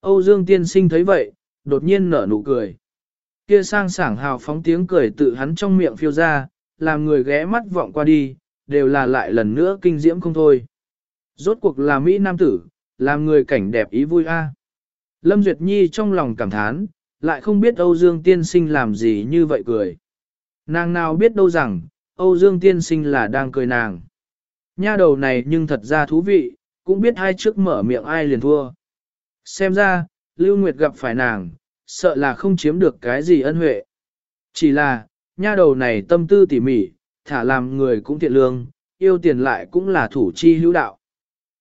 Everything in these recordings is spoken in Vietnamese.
Âu Dương tiên sinh thấy vậy, đột nhiên nở nụ cười. Kia sang sảng hào phóng tiếng cười tự hắn trong miệng phiêu ra, làm người ghé mắt vọng qua đi, đều là lại lần nữa kinh diễm không thôi. Rốt cuộc là Mỹ Nam tử, làm người cảnh đẹp ý vui a. Lâm Duyệt Nhi trong lòng cảm thán, lại không biết Âu Dương tiên sinh làm gì như vậy cười. Nàng nào biết đâu rằng, Âu Dương tiên sinh là đang cười nàng. Nha đầu này nhưng thật ra thú vị, cũng biết hai trước mở miệng ai liền thua. Xem ra, Lưu Nguyệt gặp phải nàng, sợ là không chiếm được cái gì ân huệ. Chỉ là, nha đầu này tâm tư tỉ mỉ, thả làm người cũng thiện lương, yêu tiền lại cũng là thủ chi hữu đạo.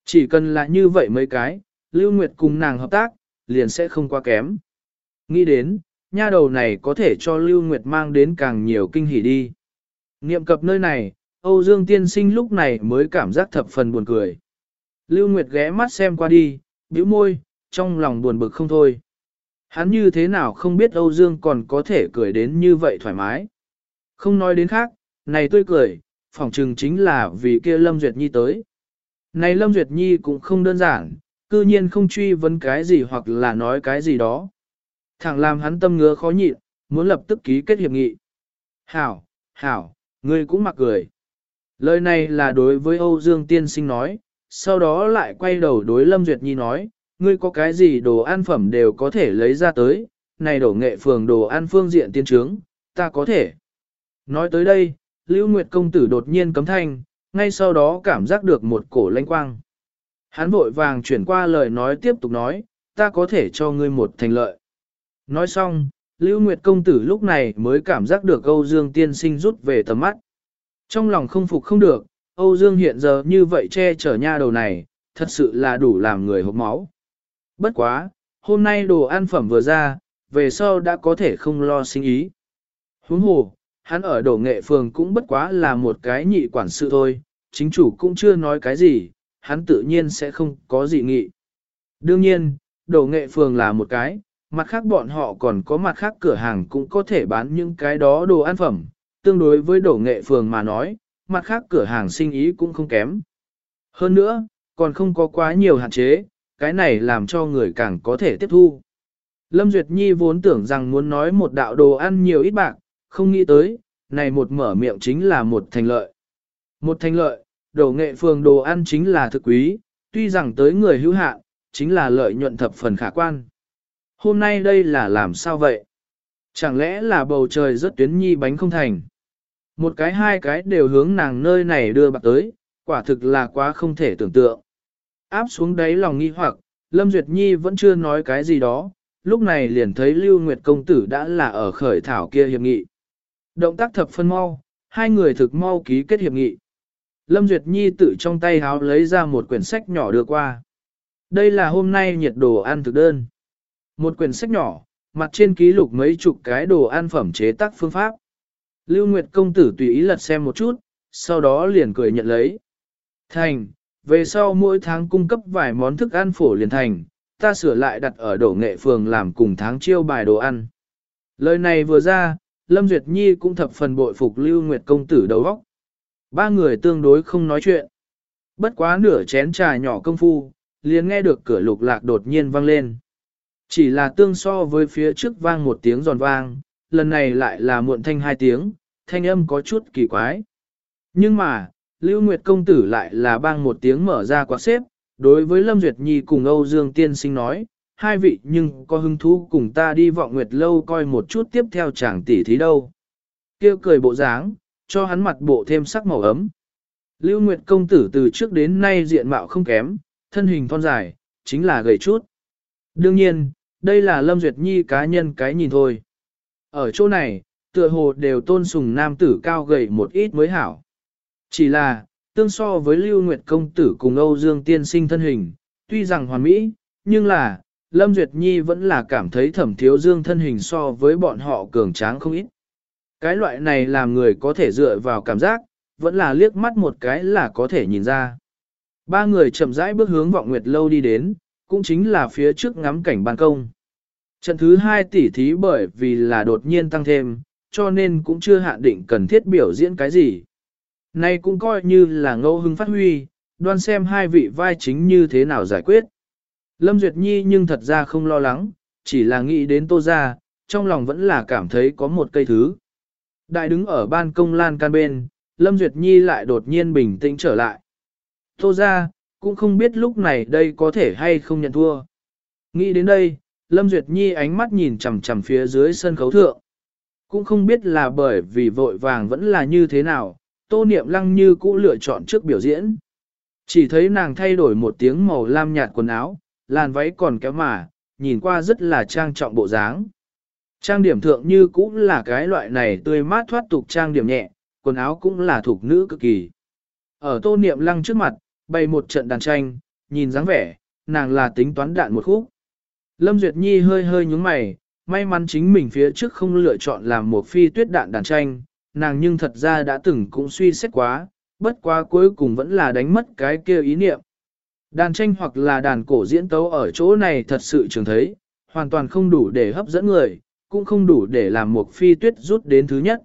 Chỉ cần là như vậy mấy cái, Lưu Nguyệt cùng nàng hợp tác, liền sẽ không quá kém. Nghĩ đến, nha đầu này có thể cho Lưu Nguyệt mang đến càng nhiều kinh hỉ đi. Niệm cập nơi này, Âu Dương tiên sinh lúc này mới cảm giác thập phần buồn cười. Lưu Nguyệt ghé mắt xem qua đi, bĩu môi, trong lòng buồn bực không thôi. Hắn như thế nào không biết Âu Dương còn có thể cười đến như vậy thoải mái. Không nói đến khác, này tôi cười, phỏng trừng chính là vì kia Lâm Duyệt Nhi tới. Này Lâm Duyệt Nhi cũng không đơn giản, cư nhiên không truy vấn cái gì hoặc là nói cái gì đó. Thẳng làm hắn tâm ngứa khó nhịn, muốn lập tức ký kết hiệp nghị. Hảo, hảo, ngươi cũng mặc cười. Lời này là đối với Âu Dương Tiên Sinh nói, sau đó lại quay đầu đối Lâm Duyệt Nhi nói, ngươi có cái gì đồ ăn phẩm đều có thể lấy ra tới, này đổ nghệ phường đồ ăn phương diện tiên trướng, ta có thể. Nói tới đây, Lưu Nguyệt công tử đột nhiên cấm thanh, ngay sau đó cảm giác được một cổ lanh quang. Hắn vội vàng chuyển qua lời nói tiếp tục nói, ta có thể cho ngươi một thành lợi. Nói xong, Lưu Nguyệt công tử lúc này mới cảm giác được Âu Dương tiên sinh rút về tầm mắt. Trong lòng không phục không được, Âu Dương hiện giờ như vậy che chở nha đầu này, thật sự là đủ làm người hộp máu. Bất quá, hôm nay đồ ăn phẩm vừa ra, về sau đã có thể không lo sinh ý. Huống hồ, hắn ở đổ nghệ phường cũng bất quá là một cái nhị quản sự thôi, chính chủ cũng chưa nói cái gì, hắn tự nhiên sẽ không có gì nghị. Đương nhiên, đổ nghệ phường là một cái, mặt khác bọn họ còn có mặt khác cửa hàng cũng có thể bán những cái đó đồ ăn phẩm, tương đối với đổ nghệ phường mà nói, mặt khác cửa hàng sinh ý cũng không kém. Hơn nữa, còn không có quá nhiều hạn chế, cái này làm cho người càng có thể tiếp thu. Lâm Duyệt Nhi vốn tưởng rằng muốn nói một đạo đồ ăn nhiều ít bạc, không nghĩ tới, này một mở miệng chính là một thành lợi. Một thành lợi, đồ nghệ phường đồ ăn chính là thực quý, tuy rằng tới người hữu hạn, chính là lợi nhuận thập phần khả quan. Hôm nay đây là làm sao vậy? Chẳng lẽ là bầu trời rất tuyến nhi bánh không thành? Một cái hai cái đều hướng nàng nơi này đưa bạc tới, quả thực là quá không thể tưởng tượng. Áp xuống đáy lòng nghi hoặc, Lâm Duyệt Nhi vẫn chưa nói cái gì đó, lúc này liền thấy Lưu Nguyệt Công Tử đã là ở khởi thảo kia hiệp nghị. Động tác thập phân mau, hai người thực mau ký kết hiệp nghị. Lâm Duyệt Nhi tự trong tay háo lấy ra một quyển sách nhỏ đưa qua. Đây là hôm nay nhiệt đồ ăn thực đơn. Một quyển sách nhỏ, mặt trên ký lục mấy chục cái đồ ăn phẩm chế tác phương pháp. Lưu Nguyệt công tử tùy ý lật xem một chút, sau đó liền cười nhận lấy. Thành, về sau mỗi tháng cung cấp vài món thức ăn phổ liền thành, ta sửa lại đặt ở đổ nghệ phường làm cùng tháng chiêu bài đồ ăn. Lời này vừa ra, Lâm Duyệt Nhi cũng thập phần bội phục Lưu Nguyệt công tử đầu óc. Ba người tương đối không nói chuyện. Bất quá nửa chén trà nhỏ công phu, liền nghe được cửa lục lạc đột nhiên vang lên. Chỉ là tương so với phía trước vang một tiếng giòn vang, lần này lại là muộn thanh hai tiếng, thanh âm có chút kỳ quái. Nhưng mà, Lưu Nguyệt công tử lại là bang một tiếng mở ra quạt xếp, đối với Lâm Duyệt Nhi cùng Âu Dương Tiên Sinh nói, hai vị nhưng có hứng thú cùng ta đi vọng Nguyệt lâu coi một chút tiếp theo chàng tỷ thí đâu. Kêu cười bộ dáng, cho hắn mặt bộ thêm sắc màu ấm. Lưu Nguyệt công tử từ trước đến nay diện mạo không kém, thân hình thon dài, chính là gầy chút. Đương nhiên, đây là Lâm Duyệt Nhi cá nhân cái nhìn thôi. Ở chỗ này, tựa hồ đều tôn sùng nam tử cao gầy một ít mới hảo. Chỉ là, tương so với Lưu Nguyệt Công Tử cùng Âu Dương Tiên Sinh thân hình, tuy rằng hoàn mỹ, nhưng là, Lâm Duyệt Nhi vẫn là cảm thấy thẩm thiếu dương thân hình so với bọn họ cường tráng không ít. Cái loại này làm người có thể dựa vào cảm giác, vẫn là liếc mắt một cái là có thể nhìn ra. Ba người chậm rãi bước hướng vọng nguyệt lâu đi đến, cũng chính là phía trước ngắm cảnh ban công. Trận thứ hai tỷ thí bởi vì là đột nhiên tăng thêm, cho nên cũng chưa hạn định cần thiết biểu diễn cái gì. Nay cũng coi như là ngẫu hưng phát huy, đoan xem hai vị vai chính như thế nào giải quyết. Lâm Duyệt Nhi nhưng thật ra không lo lắng, chỉ là nghĩ đến tô ra, trong lòng vẫn là cảm thấy có một cây thứ. Đại đứng ở ban công lan can bên, Lâm Duyệt Nhi lại đột nhiên bình tĩnh trở lại. Tô ra, cũng không biết lúc này đây có thể hay không nhận thua. Nghĩ đến đây, Lâm Duyệt Nhi ánh mắt nhìn chằm chằm phía dưới sân khấu thượng. Cũng không biết là bởi vì vội vàng vẫn là như thế nào, tô niệm lăng như cũ lựa chọn trước biểu diễn. Chỉ thấy nàng thay đổi một tiếng màu lam nhạt quần áo, làn váy còn kéo mà, nhìn qua rất là trang trọng bộ dáng. Trang điểm thượng như cũng là cái loại này tươi mát thoát tục trang điểm nhẹ, quần áo cũng là thuộc nữ cực kỳ. Ở tô niệm lăng trước mặt, bày một trận đàn tranh, nhìn dáng vẻ, nàng là tính toán đạn một khúc. Lâm Duyệt Nhi hơi hơi nhúng mày, may mắn chính mình phía trước không lựa chọn làm một phi tuyết đạn đàn tranh, nàng nhưng thật ra đã từng cũng suy xét quá, bất quá cuối cùng vẫn là đánh mất cái kia ý niệm. Đàn tranh hoặc là đàn cổ diễn tấu ở chỗ này thật sự trường thấy, hoàn toàn không đủ để hấp dẫn người, cũng không đủ để làm một phi tuyết rút đến thứ nhất.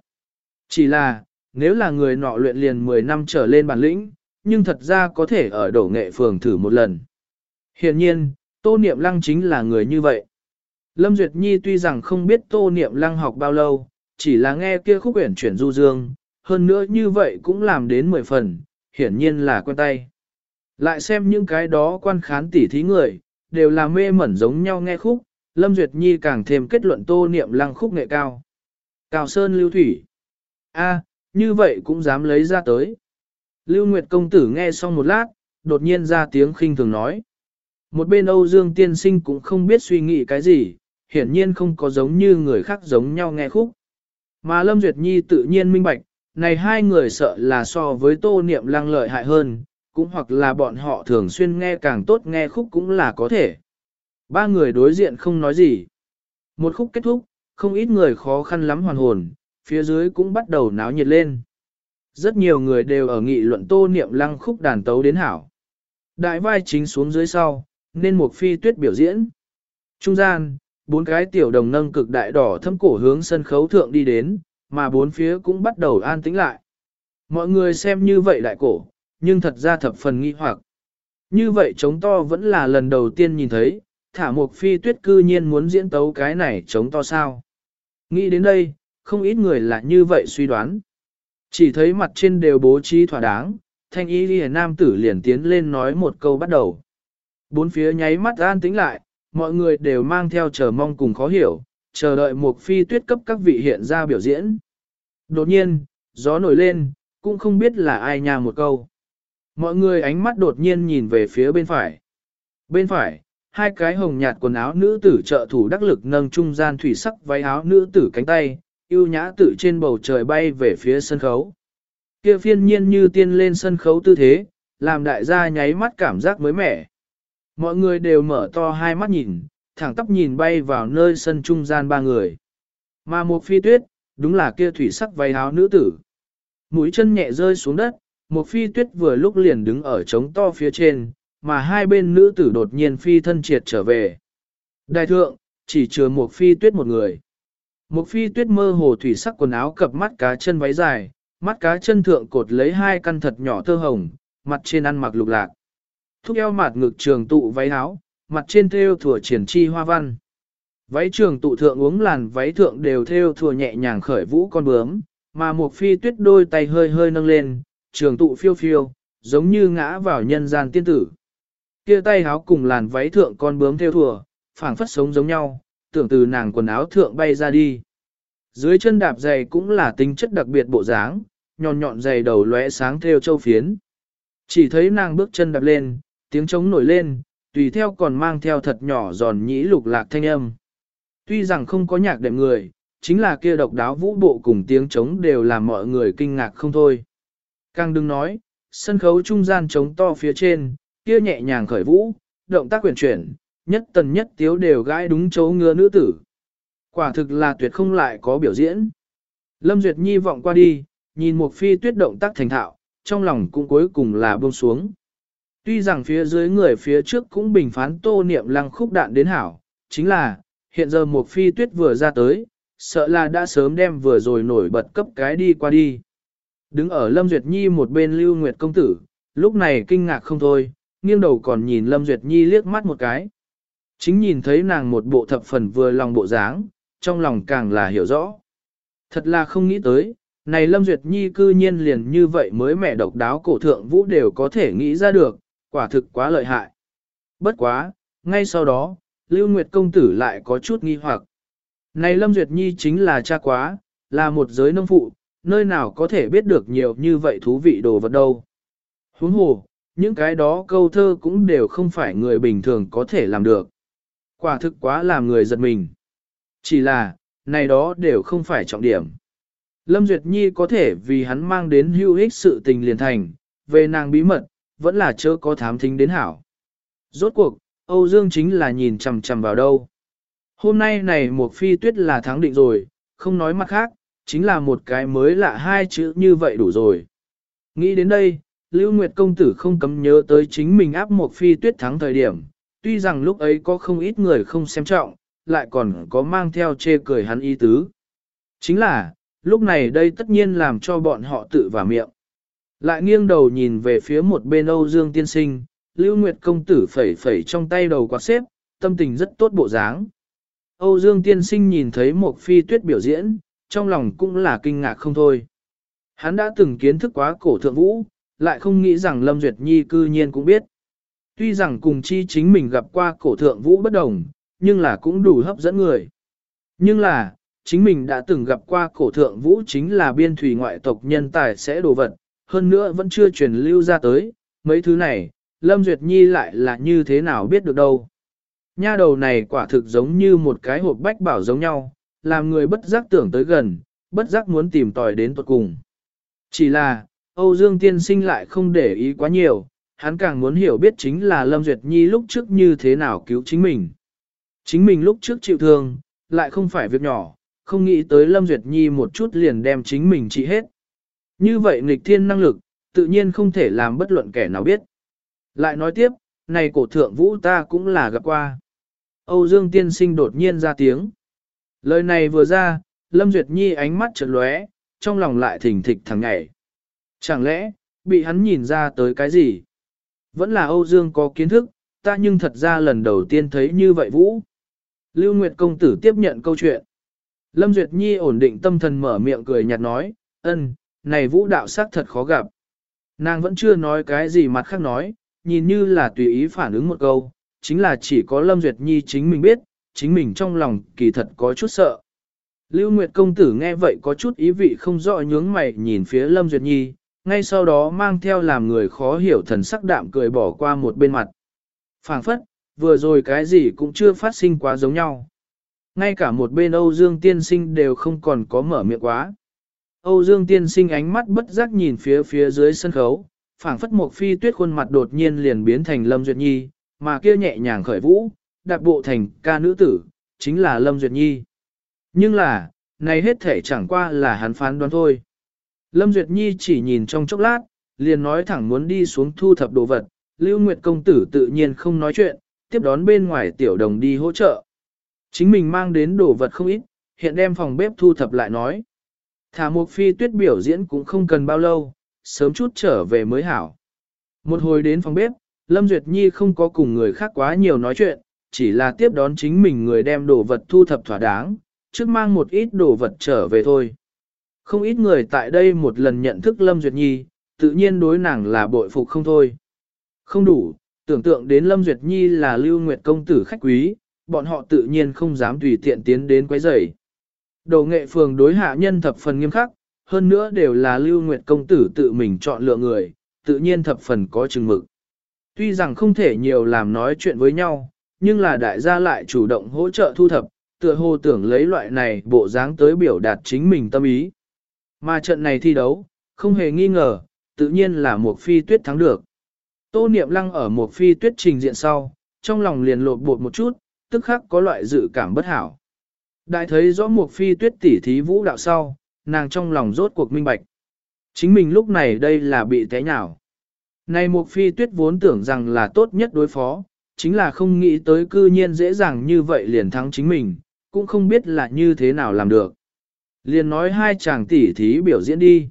Chỉ là, nếu là người nọ luyện liền 10 năm trở lên bản lĩnh, nhưng thật ra có thể ở đổ nghệ phường thử một lần. Hiện nhiên, Tô Niệm Lăng chính là người như vậy. Lâm Duyệt Nhi tuy rằng không biết Tô Niệm Lăng học bao lâu, chỉ là nghe kia khúc uyển chuyển du dương, hơn nữa như vậy cũng làm đến 10 phần, hiển nhiên là quen tay. Lại xem những cái đó quan khán tỉ thí người, đều là mê mẩn giống nhau nghe khúc, Lâm Duyệt Nhi càng thêm kết luận Tô Niệm Lăng khúc nghệ cao. Cao Sơn Lưu Thủy. a như vậy cũng dám lấy ra tới. Lưu Nguyệt Công Tử nghe xong một lát, đột nhiên ra tiếng khinh thường nói. Một bên Âu Dương tiên sinh cũng không biết suy nghĩ cái gì, hiển nhiên không có giống như người khác giống nhau nghe khúc. Mà Lâm Duyệt Nhi tự nhiên minh bạch, này hai người sợ là so với tô niệm lăng lợi hại hơn, cũng hoặc là bọn họ thường xuyên nghe càng tốt nghe khúc cũng là có thể. Ba người đối diện không nói gì. Một khúc kết thúc, không ít người khó khăn lắm hoàn hồn, phía dưới cũng bắt đầu náo nhiệt lên. Rất nhiều người đều ở nghị luận tô niệm lăng khúc đàn tấu đến hảo. Đại vai chính xuống dưới sau, nên một phi tuyết biểu diễn. Trung gian, bốn cái tiểu đồng nâng cực đại đỏ thâm cổ hướng sân khấu thượng đi đến, mà bốn phía cũng bắt đầu an tĩnh lại. Mọi người xem như vậy đại cổ, nhưng thật ra thập phần nghi hoặc. Như vậy chống to vẫn là lần đầu tiên nhìn thấy, thả một phi tuyết cư nhiên muốn diễn tấu cái này chống to sao. Nghĩ đến đây, không ít người là như vậy suy đoán. Chỉ thấy mặt trên đều bố trí thỏa đáng, thanh y ghi nam tử liền tiến lên nói một câu bắt đầu. Bốn phía nháy mắt an tĩnh lại, mọi người đều mang theo chờ mong cùng khó hiểu, chờ đợi một phi tuyết cấp các vị hiện ra biểu diễn. Đột nhiên, gió nổi lên, cũng không biết là ai nhà một câu. Mọi người ánh mắt đột nhiên nhìn về phía bên phải. Bên phải, hai cái hồng nhạt quần áo nữ tử trợ thủ đắc lực nâng trung gian thủy sắc váy áo nữ tử cánh tay, yêu nhã tự trên bầu trời bay về phía sân khấu. Kia phiên nhiên như tiên lên sân khấu tư thế, làm đại gia nháy mắt cảm giác mới mẻ. Mọi người đều mở to hai mắt nhìn, thẳng tắp nhìn bay vào nơi sân trung gian ba người. Mà một phi tuyết, đúng là kia thủy sắc váy áo nữ tử. Mũi chân nhẹ rơi xuống đất, một phi tuyết vừa lúc liền đứng ở trống to phía trên, mà hai bên nữ tử đột nhiên phi thân triệt trở về. Đại thượng, chỉ chừa một phi tuyết một người. Một phi tuyết mơ hồ thủy sắc quần áo cập mắt cá chân váy dài, mắt cá chân thượng cột lấy hai căn thật nhỏ tơ hồng, mặt trên ăn mặc lục lạc. Thúc eo mặt ngực trường tụ váy áo, mặt trên thêu thủa triển chi hoa văn. Váy trường tụ thượng uống làn váy thượng đều thêu thùa nhẹ nhàng khởi vũ con bướm, mà một phi tuyết đôi tay hơi hơi nâng lên, trường tụ phiêu phiêu, giống như ngã vào nhân gian tiên tử. Kia tay áo cùng làn váy thượng con bướm thêu thùa, phảng phất sống giống nhau, tưởng từ nàng quần áo thượng bay ra đi. Dưới chân đạp giày cũng là tính chất đặc biệt bộ dáng, nhọn nhọn giày đầu lóe sáng theo châu phiến. Chỉ thấy nàng bước chân đạp lên, tiếng trống nổi lên, tùy theo còn mang theo thật nhỏ giòn nhĩ lục lạc thanh âm. Tuy rằng không có nhạc đệm người, chính là kia độc đáo vũ bộ cùng tiếng trống đều làm mọi người kinh ngạc không thôi. Càng đừng nói, sân khấu trung gian trống to phía trên, kia nhẹ nhàng khởi vũ, động tác quyền chuyển, nhất tần nhất tiếu đều gãi đúng chỗ ngứa nữ tử. Quả thực là tuyệt không lại có biểu diễn. Lâm Duyệt Nhi vọng qua đi, nhìn một phi tuyết động tác thành thạo, trong lòng cũng cuối cùng là buông xuống. Tuy rằng phía dưới người phía trước cũng bình phán tô niệm lăng khúc đạn đến hảo, chính là, hiện giờ một phi tuyết vừa ra tới, sợ là đã sớm đem vừa rồi nổi bật cấp cái đi qua đi. Đứng ở Lâm Duyệt Nhi một bên Lưu Nguyệt Công Tử, lúc này kinh ngạc không thôi, nghiêng đầu còn nhìn Lâm Duyệt Nhi liếc mắt một cái. Chính nhìn thấy nàng một bộ thập phần vừa lòng bộ dáng, trong lòng càng là hiểu rõ. Thật là không nghĩ tới, này Lâm Duyệt Nhi cư nhiên liền như vậy mới mẹ độc đáo cổ thượng vũ đều có thể nghĩ ra được, quả thực quá lợi hại. Bất quá, ngay sau đó, Lưu Nguyệt Công Tử lại có chút nghi hoặc. Này Lâm Duyệt Nhi chính là cha quá, là một giới nông phụ, nơi nào có thể biết được nhiều như vậy thú vị đồ vật đâu. Huống hồ, những cái đó câu thơ cũng đều không phải người bình thường có thể làm được. Quả thực quá làm người giật mình. Chỉ là, này đó đều không phải trọng điểm. Lâm Duyệt Nhi có thể vì hắn mang đến hữu ích sự tình liền thành, về nàng bí mật, vẫn là chớ có thám thính đến hảo. Rốt cuộc, Âu Dương chính là nhìn chằm chằm vào đâu. Hôm nay này một phi tuyết là thắng định rồi, không nói mặt khác, chính là một cái mới lạ hai chữ như vậy đủ rồi. Nghĩ đến đây, Lưu Nguyệt công tử không cấm nhớ tới chính mình áp một phi tuyết thắng thời điểm, tuy rằng lúc ấy có không ít người không xem trọng, lại còn có mang theo chê cười hắn ý tứ. Chính là, lúc này đây tất nhiên làm cho bọn họ tự vào miệng. Lại nghiêng đầu nhìn về phía một bên Âu Dương tiên sinh, Lưu Nguyệt công tử phẩy phẩy trong tay đầu quạt xếp, tâm tình rất tốt bộ dáng. Âu Dương tiên sinh nhìn thấy một phi tuyết biểu diễn, trong lòng cũng là kinh ngạc không thôi. Hắn đã từng kiến thức quá cổ thượng vũ, lại không nghĩ rằng Lâm Duyệt Nhi cư nhiên cũng biết. Tuy rằng cùng chi chính mình gặp qua cổ thượng vũ bất đồng, nhưng là cũng đủ hấp dẫn người. Nhưng là, chính mình đã từng gặp qua cổ thượng vũ chính là biên thủy ngoại tộc nhân tài sẽ đồ vật, hơn nữa vẫn chưa truyền lưu ra tới, mấy thứ này, Lâm Duyệt Nhi lại là như thế nào biết được đâu. Nha đầu này quả thực giống như một cái hộp bách bảo giống nhau, làm người bất giác tưởng tới gần, bất giác muốn tìm tòi đến tuật cùng. Chỉ là, Âu Dương tiên sinh lại không để ý quá nhiều, hắn càng muốn hiểu biết chính là Lâm Duyệt Nhi lúc trước như thế nào cứu chính mình. Chính mình lúc trước chịu thương, lại không phải việc nhỏ, không nghĩ tới Lâm Duyệt Nhi một chút liền đem chính mình trị hết. Như vậy nghịch thiên năng lực, tự nhiên không thể làm bất luận kẻ nào biết. Lại nói tiếp, này cổ thượng vũ ta cũng là gặp qua. Âu Dương tiên sinh đột nhiên ra tiếng. Lời này vừa ra, Lâm Duyệt Nhi ánh mắt chợt lóe, trong lòng lại thỉnh thịch thằng nhảy. Chẳng lẽ, bị hắn nhìn ra tới cái gì? Vẫn là Âu Dương có kiến thức, ta nhưng thật ra lần đầu tiên thấy như vậy Vũ. Lưu Nguyệt công tử tiếp nhận câu chuyện. Lâm Duyệt Nhi ổn định tâm thần mở miệng cười nhạt nói, ân, này Vũ đạo sắc thật khó gặp. Nàng vẫn chưa nói cái gì mặt khác nói, nhìn như là tùy ý phản ứng một câu, chính là chỉ có Lâm Duyệt Nhi chính mình biết, chính mình trong lòng kỳ thật có chút sợ. Lưu Nguyệt công tử nghe vậy có chút ý vị không rõ nhướng mày nhìn phía Lâm Duyệt Nhi, ngay sau đó mang theo làm người khó hiểu thần sắc đạm cười bỏ qua một bên mặt. phảng phất, vừa rồi cái gì cũng chưa phát sinh quá giống nhau. Ngay cả một bên Âu Dương tiên sinh đều không còn có mở miệng quá. Âu Dương tiên sinh ánh mắt bất giác nhìn phía phía dưới sân khấu, phảng phất một phi tuyết khuôn mặt đột nhiên liền biến thành Lâm Duyệt Nhi, mà kia nhẹ nhàng khởi vũ, đạp bộ thành ca nữ tử, chính là Lâm Duyệt Nhi. Nhưng là, này hết thể chẳng qua là hắn phán đoán thôi. Lâm Duyệt Nhi chỉ nhìn trong chốc lát, liền nói thẳng muốn đi xuống thu thập đồ vật, Lưu Nguyệt công tử tự nhiên không nói chuyện, tiếp đón bên ngoài tiểu đồng đi hỗ trợ. Chính mình mang đến đồ vật không ít, hiện đem phòng bếp thu thập lại nói. Thả một phi tuyết biểu diễn cũng không cần bao lâu, sớm chút trở về mới hảo. Một hồi đến phòng bếp, Lâm Duyệt Nhi không có cùng người khác quá nhiều nói chuyện, chỉ là tiếp đón chính mình người đem đồ vật thu thập thỏa đáng, trước mang một ít đồ vật trở về thôi. Không ít người tại đây một lần nhận thức Lâm Duyệt Nhi, tự nhiên đối nàng là bội phục không thôi. Không đủ, tưởng tượng đến Lâm Duyệt Nhi là lưu nguyệt công tử khách quý, bọn họ tự nhiên không dám tùy tiện tiến đến quấy rầy. Đồ nghệ phường đối hạ nhân thập phần nghiêm khắc, hơn nữa đều là lưu nguyệt công tử tự mình chọn lựa người, tự nhiên thập phần có chừng mực. Tuy rằng không thể nhiều làm nói chuyện với nhau, nhưng là đại gia lại chủ động hỗ trợ thu thập, tựa hồ tưởng lấy loại này bộ dáng tới biểu đạt chính mình tâm ý. Mà trận này thi đấu, không hề nghi ngờ, tự nhiên là một phi tuyết thắng được. Tô Niệm Lăng ở một phi tuyết trình diện sau, trong lòng liền lột bột một chút, tức khắc có loại dự cảm bất hảo. Đại thấy rõ một phi tuyết tỉ thí vũ đạo sau, nàng trong lòng rốt cuộc minh bạch. Chính mình lúc này đây là bị té nhào. Này một phi tuyết vốn tưởng rằng là tốt nhất đối phó, chính là không nghĩ tới cư nhiên dễ dàng như vậy liền thắng chính mình, cũng không biết là như thế nào làm được. Liền nói hai chàng tỷ thí biểu diễn đi.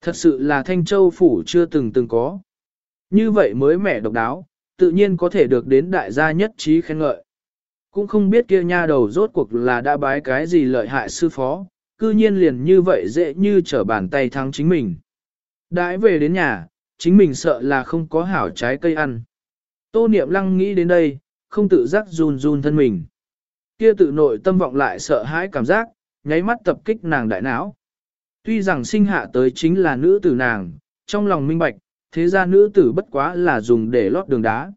Thật sự là Thanh Châu Phủ chưa từng từng có. Như vậy mới mẻ độc đáo, tự nhiên có thể được đến đại gia nhất trí khen ngợi cũng không biết kia nha đầu rốt cuộc là đã bái cái gì lợi hại sư phó, cư nhiên liền như vậy dễ như trở bàn tay thắng chính mình. Đãi về đến nhà, chính mình sợ là không có hảo trái cây ăn. Tô Niệm Lăng nghĩ đến đây, không tự giác run run thân mình. Kia tự nội tâm vọng lại sợ hãi cảm giác, nháy mắt tập kích nàng đại não. Tuy rằng sinh hạ tới chính là nữ tử nàng, trong lòng minh bạch, thế ra nữ tử bất quá là dùng để lót đường đá.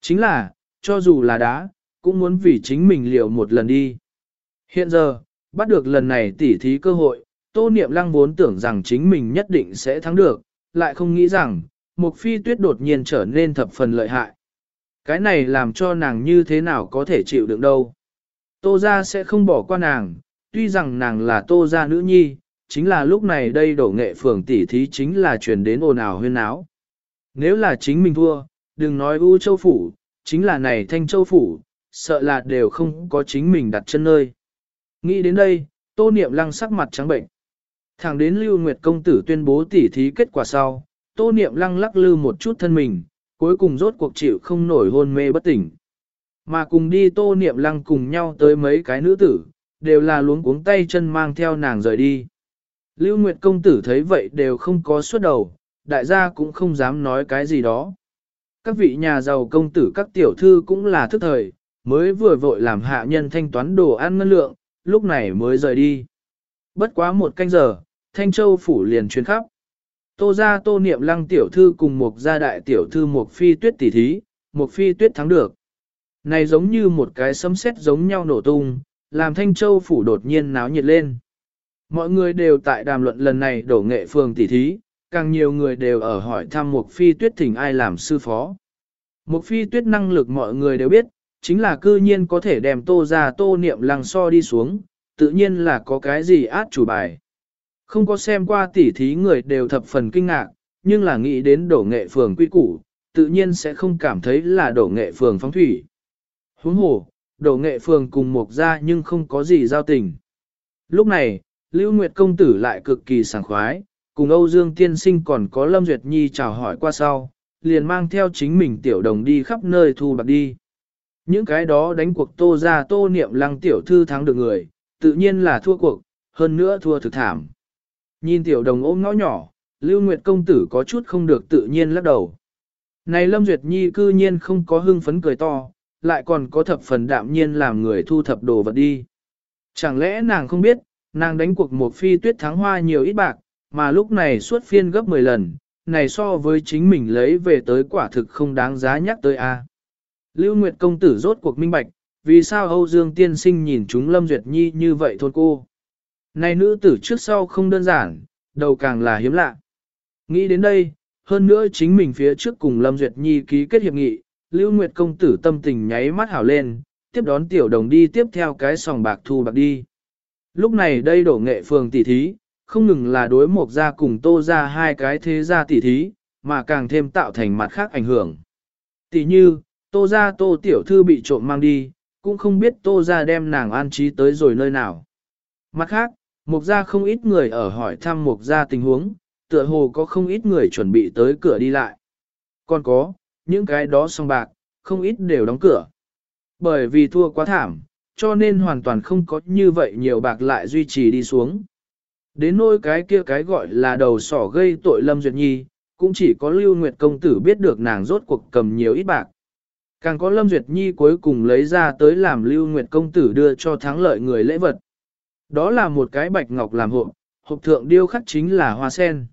Chính là, cho dù là đá, cũng muốn vì chính mình liều một lần đi. Hiện giờ, bắt được lần này tỉ thí cơ hội, Tô Niệm Lăng vốn tưởng rằng chính mình nhất định sẽ thắng được, lại không nghĩ rằng, một phi tuyết đột nhiên trở nên thập phần lợi hại. Cái này làm cho nàng như thế nào có thể chịu đựng đâu. Tô gia sẽ không bỏ qua nàng, tuy rằng nàng là tô gia nữ nhi, chính là lúc này đây đổ nghệ phường tỉ thí chính là truyền đến ồn ào huyên áo. Nếu là chính mình thua, đừng nói U Châu Phủ, chính là này Thanh Châu Phủ, sợ là đều không có chính mình đặt chân nơi. Nghĩ đến đây, tô niệm lăng sắc mặt trắng bệnh. Thẳng đến Lưu Nguyệt Công Tử tuyên bố tỉ thí kết quả sau, tô niệm lăng lắc lư một chút thân mình, cuối cùng rốt cuộc chịu không nổi hôn mê bất tỉnh. Mà cùng đi tô niệm lăng cùng nhau tới mấy cái nữ tử, đều là luống cuống tay chân mang theo nàng rời đi. Lưu Nguyệt công tử thấy vậy đều không có suốt đầu, đại gia cũng không dám nói cái gì đó. Các vị nhà giàu công tử các tiểu thư cũng là thức thời, mới vừa vội làm hạ nhân thanh toán đồ ăn ngân lượng, lúc này mới rời đi. Bất quá một canh giờ, Thanh Châu phủ liền chuyến khắp. Tô ra tô niệm lăng tiểu thư cùng một gia đại tiểu thư một phi tuyết tỷ thí, một phi tuyết thắng được. Này giống như một cái sấm sét giống nhau nổ tung, làm Thanh Châu phủ đột nhiên náo nhiệt lên. Mọi người đều tại đàm luận lần này đổ nghệ phường tỷ thí, càng nhiều người đều ở hỏi thăm một phi tuyết thỉnh ai làm sư phó. Một phi tuyết năng lực mọi người đều biết, chính là cư nhiên có thể đem tô ra tô niệm lăng so đi xuống, tự nhiên là có cái gì át chủ bài. Không có xem qua tỉ thí người đều thập phần kinh ngạc, nhưng là nghĩ đến đổ nghệ phường quy củ, tự nhiên sẽ không cảm thấy là đổ nghệ phường phóng thủy. Huống hồ, đổ nghệ phường cùng một ra nhưng không có gì giao tình. Lúc này, Lưu Nguyệt công tử lại cực kỳ sảng khoái, cùng Âu Dương tiên sinh còn có Lâm Duyệt Nhi chào hỏi qua sau, liền mang theo chính mình tiểu đồng đi khắp nơi thu bạc đi. Những cái đó đánh cuộc tô ra tô niệm lăng tiểu thư thắng được người, tự nhiên là thua cuộc, hơn nữa thua thực thảm. Nhìn tiểu đồng ôm ngõ nhỏ, Lưu Nguyệt công tử có chút không được tự nhiên lắc đầu. Này Lâm Duyệt Nhi cư nhiên không có hưng phấn cười to, lại còn có thập phần đạm nhiên làm người thu thập đồ vật đi. Chẳng lẽ nàng không biết, nàng đánh cuộc một phi tuyết thắng hoa nhiều ít bạc, mà lúc này suốt phiên gấp 10 lần, này so với chính mình lấy về tới quả thực không đáng giá nhắc tới a. Lưu Nguyệt công tử rốt cuộc minh bạch, vì sao Âu Dương tiên sinh nhìn chúng Lâm Duyệt Nhi như vậy thôn cô. Này nữ tử trước sau không đơn giản, đầu càng là hiếm lạ. Nghĩ đến đây, hơn nữa chính mình phía trước cùng Lâm Duyệt Nhi ký kết hiệp nghị, Lưu Nguyệt công tử tâm tình nháy mắt hảo lên, tiếp đón tiểu đồng đi tiếp theo cái sòng bạc thu bạc đi. Lúc này đây đổ nghệ phường tỷ thí, không ngừng là đối một gia cùng tô ra hai cái thế gia tỷ thí, mà càng thêm tạo thành mặt khác ảnh hưởng. Tỷ như, tô ra tô tiểu thư bị trộm mang đi, cũng không biết tô ra đem nàng an trí tới rồi nơi nào. Mặt khác, mục gia không ít người ở hỏi thăm mục gia tình huống, tựa hồ có không ít người chuẩn bị tới cửa đi lại. Còn có, những cái đó song bạc, không ít đều đóng cửa. Bởi vì thua quá thảm, cho nên hoàn toàn không có như vậy nhiều bạc lại duy trì đi xuống. Đến nỗi cái kia cái gọi là đầu sỏ gây tội Lâm Duyệt Nhi, cũng chỉ có Lưu Nguyệt Công Tử biết được nàng rốt cuộc cầm nhiều ít bạc. Càng có Lâm Duyệt Nhi cuối cùng lấy ra tới làm Lưu Nguyệt Công Tử đưa cho thắng lợi người lễ vật. Đó là một cái bạch ngọc làm hộp, hộp thượng điêu khắc chính là hoa sen.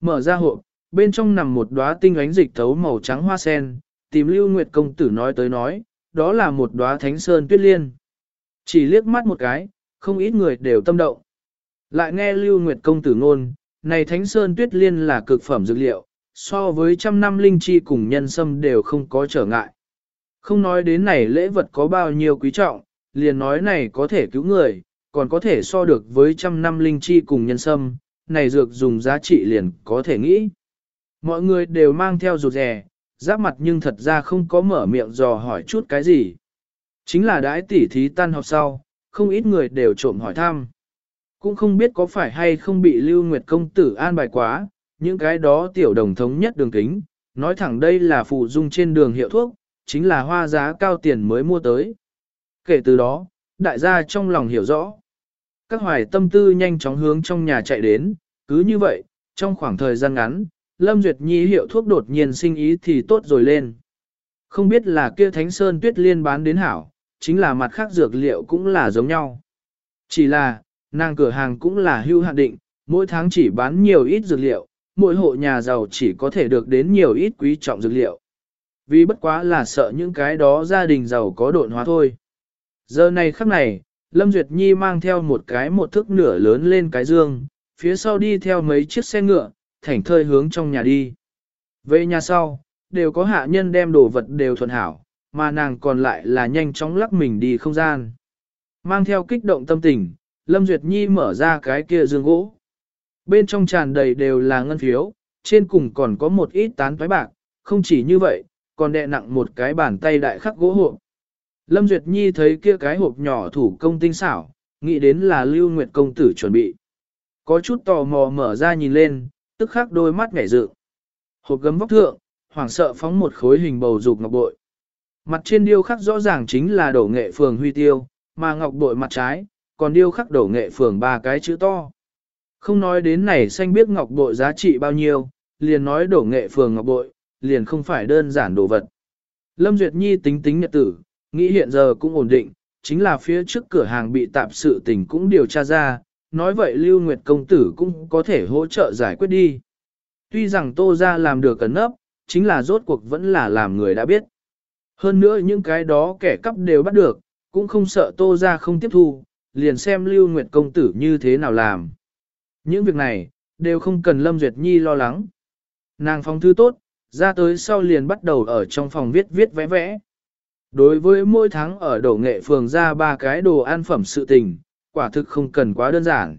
Mở ra hộp, bên trong nằm một đóa tinh ánh dịch thấu màu trắng hoa sen, tìm Lưu Nguyệt Công Tử nói tới nói, đó là một đóa thánh sơn tuyết liên. Chỉ liếc mắt một cái, không ít người đều tâm động. Lại nghe Lưu Nguyệt Công Tử ngôn, này thánh sơn tuyết liên là cực phẩm dược liệu, so với trăm năm linh chi cùng nhân sâm đều không có trở ngại. Không nói đến này lễ vật có bao nhiêu quý trọng, liền nói này có thể cứu người, còn có thể so được với trăm năm linh chi cùng nhân sâm, này dược dùng giá trị liền có thể nghĩ. Mọi người đều mang theo rụt rè, giáp mặt nhưng thật ra không có mở miệng dò hỏi chút cái gì. Chính là đãi tỉ thí tan học sau, không ít người đều trộm hỏi thăm. Cũng không biết có phải hay không bị Lưu Nguyệt công tử an bài quá, những cái đó tiểu đồng thống nhất đường kính, nói thẳng đây là phụ dung trên đường hiệu thuốc, chính là hoa giá cao tiền mới mua tới. Kể từ đó, đại gia trong lòng hiểu rõ. Các hoài tâm tư nhanh chóng hướng trong nhà chạy đến, cứ như vậy, trong khoảng thời gian ngắn, Lâm Duyệt Nhi hiệu thuốc đột nhiên sinh ý thì tốt rồi lên. Không biết là kia Thánh Sơn Tuyết Liên bán đến hảo, chính là mặt khác dược liệu cũng là giống nhau. Chỉ là, nàng cửa hàng cũng là hưu hạn định, mỗi tháng chỉ bán nhiều ít dược liệu, mỗi hộ nhà giàu chỉ có thể được đến nhiều ít quý trọng dược liệu. Vì bất quá là sợ những cái đó gia đình giàu có độn hóa thôi. Giờ này khắc này, Lâm Duyệt Nhi mang theo một cái một thước nửa lớn lên cái dương, phía sau đi theo mấy chiếc xe ngựa, thảnh thơi hướng trong nhà đi. Về nhà sau, đều có hạ nhân đem đồ vật đều thuận hảo, mà nàng còn lại là nhanh chóng lắc mình đi không gian. Mang theo kích động tâm tình, Lâm Duyệt Nhi mở ra cái kia dương gỗ. Bên trong tràn đầy đều là ngân phiếu, trên cùng còn có một ít tán toái bạc, không chỉ như vậy, còn đè nặng một cái bàn tay đại khắc gỗ hộp. Lâm Duyệt Nhi thấy kia cái hộp nhỏ thủ công tinh xảo, nghĩ đến là Lưu Nguyệt công tử chuẩn bị. Có chút tò mò mở ra nhìn lên, tức khắc đôi mắt ngảy dự. Hộp gấm vóc thượng, hoảng sợ phóng một khối hình bầu dục ngọc bội. Mặt trên điêu khắc rõ ràng chính là đổ nghệ phường huy tiêu, mà ngọc bội mặt trái, còn điêu khắc đổ nghệ phường ba cái chữ to. Không nói đến này xanh biết ngọc bội giá trị bao nhiêu, liền nói đổ nghệ phường ngọc bội, liền không phải đơn giản đồ vật. Lâm Duyệt Nhi tính tính nhật tử, nghĩ hiện giờ cũng ổn định, chính là phía trước cửa hàng bị tạp sự tình cũng điều tra ra, nói vậy Lưu Nguyệt công tử cũng có thể hỗ trợ giải quyết đi. Tuy rằng Tô gia làm được cẩn nấp, chính là rốt cuộc vẫn là làm người đã biết. Hơn nữa những cái đó kẻ cắp đều bắt được, cũng không sợ Tô gia không tiếp thu, liền xem Lưu Nguyệt công tử như thế nào làm. Những việc này, đều không cần Lâm Duyệt Nhi lo lắng. Nàng phong thư tốt, ra tới sau liền bắt đầu ở trong phòng viết viết vẽ vẽ. Đối với mỗi tháng ở đổ nghệ phường ra ba cái đồ ăn phẩm sự tình, quả thực không cần quá đơn giản.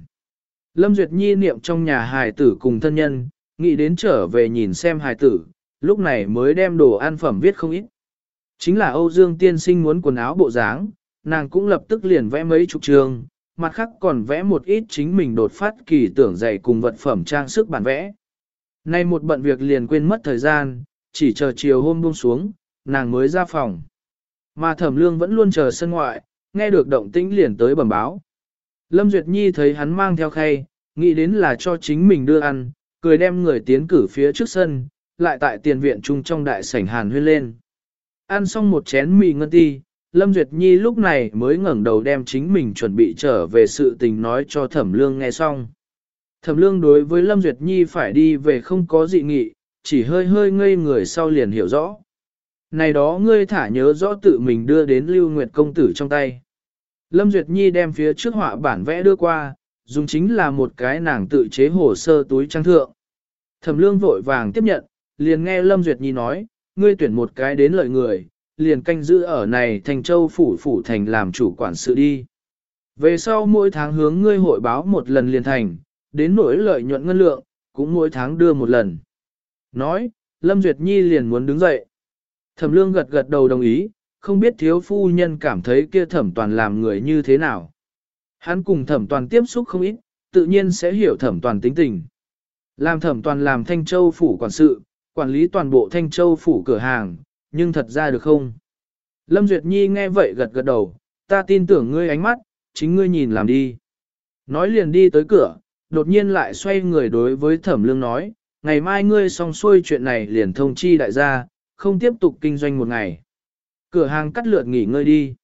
Lâm Duyệt Nhi niệm trong nhà hài tử cùng thân nhân, nghĩ đến trở về nhìn xem hài tử, lúc này mới đem đồ ăn phẩm viết không ít. Chính là Âu Dương tiên sinh muốn quần áo bộ dáng, nàng cũng lập tức liền vẽ mấy chục trường, mặt khác còn vẽ một ít chính mình đột phát kỳ tưởng dày cùng vật phẩm trang sức bản vẽ. Nay một bận việc liền quên mất thời gian, chỉ chờ chiều hôm buông xuống, nàng mới ra phòng. Mà thẩm lương vẫn luôn chờ sân ngoại, nghe được động tĩnh liền tới bẩm báo. Lâm Duyệt Nhi thấy hắn mang theo khay, nghĩ đến là cho chính mình đưa ăn, cười đem người tiến cử phía trước sân, lại tại tiền viện trung trong đại sảnh hàn huyên lên. Ăn xong một chén mì ngân ti, Lâm Duyệt Nhi lúc này mới ngẩng đầu đem chính mình chuẩn bị trở về sự tình nói cho Thẩm Lương nghe xong. Thẩm Lương đối với Lâm Duyệt Nhi phải đi về không có dị nghị, chỉ hơi hơi ngây người sau liền hiểu rõ. Này đó ngươi thả nhớ rõ tự mình đưa đến Lưu Nguyệt Công Tử trong tay. Lâm Duyệt Nhi đem phía trước họa bản vẽ đưa qua, dùng chính là một cái nàng tự chế hồ sơ túi trang thượng. Thẩm Lương vội vàng tiếp nhận, liền nghe Lâm Duyệt Nhi nói, ngươi tuyển một cái đến lợi người, liền canh giữ ở này thành châu phủ phủ thành làm chủ quản sự đi. Về sau mỗi tháng hướng ngươi hội báo một lần liền thành, đến nỗi lợi nhuận ngân lượng, cũng mỗi tháng đưa một lần. Nói, Lâm Duyệt Nhi liền muốn đứng dậy. Thẩm lương gật gật đầu đồng ý, không biết thiếu phu nhân cảm thấy kia thẩm toàn làm người như thế nào. Hắn cùng thẩm toàn tiếp xúc không ít, tự nhiên sẽ hiểu thẩm toàn tính tình. Làm thẩm toàn làm thanh châu phủ quản sự, quản lý toàn bộ thanh châu phủ cửa hàng, nhưng thật ra được không? Lâm Duyệt Nhi nghe vậy gật gật đầu, ta tin tưởng ngươi ánh mắt, chính ngươi nhìn làm đi. Nói liền đi tới cửa, đột nhiên lại xoay người đối với thẩm lương nói, ngày mai ngươi xong xuôi chuyện này liền thông chi đại gia, không tiếp tục kinh doanh một ngày. Cửa hàng cắt lượt nghỉ ngơi đi.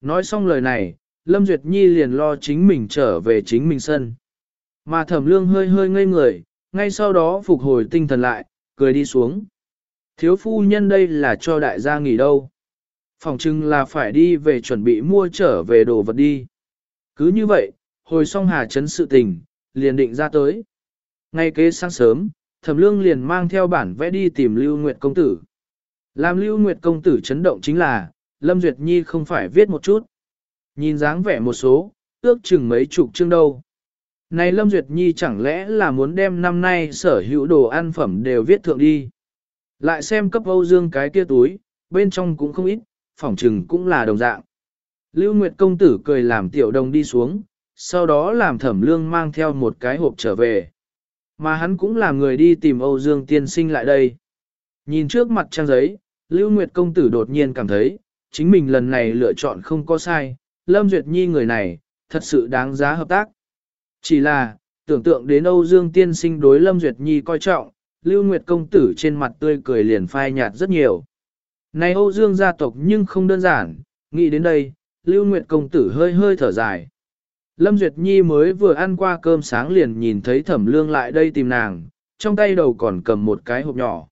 Nói xong lời này, Lâm Duyệt Nhi liền lo chính mình trở về chính mình sân. Mà thẩm lương hơi hơi ngây người, ngay sau đó phục hồi tinh thần lại, cười đi xuống. Thiếu phu nhân đây là cho đại gia nghỉ đâu. Phòng trưng là phải đi về chuẩn bị mua trở về đồ vật đi. Cứ như vậy, hồi xong hà chấn sự tình, liền định ra tới. Ngay kế sáng sớm, thẩm lương liền mang theo bản vẽ đi tìm Lưu Nguyệt Công Tử. Làm Lưu Nguyệt Công Tử chấn động chính là, Lâm Duyệt Nhi không phải viết một chút. Nhìn dáng vẻ một số, ước chừng mấy chục chương đâu. Này Lâm Duyệt Nhi chẳng lẽ là muốn đem năm nay sở hữu đồ ăn phẩm đều viết thượng đi. Lại xem cấp Âu Dương cái kia túi, bên trong cũng không ít, phỏng trừng cũng là đồng dạng. Lưu Nguyệt công tử cười làm tiểu đồng đi xuống, sau đó làm thẩm lương mang theo một cái hộp trở về. Mà hắn cũng là người đi tìm Âu Dương tiên sinh lại đây. Nhìn trước mặt trang giấy, Lưu Nguyệt công tử đột nhiên cảm thấy, chính mình lần này lựa chọn không có sai, Lâm Duyệt Nhi người này, thật sự đáng giá hợp tác. Chỉ là, tưởng tượng đến Âu Dương tiên sinh đối Lâm Duyệt Nhi coi trọng, Lưu Nguyệt công tử trên mặt tươi cười liền phai nhạt rất nhiều. Này Âu Dương gia tộc nhưng không đơn giản, nghĩ đến đây, Lưu Nguyệt công tử hơi hơi thở dài. Lâm Duyệt Nhi mới vừa ăn qua cơm sáng liền nhìn thấy thẩm lương lại đây tìm nàng, trong tay đầu còn cầm một cái hộp nhỏ.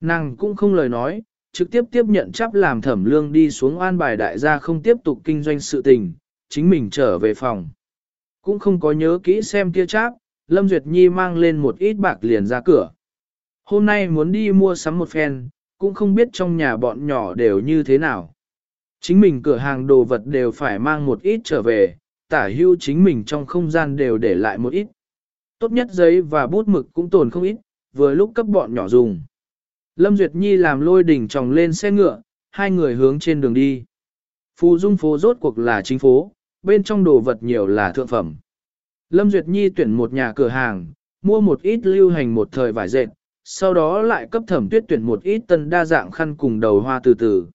Nàng cũng không lời nói, trực tiếp tiếp nhận chấp làm thẩm lương đi xuống an bài đại gia không tiếp tục kinh doanh sự tình, chính mình trở về phòng. Cũng không có nhớ kỹ xem kia cháp, Lâm Duyệt Nhi mang lên một ít bạc liền ra cửa. Hôm nay muốn đi mua sắm một phen, cũng không biết trong nhà bọn nhỏ đều như thế nào. Chính mình cửa hàng đồ vật đều phải mang một ít trở về, tả hưu chính mình trong không gian đều để lại một ít. Tốt nhất giấy và bút mực cũng tồn không ít, vừa lúc cấp bọn nhỏ dùng. Lâm Duyệt Nhi làm lôi đỉnh tròng lên xe ngựa, hai người hướng trên đường đi. Phù Dung phố rốt cuộc là chính phố, bên trong đồ vật nhiều là thượng phẩm. Lâm Duyệt Nhi tuyển một nhà cửa hàng, mua một ít lưu hành một thời vải dệt, sau đó lại cấp thẩm tuyết tuyển một ít tân đa dạng khăn cùng đầu hoa từ từ.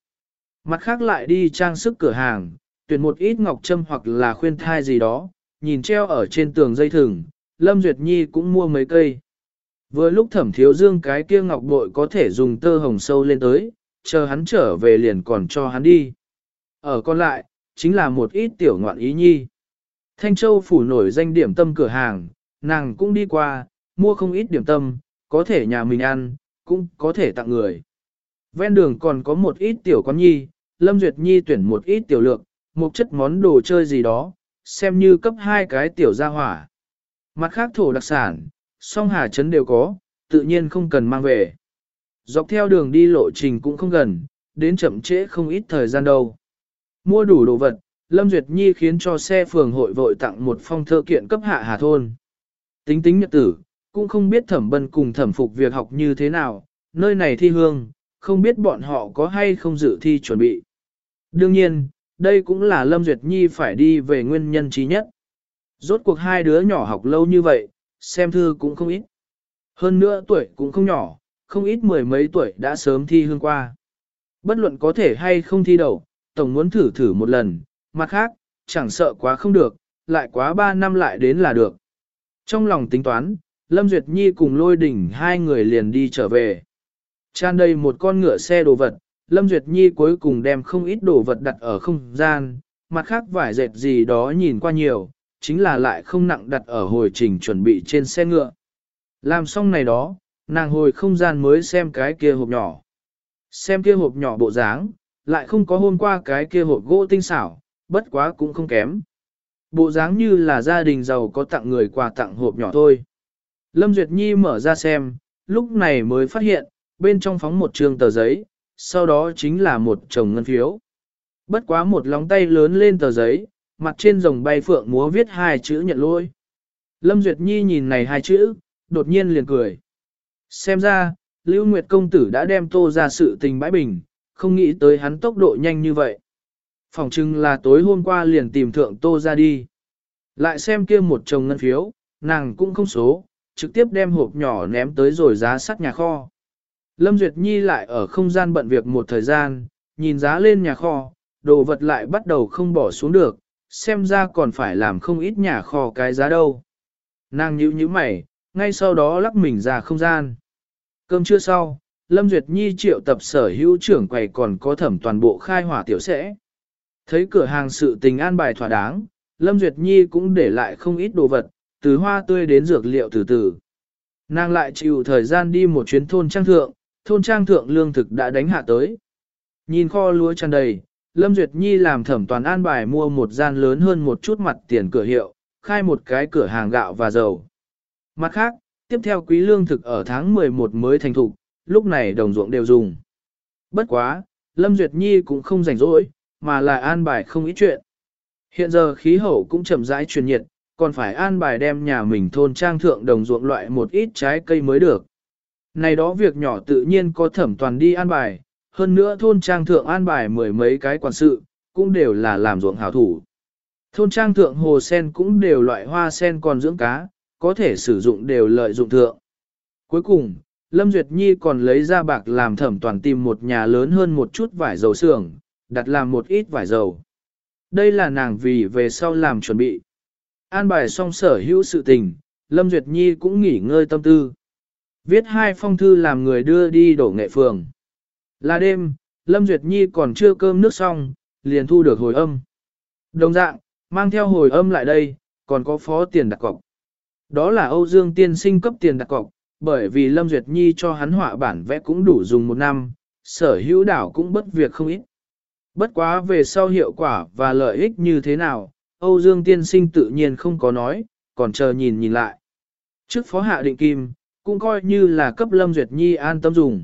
Mặt khác lại đi trang sức cửa hàng, tuyển một ít ngọc châm hoặc là khuyên thai gì đó, nhìn treo ở trên tường dây thừng, Lâm Duyệt Nhi cũng mua mấy cây. Vừa lúc thẩm thiếu dương cái kia ngọc bội có thể dùng tơ hồng sâu lên tới, chờ hắn trở về liền còn cho hắn đi. Ở còn lại, chính là một ít tiểu ngoạn ý nhi. Thanh Châu phủ nổi danh điểm tâm cửa hàng, nàng cũng đi qua, mua không ít điểm tâm, có thể nhà mình ăn, cũng có thể tặng người. Ven đường còn có một ít tiểu quán nhi, Lâm Duyệt Nhi tuyển một ít tiểu lượng, một chất món đồ chơi gì đó, xem như cấp hai cái tiểu gia hỏa. Mặt khác thổ đặc sản, song hà trấn đều có, tự nhiên không cần mang về. Dọc theo đường đi lộ trình cũng không gần, đến chậm trễ không ít thời gian đâu. Mua đủ đồ vật, Lâm Duyệt Nhi khiến cho xe phường hội vội tặng một phong thơ kiện cấp hạ hà thôn. Tính tính nhật tử, cũng không biết thẩm bân cùng thẩm phục việc học như thế nào, nơi này thi hương, không biết bọn họ có hay không dự thi chuẩn bị. Đương nhiên, đây cũng là Lâm Duyệt Nhi phải đi về nguyên nhân trí nhất. Rốt cuộc hai đứa nhỏ học lâu như vậy, xem thư cũng không ít. Hơn nữa tuổi cũng không nhỏ, không ít mười mấy tuổi đã sớm thi hương qua. Bất luận có thể hay không thi đầu, tổng muốn thử thử một lần, mặt khác, chẳng sợ quá không được, lại quá ba năm lại đến là được. Trong lòng tính toán, Lâm Duyệt Nhi cùng lôi đỉnh hai người liền đi trở về. Tràn đầy một con ngựa xe đồ vật, Lâm Duyệt Nhi cuối cùng đem không ít đồ vật đặt ở không gian, mặt khác vải dệt gì đó nhìn qua nhiều, chính là lại không nặng đặt ở hồi trình chuẩn bị trên xe ngựa. Làm xong này đó, nàng hồi không gian mới xem cái kia hộp nhỏ. Xem kia hộp nhỏ bộ dáng, lại không có hôm qua cái kia hộp gỗ tinh xảo, bất quá cũng không kém. Bộ dáng như là gia đình giàu có tặng người quà tặng hộp nhỏ thôi. Lâm Duyệt Nhi mở ra xem, lúc này mới phát hiện, bên trong phóng một trường tờ giấy, sau đó chính là một chồng ngân phiếu. Bất quá một lóng tay lớn lên tờ giấy, mặt trên rồng bay phượng múa viết hai chữ nhận lỗi. Lâm Duyệt Nhi nhìn này hai chữ, đột nhiên liền cười. Xem ra, Lưu Nguyệt Công Tử đã đem tô ra sự tình bãi bình, không nghĩ tới hắn tốc độ nhanh như vậy. Phòng trưng là tối hôm qua liền tìm thượng tô ra đi. Lại xem kia một chồng ngân phiếu, nàng cũng không số, trực tiếp đem hộp nhỏ ném tới rồi giá sắt nhà kho. Lâm Duyệt Nhi lại ở không gian bận việc một thời gian, nhìn giá lên nhà kho, đồ vật lại bắt đầu không bỏ xuống được, xem ra còn phải làm không ít nhà kho cái giá đâu. Nàng nhíu nhíu mày, ngay sau đó lắc mình ra không gian. Cơm trưa sau, Lâm Duyệt Nhi triệu tập sở hữu trưởng quầy còn có thẩm toàn bộ khai hỏa tiểu sẽ. Thấy cửa hàng sự tình an bài thỏa đáng, Lâm Duyệt Nhi cũng để lại không ít đồ vật, từ hoa tươi đến dược liệu từ từ. Nàng lại chịu thời gian đi một chuyến thôn trang thượng, thôn trang thượng lương thực đã đánh hạ tới. Nhìn kho lúa tràn đầy, Lâm Duyệt Nhi làm thẩm toàn an bài mua một gian lớn hơn một chút mặt tiền cửa hiệu, khai một cái cửa hàng gạo và dầu. Mặt khác, tiếp theo quý lương thực ở tháng 11 mới thành thục, lúc này đồng ruộng đều dùng. Bất quá, Lâm Duyệt Nhi cũng không rảnh rỗi, mà là an bài không ít chuyện. Hiện giờ khí hậu cũng chậm rãi truyền nhiệt, còn phải an bài đem nhà mình thôn trang thượng đồng ruộng loại một ít trái cây mới được. Này đó việc nhỏ tự nhiên có thẩm toàn đi an bài, hơn nữa thôn trang thượng an bài mười mấy cái quản sự, cũng đều là làm ruộng hảo thủ. Thôn trang thượng hồ sen cũng đều loại hoa sen còn dưỡng cá, có thể sử dụng đều lợi dụng thượng. Cuối cùng, Lâm Duyệt Nhi còn lấy ra bạc làm thẩm toàn tìm một nhà lớn hơn một chút vải dầu xưởng, đặt làm một ít vải dầu. Đây là nàng vì về sau làm chuẩn bị. An bài xong sở hữu sự tình, Lâm Duyệt Nhi cũng nghỉ ngơi tâm tư. Viết hai phong thư làm người đưa đi đổ nghệ phường. Là đêm, Lâm Duyệt Nhi còn chưa cơm nước xong, liền thu được hồi âm. Đồng dạng, mang theo hồi âm lại đây, còn có phó tiền đặt cọc. Đó là Âu Dương tiên sinh cấp tiền đặt cọc, bởi vì Lâm Duyệt Nhi cho hắn họa bản vẽ cũng đủ dùng một năm, sở hữu đảo cũng bất việc không ít. Bất quá về sau hiệu quả và lợi ích như thế nào, Âu Dương tiên sinh tự nhiên không có nói, còn chờ nhìn nhìn lại. Trước phó hạ định kim, cũng coi như là cấp Lâm Duyệt Nhi an tâm dùng.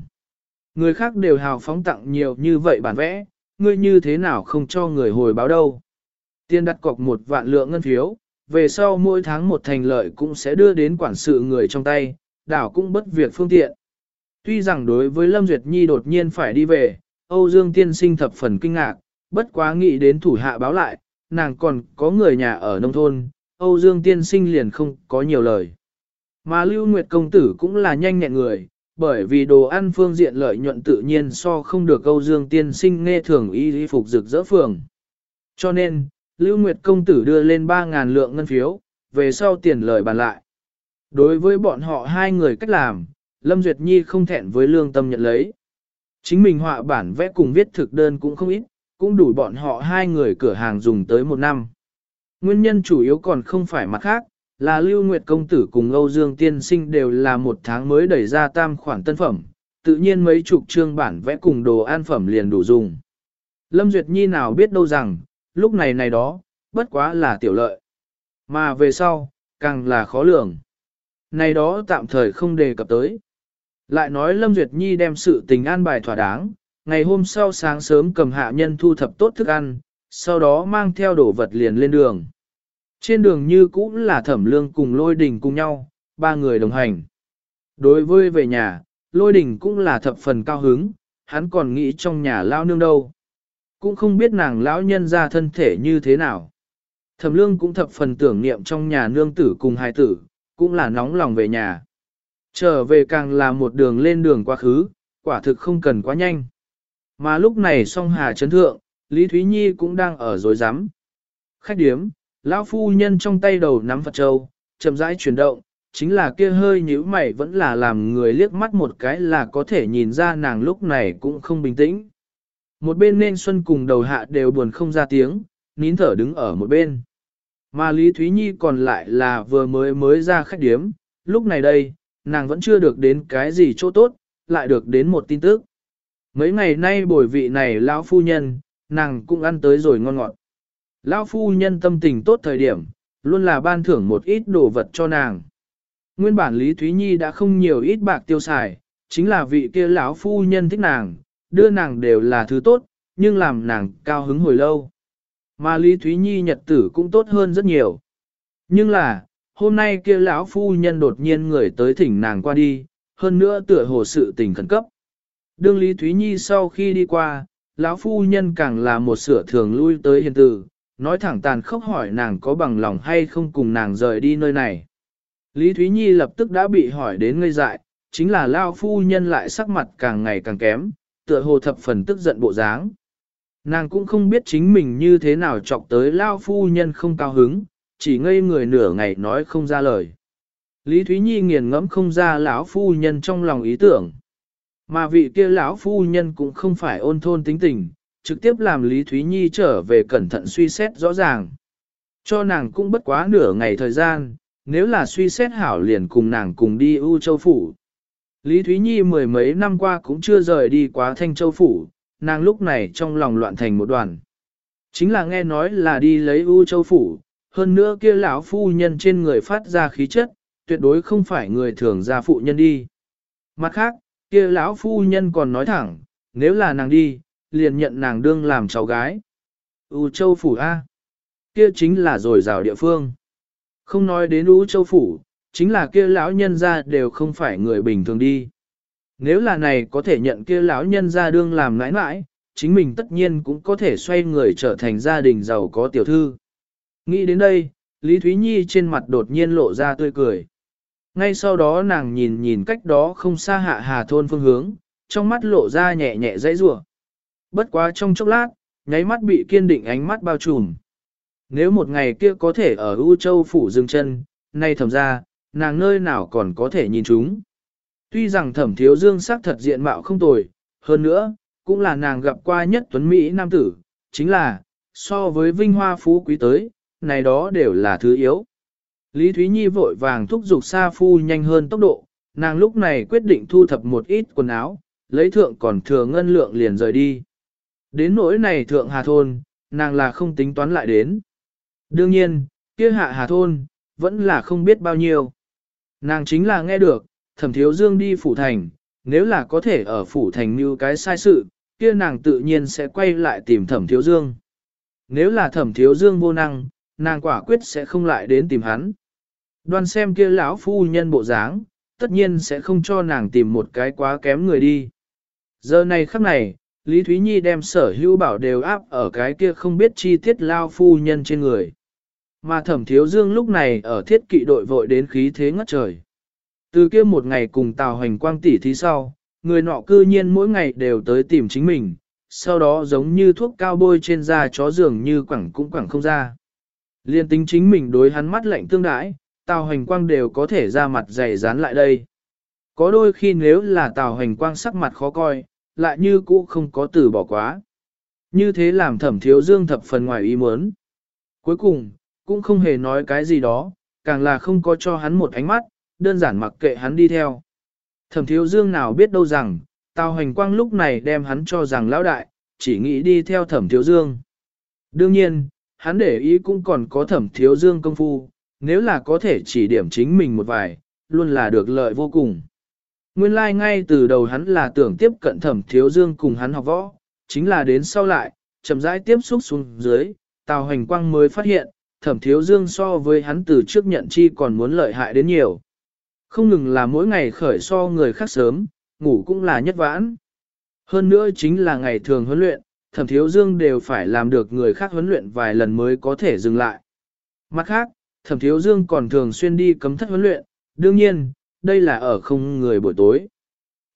Người khác đều hào phóng tặng nhiều như vậy bản vẽ, ngươi như thế nào không cho người hồi báo đâu. tiên đặt cọc một vạn lượng ngân phiếu, về sau mỗi tháng một thành lợi cũng sẽ đưa đến quản sự người trong tay, đảo cũng bất việc phương tiện. Tuy rằng đối với Lâm Duyệt Nhi đột nhiên phải đi về, Âu Dương tiên sinh thập phần kinh ngạc, bất quá nghĩ đến thủ hạ báo lại, nàng còn có người nhà ở nông thôn, Âu Dương tiên sinh liền không có nhiều lời. Mà Lưu Nguyệt công tử cũng là nhanh nhẹn người, bởi vì đồ ăn phương diện lợi nhuận tự nhiên so không được Âu Dương tiên sinh nghe thường y y phục rực rỡ phường. Cho nên, Lưu Nguyệt công tử đưa lên 3.000 lượng ngân phiếu, về sau tiền lời bàn lại. Đối với bọn họ hai người cách làm, Lâm Duyệt Nhi không thẹn với lương tâm nhận lấy. Chính mình họa bản vẽ cùng viết thực đơn cũng không ít, cũng đủ bọn họ hai người cửa hàng dùng tới một năm. Nguyên nhân chủ yếu còn không phải mặt khác, là Lưu Nguyệt Công Tử cùng Âu Dương Tiên Sinh đều là một tháng mới đẩy ra tam khoản tân phẩm, tự nhiên mấy chục trương bản vẽ cùng đồ an phẩm liền đủ dùng. Lâm Duyệt Nhi nào biết đâu rằng, lúc này này đó, bất quá là tiểu lợi. Mà về sau, càng là khó lường. Này đó tạm thời không đề cập tới. Lại nói Lâm Duyệt Nhi đem sự tình an bài thỏa đáng, ngày hôm sau sáng sớm cầm hạ nhân thu thập tốt thức ăn, sau đó mang theo đồ vật liền lên đường. Trên đường như cũ là thẩm lương cùng lôi đình cùng nhau, ba người đồng hành. Đối với về nhà, lôi đình cũng là thập phần cao hứng, hắn còn nghĩ trong nhà lao nương đâu. Cũng không biết nàng lão nhân ra thân thể như thế nào. Thẩm lương cũng thập phần tưởng niệm trong nhà nương tử cùng hai tử, cũng là nóng lòng về nhà. Trở về càng là một đường lên đường quá khứ, quả thực không cần quá nhanh. Mà lúc này song hà chấn thượng, Lý Thúy Nhi cũng đang ở dối rắm Khách điếm, lão phu nhân trong tay đầu nắm Phật Châu, chậm rãi chuyển động, chính là kia hơi nhíu mày vẫn là làm người liếc mắt một cái là có thể nhìn ra nàng lúc này cũng không bình tĩnh. Một bên nên xuân cùng đầu hạ đều buồn không ra tiếng, nín thở đứng ở một bên. Mà Lý Thúy Nhi còn lại là vừa mới mới ra khách điếm, lúc này đây, nàng vẫn chưa được đến cái gì chỗ tốt, lại được đến một tin tức. Mấy ngày nay bồi vị này lão phu nhân, nàng cũng ăn tới rồi ngon ngọt. Lão phu nhân tâm tình tốt thời điểm, luôn là ban thưởng một ít đồ vật cho nàng. Nguyên bản Lý Thúy Nhi đã không nhiều ít bạc tiêu xài, chính là vị kia lão phu nhân thích nàng, đưa nàng đều là thứ tốt, nhưng làm nàng cao hứng hồi lâu. Mà Lý Thúy Nhi nhật tử cũng tốt hơn rất nhiều. Nhưng là, hôm nay kia lão phu nhân đột nhiên người tới thỉnh nàng qua đi, hơn nữa tựa hồ sự tình khẩn cấp. Đương Lý Thúy Nhi sau khi đi qua, lão phu nhân càng là một sửa thường lui tới hiền tử, nói thẳng tàn khốc hỏi nàng có bằng lòng hay không cùng nàng rời đi nơi này. Lý Thúy Nhi lập tức đã bị hỏi đến ngây dại, chính là lão phu nhân lại sắc mặt càng ngày càng kém, tựa hồ thập phần tức giận bộ dáng. Nàng cũng không biết chính mình như thế nào chọc tới lão phu nhân không cao hứng, chỉ ngây người nửa ngày nói không ra lời. Lý Thúy Nhi nghiền ngẫm không ra lão phu nhân trong lòng ý tưởng. Mà vị kia lão phu nhân cũng không phải ôn thôn tính tình, trực tiếp làm Lý Thúy Nhi trở về cẩn thận suy xét rõ ràng. Cho nàng cũng bất quá nửa ngày thời gian, nếu là suy xét hảo liền cùng nàng cùng đi U Châu Phủ. Lý Thúy Nhi mười mấy năm qua cũng chưa rời đi quá Thanh Châu Phủ, nàng lúc này trong lòng loạn thành một đoàn. Chính là nghe nói là đi lấy U Châu Phủ, hơn nữa kia lão phu nhân trên người phát ra khí chất, tuyệt đối không phải người thường ra phụ nhân đi. Mặt khác, kia lão phu nhân còn nói thẳng, nếu là nàng đi, liền nhận nàng đương làm cháu gái. U Châu Phủ A. Kia chính là rồi rào địa phương. Không nói đến U Châu Phủ, chính là kia lão nhân ra đều không phải người bình thường đi. Nếu là này có thể nhận kia lão nhân ra đương làm nãi nãi, chính mình tất nhiên cũng có thể xoay người trở thành gia đình giàu có tiểu thư. Nghĩ đến đây, Lý Thúy Nhi trên mặt đột nhiên lộ ra tươi cười. Ngay sau đó nàng nhìn nhìn cách đó không xa hạ hà thôn phương hướng, trong mắt lộ ra nhẹ nhẹ dãy rủa. Bất quá trong chốc lát, nháy mắt bị kiên định ánh mắt bao trùm. Nếu một ngày kia có thể ở U Châu phủ dừng chân, nay thầm ra, nàng nơi nào còn có thể nhìn chúng. Tuy rằng thẩm thiếu dương sắc thật diện mạo không tồi, hơn nữa, cũng là nàng gặp qua nhất tuấn Mỹ nam tử, chính là, so với vinh hoa phú quý tới, này đó đều là thứ yếu. Lý Thúy Nhi vội vàng thúc giục Sa Phu nhanh hơn tốc độ, nàng lúc này quyết định thu thập một ít quần áo, lấy thượng còn thừa ngân lượng liền rời đi. Đến nỗi này thượng hà thôn, nàng là không tính toán lại đến. Đương nhiên, kia hạ hà thôn, vẫn là không biết bao nhiêu. Nàng chính là nghe được, thẩm thiếu dương đi phủ thành, nếu là có thể ở phủ thành như cái sai sự, kia nàng tự nhiên sẽ quay lại tìm thẩm thiếu dương. Nếu là thẩm thiếu dương vô năng, nàng quả quyết sẽ không lại đến tìm hắn. Đoan xem kia lão phu nhân bộ dáng, tất nhiên sẽ không cho nàng tìm một cái quá kém người đi. Giờ này khắc này, Lý Thúy Nhi đem sở hữu bảo đều áp ở cái kia không biết chi tiết lao phu nhân trên người. Mà thẩm thiếu dương lúc này ở thiết kỵ đội vội đến khí thế ngất trời. Từ kia một ngày cùng Tào Hành Quang tỷ thí sau, người nọ cư nhiên mỗi ngày đều tới tìm chính mình, sau đó giống như thuốc cao bôi trên da chó dường như quẳng cũng quẳng không ra. Liên tính chính mình đối hắn mắt lạnh tương đãi, Tào Hành Quang đều có thể ra mặt dày dán lại đây. Có đôi khi nếu là Tào Hành Quang sắc mặt khó coi, lại như cũ không có từ bỏ quá. Như thế làm thẩm thiếu dương thập phần ngoài ý muốn. Cuối cùng, cũng không hề nói cái gì đó, càng là không có cho hắn một ánh mắt, đơn giản mặc kệ hắn đi theo. Thẩm thiếu dương nào biết đâu rằng, Tào hành Quang lúc này đem hắn cho rằng lão đại, chỉ nghĩ đi theo thẩm thiếu dương. Đương nhiên, hắn để ý cũng còn có thẩm thiếu dương công phu, nếu là có thể chỉ điểm chính mình một vài, luôn là được lợi vô cùng. Nguyên lai like ngay từ đầu hắn là tưởng tiếp cận thẩm thiếu dương cùng hắn học võ, chính là đến sau lại, chậm rãi tiếp xúc xuống dưới, Tào Hoành Quang mới phát hiện, thẩm thiếu dương so với hắn từ trước nhận chi còn muốn lợi hại đến nhiều. Không ngừng là mỗi ngày khởi so người khác sớm, ngủ cũng là nhất vãn. Hơn nữa chính là ngày thường huấn luyện, thẩm thiếu dương đều phải làm được người khác huấn luyện vài lần mới có thể dừng lại. Mặt khác, thẩm thiếu dương còn thường xuyên đi cấm thất huấn luyện, đương nhiên, đây là ở không người buổi tối.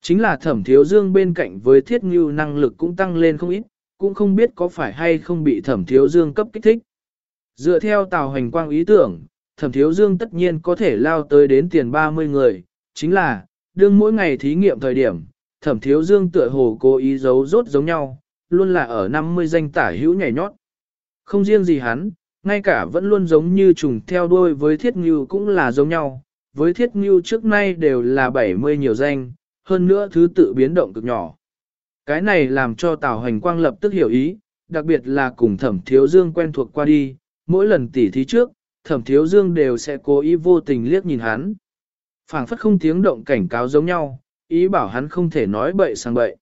Chính là thẩm thiếu dương bên cạnh với thiết ngưu năng lực cũng tăng lên không ít, cũng không biết có phải hay không bị thẩm thiếu dương cấp kích thích. Dựa theo tàu hành quang ý tưởng, thẩm thiếu dương tất nhiên có thể lao tới đến tiền 30 người, chính là, đương mỗi ngày thí nghiệm thời điểm, thẩm thiếu dương tựa hồ cố ý giấu rốt giống nhau, luôn là ở 50 danh tả hữu nhảy nhót. Không riêng gì hắn, ngay cả vẫn luôn giống như trùng theo đuôi với thiết ngưu cũng là giống nhau, với thiết ngưu trước nay đều là 70 nhiều danh, hơn nữa thứ tự biến động cực nhỏ. Cái này làm cho Tào Hành Quang lập tức hiểu ý, đặc biệt là cùng thẩm thiếu dương quen thuộc qua đi, mỗi lần tỉ thí trước, thẩm thiếu dương đều sẽ cố ý vô tình liếc nhìn hắn. phảng phất không tiếng động cảnh cáo giống nhau, ý bảo hắn không thể nói bậy sang bậy.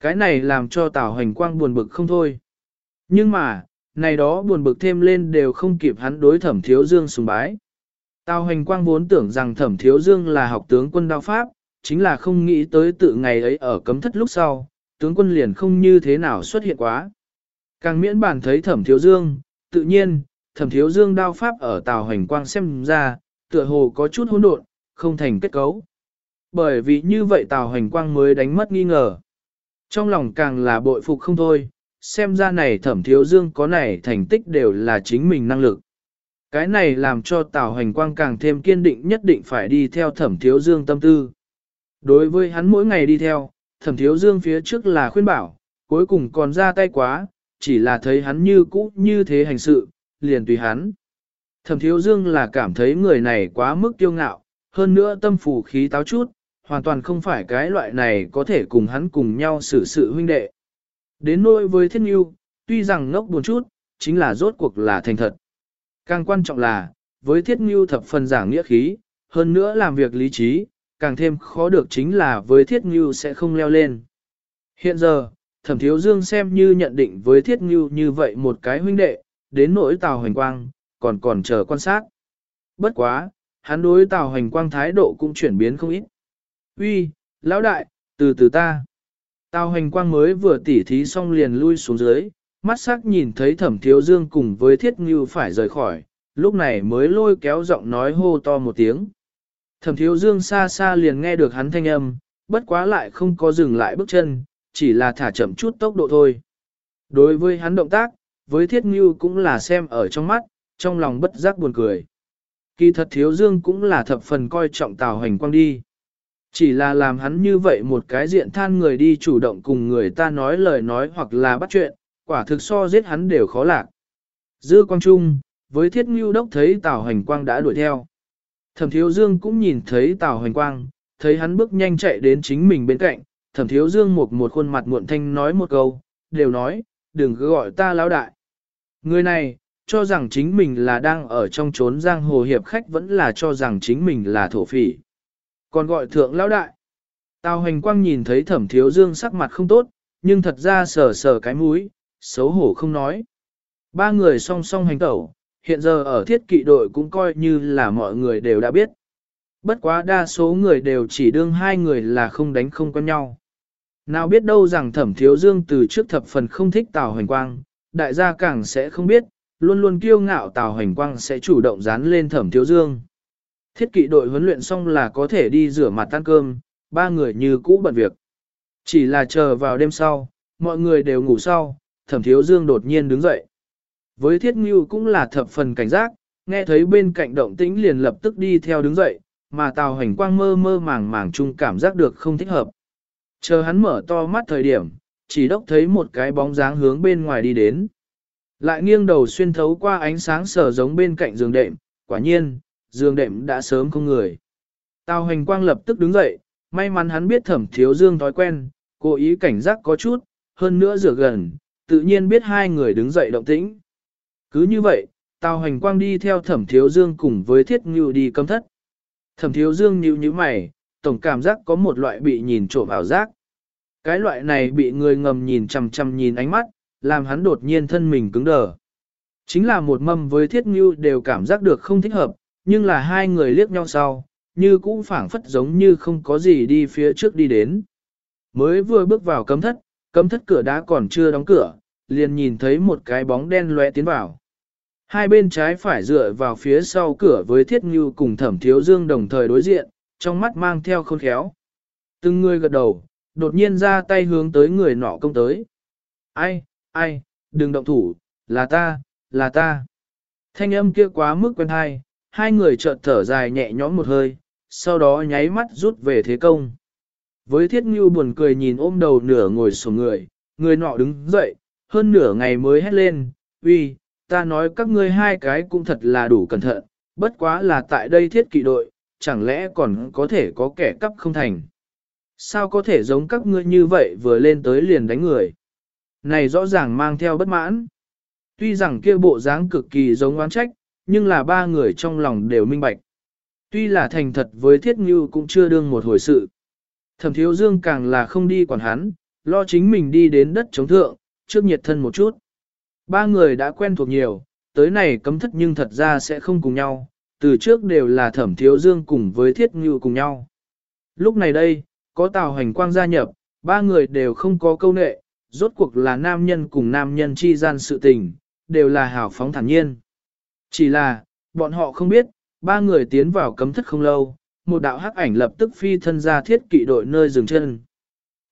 Cái này làm cho Tào Hành Quang buồn bực không thôi. Nhưng mà, này đó buồn bực thêm lên đều không kịp hắn đối thẩm thiếu dương sùng bái. Tào Hành Quang vốn tưởng rằng thẩm thiếu dương là học tướng quân đao pháp, chính là không nghĩ tới tự ngày ấy ở cấm thất lúc sau, tướng quân liền không như thế nào xuất hiện quá. Càng miễn bản thấy thẩm thiếu dương, tự nhiên, thẩm thiếu dương đao pháp ở Tào Hành Quang xem ra, tựa hồ có chút hỗn độn, không thành kết cấu. Bởi vì như vậy Tào Hành Quang mới đánh mất nghi ngờ. Trong lòng càng là bội phục không thôi, xem ra này thẩm thiếu dương có này thành tích đều là chính mình năng lực. Cái này làm cho Tào Hành Quang càng thêm kiên định nhất định phải đi theo thẩm thiếu dương tâm tư. Đối với hắn mỗi ngày đi theo, thẩm thiếu dương phía trước là khuyên bảo, cuối cùng còn ra tay quá, chỉ là thấy hắn như cũ như thế hành sự, liền tùy hắn. Thẩm thiếu dương là cảm thấy người này quá mức kiêu ngạo, hơn nữa tâm phù khí táo chút, hoàn toàn không phải cái loại này có thể cùng hắn cùng nhau xử sự huynh đệ. Đến nỗi với thiết nghiêu, tuy rằng ngốc buồn chút, chính là rốt cuộc là thành thật. Càng quan trọng là, với thiết ngưu thập phần giảng nghĩa khí, hơn nữa làm việc lý trí, càng thêm khó được chính là với thiết ngưu sẽ không leo lên. Hiện giờ, thẩm thiếu dương xem như nhận định với thiết ngưu như vậy một cái huynh đệ, đến nỗi tào hoành quang, còn còn chờ quan sát. Bất quá, hắn đối tào hoành quang thái độ cũng chuyển biến không ít. Uy, lão đại, từ từ ta. Tào hoành quang mới vừa tỉ thí xong liền lui xuống dưới, mắt sắc nhìn thấy thẩm thiếu dương cùng với thiết ngưu phải rời khỏi, lúc này mới lôi kéo giọng nói hô to một tiếng. Thẩm thiếu dương xa xa liền nghe được hắn thanh âm, bất quá lại không có dừng lại bước chân, chỉ là thả chậm chút tốc độ thôi. Đối với hắn động tác, với thiết ngưu cũng là xem ở trong mắt, trong lòng bất giác buồn cười. Kỳ thật thiếu dương cũng là thập phần coi trọng tào hành quang đi. Chỉ là làm hắn như vậy một cái diện than người đi chủ động cùng người ta nói lời nói hoặc là bắt chuyện, quả thực so giết hắn đều khó lạc. Dư quang trung, với thiết ngưu đốc thấy tào hành quang đã đuổi theo. Thẩm thiếu dương cũng nhìn thấy tào hành quang, thấy hắn bước nhanh chạy đến chính mình bên cạnh, thẩm thiếu dương một một khuôn mặt muộn thanh nói một câu, đều nói, đừng cứ gọi ta lão đại. Người này, cho rằng chính mình là đang ở trong trốn giang hồ hiệp khách vẫn là cho rằng chính mình là thổ phỉ. Còn gọi thượng lão đại. Tào hành quang nhìn thấy thẩm thiếu dương sắc mặt không tốt, nhưng thật ra sờ sờ cái mũi, xấu hổ không nói. Ba người song song hành tẩu, hiện giờ ở thiết kỵ đội cũng coi như là mọi người đều đã biết. Bất quá đa số người đều chỉ đương hai người là không đánh không quen nhau. Nào biết đâu rằng thẩm thiếu dương từ trước thập phần không thích Tào Hoành Quang, đại gia càng sẽ không biết, luôn luôn kiêu ngạo Tào Hoành Quang sẽ chủ động dán lên thẩm thiếu dương. Thiết kỵ đội huấn luyện xong là có thể đi rửa mặt ăn cơm, ba người như cũ bận việc. Chỉ là chờ vào đêm sau, mọi người đều ngủ sau, thẩm thiếu dương đột nhiên đứng dậy. Với thiết ngưu cũng là thập phần cảnh giác, nghe thấy bên cạnh động tĩnh liền lập tức đi theo đứng dậy, mà tào hành quang mơ mơ màng màng chung cảm giác được không thích hợp. Chờ hắn mở to mắt thời điểm, chỉ đốc thấy một cái bóng dáng hướng bên ngoài đi đến. Lại nghiêng đầu xuyên thấu qua ánh sáng sở giống bên cạnh giường đệm, quả nhiên, giường đệm đã sớm không người. Tào hành quang lập tức đứng dậy, may mắn hắn biết thẩm thiếu dương thói quen, cố ý cảnh giác có chút, hơn nữa rửa gần, tự nhiên biết hai người đứng dậy động tĩnh. Cứ như vậy, Tào Hoành quang đi theo thẩm thiếu dương cùng với thiết ngưu đi cấm thất. Thẩm thiếu dương nhíu nhíu mày, tổng cảm giác có một loại bị nhìn trộm ảo giác. Cái loại này bị người ngầm nhìn chằm chằm nhìn ánh mắt, làm hắn đột nhiên thân mình cứng đờ. Chính là một mâm với thiết ngưu đều cảm giác được không thích hợp, nhưng là hai người liếc nhau sau, như cũng phảng phất giống như không có gì đi phía trước đi đến. Mới vừa bước vào cấm thất, cấm thất cửa đá còn chưa đóng cửa, liền nhìn thấy một cái bóng đen lóe tiến vào. Hai bên trái phải dựa vào phía sau cửa với thiết ngưu cùng thẩm thiếu dương đồng thời đối diện, trong mắt mang theo khôn khéo. Từng người gật đầu, đột nhiên ra tay hướng tới người nọ công tới. Ai, ai, đừng động thủ, là ta, là ta. Thanh âm kia quá mức quen thai, hai người chợt thở dài nhẹ nhõm một hơi, sau đó nháy mắt rút về thế công. Với thiết như buồn cười nhìn ôm đầu nửa ngồi sổ người, người nọ đứng dậy, hơn nửa ngày mới hét lên, uy, ta nói các ngươi hai cái cũng thật là đủ cẩn thận, bất quá là tại đây thiết kỵ đội, chẳng lẽ còn có thể có kẻ cắp không thành. Sao có thể giống các ngươi như vậy vừa lên tới liền đánh người? Này rõ ràng mang theo bất mãn. Tuy rằng kia bộ dáng cực kỳ giống oán trách, nhưng là ba người trong lòng đều minh bạch. Tuy là thành thật với thiết như cũng chưa đương một hồi sự. Thẩm thiếu dương càng là không đi quản hắn, lo chính mình đi đến đất chống thượng, trước nhiệt thân một chút. Ba người đã quen thuộc nhiều, tới này cấm thất nhưng thật ra sẽ không cùng nhau, từ trước đều là thẩm thiếu dương cùng với thiết như cùng nhau. Lúc này đây, có tào hành quang gia nhập, ba người đều không có câu nệ, rốt cuộc là nam nhân cùng nam nhân chi gian sự tình, đều là hào phóng thản nhiên. Chỉ là, bọn họ không biết, ba người tiến vào cấm thất không lâu, một đạo hắc ảnh lập tức phi thân ra thiết kỵ đội nơi dừng chân.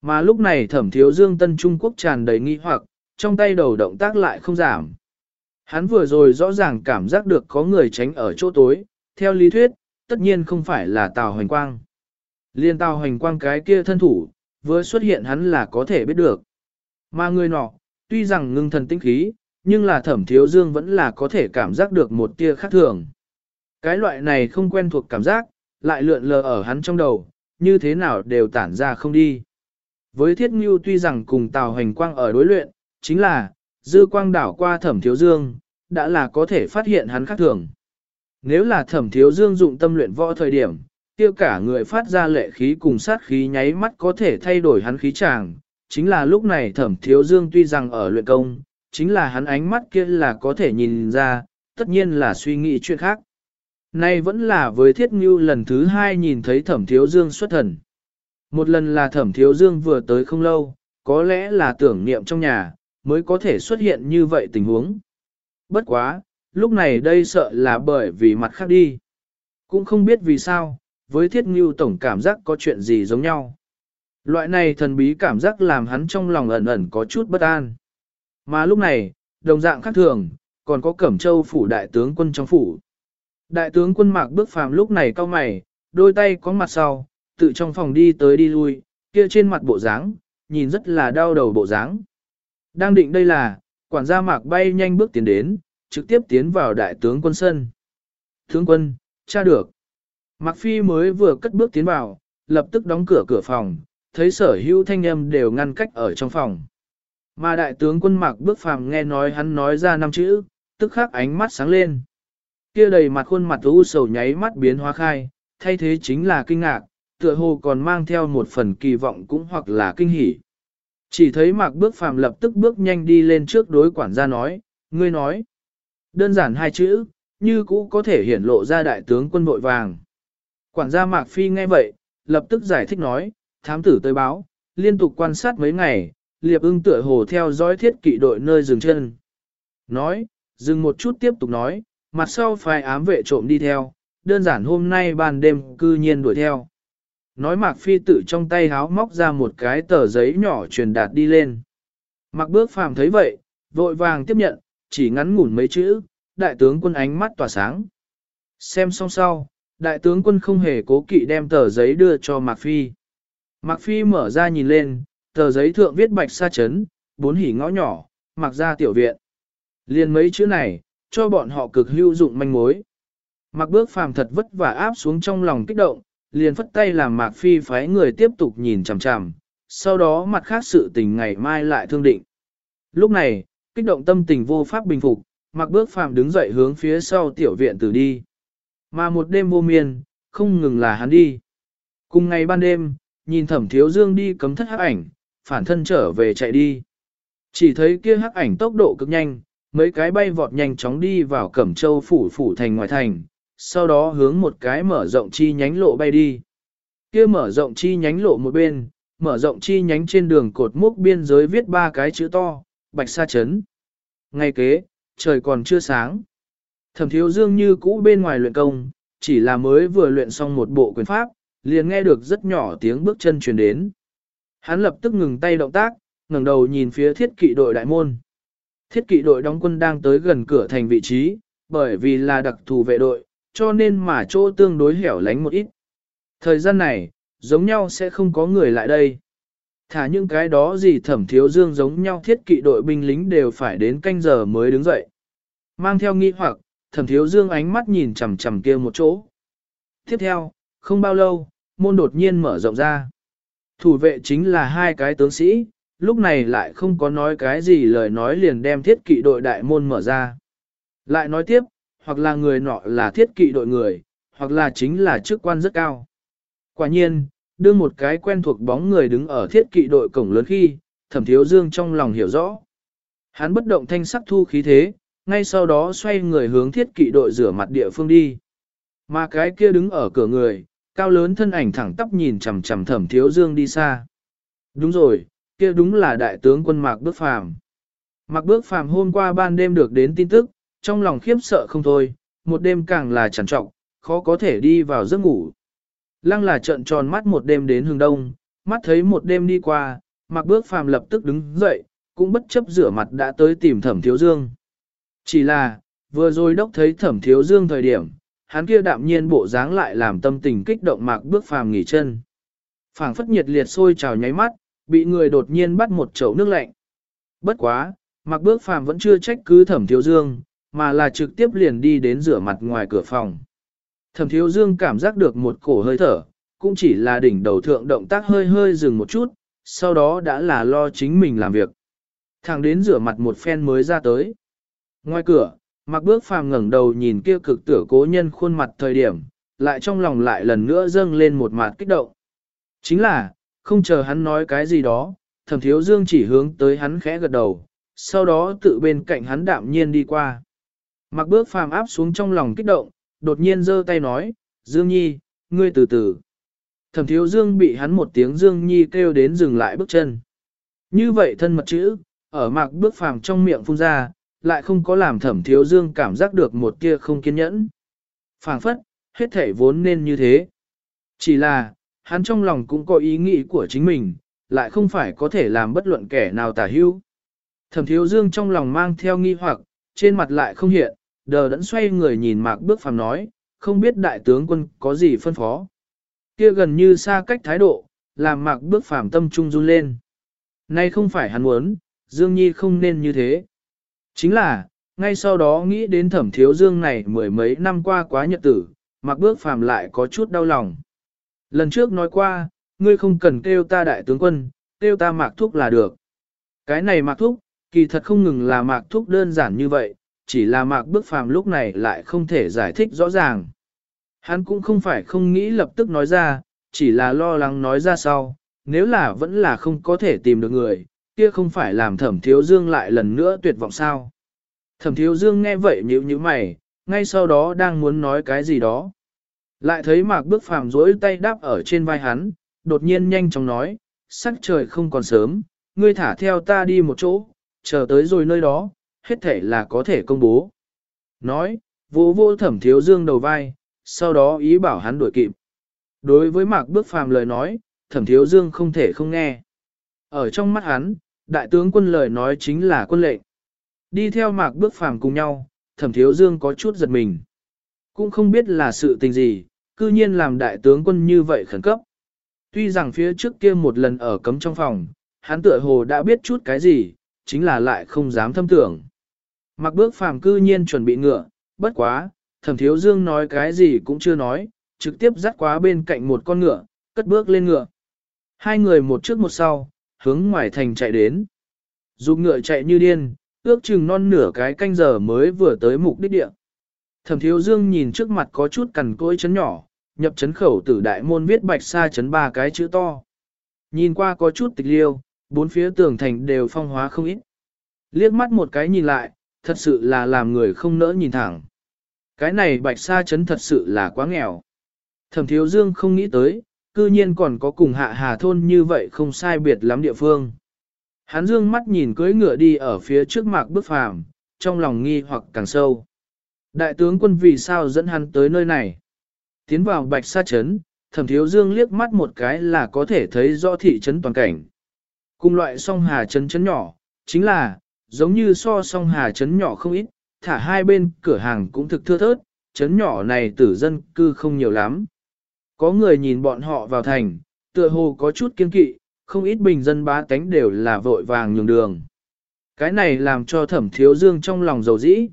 Mà lúc này thẩm thiếu dương tân Trung Quốc tràn đầy nghi hoặc, trong tay đầu động tác lại không giảm. Hắn vừa rồi rõ ràng cảm giác được có người tránh ở chỗ tối, theo lý thuyết, tất nhiên không phải là Tào Hoành Quang. Liên Tào Hoành Quang cái kia thân thủ, vừa xuất hiện hắn là có thể biết được. Mà người nọ, tuy rằng ngưng thần tinh khí, nhưng là thẩm thiếu dương vẫn là có thể cảm giác được một tia khác thường. Cái loại này không quen thuộc cảm giác, lại lượn lờ ở hắn trong đầu, như thế nào đều tản ra không đi. Với thiết ngưu tuy rằng cùng Tào hành Quang ở đối luyện, chính là, dư quang đảo qua thẩm thiếu dương, đã là có thể phát hiện hắn khác thường. Nếu là thẩm thiếu dương dụng tâm luyện võ thời điểm, tiêu cả người phát ra lệ khí cùng sát khí nháy mắt có thể thay đổi hắn khí tràng, chính là lúc này thẩm thiếu dương tuy rằng ở luyện công, chính là hắn ánh mắt kia là có thể nhìn ra, tất nhiên là suy nghĩ chuyện khác. Nay vẫn là với thiết ngưu lần thứ hai nhìn thấy thẩm thiếu dương xuất thần. Một lần là thẩm thiếu dương vừa tới không lâu, có lẽ là tưởng niệm trong nhà, mới có thể xuất hiện như vậy tình huống. Bất quá, lúc này đây sợ là bởi vì mặt khác đi. Cũng không biết vì sao, với thiết ngưu tổng cảm giác có chuyện gì giống nhau. Loại này thần bí cảm giác làm hắn trong lòng ẩn ẩn có chút bất an. Mà lúc này, đồng dạng khác thường, còn có Cẩm Châu phủ đại tướng quân trong phủ. Đại tướng quân Mạc Bước Phàm lúc này cao mày, đôi tay có mặt sau, tự trong phòng đi tới đi lui, kia trên mặt bộ dáng, nhìn rất là đau đầu bộ dáng. Đang định đây là, quản gia Mạc bay nhanh bước tiến đến, trực tiếp tiến vào đại tướng quân sân. Tướng quân, cha được. Mạc Phi mới vừa cất bước tiến vào, lập tức đóng cửa cửa phòng, thấy sở hữu thanh âm đều ngăn cách ở trong phòng. Mà đại tướng quân Mạc bước phàm nghe nói hắn nói ra năm chữ, tức khắc ánh mắt sáng lên. Kia đầy mặt khuôn mặt u sầu nháy mắt biến hóa khai, thay thế chính là kinh ngạc, tựa hồ còn mang theo một phần kỳ vọng cũng hoặc là kinh hỉ. Chỉ thấy Mạc bước phàm lập tức bước nhanh đi lên trước đối quản gia nói, ngươi nói. Đơn giản hai chữ, như cũ có thể hiển lộ ra đại tướng quân bội vàng. Quản gia Mạc Phi nghe vậy, lập tức giải thích nói, thám tử tới báo, liên tục quan sát mấy ngày, liệp ưng tựa hồ theo dõi thiết kỵ đội nơi dừng chân. Nói, dừng một chút tiếp tục nói, mặt sau phải ám vệ trộm đi theo, đơn giản hôm nay ban đêm cư nhiên đuổi theo. Nói Mạc Phi tự trong tay háo móc ra một cái tờ giấy nhỏ truyền đạt đi lên. Mạc bước phàm thấy vậy, vội vàng tiếp nhận, chỉ ngắn ngủn mấy chữ, đại tướng quân ánh mắt tỏa sáng. Xem xong sau, đại tướng quân không hề cố kỵ đem tờ giấy đưa cho Mạc Phi. Mạc Phi mở ra nhìn lên, tờ giấy thượng viết bạch sa chấn, bốn hỉ ngõ nhỏ, mặc ra tiểu viện. Liên mấy chữ này, cho bọn họ cực hữu dụng manh mối. Mạc bước phàm thật vất vả áp xuống trong lòng kích động, liền phất tay làm Mạc Phi phái người tiếp tục nhìn chằm chằm, sau đó mặt khác sự tình ngày mai lại thương định. Lúc này, kích động tâm tình vô pháp bình phục, Mạc bước phàm đứng dậy hướng phía sau tiểu viện từ đi. Mà một đêm vô miên, không ngừng là hắn đi. Cùng ngày ban đêm, nhìn thẩm thiếu dương đi cấm thất hắc ảnh, phản thân trở về chạy đi. Chỉ thấy kia hắc ảnh tốc độ cực nhanh, mấy cái bay vọt nhanh chóng đi vào cẩm châu phủ phủ thành ngoài thành, sau đó hướng một cái mở rộng chi nhánh lộ bay đi. Kia mở rộng chi nhánh lộ một bên, mở rộng chi nhánh trên đường cột mốc biên giới viết ba cái chữ to, bạch sa chấn. Ngay kế, trời còn chưa sáng. Thẩm thiếu dương như cũ bên ngoài luyện công, chỉ là mới vừa luyện xong một bộ quyền pháp, liền nghe được rất nhỏ tiếng bước chân truyền đến. Hắn lập tức ngừng tay động tác, ngẩng đầu nhìn phía thiết kỵ đội đại môn. Thiết kỵ đội đóng quân đang tới gần cửa thành vị trí, bởi vì là đặc thù vệ đội, cho nên mà chỗ tương đối hẻo lánh một ít. Thời gian này, giống nhau sẽ không có người lại đây. Thả những cái đó gì thẩm thiếu dương giống nhau thiết kỵ đội binh lính đều phải đến canh giờ mới đứng dậy. Mang theo nghi hoặc, thẩm thiếu dương ánh mắt nhìn chằm chằm kia một chỗ. Tiếp theo, không bao lâu, môn đột nhiên mở rộng ra. Thủ vệ chính là hai cái tướng sĩ, lúc này lại không có nói cái gì lời nói liền đem thiết kỵ đội đại môn mở ra. Lại nói tiếp, hoặc là người nọ là thiết kỵ đội người, hoặc là chính là chức quan rất cao. Quả nhiên, đưa một cái quen thuộc bóng người đứng ở thiết kỵ đội cổng lớn khi, thẩm thiếu dương trong lòng hiểu rõ. Hắn bất động thanh sắc thu khí thế, ngay sau đó xoay người hướng thiết kỵ đội rửa mặt địa phương đi. Mà cái kia đứng ở cửa người, cao lớn thân ảnh thẳng tắp nhìn chằm chằm thẩm thiếu dương đi xa. Đúng rồi, kia đúng là đại tướng quân Mạc Bước Phàm. Mạc Bước Phàm hôm qua ban đêm được đến tin tức, trong lòng khiếp sợ không thôi, một đêm càng là trằn trọng, khó có thể đi vào giấc ngủ. Lăng là trợn tròn mắt một đêm đến hướng đông, mắt thấy một đêm đi qua, Mạc Bước Phàm lập tức đứng dậy, cũng bất chấp rửa mặt đã tới tìm thẩm thiếu dương. Chỉ là, vừa rồi đốc thấy thẩm thiếu dương thời điểm, hắn kia đạm nhiên bộ dáng lại làm tâm tình kích động mạc bước phàm nghỉ chân. phảng phất nhiệt liệt sôi trào nháy mắt, bị người đột nhiên bắt một chậu nước lạnh. Bất quá, mặc bước phàm vẫn chưa trách cứ thẩm thiếu dương, mà là trực tiếp liền đi đến rửa mặt ngoài cửa phòng. Thẩm thiếu dương cảm giác được một cổ hơi thở, cũng chỉ là đỉnh đầu thượng động tác hơi hơi dừng một chút, sau đó đã là lo chính mình làm việc. Thẳng đến rửa mặt một phen mới ra tới. Ngoài cửa, mặc bước phàm ngẩng đầu nhìn kia cực tử cố nhân khuôn mặt thời điểm, lại trong lòng lại lần nữa dâng lên một mặt kích động. Chính là, không chờ hắn nói cái gì đó, thẩm thiếu dương chỉ hướng tới hắn khẽ gật đầu, sau đó tự bên cạnh hắn đạm nhiên đi qua. Mặc bước phàm áp xuống trong lòng kích động, đột nhiên giơ tay nói, Dương Nhi, ngươi từ từ. Thẩm thiếu Dương bị hắn một tiếng Dương Nhi kêu đến dừng lại bước chân. Như vậy thân mật chữ, ở mạc bước phàm trong miệng phun ra, lại không có làm thẩm thiếu dương cảm giác được một kia không kiên nhẫn. phảng phất, hết thể vốn nên như thế. Chỉ là, hắn trong lòng cũng có ý nghĩ của chính mình, lại không phải có thể làm bất luận kẻ nào tả hưu. Thẩm thiếu dương trong lòng mang theo nghi hoặc, trên mặt lại không hiện, đờ đẫn xoay người nhìn mạc bước phàm nói, không biết đại tướng quân có gì phân phó. Kia gần như xa cách thái độ, làm mạc bước phàm tâm trung run lên. Nay không phải hắn muốn, Dương Nhi không nên như thế. Chính là, ngay sau đó nghĩ đến thẩm thiếu Dương này mười mấy năm qua quá nhật tử, mạc bước phàm lại có chút đau lòng. Lần trước nói qua, ngươi không cần kêu ta đại tướng quân, kêu ta mạc thúc là được. Cái này mạc thúc, kỳ thật không ngừng là mạc thúc đơn giản như vậy, chỉ là mạc bước phàm lúc này lại không thể giải thích rõ ràng. Hắn cũng không phải không nghĩ lập tức nói ra, chỉ là lo lắng nói ra sau, nếu là vẫn là không có thể tìm được người, kia không phải làm thẩm thiếu dương lại lần nữa tuyệt vọng sao. Thẩm thiếu dương nghe vậy nhíu như mày, ngay sau đó đang muốn nói cái gì đó. Lại thấy mạc bước phàm rỗi tay đáp ở trên vai hắn, đột nhiên nhanh chóng nói, sắc trời không còn sớm, ngươi thả theo ta đi một chỗ, chờ tới rồi nơi đó, hết thể là có thể công bố. Nói, vô vô thẩm thiếu dương đầu vai, sau đó ý bảo hắn đuổi kịp. Đối với mạc bước phàm lời nói, thẩm thiếu dương không thể không nghe. Ở trong mắt hắn, đại tướng quân lời nói chính là quân lệnh. Đi theo mạc bước phàm cùng nhau, thẩm thiếu dương có chút giật mình. Cũng không biết là sự tình gì, cư nhiên làm đại tướng quân như vậy khẩn cấp. Tuy rằng phía trước kia một lần ở cấm trong phòng, hắn tựa hồ đã biết chút cái gì, chính là lại không dám thâm tưởng. Mặc bước phàm cư nhiên chuẩn bị ngựa, bất quá, thẩm thiếu dương nói cái gì cũng chưa nói, trực tiếp dắt quá bên cạnh một con ngựa, cất bước lên ngựa. Hai người một trước một sau, hướng ngoài thành chạy đến. Dục ngựa chạy như điên, ước chừng non nửa cái canh giờ mới vừa tới mục đích địa. Thẩm thiếu dương nhìn trước mặt có chút cằn cỗi chấn nhỏ, nhập chấn khẩu tử đại môn viết bạch sa chấn ba cái chữ to. Nhìn qua có chút tịch liêu, bốn phía tường thành đều phong hóa không ít. Liếc mắt một cái nhìn lại, thật sự là làm người không nỡ nhìn thẳng. Cái này bạch sa chấn thật sự là quá nghèo. Thẩm thiếu dương không nghĩ tới, cư nhiên còn có cùng hạ hà thôn như vậy không sai biệt lắm địa phương. Hắn dương mắt nhìn cưỡi ngựa đi ở phía trước mạc bước phàm, trong lòng nghi hoặc càng sâu. Đại tướng quân vì sao dẫn hắn tới nơi này? Tiến vào bạch sa chấn, thẩm thiếu dương liếc mắt một cái là có thể thấy rõ thị trấn toàn cảnh. Cùng loại song hà trấn trấn nhỏ, chính là, giống như so song hà trấn nhỏ không ít, thả hai bên cửa hàng cũng thực thưa thớt, trấn nhỏ này tử dân cư không nhiều lắm. Có người nhìn bọn họ vào thành, tựa hồ có chút kiên kỵ, không ít bình dân bá tánh đều là vội vàng nhường đường. Cái này làm cho thẩm thiếu dương trong lòng dầu dĩ.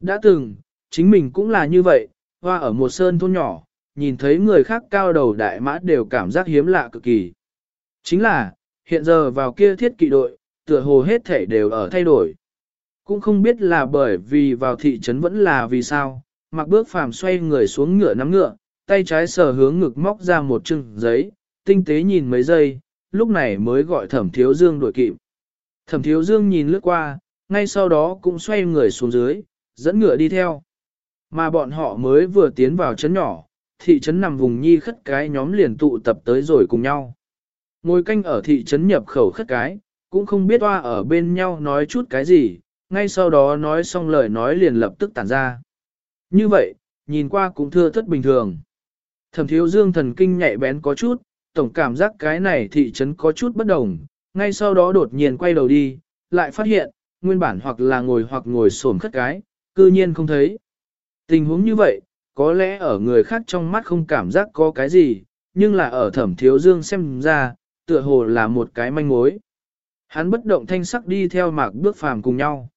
Đã từng, chính mình cũng là như vậy, hoa ở một sơn thôn nhỏ, nhìn thấy người khác cao đầu đại mã đều cảm giác hiếm lạ cực kỳ. Chính là, hiện giờ vào kia thiết kỵ đội, tựa hồ hết thể đều ở thay đổi. Cũng không biết là bởi vì vào thị trấn vẫn là vì sao, mặc bước phàm xoay người xuống ngựa nắm ngựa, tay trái sờ hướng ngực móc ra một chừng giấy, tinh tế nhìn mấy giây, lúc này mới gọi thẩm thiếu dương đuổi kịp. Thẩm thiếu dương nhìn lướt qua, ngay sau đó cũng xoay người xuống dưới, dẫn ngựa đi theo. Mà bọn họ mới vừa tiến vào trấn nhỏ, thị trấn nằm vùng nhi khất cái nhóm liền tụ tập tới rồi cùng nhau. Ngồi canh ở thị trấn nhập khẩu khất cái, cũng không biết oa ở bên nhau nói chút cái gì, ngay sau đó nói xong lời nói liền lập tức tản ra. Như vậy, nhìn qua cũng thưa thất bình thường. Thẩm thiếu dương thần kinh nhạy bén có chút, tổng cảm giác cái này thị trấn có chút bất đồng, ngay sau đó đột nhiên quay đầu đi, lại phát hiện, nguyên bản hoặc là ngồi hoặc ngồi xổm khất cái, cư nhiên không thấy. Tình huống như vậy, có lẽ ở người khác trong mắt không cảm giác có cái gì, nhưng là ở thẩm thiếu dương xem ra, tựa hồ là một cái manh mối. Hắn bất động thanh sắc đi theo mạc bước phàm cùng nhau.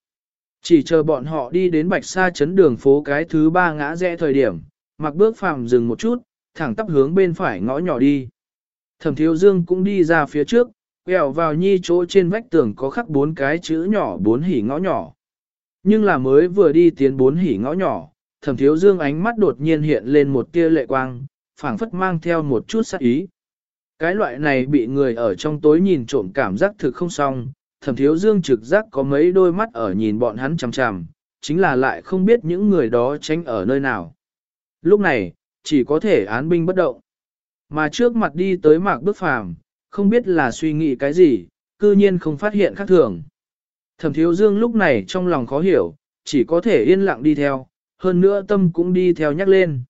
Chỉ chờ bọn họ đi đến bạch sa chấn đường phố cái thứ ba ngã rẽ thời điểm, mạc bước phàm dừng một chút, thẳng tắp hướng bên phải ngõ nhỏ đi. Thẩm thiếu dương cũng đi ra phía trước, quẹo vào nhi chỗ trên vách tường có khắc bốn cái chữ nhỏ bốn hỉ ngõ nhỏ. Nhưng là mới vừa đi tiến bốn hỉ ngõ nhỏ, thẩm thiếu dương ánh mắt đột nhiên hiện lên một tia lệ quang, phảng phất mang theo một chút sắc ý. Cái loại này bị người ở trong tối nhìn trộm cảm giác thực không xong, thẩm thiếu dương trực giác có mấy đôi mắt ở nhìn bọn hắn chằm chằm, chính là lại không biết những người đó tránh ở nơi nào. Lúc này, chỉ có thể án binh bất động. Mà trước mặt đi tới mạc bước phàm, không biết là suy nghĩ cái gì, cư nhiên không phát hiện khác thường. Thẩm thiếu dương lúc này trong lòng khó hiểu, chỉ có thể yên lặng đi theo, hơn nữa tâm cũng đi theo nhắc lên.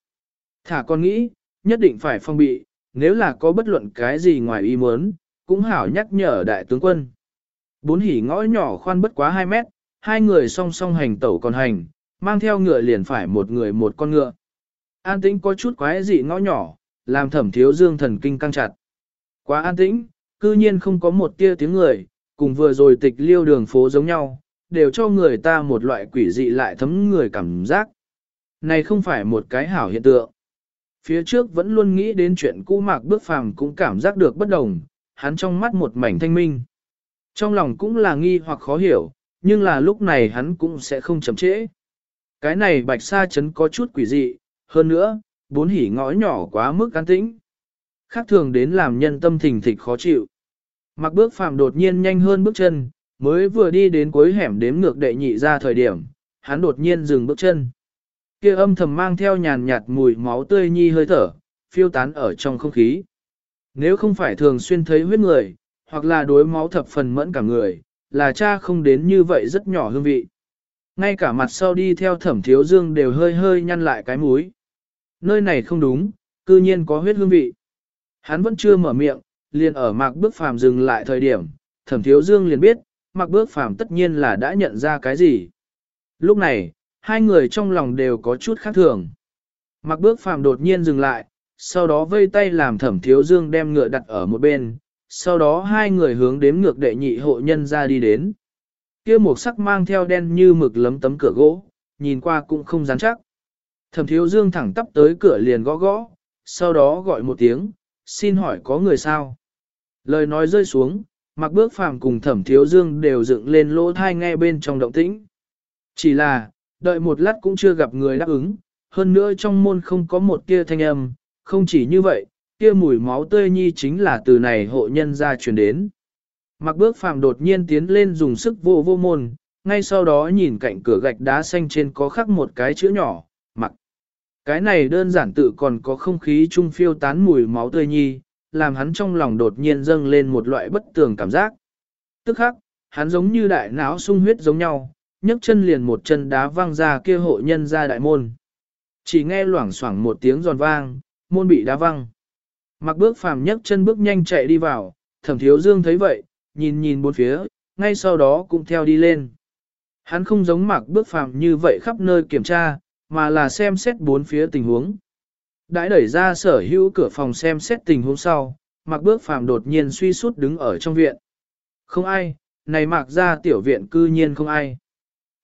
Thả con nghĩ, nhất định phải phong bị, nếu là có bất luận cái gì ngoài ý muốn, cũng hảo nhắc nhở đại tướng quân. Bốn hỉ ngõ nhỏ khoan bất quá 2 mét, hai người song song hành tẩu còn hành, mang theo ngựa liền phải một người một con ngựa. An tĩnh có chút quái dị ngõ nhỏ, làm thẩm thiếu dương thần kinh căng chặt. Quá an tĩnh, cư nhiên không có một tia tiếng người, cùng vừa rồi tịch liêu đường phố giống nhau, đều cho người ta một loại quỷ dị lại thấm người cảm giác. Này không phải một cái hảo hiện tượng. Phía trước vẫn luôn nghĩ đến chuyện cũ mạc bước phàm cũng cảm giác được bất đồng, hắn trong mắt một mảnh thanh minh. Trong lòng cũng là nghi hoặc khó hiểu, nhưng là lúc này hắn cũng sẽ không chậm trễ. Cái này bạch sa chấn có chút quỷ dị, hơn nữa, bốn hỉ ngõ nhỏ quá mức can tĩnh. Khác thường đến làm nhân tâm thình thịch khó chịu. Mặc bước phàm đột nhiên nhanh hơn bước chân, mới vừa đi đến cuối hẻm đếm ngược đệ nhị ra thời điểm, hắn đột nhiên dừng bước chân kia âm thầm mang theo nhàn nhạt mùi máu tươi nhi hơi thở, phiêu tán ở trong không khí. Nếu không phải thường xuyên thấy huyết người, hoặc là đối máu thập phần mẫn cả người, là cha không đến như vậy rất nhỏ hương vị. Ngay cả mặt sau đi theo thẩm thiếu dương đều hơi hơi nhăn lại cái mũi. Nơi này không đúng, cư nhiên có huyết hương vị. Hắn vẫn chưa mở miệng, liền ở mạc bước phàm dừng lại thời điểm, thẩm thiếu dương liền biết, mạc bước phàm tất nhiên là đã nhận ra cái gì. Lúc này, hai người trong lòng đều có chút khác thường. Mặc bước phàm đột nhiên dừng lại, sau đó vây tay làm thẩm thiếu dương đem ngựa đặt ở một bên, sau đó hai người hướng đếm ngược đệ nhị hộ nhân ra đi đến. Kia một sắc mang theo đen như mực lấm tấm cửa gỗ, nhìn qua cũng không rắn chắc. Thẩm thiếu dương thẳng tắp tới cửa liền gõ gõ, sau đó gọi một tiếng, xin hỏi có người sao? Lời nói rơi xuống, mặc bước phàm cùng thẩm thiếu dương đều dựng lên lỗ thai nghe bên trong động tĩnh. Chỉ là, đợi một lát cũng chưa gặp người đáp ứng, hơn nữa trong môn không có một kia thanh âm, không chỉ như vậy, kia mùi máu tươi nhi chính là từ này hộ nhân ra truyền đến. Mặc bước phàm đột nhiên tiến lên dùng sức vô vô môn, ngay sau đó nhìn cạnh cửa gạch đá xanh trên có khắc một cái chữ nhỏ, mặc. Cái này đơn giản tự còn có không khí trung phiêu tán mùi máu tươi nhi, làm hắn trong lòng đột nhiên dâng lên một loại bất tường cảm giác. Tức khắc, hắn giống như đại não sung huyết giống nhau, nhấc chân liền một chân đá văng ra kia hộ nhân ra đại môn. Chỉ nghe loảng xoảng một tiếng giòn vang, môn bị đá văng. Mặc bước phàm nhấc chân bước nhanh chạy đi vào, thẩm thiếu dương thấy vậy, nhìn nhìn bốn phía, ngay sau đó cũng theo đi lên. Hắn không giống mặc bước phàm như vậy khắp nơi kiểm tra, mà là xem xét bốn phía tình huống. Đãi đẩy ra sở hữu cửa phòng xem xét tình huống sau, mặc bước phàm đột nhiên suy sút đứng ở trong viện. Không ai, này mặc ra tiểu viện cư nhiên không ai.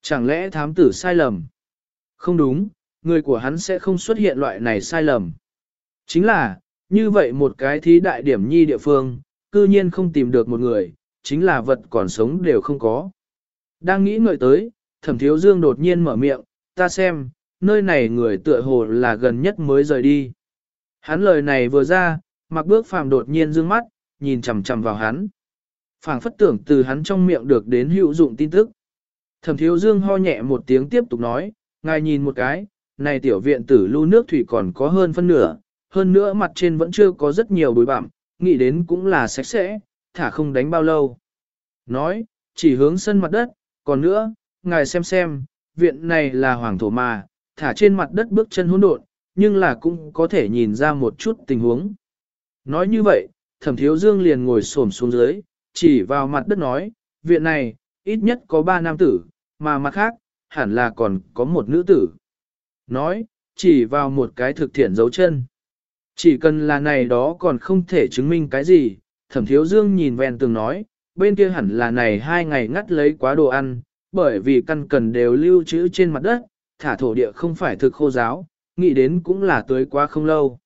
Chẳng lẽ thám tử sai lầm? Không đúng, người của hắn sẽ không xuất hiện loại này sai lầm. Chính là, như vậy một cái thí đại điểm nhi địa phương, cư nhiên không tìm được một người, chính là vật còn sống đều không có. Đang nghĩ ngợi tới, thẩm thiếu dương đột nhiên mở miệng, ta xem, nơi này người tựa hồ là gần nhất mới rời đi. Hắn lời này vừa ra, mặc bước phàm đột nhiên dương mắt, nhìn chằm chằm vào hắn. Phảng phất tưởng từ hắn trong miệng được đến hữu dụng tin tức. Thẩm thiếu dương ho nhẹ một tiếng tiếp tục nói, ngài nhìn một cái, này tiểu viện tử lưu nước thủy còn có hơn phân nửa, hơn nữa mặt trên vẫn chưa có rất nhiều bụi bặm, nghĩ đến cũng là sạch sẽ, thả không đánh bao lâu. Nói, chỉ hướng sân mặt đất, còn nữa, ngài xem xem, viện này là hoàng thổ mà, thả trên mặt đất bước chân hỗn độn, nhưng là cũng có thể nhìn ra một chút tình huống. Nói như vậy, thẩm thiếu dương liền ngồi xổm xuống dưới, chỉ vào mặt đất nói, viện này, ít nhất có ba nam tử, mà mặt khác, hẳn là còn có một nữ tử. Nói, chỉ vào một cái thực thiện dấu chân. Chỉ cần là này đó còn không thể chứng minh cái gì, thẩm thiếu dương nhìn ven tường nói, bên kia hẳn là này hai ngày ngắt lấy quá đồ ăn, bởi vì căn cần đều lưu trữ trên mặt đất, thả thổ địa không phải thực khô giáo, nghĩ đến cũng là tới quá không lâu.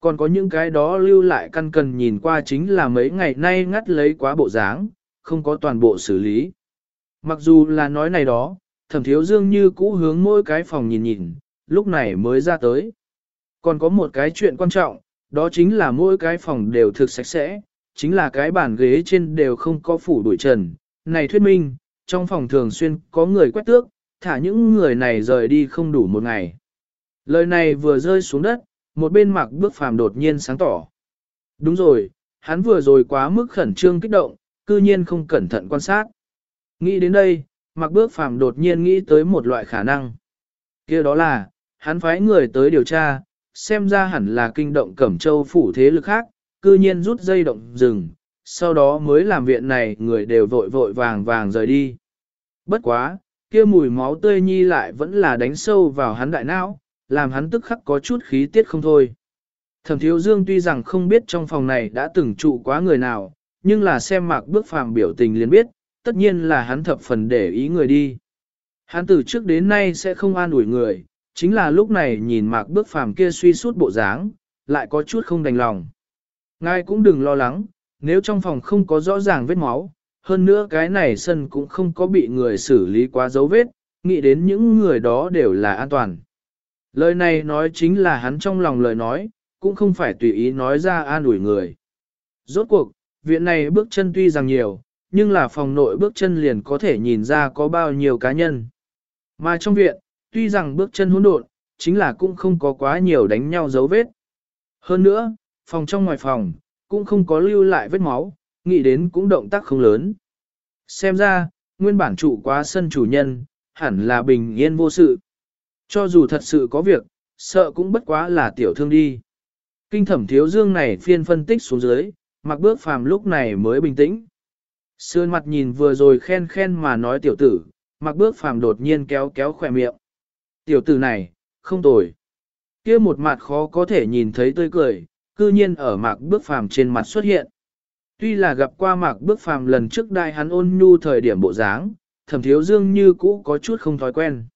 Còn có những cái đó lưu lại căn cần nhìn qua chính là mấy ngày nay ngắt lấy quá bộ dáng, không có toàn bộ xử lý. Mặc dù là nói này đó, thẩm thiếu dương như cũ hướng mỗi cái phòng nhìn nhìn, lúc này mới ra tới. Còn có một cái chuyện quan trọng, đó chính là mỗi cái phòng đều thực sạch sẽ, chính là cái bàn ghế trên đều không có phủ đuổi trần. Này thuyết minh, trong phòng thường xuyên có người quét tước, thả những người này rời đi không đủ một ngày. Lời này vừa rơi xuống đất, một bên mặc bước phàm đột nhiên sáng tỏ. Đúng rồi, hắn vừa rồi quá mức khẩn trương kích động, cư nhiên không cẩn thận quan sát. Nghĩ đến đây, mặc bước phàm đột nhiên nghĩ tới một loại khả năng. kia đó là, hắn phái người tới điều tra, xem ra hẳn là kinh động cẩm châu phủ thế lực khác, cư nhiên rút dây động rừng, sau đó mới làm viện này người đều vội vội vàng vàng rời đi. Bất quá, kia mùi máu tươi nhi lại vẫn là đánh sâu vào hắn đại não, làm hắn tức khắc có chút khí tiết không thôi. Thẩm thiếu dương tuy rằng không biết trong phòng này đã từng trụ quá người nào, nhưng là xem mạc bước phàm biểu tình liền biết, tất nhiên là hắn thập phần để ý người đi. Hắn từ trước đến nay sẽ không an ủi người, chính là lúc này nhìn mạc bước phàm kia suy sút bộ dáng, lại có chút không đành lòng. Ngài cũng đừng lo lắng, nếu trong phòng không có rõ ràng vết máu, hơn nữa cái này sân cũng không có bị người xử lý quá dấu vết, nghĩ đến những người đó đều là an toàn. Lời này nói chính là hắn trong lòng lời nói, cũng không phải tùy ý nói ra an ủi người. Rốt cuộc, viện này bước chân tuy rằng nhiều, nhưng là phòng nội bước chân liền có thể nhìn ra có bao nhiêu cá nhân. Mà trong viện, tuy rằng bước chân hỗn độn, chính là cũng không có quá nhiều đánh nhau dấu vết. Hơn nữa, phòng trong ngoài phòng, cũng không có lưu lại vết máu, nghĩ đến cũng động tác không lớn. Xem ra, nguyên bản trụ quá sân chủ nhân, hẳn là bình yên vô sự. Cho dù thật sự có việc, sợ cũng bất quá là tiểu thương đi. Kinh thẩm thiếu dương này phiên phân tích xuống dưới, mặc bước phàm lúc này mới bình tĩnh. Sườn mặt nhìn vừa rồi khen khen mà nói tiểu tử, mặc bước phàm đột nhiên kéo kéo khỏe miệng. Tiểu tử này, không tồi. kia một mặt khó có thể nhìn thấy tươi cười, cư nhiên ở mạc bước phàm trên mặt xuất hiện. Tuy là gặp qua mạc bước phàm lần trước đại hắn ôn nhu thời điểm bộ dáng, thẩm thiếu dương như cũ có chút không thói quen.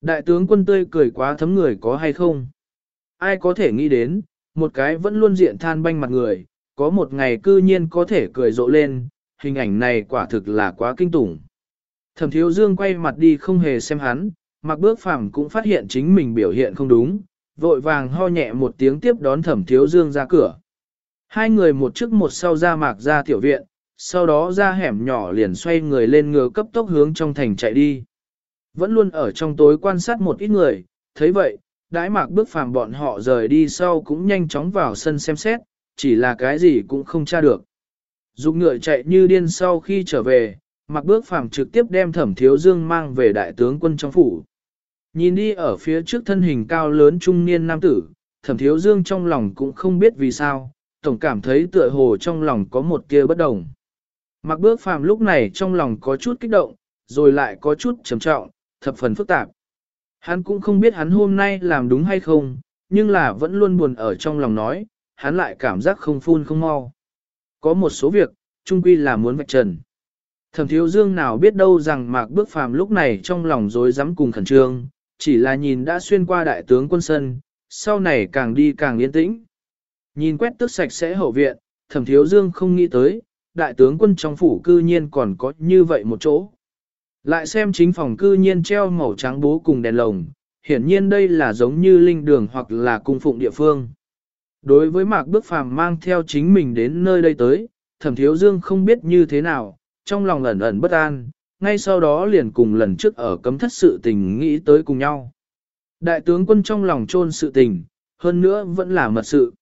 Đại tướng quân tươi cười quá thấm người có hay không? Ai có thể nghĩ đến, một cái vẫn luôn diện than banh mặt người, có một ngày cư nhiên có thể cười rộ lên, hình ảnh này quả thực là quá kinh tủng. Thẩm thiếu dương quay mặt đi không hề xem hắn, mặc bước phàm cũng phát hiện chính mình biểu hiện không đúng, vội vàng ho nhẹ một tiếng tiếp đón thẩm thiếu dương ra cửa. Hai người một trước một sau ra mạc ra tiểu viện, sau đó ra hẻm nhỏ liền xoay người lên ngựa cấp tốc hướng trong thành chạy đi. Vẫn luôn ở trong tối quan sát một ít người, thấy vậy, đãi mạc bước phàm bọn họ rời đi sau cũng nhanh chóng vào sân xem xét, chỉ là cái gì cũng không tra được. Dục ngựa chạy như điên sau khi trở về, Mặc bước phàm trực tiếp đem thẩm thiếu dương mang về đại tướng quân trong phủ. Nhìn đi ở phía trước thân hình cao lớn trung niên nam tử, thẩm thiếu dương trong lòng cũng không biết vì sao, tổng cảm thấy tựa hồ trong lòng có một kia bất đồng. Mặc bước phàm lúc này trong lòng có chút kích động, rồi lại có chút trầm trọng, thập phần phức tạp. Hắn cũng không biết hắn hôm nay làm đúng hay không, nhưng là vẫn luôn buồn ở trong lòng nói, hắn lại cảm giác không phun không mau. Có một số việc, trung quy là muốn vạch trần. Thẩm thiếu dương nào biết đâu rằng mạc bước phàm lúc này trong lòng rối rắm cùng khẩn trương, chỉ là nhìn đã xuyên qua đại tướng quân sân, sau này càng đi càng yên tĩnh. Nhìn quét tức sạch sẽ hậu viện, thẩm thiếu dương không nghĩ tới, đại tướng quân trong phủ cư nhiên còn có như vậy một chỗ. Lại xem chính phòng cư nhiên treo màu trắng bố cùng đèn lồng, hiển nhiên đây là giống như linh đường hoặc là cung phụng địa phương. Đối với mạc bước phàm mang theo chính mình đến nơi đây tới, thẩm thiếu dương không biết như thế nào, trong lòng ẩn ẩn bất an, ngay sau đó liền cùng lần trước ở cấm thất sự tình nghĩ tới cùng nhau. Đại tướng quân trong lòng trôn sự tình, hơn nữa vẫn là mật sự.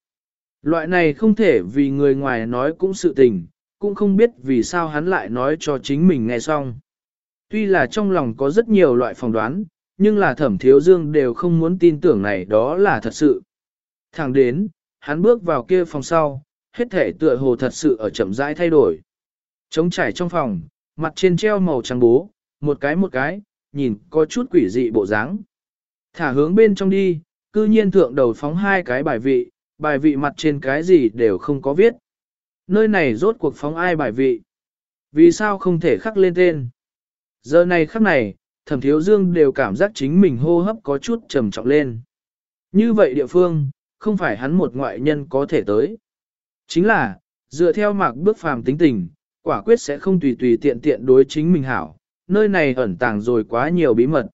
Loại này không thể vì người ngoài nói cũng sự tình, cũng không biết vì sao hắn lại nói cho chính mình nghe xong. Tuy là trong lòng có rất nhiều loại phỏng đoán, nhưng là thẩm thiếu dương đều không muốn tin tưởng này đó là thật sự. Thẳng đến, hắn bước vào kia phòng sau, hết thể tựa hồ thật sự ở chậm rãi thay đổi. Trống trải trong phòng, mặt trên treo màu trắng bố, một cái một cái, nhìn có chút quỷ dị bộ dáng. Thả hướng bên trong đi, cư nhiên thượng đầu phóng hai cái bài vị, bài vị mặt trên cái gì đều không có viết. Nơi này rốt cuộc phóng ai bài vị? Vì sao không thể khắc lên tên? Giờ này khắc này, thẩm thiếu dương đều cảm giác chính mình hô hấp có chút trầm trọng lên. Như vậy địa phương, không phải hắn một ngoại nhân có thể tới. Chính là, dựa theo mạc bước phàm tính tình, quả quyết sẽ không tùy tùy tiện tiện đối chính mình hảo, nơi này ẩn tàng rồi quá nhiều bí mật.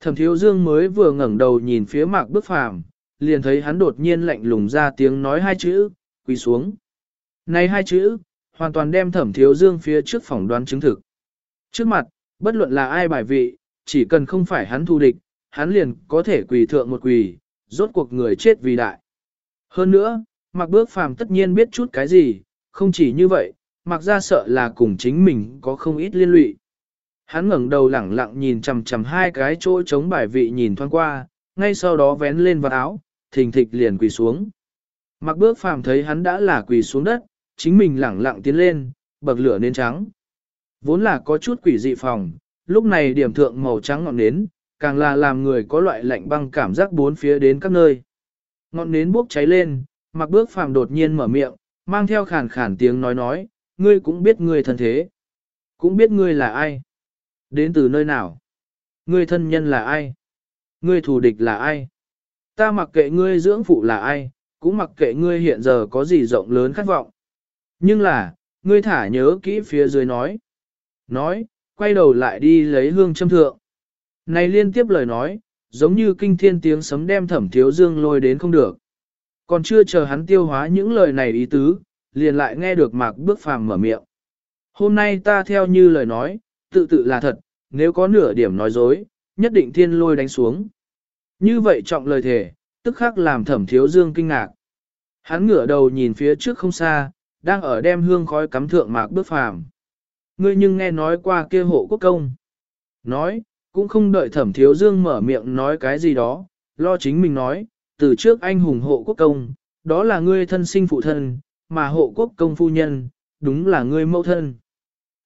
Thẩm thiếu dương mới vừa ngẩng đầu nhìn phía mạc bước phàm, liền thấy hắn đột nhiên lạnh lùng ra tiếng nói hai chữ, quỳ xuống. Này hai chữ, hoàn toàn đem thẩm thiếu dương phía trước phỏng đoán chứng thực. Trước mặt, bất luận là ai bài vị, chỉ cần không phải hắn thù địch, hắn liền có thể quỳ thượng một quỳ, rốt cuộc người chết vì đại. Hơn nữa, mặc bước phàm tất nhiên biết chút cái gì, không chỉ như vậy, mặc ra sợ là cùng chính mình có không ít liên lụy. Hắn ngẩng đầu lẳng lặng nhìn chằm chằm hai cái chỗ chống bài vị nhìn thoáng qua, ngay sau đó vén lên vào áo, thình thịch liền quỳ xuống. Mặc bước phàm thấy hắn đã là quỳ xuống đất, chính mình lẳng lặng tiến lên, bậc lửa nên trắng. Vốn là có chút quỷ dị phòng, lúc này điểm thượng màu trắng ngọn nến, càng là làm người có loại lạnh băng cảm giác bốn phía đến các nơi. Ngọn nến bốc cháy lên, mặc bước phàm đột nhiên mở miệng, mang theo khàn khàn tiếng nói nói, ngươi cũng biết ngươi thân thế. Cũng biết ngươi là ai. Đến từ nơi nào. Ngươi thân nhân là ai. Ngươi thù địch là ai. Ta mặc kệ ngươi dưỡng phụ là ai, cũng mặc kệ ngươi hiện giờ có gì rộng lớn khát vọng. Nhưng là, ngươi thả nhớ kỹ phía dưới nói. Nói, quay đầu lại đi lấy hương châm thượng. Này liên tiếp lời nói, giống như kinh thiên tiếng sấm đem thẩm thiếu dương lôi đến không được. Còn chưa chờ hắn tiêu hóa những lời này ý tứ, liền lại nghe được mạc bước phàm mở miệng. Hôm nay ta theo như lời nói, tự tự là thật, nếu có nửa điểm nói dối, nhất định thiên lôi đánh xuống. Như vậy trọng lời thề, tức khắc làm thẩm thiếu dương kinh ngạc. Hắn ngửa đầu nhìn phía trước không xa, đang ở đem hương khói cắm thượng mạc bước phàm. Ngươi nhưng nghe nói qua kia hộ quốc công. Nói, cũng không đợi thẩm thiếu dương mở miệng nói cái gì đó, lo chính mình nói, từ trước anh hùng hộ quốc công, đó là ngươi thân sinh phụ thân, mà hộ quốc công phu nhân, đúng là ngươi mẫu thân.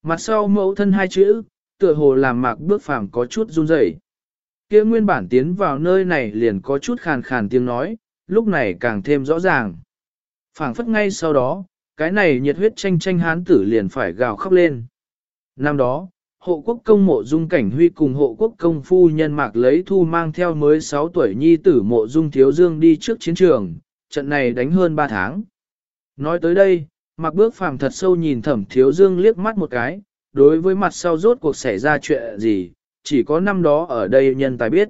Mặt sau mẫu thân hai chữ, tựa hồ làm mạc bước phẳng có chút run rẩy. Kia nguyên bản tiến vào nơi này liền có chút khàn khàn tiếng nói, lúc này càng thêm rõ ràng. phảng phất ngay sau đó, cái này nhiệt huyết tranh tranh hán tử liền phải gào khóc lên. Năm đó, hộ quốc công mộ dung cảnh huy cùng hộ quốc công phu nhân mạc lấy thu mang theo mới 6 tuổi nhi tử mộ dung thiếu dương đi trước chiến trường, trận này đánh hơn 3 tháng. Nói tới đây, mạc bước phàm thật sâu nhìn thẩm thiếu dương liếc mắt một cái, đối với mặt sau rốt cuộc xảy ra chuyện gì, chỉ có năm đó ở đây nhân tài biết.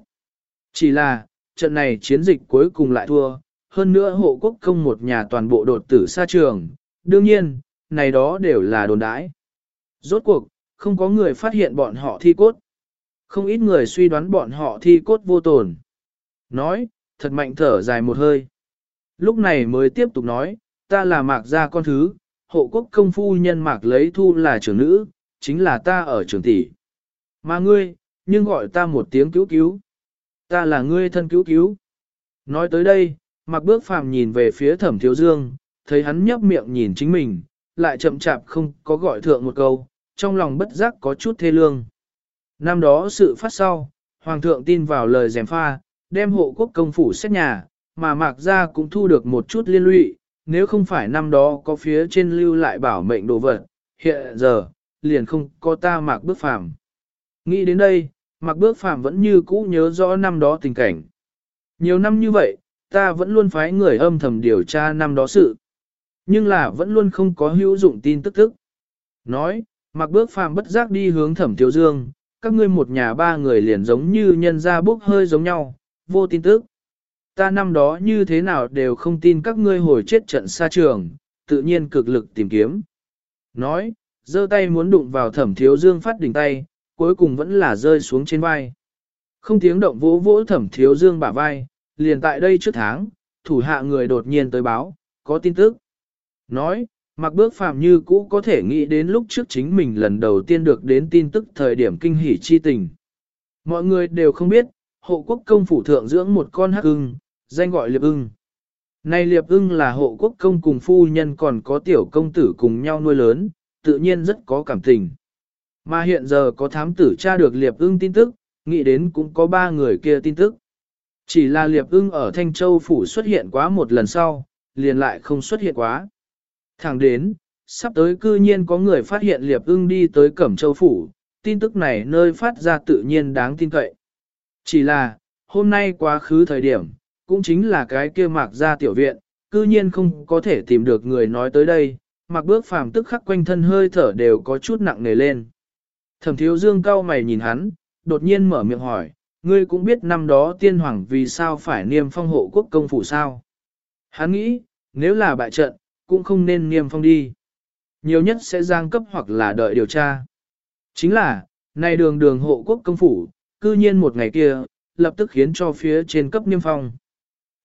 Chỉ là, trận này chiến dịch cuối cùng lại thua, hơn nữa hộ quốc công một nhà toàn bộ đột tử xa trường, đương nhiên, này đó đều là đồn đãi. Rốt cuộc, không có người phát hiện bọn họ thi cốt. Không ít người suy đoán bọn họ thi cốt vô tồn. Nói, thật mạnh thở dài một hơi. Lúc này mới tiếp tục nói, ta là mạc gia con thứ, hộ quốc công phu nhân mạc lấy thu là trưởng nữ, chính là ta ở trường tỷ. Mà ngươi, nhưng gọi ta một tiếng cứu cứu. Ta là ngươi thân cứu cứu. Nói tới đây, mạc bước phàm nhìn về phía thẩm thiếu dương, thấy hắn nhấp miệng nhìn chính mình, lại chậm chạp không có gọi thượng một câu, trong lòng bất giác có chút thê lương. Năm đó sự phát sau, Hoàng thượng tin vào lời dèm pha, đem hộ quốc công phủ xét nhà, mà mạc ra cũng thu được một chút liên lụy, nếu không phải năm đó có phía trên lưu lại bảo mệnh đồ vật, hiện giờ, liền không có ta mạc bước phàm. Nghĩ đến đây, mạc bước phàm vẫn như cũ nhớ rõ năm đó tình cảnh. Nhiều năm như vậy, ta vẫn luôn phái người âm thầm điều tra năm đó sự. Nhưng là vẫn luôn không có hữu dụng tin tức tức. Nói, mặc bước phàm bất giác đi hướng thẩm thiếu dương, các ngươi một nhà ba người liền giống như nhân ra bốc hơi giống nhau, vô tin tức. Ta năm đó như thế nào đều không tin các ngươi hồi chết trận xa trường, tự nhiên cực lực tìm kiếm. Nói, giơ tay muốn đụng vào thẩm thiếu dương phát đỉnh tay, cuối cùng vẫn là rơi xuống trên vai. Không tiếng động vỗ vỗ thẩm thiếu dương bả vai, liền tại đây trước tháng, thủ hạ người đột nhiên tới báo, có tin tức. Nói, mặc bước phàm như cũ có thể nghĩ đến lúc trước chính mình lần đầu tiên được đến tin tức thời điểm kinh hỉ chi tình. Mọi người đều không biết, hộ quốc công phủ thượng dưỡng một con hắc ưng, danh gọi liệp ưng. Này liệp ưng là hộ quốc công cùng phu nhân còn có tiểu công tử cùng nhau nuôi lớn, tự nhiên rất có cảm tình. Mà hiện giờ có thám tử tra được liệp ưng tin tức, nghĩ đến cũng có ba người kia tin tức. Chỉ là liệp ưng ở Thanh Châu phủ xuất hiện quá một lần sau, liền lại không xuất hiện quá. Thẳng đến, sắp tới cư nhiên có người phát hiện liệp ưng đi tới Cẩm Châu Phủ, tin tức này nơi phát ra tự nhiên đáng tin cậy. Chỉ là, hôm nay quá khứ thời điểm, cũng chính là cái kia mạc ra tiểu viện, cư nhiên không có thể tìm được người nói tới đây, mặc bước phàm tức khắc quanh thân hơi thở đều có chút nặng nề lên. Thẩm thiếu dương cao mày nhìn hắn, đột nhiên mở miệng hỏi, ngươi cũng biết năm đó tiên hoàng vì sao phải niêm phong hộ quốc công phủ sao. Hắn nghĩ, nếu là bại trận, cũng không nên niêm phong đi. Nhiều nhất sẽ giang cấp hoặc là đợi điều tra. Chính là, này đường đường hộ quốc công phủ, cư nhiên một ngày kia, lập tức khiến cho phía trên cấp niêm phong.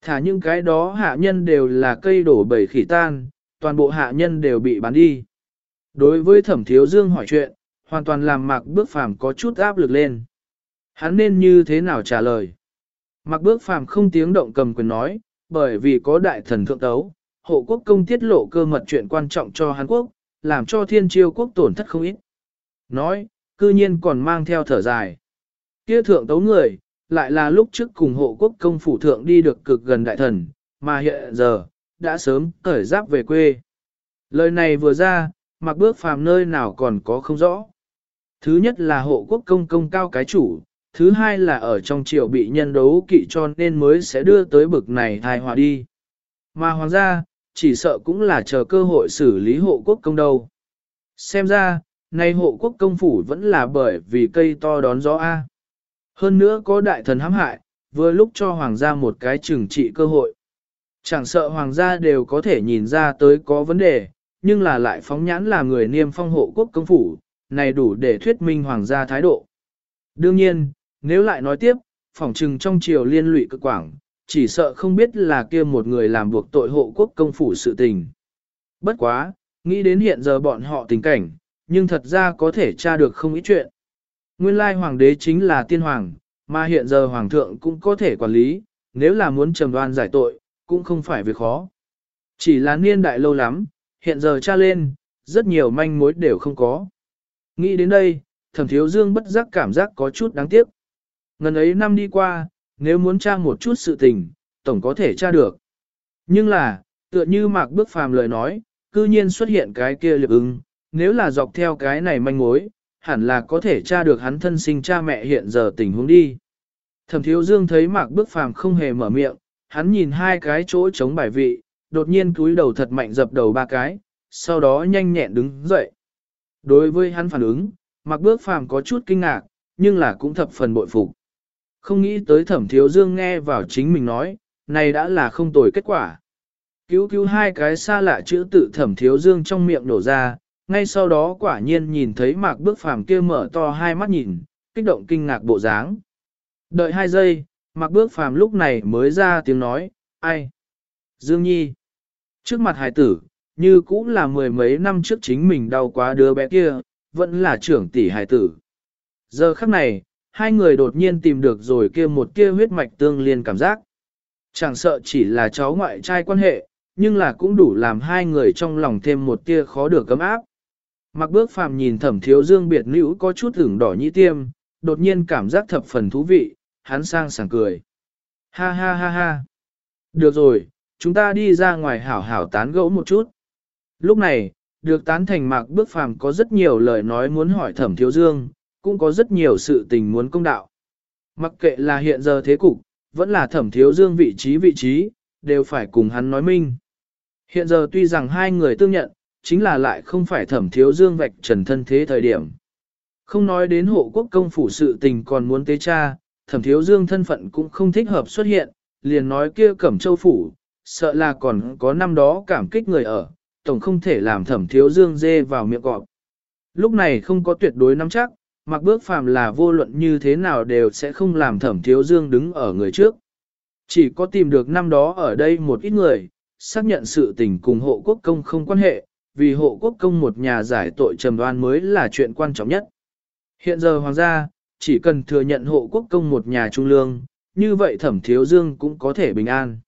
Thả những cái đó hạ nhân đều là cây đổ bầy khỉ tan, toàn bộ hạ nhân đều bị bán đi. Đối với thẩm thiếu dương hỏi chuyện, hoàn toàn làm mạc bước phàm có chút áp lực lên. Hắn nên như thế nào trả lời? Mạc bước phàm không tiếng động cầm quyền nói, bởi vì có đại thần thượng tấu, hộ quốc công tiết lộ cơ mật chuyện quan trọng cho Hàn Quốc, làm cho thiên chiêu quốc tổn thất không ít. Nói, cư nhiên còn mang theo thở dài. Kia thượng tấu người, lại là lúc trước cùng hộ quốc công phủ thượng đi được cực gần đại thần, mà hiện giờ, đã sớm cởi giáp về quê. Lời này vừa ra, mặc bước phàm nơi nào còn có không rõ. Thứ nhất là hộ quốc công công cao cái chủ, thứ hai là ở trong triều bị nhân đấu kỵ cho nên mới sẽ đưa tới bực này thai hòa đi. Mà hoàng gia, chỉ sợ cũng là chờ cơ hội xử lý hộ quốc công đâu. Xem ra, nay hộ quốc công phủ vẫn là bởi vì cây to đón gió A. Hơn nữa có đại thần hãm hại, vừa lúc cho hoàng gia một cái trừng trị cơ hội. Chẳng sợ hoàng gia đều có thể nhìn ra tới có vấn đề, nhưng là lại phóng nhãn là người niêm phong hộ quốc công phủ, này đủ để thuyết minh hoàng gia thái độ. Đương nhiên, nếu lại nói tiếp, phỏng trừng trong triều liên lụy cực quảng, chỉ sợ không biết là kia một người làm buộc tội hộ quốc công phủ sự tình. Bất quá, nghĩ đến hiện giờ bọn họ tình cảnh, nhưng thật ra có thể tra được không ít chuyện. Nguyên lai hoàng đế chính là tiên hoàng, mà hiện giờ hoàng thượng cũng có thể quản lý, nếu là muốn trầm đoan giải tội, cũng không phải việc khó. Chỉ là niên đại lâu lắm, hiện giờ tra lên, rất nhiều manh mối đều không có. Nghĩ đến đây, thẩm thiếu dương bất giác cảm giác có chút đáng tiếc. Ngần ấy năm đi qua, nếu muốn tra một chút sự tình, tổng có thể tra được. Nhưng là, tựa như mạc bước phàm lời nói, cư nhiên xuất hiện cái kia liệp ứng, nếu là dọc theo cái này manh mối, hẳn là có thể tra được hắn thân sinh cha mẹ hiện giờ tình huống đi. Thẩm thiếu dương thấy mạc bước phàm không hề mở miệng, hắn nhìn hai cái chỗ chống bài vị, đột nhiên cúi đầu thật mạnh dập đầu ba cái, sau đó nhanh nhẹn đứng dậy. Đối với hắn phản ứng, mạc bước phàm có chút kinh ngạc, nhưng là cũng thập phần bội phục. Không nghĩ tới thẩm thiếu dương nghe vào chính mình nói, này đã là không tồi kết quả. Cứu cứu hai cái xa lạ chữ tự thẩm thiếu dương trong miệng nổ ra, ngay sau đó quả nhiên nhìn thấy mạc bước phàm kia mở to hai mắt nhìn, kích động kinh ngạc bộ dáng. Đợi hai giây, mạc bước phàm lúc này mới ra tiếng nói, ai? Dương Nhi. Trước mặt hải tử, như cũng là mười mấy năm trước chính mình đau quá đứa bé kia, vẫn là trưởng tỷ hải tử. Giờ khắc này, hai người đột nhiên tìm được rồi kia một kia huyết mạch tương liên cảm giác. Chẳng sợ chỉ là cháu ngoại trai quan hệ, nhưng là cũng đủ làm hai người trong lòng thêm một tia khó được cấm áp. Mặc bước phàm nhìn thẩm thiếu dương biệt nữ có chút ửng đỏ nhĩ tiêm, đột nhiên cảm giác thập phần thú vị, hắn sang sảng cười. Ha ha ha ha. Được rồi, chúng ta đi ra ngoài hảo hảo tán gẫu một chút. Lúc này, được tán thành mạc bước phàm có rất nhiều lời nói muốn hỏi thẩm thiếu dương, cũng có rất nhiều sự tình muốn công đạo. Mặc kệ là hiện giờ thế cục, vẫn là thẩm thiếu dương vị trí vị trí, đều phải cùng hắn nói minh. Hiện giờ tuy rằng hai người tương nhận, chính là lại không phải thẩm thiếu dương vạch trần thân thế thời điểm. Không nói đến hộ quốc công phủ sự tình còn muốn tế cha, thẩm thiếu dương thân phận cũng không thích hợp xuất hiện, liền nói kia cẩm châu phủ, sợ là còn có năm đó cảm kích người ở, tổng không thể làm thẩm thiếu dương dê vào miệng cọp. Lúc này không có tuyệt đối nắm chắc, mặc bước phàm là vô luận như thế nào đều sẽ không làm thẩm thiếu dương đứng ở người trước. Chỉ có tìm được năm đó ở đây một ít người, xác nhận sự tình cùng hộ quốc công không quan hệ, vì hộ quốc công một nhà giải tội trầm đoan mới là chuyện quan trọng nhất. Hiện giờ hoàng gia, chỉ cần thừa nhận hộ quốc công một nhà trung lương, như vậy thẩm thiếu dương cũng có thể bình an.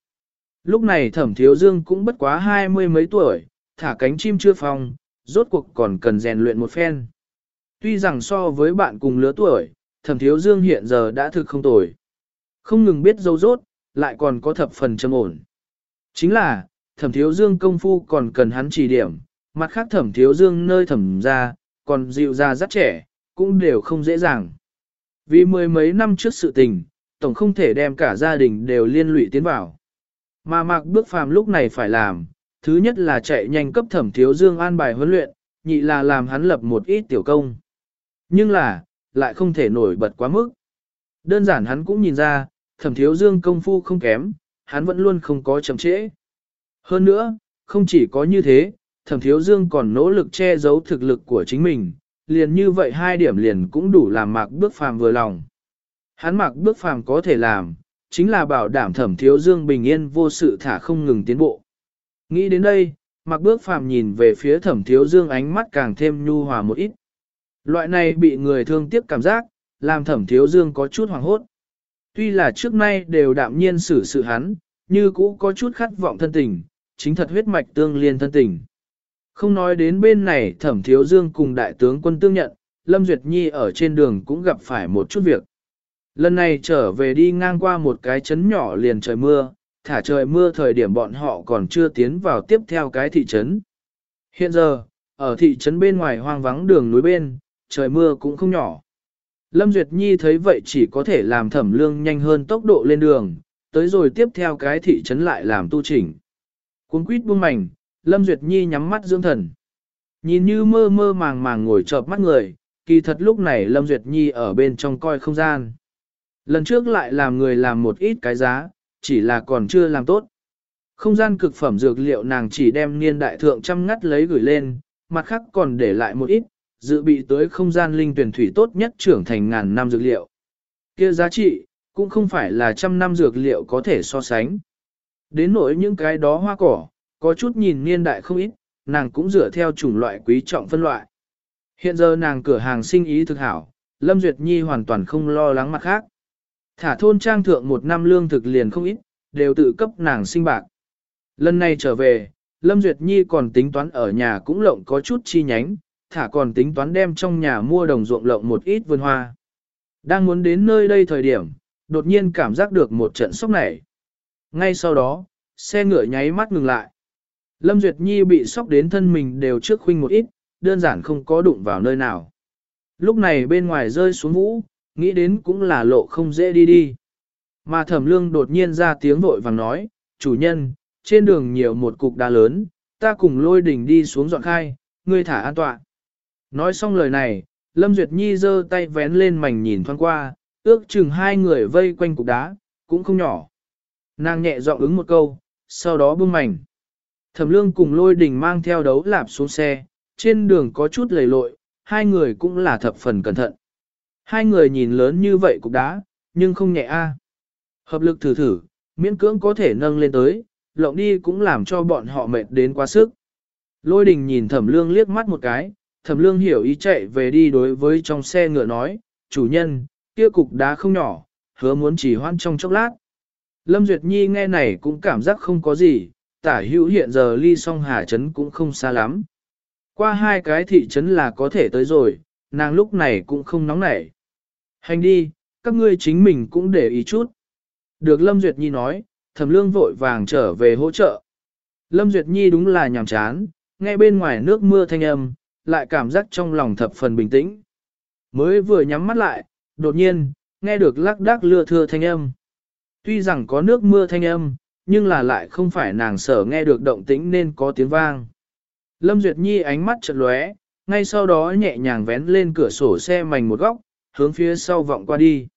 Lúc này thẩm thiếu dương cũng bất quá hai mươi mấy tuổi, thả cánh chim chưa phong, rốt cuộc còn cần rèn luyện một phen. Tuy rằng so với bạn cùng lứa tuổi, thẩm thiếu dương hiện giờ đã thực không tồi. Không ngừng biết dấu rốt, lại còn có thập phần châm ổn. Chính là, thẩm thiếu dương công phu còn cần hắn chỉ điểm, mặt khác thẩm thiếu dương nơi thẩm ra, còn dịu ra rất trẻ, cũng đều không dễ dàng. Vì mười mấy năm trước sự tình, tổng không thể đem cả gia đình đều liên lụy tiến vào. Mà mạc bước phàm lúc này phải làm, thứ nhất là chạy nhanh cấp thẩm thiếu dương an bài huấn luyện, nhị là làm hắn lập một ít tiểu công. Nhưng là, lại không thể nổi bật quá mức. Đơn giản hắn cũng nhìn ra, thẩm thiếu dương công phu không kém, hắn vẫn luôn không có chậm trễ. Hơn nữa, không chỉ có như thế, thẩm thiếu dương còn nỗ lực che giấu thực lực của chính mình, liền như vậy hai điểm liền cũng đủ làm mạc bước phàm vừa lòng. Hắn mạc bước phàm có thể làm, chính là bảo đảm thẩm thiếu dương bình yên vô sự thả không ngừng tiến bộ. Nghĩ đến đây, mạc bước phàm nhìn về phía thẩm thiếu dương ánh mắt càng thêm nhu hòa một ít. Loại này bị người thương tiếc cảm giác, làm thẩm thiếu dương có chút hoàng hốt. Tuy là trước nay đều đạm nhiên xử sự hắn, như cũ có chút khát vọng thân tình, chính thật huyết mạch tương liên thân tình. Không nói đến bên này thẩm thiếu dương cùng đại tướng quân tương nhận, Lâm Duyệt Nhi ở trên đường cũng gặp phải một chút việc. Lần này trở về đi ngang qua một cái trấn nhỏ liền trời mưa, thả trời mưa thời điểm bọn họ còn chưa tiến vào tiếp theo cái thị trấn. Hiện giờ, ở thị trấn bên ngoài hoang vắng đường núi bên, trời mưa cũng không nhỏ. Lâm Duyệt Nhi thấy vậy chỉ có thể làm thẩm lương nhanh hơn tốc độ lên đường, tới rồi tiếp theo cái thị trấn lại làm tu chỉnh. Cuốn quýt buông mảnh, Lâm Duyệt Nhi nhắm mắt dưỡng thần. Nhìn như mơ mơ màng màng ngồi chợp mắt người, kỳ thật lúc này Lâm Duyệt Nhi ở bên trong coi không gian. Lần trước lại làm người làm một ít cái giá, chỉ là còn chưa làm tốt. Không gian cực phẩm dược liệu nàng chỉ đem niên đại thượng trăm ngắt lấy gửi lên, mặt khác còn để lại một ít, dự bị tới không gian linh tuyển thủy tốt nhất trưởng thành ngàn năm dược liệu. kia giá trị, cũng không phải là trăm năm dược liệu có thể so sánh. Đến nỗi những cái đó hoa cỏ, có chút nhìn niên đại không ít, nàng cũng dựa theo chủng loại quý trọng phân loại. Hiện giờ nàng cửa hàng sinh ý thực hảo, Lâm Duyệt Nhi hoàn toàn không lo lắng mặt khác. Thả thôn trang thượng một năm lương thực liền không ít, đều tự cấp nàng sinh bạc. Lần này trở về, Lâm Duyệt Nhi còn tính toán ở nhà cũng lộng có chút chi nhánh, thả còn tính toán đem trong nhà mua đồng ruộng lộng một ít vườn hoa. Đang muốn đến nơi đây thời điểm, đột nhiên cảm giác được một trận sốc nảy. Ngay sau đó, xe ngựa nháy mắt ngừng lại. Lâm Duyệt Nhi bị sốc đến thân mình đều trước khuynh một ít, đơn giản không có đụng vào nơi nào. Lúc này bên ngoài rơi xuống vũ, nghĩ đến cũng là lộ không dễ đi đi. Mà thẩm lương đột nhiên ra tiếng vội vàng nói, chủ nhân, trên đường nhiều một cục đá lớn, ta cùng lôi đỉnh đi xuống dọn khai, ngươi thả an toàn. Nói xong lời này, Lâm Duyệt Nhi giơ tay vén lên mảnh nhìn thoáng qua, ước chừng hai người vây quanh cục đá, cũng không nhỏ. Nàng nhẹ giọng ứng một câu, sau đó buông mảnh. Thẩm lương cùng lôi đình mang theo đấu lạp xuống xe, trên đường có chút lầy lội, hai người cũng là thập phần cẩn thận. Hai người nhìn lớn như vậy cục đá, nhưng không nhẹ a. À. Hợp lực thử thử, miễn cưỡng có thể nâng lên tới, lộng đi cũng làm cho bọn họ mệt đến quá sức. Lôi đình nhìn thẩm lương liếc mắt một cái, thẩm lương hiểu ý chạy về đi đối với trong xe ngựa nói, chủ nhân, kia cục đá không nhỏ, hứa muốn chỉ hoan trong chốc lát. Lâm Duyệt Nhi nghe này cũng cảm giác không có gì, tả hữu hiện giờ ly song hà trấn cũng không xa lắm. Qua hai cái thị trấn là có thể tới rồi, nàng lúc này cũng không nóng nảy. Hành đi, các ngươi chính mình cũng để ý chút. Được Lâm Duyệt Nhi nói, thẩm lương vội vàng trở về hỗ trợ. Lâm Duyệt Nhi đúng là nhàm chán, nghe bên ngoài nước mưa thanh âm, lại cảm giác trong lòng thập phần bình tĩnh. Mới vừa nhắm mắt lại, đột nhiên, nghe được lắc đắc lưa thưa thanh âm. Tuy rằng có nước mưa thanh âm, nhưng là lại không phải nàng sở nghe được động tĩnh nên có tiếng vang. Lâm Duyệt Nhi ánh mắt chợt lóe, ngay sau đó nhẹ nhàng vén lên cửa sổ xe mảnh một góc, hướng phía sau vọng qua đi.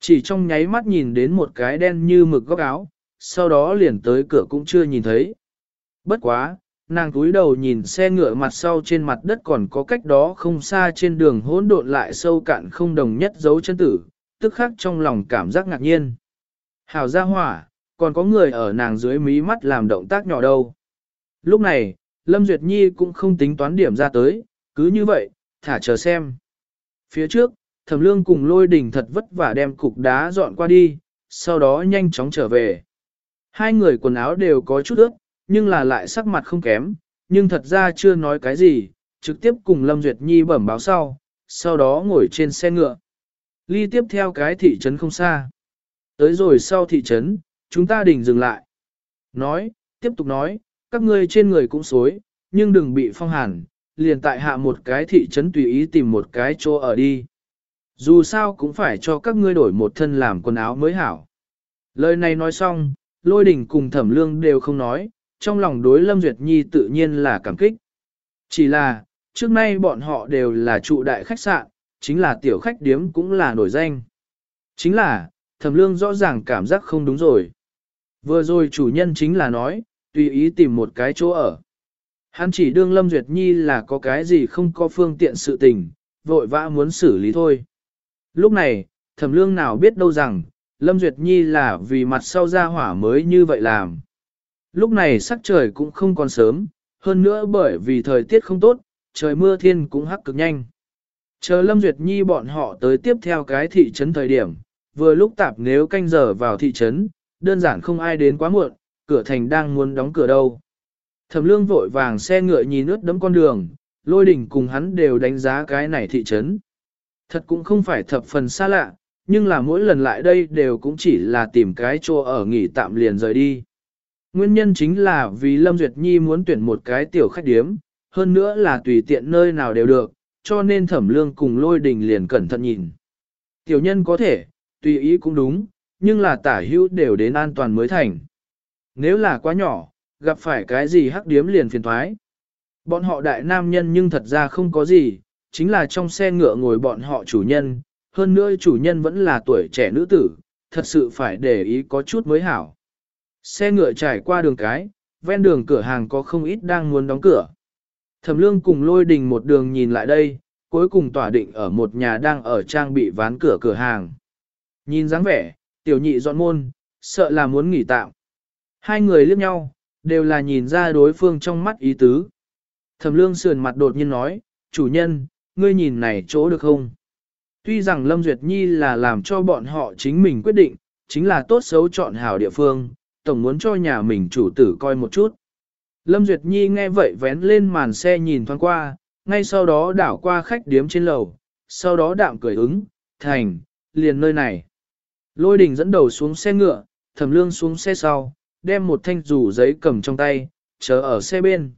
Chỉ trong nháy mắt nhìn đến một cái đen như mực góc áo, sau đó liền tới cửa cũng chưa nhìn thấy. Bất quá, nàng cúi đầu nhìn xe ngựa mặt sau trên mặt đất còn có cách đó không xa trên đường hỗn độn lại sâu cạn không đồng nhất dấu chân tử, tức khắc trong lòng cảm giác ngạc nhiên. Hảo ra hỏa, còn có người ở nàng dưới mí mắt làm động tác nhỏ đâu. Lúc này, Lâm Duyệt Nhi cũng không tính toán điểm ra tới, cứ như vậy, thả chờ xem. Phía trước, Thẩm Lương cùng lôi đỉnh thật vất vả đem cục đá dọn qua đi, sau đó nhanh chóng trở về. Hai người quần áo đều có chút ướt, nhưng là lại sắc mặt không kém, nhưng thật ra chưa nói cái gì, trực tiếp cùng Lâm Duyệt Nhi bẩm báo sau, sau đó ngồi trên xe ngựa. Ly tiếp theo cái thị trấn không xa. Tới rồi sau thị trấn, chúng ta đình dừng lại. Nói, tiếp tục nói, các ngươi trên người cũng xối, nhưng đừng bị phong hàn, liền tại hạ một cái thị trấn tùy ý tìm một cái chỗ ở đi. Dù sao cũng phải cho các ngươi đổi một thân làm quần áo mới hảo. Lời này nói xong, lôi đình cùng thẩm lương đều không nói, trong lòng đối Lâm Duyệt Nhi tự nhiên là cảm kích. Chỉ là, trước nay bọn họ đều là trụ đại khách sạn, chính là tiểu khách điếm cũng là nổi danh. Chính là, thẩm lương rõ ràng cảm giác không đúng rồi. Vừa rồi chủ nhân chính là nói, tùy ý tìm một cái chỗ ở. Hắn chỉ đương Lâm Duyệt Nhi là có cái gì không có phương tiện sự tình, vội vã muốn xử lý thôi. Lúc này, thẩm lương nào biết đâu rằng, Lâm Duyệt Nhi là vì mặt sau ra hỏa mới như vậy làm. Lúc này sắc trời cũng không còn sớm, hơn nữa bởi vì thời tiết không tốt, trời mưa thiên cũng hắc cực nhanh. Chờ Lâm Duyệt Nhi bọn họ tới tiếp theo cái thị trấn thời điểm, vừa lúc tạp nếu canh giờ vào thị trấn, đơn giản không ai đến quá muộn, cửa thành đang muốn đóng cửa đâu. Thẩm lương vội vàng xe ngựa nhìn ướt đấm con đường, lôi đỉnh cùng hắn đều đánh giá cái này thị trấn. Thật cũng không phải thập phần xa lạ, nhưng là mỗi lần lại đây đều cũng chỉ là tìm cái chỗ ở nghỉ tạm liền rời đi. Nguyên nhân chính là vì Lâm Duyệt Nhi muốn tuyển một cái tiểu khách điếm, hơn nữa là tùy tiện nơi nào đều được, cho nên thẩm lương cùng lôi đình liền cẩn thận nhìn. Tiểu nhân có thể, tùy ý cũng đúng, nhưng là tả hữu đều đến an toàn mới thành. Nếu là quá nhỏ, gặp phải cái gì hắc điếm liền phiền thoái. Bọn họ đại nam nhân nhưng thật ra không có gì, chính là trong xe ngựa ngồi bọn họ chủ nhân, hơn nữa chủ nhân vẫn là tuổi trẻ nữ tử, thật sự phải để ý có chút mới hảo. Xe ngựa trải qua đường cái, ven đường cửa hàng có không ít đang muốn đóng cửa. Thẩm lương cùng lôi đình một đường nhìn lại đây, cuối cùng tỏa định ở một nhà đang ở trang bị ván cửa cửa hàng. Nhìn dáng vẻ, tiểu nhị dọn môn, sợ là muốn nghỉ tạm. Hai người liếc nhau, đều là nhìn ra đối phương trong mắt ý tứ. Thẩm lương sườn mặt đột nhiên nói, chủ nhân, ngươi nhìn này chỗ được không? Tuy rằng Lâm Duyệt Nhi là làm cho bọn họ chính mình quyết định, chính là tốt xấu chọn hảo địa phương, tổng muốn cho nhà mình chủ tử coi một chút. Lâm Duyệt Nhi nghe vậy vén lên màn xe nhìn thoáng qua, ngay sau đó đảo qua khách điếm trên lầu, sau đó đạm cười ứng, thành, liền nơi này. Lôi đình dẫn đầu xuống xe ngựa, thẩm lương xuống xe sau, đem một thanh rủ giấy cầm trong tay, chờ ở xe bên.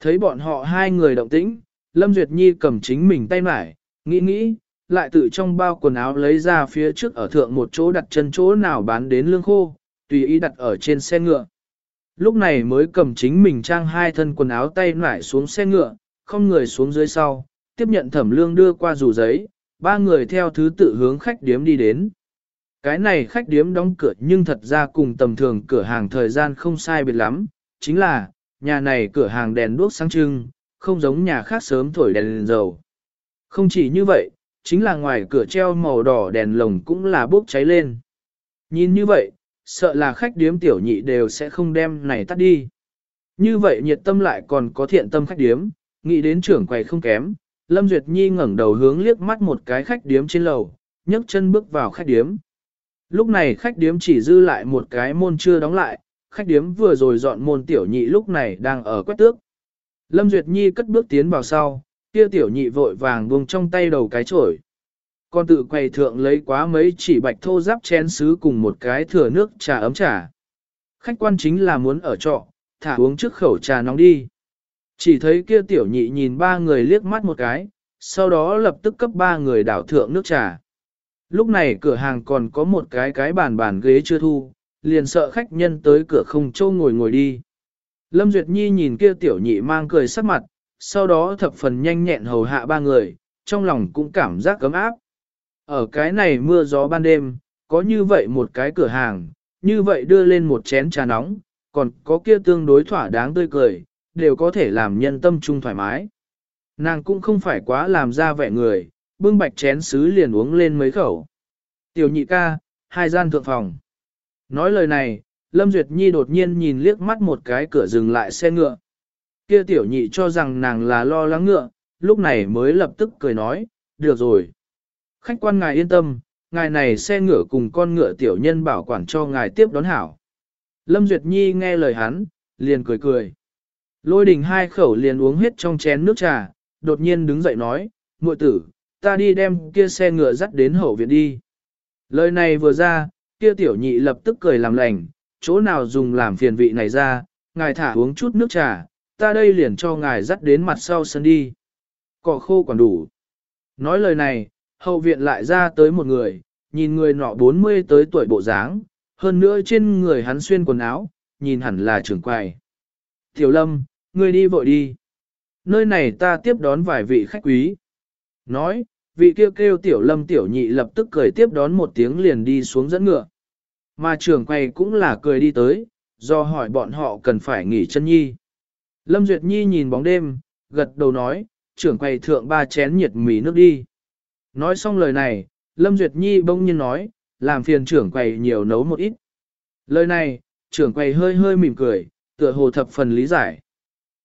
Thấy bọn họ hai người động tĩnh, Lâm Duyệt Nhi cầm chính mình tay mải, nghĩ nghĩ, lại tự trong bao quần áo lấy ra phía trước ở thượng một chỗ đặt chân chỗ nào bán đến lương khô, tùy ý đặt ở trên xe ngựa. Lúc này mới cầm chính mình trang hai thân quần áo tay nải xuống xe ngựa, không người xuống dưới sau, tiếp nhận thẩm lương đưa qua rủ giấy, ba người theo thứ tự hướng khách điếm đi đến. Cái này khách điếm đóng cửa nhưng thật ra cùng tầm thường cửa hàng thời gian không sai biệt lắm, chính là, nhà này cửa hàng đèn đuốc sáng trưng, không giống nhà khác sớm thổi đèn, đèn dầu. Không chỉ như vậy, chính là ngoài cửa treo màu đỏ đèn lồng cũng là bốc cháy lên. Nhìn như vậy, sợ là khách điếm tiểu nhị đều sẽ không đem này tắt đi. Như vậy nhiệt tâm lại còn có thiện tâm khách điếm, nghĩ đến trưởng quầy không kém, Lâm Duyệt Nhi ngẩng đầu hướng liếc mắt một cái khách điếm trên lầu, nhấc chân bước vào khách điếm. Lúc này khách điếm chỉ dư lại một cái môn chưa đóng lại, khách điếm vừa rồi dọn môn tiểu nhị lúc này đang ở quét tước. Lâm Duyệt Nhi cất bước tiến vào sau, kia tiểu nhị vội vàng buông trong tay đầu cái chổi. Con tự quầy thượng lấy quá mấy chỉ bạch thô giáp chén sứ cùng một cái thừa nước trà ấm trà. Khách quan chính là muốn ở trọ, thả uống trước khẩu trà nóng đi. Chỉ thấy kia tiểu nhị nhìn ba người liếc mắt một cái, sau đó lập tức cấp ba người đảo thượng nước trà. Lúc này cửa hàng còn có một cái cái bàn bàn ghế chưa thu, liền sợ khách nhân tới cửa không châu ngồi ngồi đi. Lâm Duyệt Nhi nhìn kia tiểu nhị mang cười sắc mặt, sau đó thập phần nhanh nhẹn hầu hạ ba người, trong lòng cũng cảm giác cấm áp. Ở cái này mưa gió ban đêm, có như vậy một cái cửa hàng, như vậy đưa lên một chén trà nóng, còn có kia tương đối thỏa đáng tươi cười, đều có thể làm nhân tâm trung thoải mái. Nàng cũng không phải quá làm ra vẻ người, bưng bạch chén sứ liền uống lên mấy khẩu. Tiểu nhị ca, hai gian thượng phòng. Nói lời này, Lâm Duyệt Nhi đột nhiên nhìn liếc mắt một cái cửa dừng lại xe ngựa. Kia tiểu nhị cho rằng nàng là lo lắng ngựa, lúc này mới lập tức cười nói, được rồi. Khách quan ngài yên tâm, ngài này xe ngựa cùng con ngựa tiểu nhân bảo quản cho ngài tiếp đón hảo. Lâm Duyệt Nhi nghe lời hắn, liền cười cười. Lôi đình hai khẩu liền uống hết trong chén nước trà, đột nhiên đứng dậy nói, muội tử, ta đi đem kia xe ngựa dắt đến hậu viện đi. Lời này vừa ra, kia tiểu nhị lập tức cười làm lành, chỗ nào dùng làm phiền vị này ra, ngài thả uống chút nước trà, ta đây liền cho ngài dắt đến mặt sau sân đi. Cỏ khô còn đủ. Nói lời này, hậu viện lại ra tới một người, nhìn người nọ 40 tới tuổi bộ dáng, hơn nữa trên người hắn xuyên quần áo, nhìn hẳn là trưởng quầy. Tiểu lâm, ngươi đi vội đi. Nơi này ta tiếp đón vài vị khách quý. Nói, vị kêu kêu tiểu lâm tiểu nhị lập tức cười tiếp đón một tiếng liền đi xuống dẫn ngựa. Mà trưởng quầy cũng là cười đi tới, do hỏi bọn họ cần phải nghỉ chân nhi. Lâm Duyệt Nhi nhìn bóng đêm, gật đầu nói, trưởng quầy thượng ba chén nhiệt mì nước đi. Nói xong lời này, Lâm Duyệt Nhi bỗng nhiên nói, làm phiền trưởng quầy nhiều nấu một ít. Lời này, trưởng quầy hơi hơi mỉm cười, tựa hồ thập phần lý giải.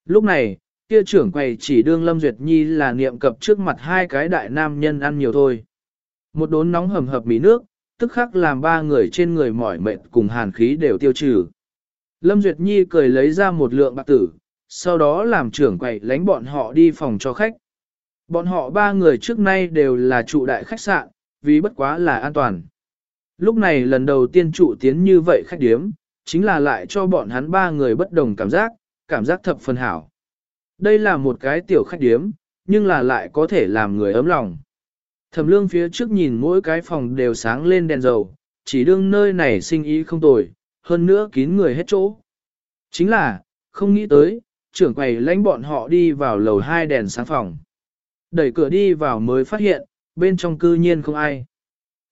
Lúc này, kia trưởng quầy chỉ đương Lâm Duyệt Nhi là niệm cập trước mặt hai cái đại nam nhân ăn nhiều thôi. Một đốn nóng hầm hập mì nước, tức khắc làm ba người trên người mỏi mệt cùng hàn khí đều tiêu trừ. Lâm Duyệt Nhi cười lấy ra một lượng bạc tử, sau đó làm trưởng quầy lánh bọn họ đi phòng cho khách. Bọn họ ba người trước nay đều là trụ đại khách sạn, vì bất quá là an toàn. Lúc này lần đầu tiên trụ tiến như vậy khách điếm, chính là lại cho bọn hắn ba người bất đồng cảm giác, cảm giác thập phần hảo. Đây là một cái tiểu khách điếm, nhưng là lại có thể làm người ấm lòng. Thẩm lương phía trước nhìn mỗi cái phòng đều sáng lên đèn dầu, chỉ đương nơi này sinh ý không tồi, hơn nữa kín người hết chỗ. Chính là, không nghĩ tới, trưởng quầy lãnh bọn họ đi vào lầu hai đèn sáng phòng. Đẩy cửa đi vào mới phát hiện, bên trong cư nhiên không ai.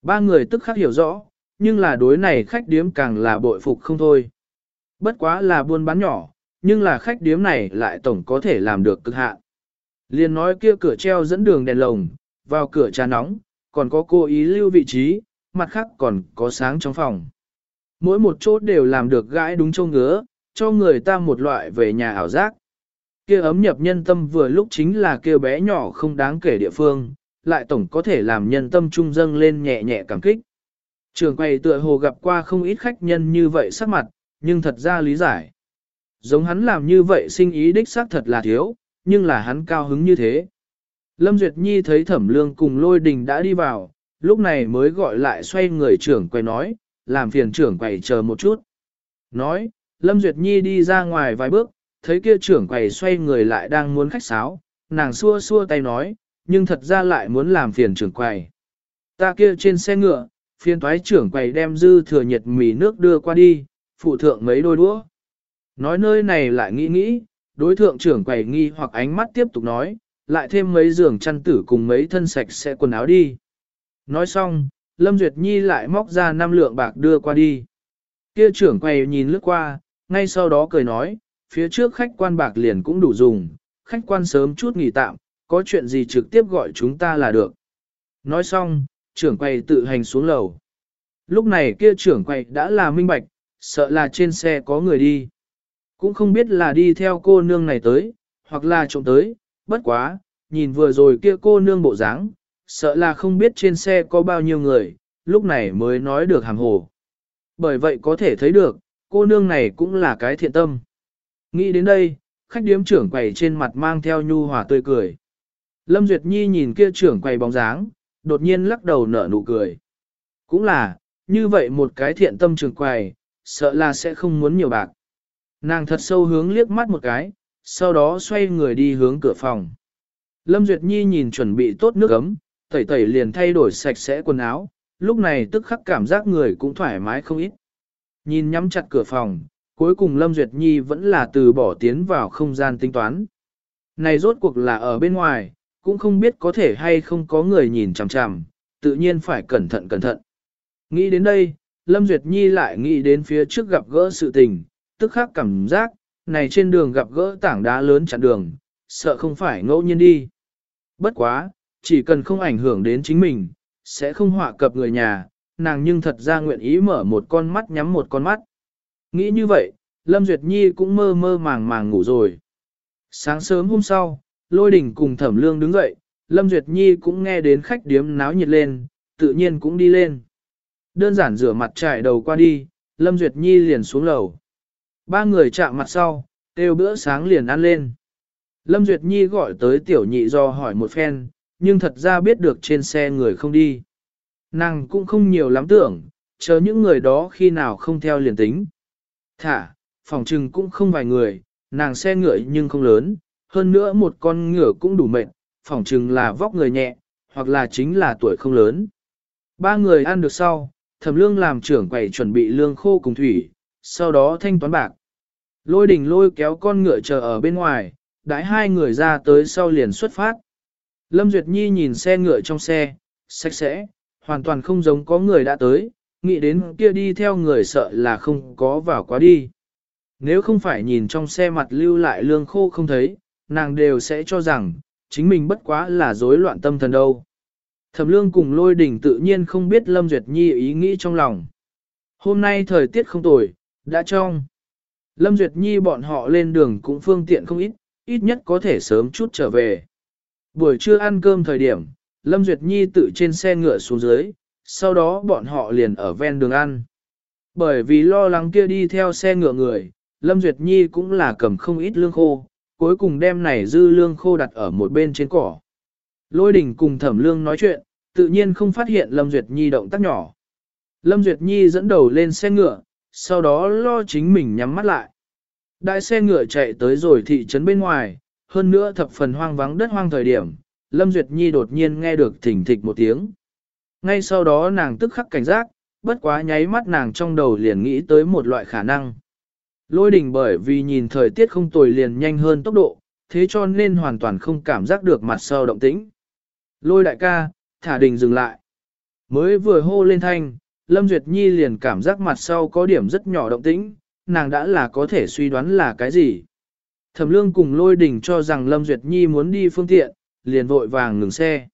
Ba người tức khắc hiểu rõ, nhưng là đối này khách điếm càng là bội phục không thôi. Bất quá là buôn bán nhỏ, nhưng là khách điếm này lại tổng có thể làm được cực hạn. Liên nói kia cửa treo dẫn đường đèn lồng, vào cửa trà nóng, còn có cô ý lưu vị trí, mặt khác còn có sáng trong phòng. Mỗi một chỗ đều làm được gãi đúng châu ngứa, cho người ta một loại về nhà ảo giác. Kia ấm nhập nhân tâm vừa lúc chính là kia bé nhỏ không đáng kể địa phương, lại tổng có thể làm nhân tâm trung dâng lên nhẹ nhẹ cảm kích. Trường quầy tựa hồ gặp qua không ít khách nhân như vậy sắc mặt, nhưng thật ra lý giải. Giống hắn làm như vậy sinh ý đích xác thật là thiếu, nhưng là hắn cao hứng như thế. Lâm Duyệt Nhi thấy thẩm lương cùng lôi đình đã đi vào, lúc này mới gọi lại xoay người trưởng quầy nói, làm phiền trưởng quầy chờ một chút. Nói, Lâm Duyệt Nhi đi ra ngoài vài bước, thấy kia trưởng quầy xoay người lại đang muốn khách sáo, nàng xua xua tay nói, nhưng thật ra lại muốn làm phiền trưởng quầy. Ta kia trên xe ngựa, phiên toái trưởng quầy đem dư thừa nhiệt mì nước đưa qua đi, phụ thượng mấy đôi đũa. Nói nơi này lại nghĩ nghĩ, đối thượng trưởng quầy nghi hoặc ánh mắt tiếp tục nói, lại thêm mấy giường chăn tử cùng mấy thân sạch sẽ quần áo đi. Nói xong, Lâm Duyệt Nhi lại móc ra năm lượng bạc đưa qua đi. Kia trưởng quầy nhìn lướt qua, ngay sau đó cười nói, phía trước khách quan bạc liền cũng đủ dùng, khách quan sớm chút nghỉ tạm, có chuyện gì trực tiếp gọi chúng ta là được. Nói xong, trưởng quầy tự hành xuống lầu. Lúc này kia trưởng quầy đã là minh bạch, sợ là trên xe có người đi. Cũng không biết là đi theo cô nương này tới, hoặc là trộm tới, bất quá, nhìn vừa rồi kia cô nương bộ dáng, sợ là không biết trên xe có bao nhiêu người, lúc này mới nói được hàng hồ. Bởi vậy có thể thấy được, cô nương này cũng là cái thiện tâm. Nghĩ đến đây, khách điếm trưởng quầy trên mặt mang theo nhu hòa tươi cười. Lâm Duyệt Nhi nhìn kia trưởng quầy bóng dáng, đột nhiên lắc đầu nở nụ cười. Cũng là, như vậy một cái thiện tâm trưởng quầy, sợ là sẽ không muốn nhiều bạc. Nàng thật sâu hướng liếc mắt một cái, sau đó xoay người đi hướng cửa phòng. Lâm Duyệt Nhi nhìn chuẩn bị tốt nước ấm, tẩy tẩy liền thay đổi sạch sẽ quần áo, lúc này tức khắc cảm giác người cũng thoải mái không ít. Nhìn nhắm chặt cửa phòng, cuối cùng Lâm Duyệt Nhi vẫn là từ bỏ tiến vào không gian tính toán. Này rốt cuộc là ở bên ngoài, cũng không biết có thể hay không có người nhìn chằm chằm, tự nhiên phải cẩn thận cẩn thận. Nghĩ đến đây, Lâm Duyệt Nhi lại nghĩ đến phía trước gặp gỡ sự tình, tức khắc cảm giác, này trên đường gặp gỡ tảng đá lớn chặn đường, sợ không phải ngẫu nhiên đi. Bất quá, chỉ cần không ảnh hưởng đến chính mình, sẽ không họa cập người nhà, nàng nhưng thật ra nguyện ý mở một con mắt nhắm một con mắt. Nghĩ như vậy, Lâm Duyệt Nhi cũng mơ mơ màng màng ngủ rồi. Sáng sớm hôm sau, Lôi Đình cùng Thẩm Lương đứng dậy, Lâm Duyệt Nhi cũng nghe đến khách điếm náo nhiệt lên, tự nhiên cũng đi lên. Đơn giản rửa mặt trải đầu qua đi, Lâm Duyệt Nhi liền xuống lầu. Ba người chạm mặt sau, đều bữa sáng liền ăn lên. Lâm Duyệt Nhi gọi tới tiểu nhị do hỏi một phen, nhưng thật ra biết được trên xe người không đi. Nàng cũng không nhiều lắm tưởng, chờ những người đó khi nào không theo liền tính. Thả, phòng trừng cũng không vài người, nàng xe ngựa nhưng không lớn, hơn nữa một con ngựa cũng đủ mệt, phòng trừng là vóc người nhẹ, hoặc là chính là tuổi không lớn. Ba người ăn được sau, thẩm lương làm trưởng quầy chuẩn bị lương khô cùng thủy, sau đó thanh toán bạc. Lôi đình lôi kéo con ngựa chờ ở bên ngoài, đãi hai người ra tới sau liền xuất phát. Lâm Duyệt Nhi nhìn xe ngựa trong xe, sạch sẽ, hoàn toàn không giống có người đã tới, nghĩ đến kia đi theo người sợ là không có vào quá đi. Nếu không phải nhìn trong xe mặt lưu lại lương khô không thấy, nàng đều sẽ cho rằng, chính mình bất quá là rối loạn tâm thần đâu. Thẩm lương cùng lôi đỉnh tự nhiên không biết Lâm Duyệt Nhi ý nghĩ trong lòng. Hôm nay thời tiết không tồi, đã trong. Lâm Duyệt Nhi bọn họ lên đường cũng phương tiện không ít, ít nhất có thể sớm chút trở về. Buổi trưa ăn cơm thời điểm, Lâm Duyệt Nhi tự trên xe ngựa xuống dưới, sau đó bọn họ liền ở ven đường ăn. Bởi vì lo lắng kia đi theo xe ngựa người, Lâm Duyệt Nhi cũng là cầm không ít lương khô, cuối cùng đem này dư lương khô đặt ở một bên trên cỏ. Lôi đình cùng thẩm lương nói chuyện, tự nhiên không phát hiện Lâm Duyệt Nhi động tác nhỏ. Lâm Duyệt Nhi dẫn đầu lên xe ngựa, sau đó lo chính mình nhắm mắt lại. Đại xe ngựa chạy tới rồi thị trấn bên ngoài, hơn nữa thập phần hoang vắng đất hoang thời điểm, Lâm Duyệt Nhi đột nhiên nghe được thỉnh thịch một tiếng. Ngay sau đó nàng tức khắc cảnh giác, bất quá nháy mắt nàng trong đầu liền nghĩ tới một loại khả năng. Lôi đình bởi vì nhìn thời tiết không tồi liền nhanh hơn tốc độ, thế cho nên hoàn toàn không cảm giác được mặt sau động tĩnh. Lôi đại ca, thả đình dừng lại. Mới vừa hô lên thanh, Lâm Duyệt Nhi liền cảm giác mặt sau có điểm rất nhỏ động tĩnh, nàng đã là có thể suy đoán là cái gì. Thẩm lương cùng lôi đình cho rằng Lâm Duyệt Nhi muốn đi phương tiện, liền vội vàng ngừng xe.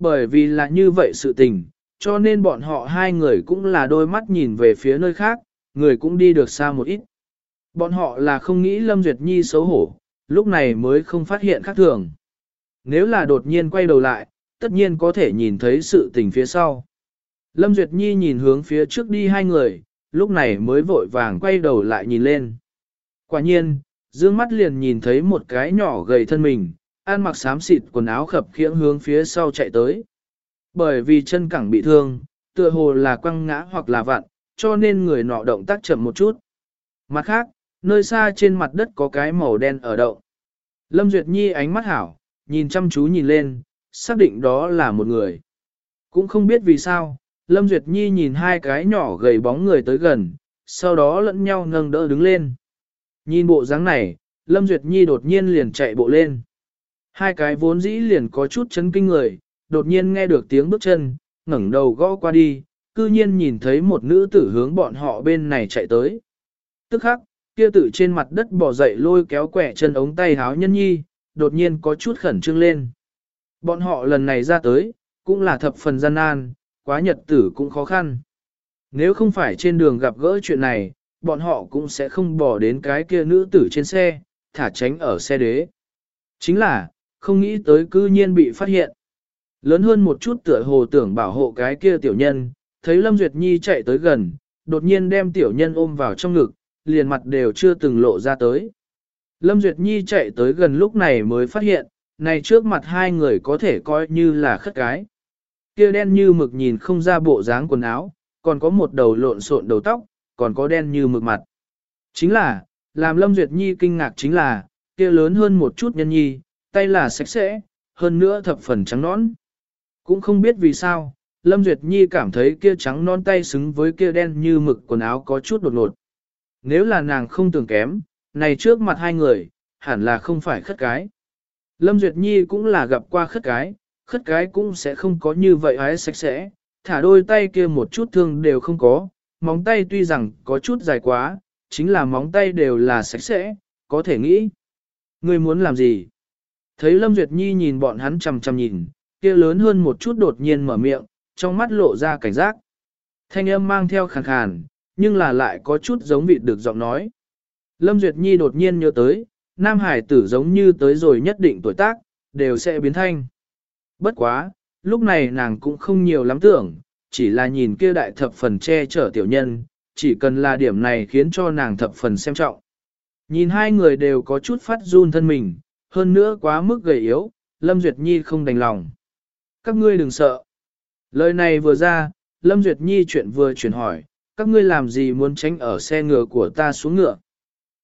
Bởi vì là như vậy sự tình, cho nên bọn họ hai người cũng là đôi mắt nhìn về phía nơi khác, người cũng đi được xa một ít. Bọn họ là không nghĩ Lâm Duyệt Nhi xấu hổ, lúc này mới không phát hiện khác thường. Nếu là đột nhiên quay đầu lại, tất nhiên có thể nhìn thấy sự tình phía sau. Lâm Duyệt Nhi nhìn hướng phía trước đi hai người, lúc này mới vội vàng quay đầu lại nhìn lên. Quả nhiên, dương mắt liền nhìn thấy một cái nhỏ gầy thân mình, ăn mặc xám xịt quần áo khập khiễng hướng phía sau chạy tới. Bởi vì chân cẳng bị thương, tựa hồ là quăng ngã hoặc là vặn, cho nên người nọ động tác chậm một chút. Mặt khác, nơi xa trên mặt đất có cái màu đen ở đậu. Lâm Duyệt Nhi ánh mắt hảo, nhìn chăm chú nhìn lên, xác định đó là một người. Cũng không biết vì sao, Lâm Duyệt Nhi nhìn hai cái nhỏ gầy bóng người tới gần, sau đó lẫn nhau nâng đỡ đứng lên. Nhìn bộ dáng này, Lâm Duyệt Nhi đột nhiên liền chạy bộ lên. Hai cái vốn dĩ liền có chút chấn kinh người, đột nhiên nghe được tiếng bước chân, ngẩng đầu gõ qua đi, cư nhiên nhìn thấy một nữ tử hướng bọn họ bên này chạy tới. Tức khắc, kia tử trên mặt đất bò dậy lôi kéo quẻ chân ống tay háo nhân nhi, đột nhiên có chút khẩn trương lên. Bọn họ lần này ra tới, cũng là thập phần gian nan, quá nhật tử cũng khó khăn. Nếu không phải trên đường gặp gỡ chuyện này, bọn họ cũng sẽ không bỏ đến cái kia nữ tử trên xe, thả tránh ở xe đế. Chính là, không nghĩ tới cư nhiên bị phát hiện. Lớn hơn một chút tựa hồ tưởng bảo hộ cái kia tiểu nhân, thấy Lâm Duyệt Nhi chạy tới gần, đột nhiên đem tiểu nhân ôm vào trong ngực, liền mặt đều chưa từng lộ ra tới. Lâm Duyệt Nhi chạy tới gần lúc này mới phát hiện, này trước mặt hai người có thể coi như là khất cái. Kia đen như mực nhìn không ra bộ dáng quần áo, còn có một đầu lộn xộn đầu tóc, còn có đen như mực mặt. Chính là, làm Lâm Duyệt Nhi kinh ngạc chính là, kia lớn hơn một chút nhân nhi, tay là sạch sẽ, hơn nữa thập phần trắng nõn. Cũng không biết vì sao, Lâm Duyệt Nhi cảm thấy kia trắng non tay xứng với kia đen như mực quần áo có chút đột ngột. Nếu là nàng không tưởng kém, này trước mặt hai người, hẳn là không phải khất cái. Lâm Duyệt Nhi cũng là gặp qua khất cái, khất cái cũng sẽ không có như vậy ái sạch sẽ, thả đôi tay kia một chút thương đều không có, móng tay tuy rằng có chút dài quá, chính là móng tay đều là sạch sẽ, có thể nghĩ. Ngươi muốn làm gì? Thấy Lâm Duyệt Nhi nhìn bọn hắn chằm chằm nhìn, kia lớn hơn một chút đột nhiên mở miệng, trong mắt lộ ra cảnh giác. Thanh âm mang theo khàn khàn, nhưng là lại có chút giống vị được giọng nói. Lâm Duyệt Nhi đột nhiên nhớ tới, Nam Hải tử giống như tới rồi nhất định tuổi tác, đều sẽ biến thanh. Bất quá, lúc này nàng cũng không nhiều lắm tưởng, chỉ là nhìn kia đại thập phần che chở tiểu nhân, chỉ cần là điểm này khiến cho nàng thập phần xem trọng. Nhìn hai người đều có chút phát run thân mình, hơn nữa quá mức gầy yếu, Lâm Duyệt Nhi không đành lòng. Các ngươi đừng sợ. Lời này vừa ra, Lâm Duyệt Nhi chuyện vừa chuyển hỏi, các ngươi làm gì muốn tránh ở xe ngựa của ta xuống ngựa.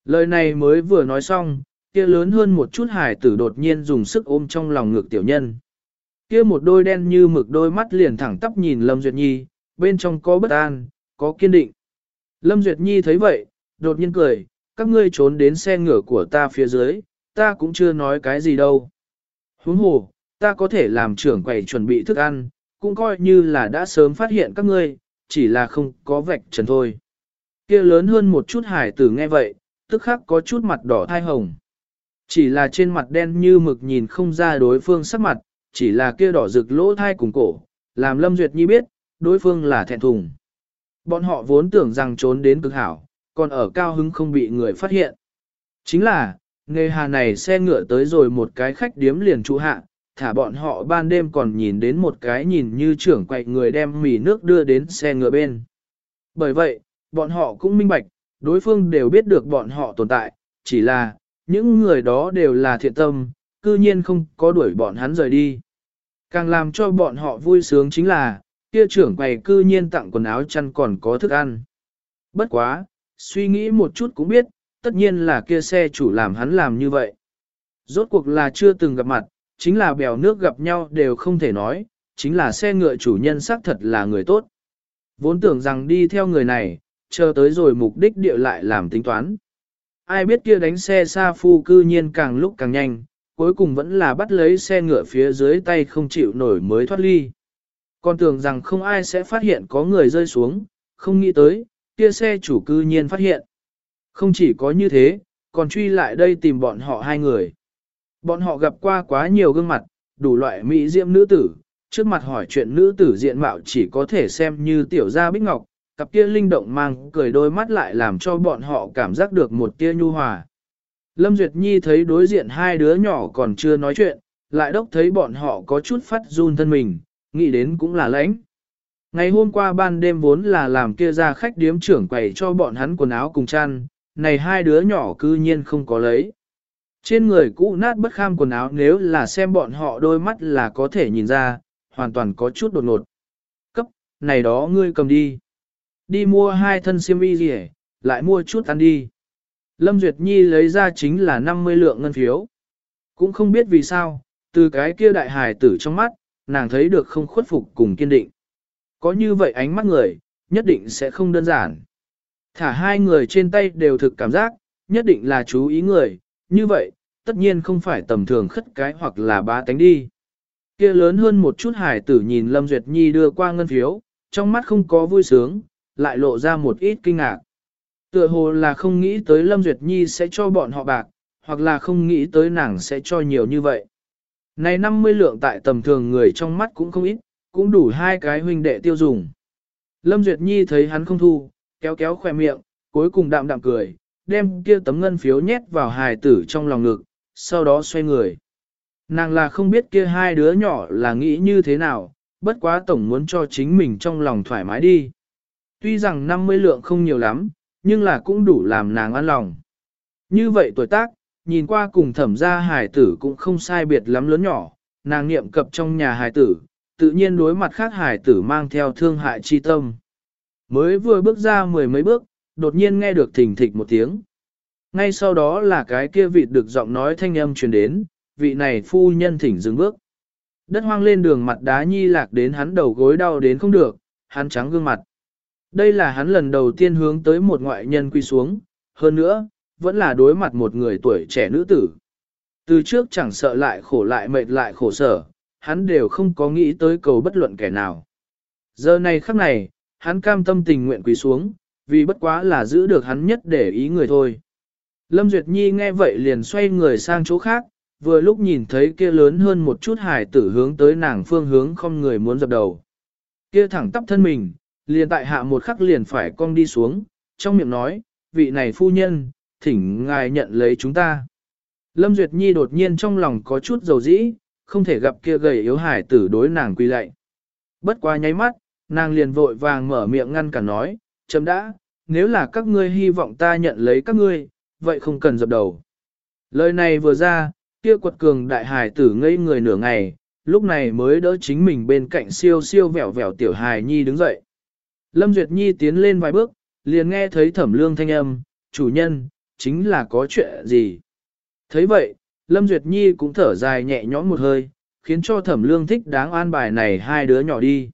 Lời này mới vừa nói xong, kia lớn hơn một chút hải tử đột nhiên dùng sức ôm trong lòng ngực tiểu nhân. Kia một đôi đen như mực đôi mắt liền thẳng tắp nhìn Lâm Duyệt Nhi, bên trong có bất an, có kiên định. Lâm Duyệt Nhi thấy vậy, đột nhiên cười, các ngươi trốn đến xe ngựa của ta phía dưới, ta cũng chưa nói cái gì đâu. Huống hồ, ta có thể làm trưởng quầy chuẩn bị thức ăn, cũng coi như là đã sớm phát hiện các ngươi, chỉ là không có vạch trần thôi. Kia lớn hơn một chút hải tử nghe vậy, tức khắc có chút mặt đỏ thai hồng. Chỉ là trên mặt đen như mực nhìn không ra đối phương sắc mặt, chỉ là kia đỏ rực lỗ thai cùng cổ, làm Lâm Duyệt Nhi biết, đối phương là thẹn thùng. Bọn họ vốn tưởng rằng trốn đến cực hảo, còn ở cao hứng không bị người phát hiện. Chính là, nghề hà này xe ngựa tới rồi một cái khách điếm liền trụ hạ, thả bọn họ ban đêm còn nhìn đến một cái nhìn như trưởng quậy người đem mì nước đưa đến xe ngựa bên. Bởi vậy, bọn họ cũng minh bạch, đối phương đều biết được bọn họ tồn tại, chỉ là, những người đó đều là thiện tâm, cư nhiên không có đuổi bọn hắn rời đi. Càng làm cho bọn họ vui sướng chính là, kia trưởng quầy cư nhiên tặng quần áo chăn còn có thức ăn. Bất quá, suy nghĩ một chút cũng biết, tất nhiên là kia xe chủ làm hắn làm như vậy. Rốt cuộc là chưa từng gặp mặt, chính là bèo nước gặp nhau đều không thể nói, chính là xe ngựa chủ nhân xác thật là người tốt. Vốn tưởng rằng đi theo người này, chờ tới rồi mục đích địa lại làm tính toán. Ai biết kia đánh xe xa phu cư nhiên càng lúc càng nhanh, cuối cùng vẫn là bắt lấy xe ngựa phía dưới tay không chịu nổi mới thoát ly. Còn tưởng rằng không ai sẽ phát hiện có người rơi xuống, không nghĩ tới, kia xe chủ cư nhiên phát hiện. Không chỉ có như thế, còn truy lại đây tìm bọn họ hai người. Bọn họ gặp qua quá nhiều gương mặt, đủ loại mỹ diệm nữ tử, trước mặt hỏi chuyện nữ tử diện mạo chỉ có thể xem như tiểu gia bích ngọc, cặp kia linh động mang cười đôi mắt lại làm cho bọn họ cảm giác được một tia nhu hòa. Lâm Duyệt Nhi thấy đối diện hai đứa nhỏ còn chưa nói chuyện, lại đốc thấy bọn họ có chút phát run thân mình, nghĩ đến cũng là lãnh. Ngày hôm qua ban đêm vốn là làm kia ra khách điếm trưởng quầy cho bọn hắn quần áo cùng chăn, này hai đứa nhỏ cư nhiên không có lấy. Trên người cũ nát bất kham quần áo nếu là xem bọn họ đôi mắt là có thể nhìn ra, hoàn toàn có chút đột ngột. Cấp, này đó ngươi cầm đi. Đi mua hai thân xiêm y gì lại mua chút ăn đi. Lâm Duyệt Nhi lấy ra chính là 50 lượng ngân phiếu. Cũng không biết vì sao, từ cái kia đại hài tử trong mắt, nàng thấy được không khuất phục cùng kiên định. Có như vậy ánh mắt người, nhất định sẽ không đơn giản. Thả hai người trên tay đều thực cảm giác, nhất định là chú ý người, như vậy, tất nhiên không phải tầm thường khất cái hoặc là ba tánh đi. Kia lớn hơn một chút hải tử nhìn Lâm Duyệt Nhi đưa qua ngân phiếu, trong mắt không có vui sướng, lại lộ ra một ít kinh ngạc. Tựa hồ là không nghĩ tới Lâm Duyệt Nhi sẽ cho bọn họ bạc, hoặc là không nghĩ tới nàng sẽ cho nhiều như vậy. Này 50 lượng tại tầm thường người trong mắt cũng không ít, cũng đủ hai cái huynh đệ tiêu dùng. Lâm Duyệt Nhi thấy hắn không thu, kéo kéo khoe miệng, cuối cùng đạm đạm cười, đem kia tấm ngân phiếu nhét vào hài tử trong lòng ngực, sau đó xoay người. Nàng là không biết kia hai đứa nhỏ là nghĩ như thế nào, bất quá tổng muốn cho chính mình trong lòng thoải mái đi. Tuy rằng 50 lượng không nhiều lắm, nhưng là cũng đủ làm nàng an lòng. Như vậy tuổi tác, nhìn qua cùng thẩm gia hài tử cũng không sai biệt lắm lớn nhỏ, nàng niệm cập trong nhà hài tử, tự nhiên đối mặt khác hài tử mang theo thương hại chi tâm. Mới vừa bước ra mười mấy bước, đột nhiên nghe được thình thịch một tiếng. Ngay sau đó là cái kia vị được giọng nói thanh âm truyền đến, vị này phu nhân thỉnh dừng bước. Đất hoang lên đường mặt đá nhi lạc đến hắn đầu gối đau đến không được, hắn trắng gương mặt. Đây là hắn lần đầu tiên hướng tới một ngoại nhân quy xuống, hơn nữa, vẫn là đối mặt một người tuổi trẻ nữ tử. Từ trước chẳng sợ lại khổ lại mệt lại khổ sở, hắn đều không có nghĩ tới cầu bất luận kẻ nào. Giờ này khắc này, hắn cam tâm tình nguyện quỳ xuống, vì bất quá là giữ được hắn nhất để ý người thôi. Lâm Duyệt Nhi nghe vậy liền xoay người sang chỗ khác, vừa lúc nhìn thấy kia lớn hơn một chút hải tử hướng tới nàng phương hướng không người muốn dập đầu. Kia thẳng tắp thân mình, liền tại hạ một khắc liền phải cong đi xuống, trong miệng nói, vị này phu nhân, thỉnh ngài nhận lấy chúng ta. Lâm Duyệt Nhi đột nhiên trong lòng có chút dầu dĩ, không thể gặp kia gầy yếu hải tử đối nàng quy lạy. Bất quá nháy mắt, nàng liền vội vàng mở miệng ngăn cả nói, chấm đã, nếu là các ngươi hy vọng ta nhận lấy các ngươi, vậy không cần dập đầu. Lời này vừa ra, kia quật cường đại hải tử ngây người nửa ngày, lúc này mới đỡ chính mình bên cạnh siêu siêu vẻo vẻo tiểu hài nhi đứng dậy. Lâm Duyệt Nhi tiến lên vài bước, liền nghe thấy thẩm lương thanh âm, chủ nhân, chính là có chuyện gì. thấy vậy, Lâm Duyệt Nhi cũng thở dài nhẹ nhõm một hơi, khiến cho thẩm lương thích đáng an bài này hai đứa nhỏ đi.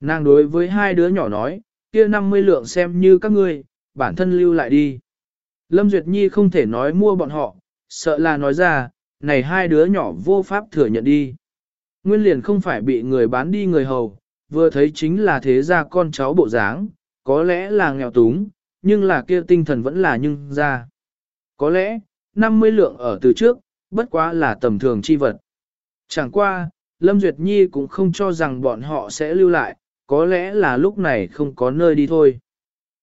Nàng đối với hai đứa nhỏ nói, kia 50 lượng xem như các ngươi, bản thân lưu lại đi. Lâm Duyệt Nhi không thể nói mua bọn họ, sợ là nói ra, này hai đứa nhỏ vô pháp thừa nhận đi. Nguyên liền không phải bị người bán đi người hầu, vừa thấy chính là thế gia con cháu bộ dáng, có lẽ là nghèo túng, nhưng là kia tinh thần vẫn là nhưng ra. Có lẽ, 50 lượng ở từ trước, bất quá là tầm thường chi vật. Chẳng qua, Lâm Duyệt Nhi cũng không cho rằng bọn họ sẽ lưu lại, có lẽ là lúc này không có nơi đi thôi.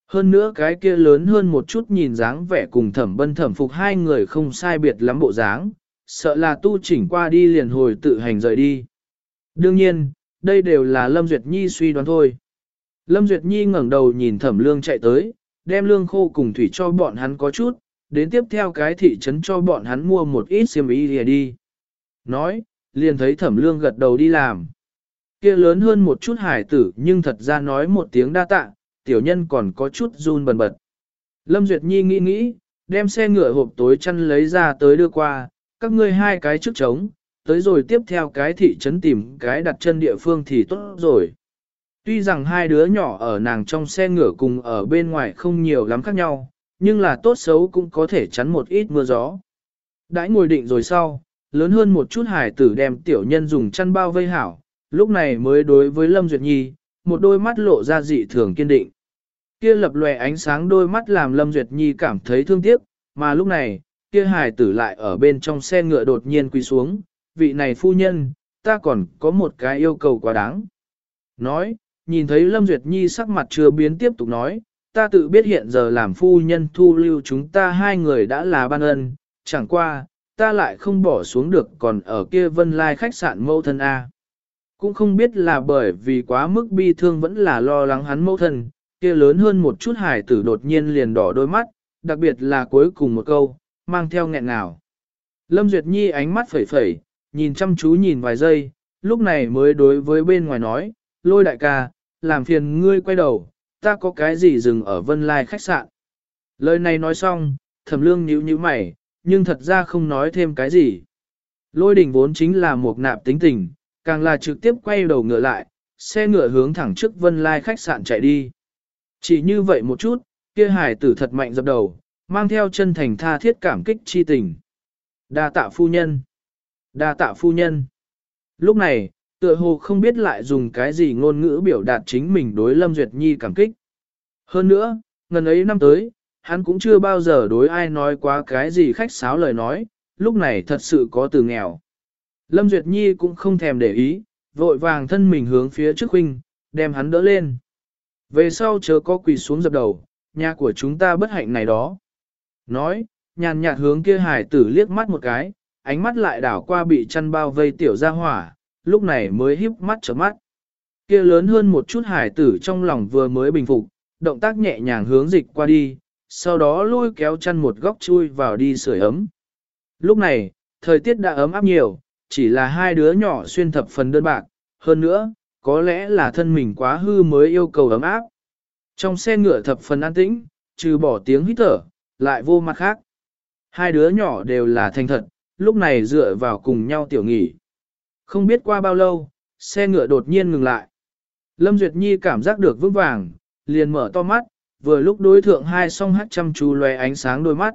Hơn nữa cái kia lớn hơn một chút nhìn dáng vẻ cùng thẩm bân thẩm phục hai người không sai biệt lắm bộ dáng, sợ là tu chỉnh qua đi liền hồi tự hành rời đi. Đương nhiên, đây đều là Lâm Duyệt Nhi suy đoán thôi. Lâm Duyệt Nhi ngẩng đầu nhìn thẩm lương chạy tới, đem lương khô cùng thủy cho bọn hắn có chút, đến tiếp theo cái thị trấn cho bọn hắn mua một ít xiêm y đi đi. Nói, liền thấy thẩm lương gật đầu đi làm. Kia lớn hơn một chút hải tử nhưng thật ra nói một tiếng đa tạ, tiểu nhân còn có chút run bần bật. Lâm Duyệt Nhi nghĩ nghĩ, đem xe ngựa hộp tối chăn lấy ra tới đưa qua, các ngươi hai cái trước trống, tới rồi tiếp theo cái thị trấn tìm cái đặt chân địa phương thì tốt rồi. Tuy rằng hai đứa nhỏ ở nàng trong xe ngựa cùng ở bên ngoài không nhiều lắm khác nhau, nhưng là tốt xấu cũng có thể chắn một ít mưa gió. Đãi ngồi định rồi sau, lớn hơn một chút hải tử đem tiểu nhân dùng chăn bao vây hảo, lúc này mới đối với Lâm Duyệt Nhi, một đôi mắt lộ ra dị thường kiên định. Kia lập lòe ánh sáng đôi mắt làm Lâm Duyệt Nhi cảm thấy thương tiếc, mà lúc này, kia hải tử lại ở bên trong xe ngựa đột nhiên quỳ xuống, vị này phu nhân, ta còn có một cái yêu cầu quá đáng. Nói, nhìn thấy Lâm Duyệt Nhi sắc mặt chưa biến tiếp tục nói, ta tự biết hiện giờ làm phu nhân thu lưu chúng ta hai người đã là ban ân, chẳng qua, ta lại không bỏ xuống được còn ở kia vân lai khách sạn mẫu thân A. Cũng không biết là bởi vì quá mức bi thương vẫn là lo lắng hắn mẫu thân, kia lớn hơn một chút hải tử đột nhiên liền đỏ đôi mắt, đặc biệt là cuối cùng một câu, mang theo nghẹn ngào. Lâm Duyệt Nhi ánh mắt phẩy phẩy, nhìn chăm chú nhìn vài giây, lúc này mới đối với bên ngoài nói, lôi đại ca, làm phiền ngươi quay đầu, ta có cái gì dừng ở vân lai khách sạn. Lời này nói xong, thẩm lương nhíu nhíu mày, nhưng thật ra không nói thêm cái gì. Lôi đỉnh vốn chính là một nạp tính tình, càng là trực tiếp quay đầu ngựa lại, xe ngựa hướng thẳng trước vân lai khách sạn chạy đi. Chỉ như vậy một chút, kia hải tử thật mạnh dập đầu, mang theo chân thành tha thiết cảm kích chi tình. Đa tạ phu nhân. Đa tạ phu nhân. Lúc này, tựa hồ không biết lại dùng cái gì ngôn ngữ biểu đạt chính mình đối Lâm Duyệt Nhi cảm kích. Hơn nữa, ngần ấy năm tới, hắn cũng chưa bao giờ đối ai nói quá cái gì khách sáo lời nói, lúc này thật sự có từ nghèo. Lâm Duyệt Nhi cũng không thèm để ý, vội vàng thân mình hướng phía trước huynh, đem hắn đỡ lên. Về sau chớ có quỳ xuống dập đầu, nhà của chúng ta bất hạnh này đó. Nói, nhàn nhạt hướng kia hải tử liếc mắt một cái, ánh mắt lại đảo qua bị chăn bao vây tiểu ra hỏa, lúc này mới híp mắt trở mắt. Kia lớn hơn một chút hải tử trong lòng vừa mới bình phục, động tác nhẹ nhàng hướng dịch qua đi, sau đó lôi kéo chăn một góc chui vào đi sưởi ấm. Lúc này, thời tiết đã ấm áp nhiều, chỉ là hai đứa nhỏ xuyên thập phần đơn bạc, hơn nữa, có lẽ là thân mình quá hư mới yêu cầu ấm áp. Trong xe ngựa thập phần an tĩnh, trừ bỏ tiếng hít thở, lại vô mặt khác. Hai đứa nhỏ đều là thành thật, lúc này dựa vào cùng nhau tiểu nghỉ. Không biết qua bao lâu, xe ngựa đột nhiên ngừng lại. Lâm Duyệt Nhi cảm giác được vững vàng, liền mở to mắt, vừa lúc đối thượng hai song hát chăm chú lóe ánh sáng đôi mắt.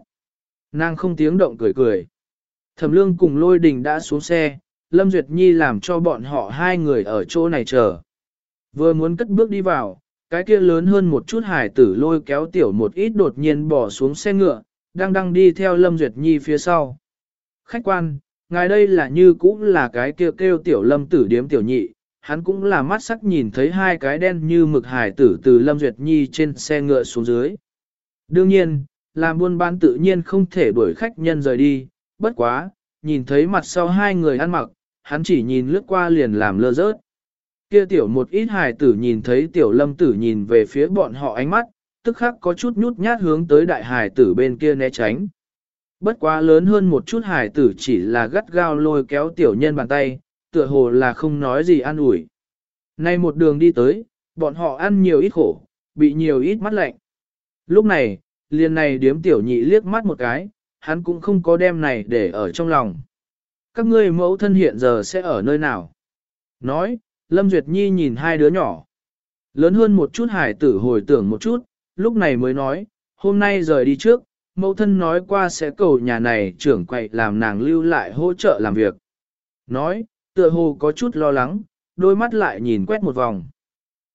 Nàng không tiếng động cười cười. Thẩm lương cùng lôi đình đã xuống xe, Lâm Duyệt Nhi làm cho bọn họ hai người ở chỗ này chờ. Vừa muốn cất bước đi vào, cái kia lớn hơn một chút hải tử lôi kéo tiểu một ít đột nhiên bỏ xuống xe ngựa, đang đang đi theo Lâm Duyệt Nhi phía sau. Khách quan, ngài đây là như cũng là cái kia kêu, kêu tiểu lâm tử điếm tiểu nhị, hắn cũng là mắt sắc nhìn thấy hai cái đen như mực hải tử từ Lâm Duyệt Nhi trên xe ngựa xuống dưới. Đương nhiên, làm buôn bán tự nhiên không thể đuổi khách nhân rời đi, bất quá, nhìn thấy mặt sau hai người ăn mặc, hắn chỉ nhìn lướt qua liền làm lơ rớt. Kia tiểu một ít hài tử nhìn thấy tiểu lâm tử nhìn về phía bọn họ ánh mắt, tức khắc có chút nhút nhát hướng tới đại hài tử bên kia né tránh. Bất quá lớn hơn một chút hài tử chỉ là gắt gao lôi kéo tiểu nhân bàn tay, tựa hồ là không nói gì an ủi. Nay một đường đi tới, bọn họ ăn nhiều ít khổ, bị nhiều ít mắt lạnh. Lúc này, liền này điếm tiểu nhị liếc mắt một cái, hắn cũng không có đem này để ở trong lòng. Các ngươi mẫu thân hiện giờ sẽ ở nơi nào? Nói, Lâm Duyệt Nhi nhìn hai đứa nhỏ. Lớn hơn một chút hải tử hồi tưởng một chút, lúc này mới nói, hôm nay rời đi trước, mẫu thân nói qua sẽ cầu nhà này trưởng quậy làm nàng lưu lại hỗ trợ làm việc. Nói, tựa hồ có chút lo lắng, đôi mắt lại nhìn quét một vòng.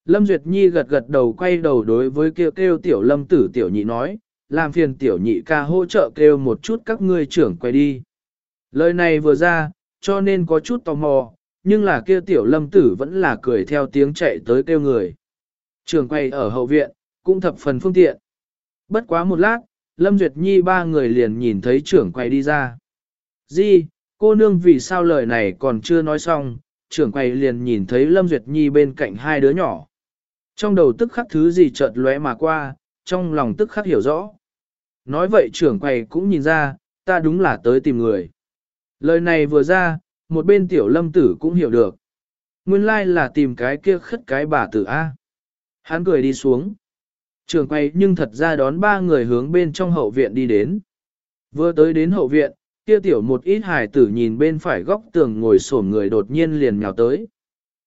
Lâm Duyệt Nhi gật gật đầu quay đầu đối với kêu kêu tiểu lâm tử tiểu nhị nói, làm phiền tiểu nhị ca hỗ trợ kêu một chút các ngươi trưởng quay đi. Lời này vừa ra, cho nên có chút tò mò, nhưng là kia tiểu lâm tử vẫn là cười theo tiếng chạy tới kêu người. Trường quay ở hậu viện, cũng thập phần phương tiện. Bất quá một lát, Lâm Duyệt Nhi ba người liền nhìn thấy trưởng quay đi ra. Di, cô nương vì sao lời này còn chưa nói xong, trưởng quay liền nhìn thấy Lâm Duyệt Nhi bên cạnh hai đứa nhỏ. Trong đầu tức khắc thứ gì chợt lóe mà qua, trong lòng tức khắc hiểu rõ nói vậy trưởng quầy cũng nhìn ra, ta đúng là tới tìm người. Lời này vừa ra, một bên tiểu lâm tử cũng hiểu được. Nguyên lai là tìm cái kia khất cái bà tử A. Hắn cười đi xuống. Trường quay nhưng thật ra đón ba người hướng bên trong hậu viện đi đến. Vừa tới đến hậu viện, kia tiểu một ít hài tử nhìn bên phải góc tường ngồi sổm người đột nhiên liền nhào tới.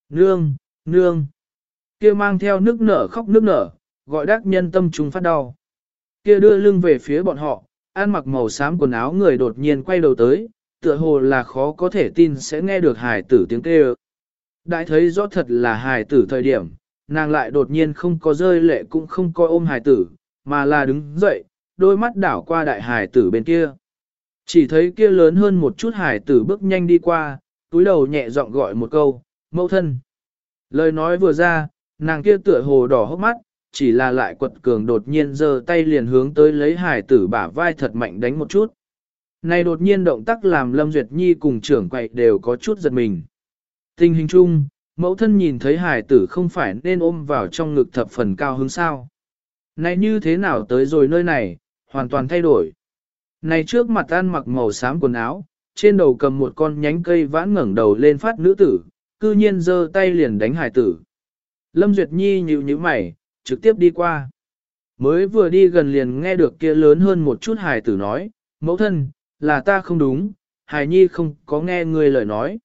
Nương, nương. Kia mang theo nước nở khóc nước nở, gọi đắc nhân tâm chúng phát đau. Kia đưa lưng về phía bọn họ, ăn mặc màu xám quần áo người đột nhiên quay đầu tới, tựa hồ là khó có thể tin sẽ nghe được hài tử tiếng kêu. Đại thấy rõ thật là hài tử thời điểm, nàng lại đột nhiên không có rơi lệ cũng không coi ôm hài tử, mà là đứng dậy, đôi mắt đảo qua đại hài tử bên kia. Chỉ thấy kia lớn hơn một chút hài tử bước nhanh đi qua, túi đầu nhẹ giọng gọi một câu, mẫu thân. Lời nói vừa ra, nàng kia tựa hồ đỏ hốc mắt, chỉ là lại quật cường đột nhiên giơ tay liền hướng tới lấy hải tử bả vai thật mạnh đánh một chút. Này đột nhiên động tác làm Lâm Duyệt Nhi cùng trưởng quậy đều có chút giật mình. Tình hình chung, mẫu thân nhìn thấy hải tử không phải nên ôm vào trong ngực thập phần cao hứng sao. Này như thế nào tới rồi nơi này, hoàn toàn thay đổi. Này trước mặt ăn mặc màu xám quần áo, trên đầu cầm một con nhánh cây vãn ngẩng đầu lên phát nữ tử, cư nhiên giơ tay liền đánh hải tử. Lâm Duyệt Nhi nhíu nhíu mày, trực tiếp đi qua. Mới vừa đi gần liền nghe được kia lớn hơn một chút hài tử nói, mẫu thân, là ta không đúng, hài nhi không có nghe người lời nói.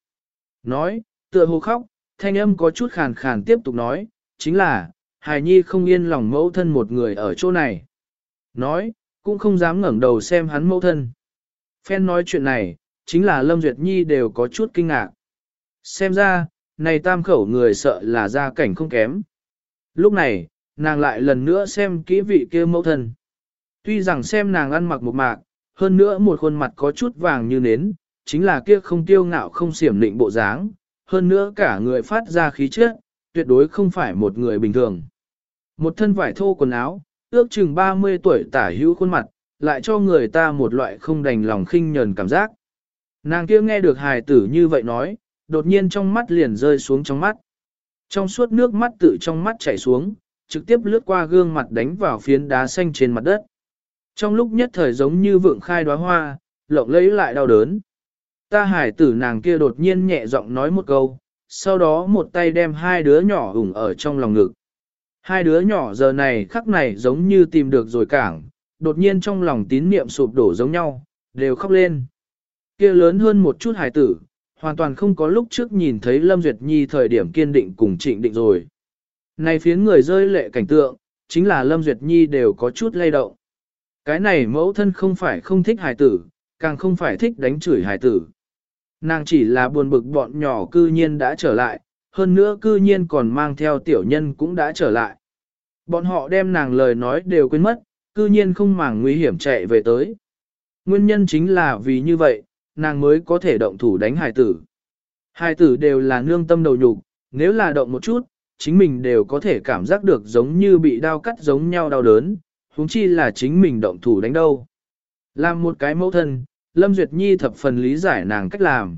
Nói, tựa hồ khóc, thanh âm có chút khàn khàn tiếp tục nói, chính là, hài nhi không yên lòng mẫu thân một người ở chỗ này. Nói, cũng không dám ngẩng đầu xem hắn mẫu thân. Phen nói chuyện này, chính là Lâm Duyệt Nhi đều có chút kinh ngạc. Xem ra, này tam khẩu người sợ là gia cảnh không kém. Lúc này, nàng lại lần nữa xem kỹ vị kia mẫu thân. Tuy rằng xem nàng ăn mặc một mạc, hơn nữa một khuôn mặt có chút vàng như nến, chính là kia không tiêu ngạo không xiểm định bộ dáng, hơn nữa cả người phát ra khí chất, tuyệt đối không phải một người bình thường. Một thân vải thô quần áo, ước chừng 30 tuổi tả hữu khuôn mặt, lại cho người ta một loại không đành lòng khinh nhờn cảm giác. Nàng kia nghe được hài tử như vậy nói, đột nhiên trong mắt liền rơi xuống trong mắt. Trong suốt nước mắt tự trong mắt chảy xuống, trực tiếp lướt qua gương mặt đánh vào phiến đá xanh trên mặt đất. Trong lúc nhất thời giống như vượng khai đóa hoa, lộng lấy lại đau đớn. Ta hải tử nàng kia đột nhiên nhẹ giọng nói một câu, sau đó một tay đem hai đứa nhỏ ủng ở trong lòng ngực. Hai đứa nhỏ giờ này khắc này giống như tìm được rồi cảng, đột nhiên trong lòng tín niệm sụp đổ giống nhau, đều khóc lên. Kia lớn hơn một chút hải tử, hoàn toàn không có lúc trước nhìn thấy Lâm Duyệt Nhi thời điểm kiên định cùng trịnh định rồi. Này phiến người rơi lệ cảnh tượng, chính là Lâm Duyệt Nhi đều có chút lay động. Cái này mẫu thân không phải không thích hài tử, càng không phải thích đánh chửi hài tử. Nàng chỉ là buồn bực bọn nhỏ cư nhiên đã trở lại, hơn nữa cư nhiên còn mang theo tiểu nhân cũng đã trở lại. Bọn họ đem nàng lời nói đều quên mất, cư nhiên không màng nguy hiểm chạy về tới. Nguyên nhân chính là vì như vậy, nàng mới có thể động thủ đánh hài tử. Hài tử đều là nương tâm đầu nhục, nếu là động một chút, chính mình đều có thể cảm giác được giống như bị đau cắt giống nhau đau đớn, huống chi là chính mình động thủ đánh đâu. Làm một cái mẫu thân, Lâm Duyệt Nhi thập phần lý giải nàng cách làm.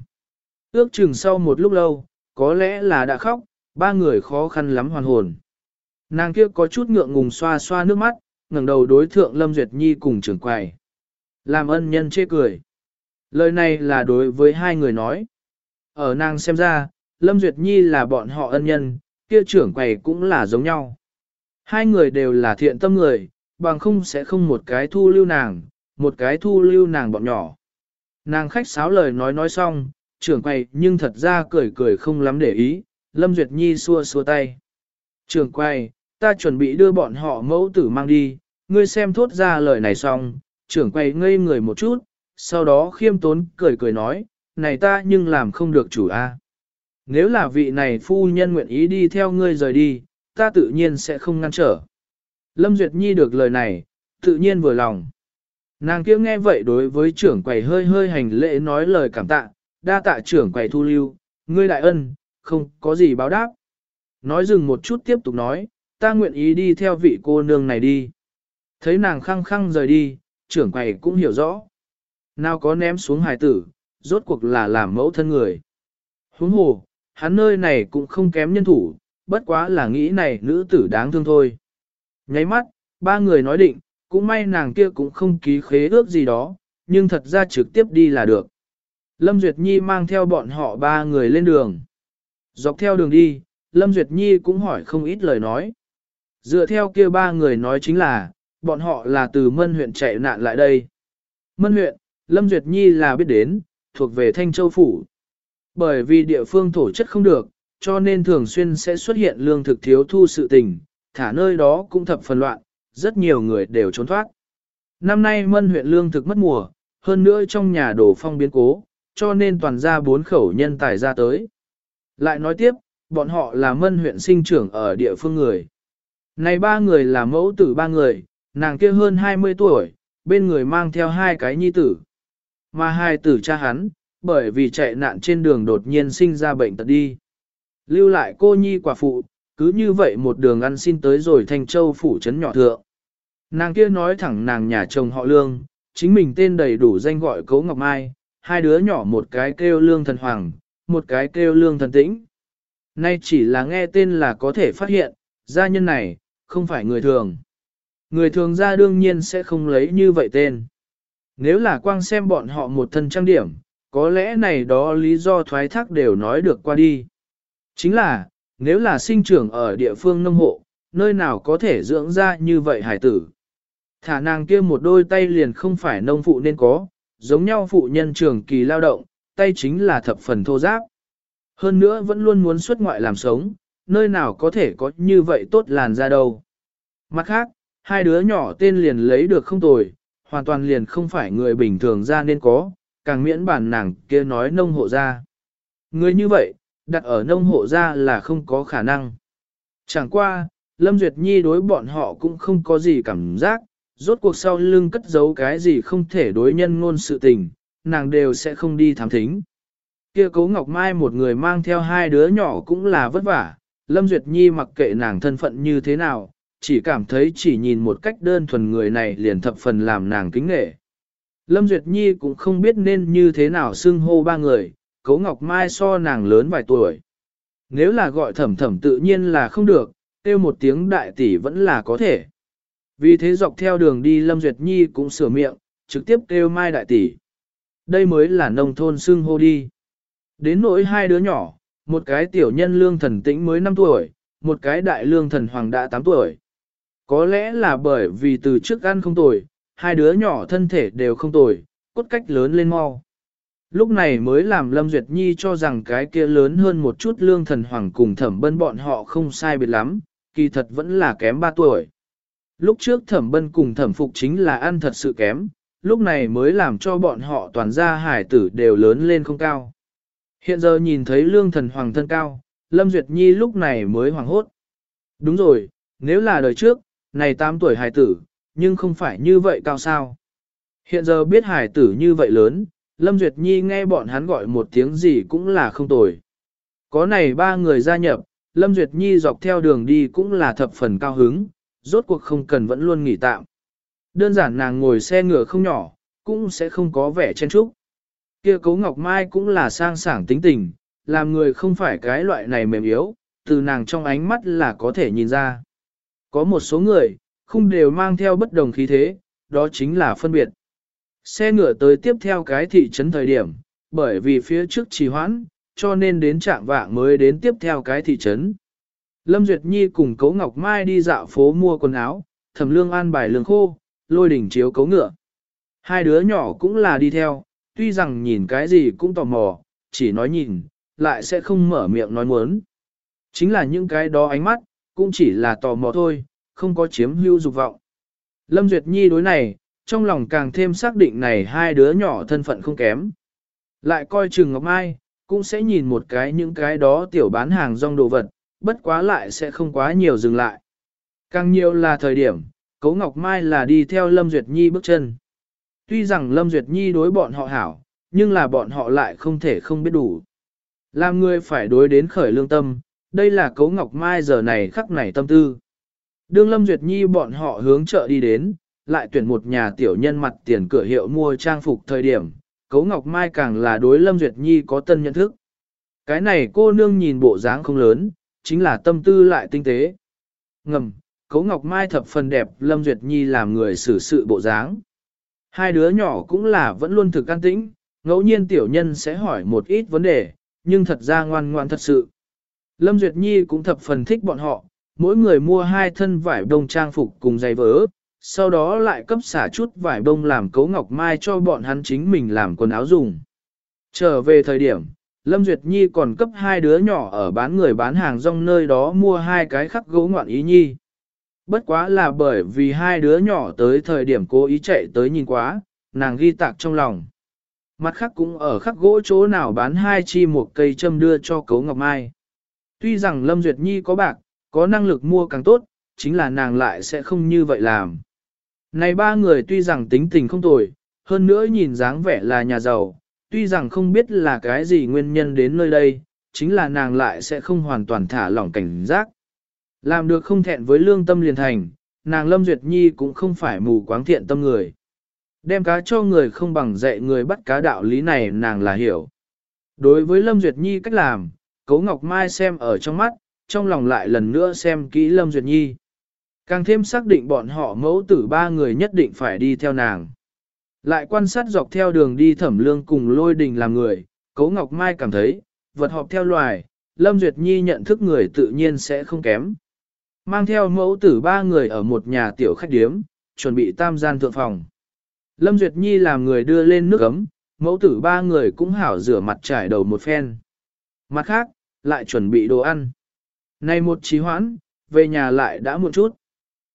Ước chừng sau một lúc lâu, có lẽ là đã khóc, ba người khó khăn lắm hoàn hồn. Nàng kia có chút ngượng ngùng xoa xoa nước mắt, ngẩng đầu đối thượng Lâm Duyệt Nhi cùng trưởng quầy. Làm ân nhân chê cười. Lời này là đối với hai người nói. Ở nàng xem ra, Lâm Duyệt Nhi là bọn họ ân nhân, kia trưởng quầy cũng là giống nhau. Hai người đều là thiện tâm người, bằng không sẽ không một cái thu lưu nàng, một cái thu lưu nàng bọn nhỏ. Nàng khách sáo lời nói nói xong, trưởng quầy nhưng thật ra cười cười không lắm để ý, Lâm Duyệt Nhi xua xua tay. Trưởng quầy, ta chuẩn bị đưa bọn họ mẫu tử mang đi, ngươi xem thốt ra lời này xong, trưởng quầy ngây người một chút, sau đó khiêm tốn cười cười nói, này ta nhưng làm không được chủ a. Nếu là vị này phu nhân nguyện ý đi theo ngươi rời đi, ta tự nhiên sẽ không ngăn trở. Lâm Duyệt Nhi được lời này, tự nhiên vừa lòng. Nàng kia nghe vậy đối với trưởng quầy hơi hơi hành lễ nói lời cảm tạ, đa tạ trưởng quầy thu lưu, ngươi đại ân, không có gì báo đáp. Nói dừng một chút tiếp tục nói, ta nguyện ý đi theo vị cô nương này đi. Thấy nàng khăng khăng rời đi, trưởng quầy cũng hiểu rõ. Nào có ném xuống hài tử, rốt cuộc là làm mẫu thân người. Huống hồ, hắn nơi này cũng không kém nhân thủ, bất quá là nghĩ này nữ tử đáng thương thôi. Nháy mắt, ba người nói định, cũng may nàng kia cũng không ký khế ước gì đó, nhưng thật ra trực tiếp đi là được. Lâm Duyệt Nhi mang theo bọn họ ba người lên đường. Dọc theo đường đi, Lâm Duyệt Nhi cũng hỏi không ít lời nói. Dựa theo kia ba người nói chính là, bọn họ là từ Mân huyện chạy nạn lại đây. Mân huyện, Lâm Duyệt Nhi là biết đến, thuộc về Thanh Châu Phủ. Bởi vì địa phương thổ chất không được, cho nên thường xuyên sẽ xuất hiện lương thực thiếu thu sự tình, thả nơi đó cũng thập phần loạn, rất nhiều người đều trốn thoát. Năm nay Mân huyện lương thực mất mùa, hơn nữa trong nhà đổ phong biến cố, cho nên toàn ra bốn khẩu nhân tài ra tới. Lại nói tiếp, bọn họ là Mân huyện sinh trưởng ở địa phương người. Này ba người là mẫu tử ba người, nàng kia hơn 20 tuổi, bên người mang theo hai cái nhi tử. Mà hai tử cha hắn, bởi vì chạy nạn trên đường đột nhiên sinh ra bệnh tật đi. Lưu lại cô nhi quả phụ, cứ như vậy một đường ăn xin tới rồi thành châu phủ trấn nhỏ thượng. Nàng kia nói thẳng nàng nhà chồng họ lương, chính mình tên đầy đủ danh gọi cấu ngọc mai, hai đứa nhỏ một cái kêu lương thần hoàng, một cái kêu lương thần tĩnh. Nay chỉ là nghe tên là có thể phát hiện, gia nhân này, không phải người thường. Người thường ra đương nhiên sẽ không lấy như vậy tên. Nếu là quang xem bọn họ một thân trang điểm, có lẽ này đó lý do thoái thác đều nói được qua đi. Chính là, nếu là sinh trưởng ở địa phương nông hộ, nơi nào có thể dưỡng ra như vậy hải tử. Thả nàng kia một đôi tay liền không phải nông phụ nên có, giống nhau phụ nhân trường kỳ lao động, tay chính là thập phần thô giáp. Hơn nữa vẫn luôn muốn xuất ngoại làm sống, nơi nào có thể có như vậy tốt làn ra đâu. Mặt khác, hai đứa nhỏ tên liền lấy được không tồi, hoàn toàn liền không phải người bình thường ra nên có, càng miễn bản nàng kia nói nông hộ ra. Người như vậy, đặt ở nông hộ ra là không có khả năng. Chẳng qua, Lâm Duyệt Nhi đối bọn họ cũng không có gì cảm giác, rốt cuộc sau lưng cất giấu cái gì không thể đối nhân ngôn sự tình, nàng đều sẽ không đi thám thính. Kia cố Ngọc Mai một người mang theo hai đứa nhỏ cũng là vất vả, Lâm Duyệt Nhi mặc kệ nàng thân phận như thế nào, chỉ cảm thấy chỉ nhìn một cách đơn thuần người này liền thập phần làm nàng kính nghệ. Lâm Duyệt Nhi cũng không biết nên như thế nào xưng hô ba người, Cố Ngọc Mai so nàng lớn vài tuổi. Nếu là gọi thẩm thẩm tự nhiên là không được, kêu một tiếng đại tỷ vẫn là có thể. Vì thế dọc theo đường đi Lâm Duyệt Nhi cũng sửa miệng, trực tiếp kêu Mai đại tỷ. Đây mới là nông thôn xưng hô đi. Đến nỗi hai đứa nhỏ, một cái tiểu nhân lương thần tĩnh mới 5 tuổi, một cái đại lương thần hoàng đã 8 tuổi. Có lẽ là bởi vì từ trước ăn không tuổi hai đứa nhỏ thân thể đều không tồi, cốt cách lớn lên mau. Lúc này mới làm Lâm Duyệt Nhi cho rằng cái kia lớn hơn một chút lương thần hoàng cùng thẩm bân bọn họ không sai biệt lắm, kỳ thật vẫn là kém 3 tuổi. Lúc trước thẩm bân cùng thẩm phục chính là ăn thật sự kém, lúc này mới làm cho bọn họ toàn gia hải tử đều lớn lên không cao. Hiện giờ nhìn thấy lương thần hoàng thân cao, Lâm Duyệt Nhi lúc này mới hoàng hốt. Đúng rồi, nếu là đời trước, này 8 tuổi hải tử, nhưng không phải như vậy cao sao. Hiện giờ biết hải tử như vậy lớn, Lâm Duyệt Nhi nghe bọn hắn gọi một tiếng gì cũng là không tồi. Có này ba người gia nhập, Lâm Duyệt Nhi dọc theo đường đi cũng là thập phần cao hứng, rốt cuộc không cần vẫn luôn nghỉ tạm. Đơn giản nàng ngồi xe ngựa không nhỏ, cũng sẽ không có vẻ chen trúc. Kia cấu Ngọc Mai cũng là sang sảng tính tình, làm người không phải cái loại này mềm yếu, từ nàng trong ánh mắt là có thể nhìn ra. Có một số người, không đều mang theo bất đồng khí thế, đó chính là phân biệt. Xe ngựa tới tiếp theo cái thị trấn thời điểm, bởi vì phía trước trì hoãn, cho nên đến trạm vạng mới đến tiếp theo cái thị trấn. Lâm Duyệt Nhi cùng Cấu Ngọc Mai đi dạo phố mua quần áo, thẩm lương an bài lương khô, lôi đỉnh chiếu cấu ngựa. Hai đứa nhỏ cũng là đi theo, tuy rằng nhìn cái gì cũng tò mò, chỉ nói nhìn, lại sẽ không mở miệng nói muốn. Chính là những cái đó ánh mắt, cũng chỉ là tò mò thôi, không có chiếm hưu dục vọng. Lâm Duyệt Nhi đối này, trong lòng càng thêm xác định này hai đứa nhỏ thân phận không kém. Lại coi chừng Ngọc Mai, cũng sẽ nhìn một cái những cái đó tiểu bán hàng rong đồ vật, bất quá lại sẽ không quá nhiều dừng lại. Càng nhiều là thời điểm, Cố Ngọc Mai là đi theo Lâm Duyệt Nhi bước chân. Tuy rằng Lâm Duyệt Nhi đối bọn họ hảo, nhưng là bọn họ lại không thể không biết đủ. Làm người phải đối đến khởi lương tâm, đây là Cố Ngọc Mai giờ này khắc này tâm tư. Đương Lâm Duyệt Nhi bọn họ hướng chợ đi đến, lại tuyển một nhà tiểu nhân mặt tiền cửa hiệu mua trang phục thời điểm, Cố Ngọc Mai càng là đối Lâm Duyệt Nhi có tân nhận thức. Cái này cô nương nhìn bộ dáng không lớn, chính là tâm tư lại tinh tế. Ngầm, Cố Ngọc Mai thập phần đẹp, Lâm Duyệt Nhi làm người xử sự bộ dáng. Hai đứa nhỏ cũng là vẫn luôn thực can tĩnh, ngẫu nhiên tiểu nhân sẽ hỏi một ít vấn đề, nhưng thật ra ngoan ngoan thật sự. Lâm Duyệt Nhi cũng thập phần thích bọn họ, mỗi người mua hai thân vải đông trang phục cùng giày vớ, sau đó lại cấp xả chút vải bông làm cấu ngọc mai cho bọn hắn chính mình làm quần áo dùng. Trở về thời điểm, Lâm Duyệt Nhi còn cấp hai đứa nhỏ ở bán người bán hàng rong nơi đó mua hai cái khắc gỗ ngoạn ý nhi. Bất quá là bởi vì hai đứa nhỏ tới thời điểm cố ý chạy tới nhìn quá, nàng ghi tạc trong lòng. Mặt khác cũng ở khắc gỗ chỗ nào bán hai chi một cây châm đưa cho cấu ngọc mai. Tuy rằng Lâm Duyệt Nhi có bạc, có năng lực mua càng tốt, chính là nàng lại sẽ không như vậy làm. Này ba người tuy rằng tính tình không tồi, hơn nữa nhìn dáng vẻ là nhà giàu, tuy rằng không biết là cái gì nguyên nhân đến nơi đây, chính là nàng lại sẽ không hoàn toàn thả lỏng cảnh giác. Làm được không thẹn với lương tâm liền thành, nàng Lâm Duyệt Nhi cũng không phải mù quáng thiện tâm người. Đem cá cho người không bằng dạy người bắt cá đạo lý này nàng là hiểu. Đối với Lâm Duyệt Nhi cách làm, Cố Ngọc Mai xem ở trong mắt, trong lòng lại lần nữa xem kỹ Lâm Duyệt Nhi. Càng thêm xác định bọn họ mẫu tử ba người nhất định phải đi theo nàng. Lại quan sát dọc theo đường đi thẩm lương cùng lôi đình làm người, Cố Ngọc Mai cảm thấy, vật họp theo loài, Lâm Duyệt Nhi nhận thức người tự nhiên sẽ không kém. Mang theo mẫu tử ba người ở một nhà tiểu khách điếm, chuẩn bị tam gian thượng phòng. Lâm Duyệt Nhi làm người đưa lên nước ấm, mẫu tử ba người cũng hảo rửa mặt trải đầu một phen. Mặt khác, lại chuẩn bị đồ ăn. Này một trí hoãn, về nhà lại đã một chút.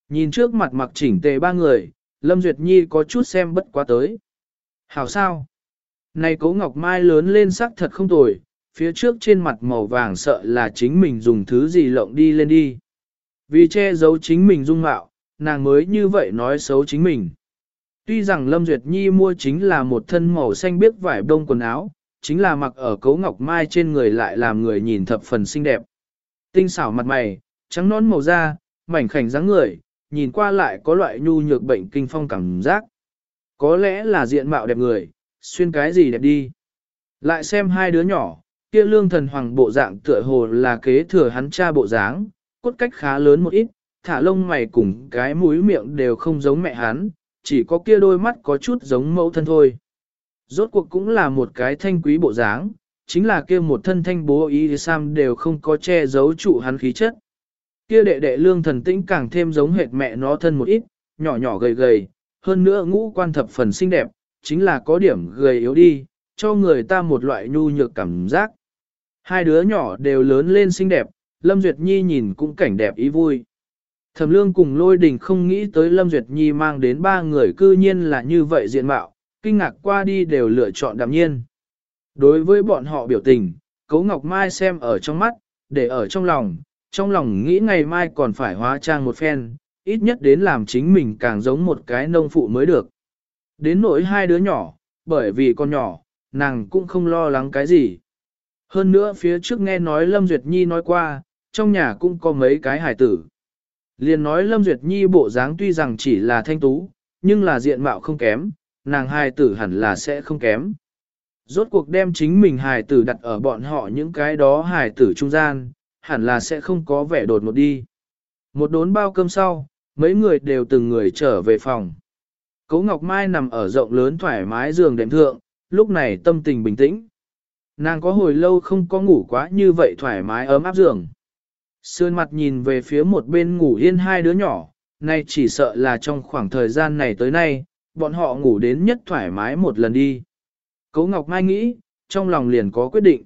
Nhìn trước mặt mặc chỉnh tề ba người, Lâm Duyệt Nhi có chút xem bất quá tới. Hảo sao? Này cố ngọc mai lớn lên sắc thật không tồi, phía trước trên mặt màu vàng sợ là chính mình dùng thứ gì lộng đi lên đi. Vì che giấu chính mình dung mạo, nàng mới như vậy nói xấu chính mình. Tuy rằng Lâm Duyệt Nhi mua chính là một thân màu xanh biếc vải đông quần áo, chính là mặc ở cấu ngọc mai trên người lại làm người nhìn thập phần xinh đẹp. Tinh xảo mặt mày, trắng nón màu da, mảnh khảnh dáng người, nhìn qua lại có loại nhu nhược bệnh kinh phong cảm giác. Có lẽ là diện mạo đẹp người, xuyên cái gì đẹp đi. Lại xem hai đứa nhỏ, kia lương thần hoàng bộ dạng tựa hồ là kế thừa hắn cha bộ dáng, cốt cách khá lớn một ít, thả lông mày cùng cái mũi miệng đều không giống mẹ hắn, chỉ có kia đôi mắt có chút giống mẫu thân thôi. Rốt cuộc cũng là một cái thanh quý bộ dáng, chính là kia một thân thanh bố ý sam đều không có che giấu trụ hắn khí chất. Kia đệ đệ lương thần tĩnh càng thêm giống hệt mẹ nó thân một ít, nhỏ nhỏ gầy gầy, hơn nữa ngũ quan thập phần xinh đẹp, chính là có điểm gầy yếu đi, cho người ta một loại nhu nhược cảm giác. Hai đứa nhỏ đều lớn lên xinh đẹp, Lâm Duyệt Nhi nhìn cũng cảnh đẹp ý vui. Thẩm lương cùng lôi đình không nghĩ tới Lâm Duyệt Nhi mang đến ba người cư nhiên là như vậy diện mạo, kinh ngạc qua đi đều lựa chọn đạm nhiên. Đối với bọn họ biểu tình, Cố Ngọc Mai xem ở trong mắt, để ở trong lòng, trong lòng nghĩ ngày mai còn phải hóa trang một phen, ít nhất đến làm chính mình càng giống một cái nông phụ mới được. Đến nỗi hai đứa nhỏ, bởi vì con nhỏ, nàng cũng không lo lắng cái gì. Hơn nữa phía trước nghe nói Lâm Duyệt Nhi nói qua, trong nhà cũng có mấy cái hải tử. Liền nói Lâm Duyệt Nhi bộ dáng tuy rằng chỉ là thanh tú, nhưng là diện mạo không kém, nàng hài tử hẳn là sẽ không kém. Rốt cuộc đem chính mình hài tử đặt ở bọn họ những cái đó hài tử trung gian, hẳn là sẽ không có vẻ đột ngột đi. Một đốn bao cơm sau, mấy người đều từng người trở về phòng. Cố Ngọc Mai nằm ở rộng lớn thoải mái giường đệm thượng, lúc này tâm tình bình tĩnh. Nàng có hồi lâu không có ngủ quá như vậy thoải mái ấm áp giường. Sườn mặt nhìn về phía một bên ngủ yên hai đứa nhỏ, nay chỉ sợ là trong khoảng thời gian này tới nay, bọn họ ngủ đến nhất thoải mái một lần đi. Cố Ngọc Mai nghĩ, trong lòng liền có quyết định.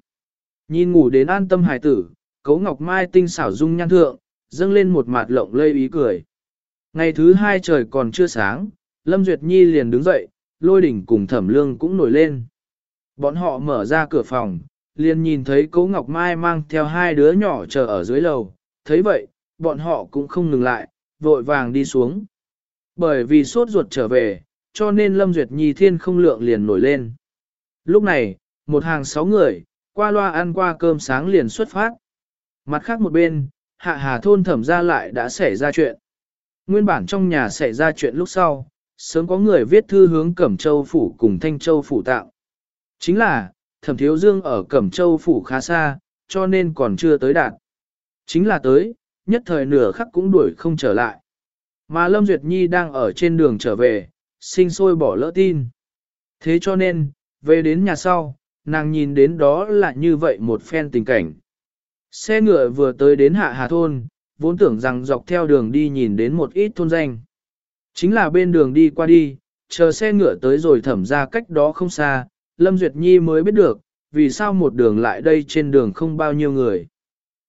Nhìn ngủ đến an tâm hài tử, Cố Ngọc Mai tinh xảo dung nhan thượng, dâng lên một mặt lộng lây ý cười. Ngày thứ hai trời còn chưa sáng, Lâm Duyệt Nhi liền đứng dậy, lôi đỉnh cùng thẩm lương cũng nổi lên. Bọn họ mở ra cửa phòng, liền nhìn thấy Cố Ngọc Mai mang theo hai đứa nhỏ chờ ở dưới lầu. thấy vậy, bọn họ cũng không ngừng lại, vội vàng đi xuống. Bởi vì sốt ruột trở về, cho nên Lâm Duyệt Nhi thiên không lượng liền nổi lên. Lúc này, một hàng sáu người, qua loa ăn qua cơm sáng liền xuất phát. Mặt khác một bên, hạ hà thôn thẩm ra lại đã xảy ra chuyện. Nguyên bản trong nhà xảy ra chuyện lúc sau, sớm có người viết thư hướng Cẩm Châu Phủ cùng Thanh Châu Phủ tạo. Chính là, thẩm thiếu dương ở Cẩm Châu Phủ khá xa, cho nên còn chưa tới đạt. Chính là tới, nhất thời nửa khắc cũng đuổi không trở lại. Mà Lâm Duyệt Nhi đang ở trên đường trở về, sinh sôi bỏ lỡ tin. Thế cho nên, về đến nhà sau, nàng nhìn đến đó là như vậy một phen tình cảnh. Xe ngựa vừa tới đến hạ hà thôn, vốn tưởng rằng dọc theo đường đi nhìn đến một ít thôn danh. Chính là bên đường đi qua đi, chờ xe ngựa tới rồi thẩm ra cách đó không xa, Lâm Duyệt Nhi mới biết được, vì sao một đường lại đây trên đường không bao nhiêu người.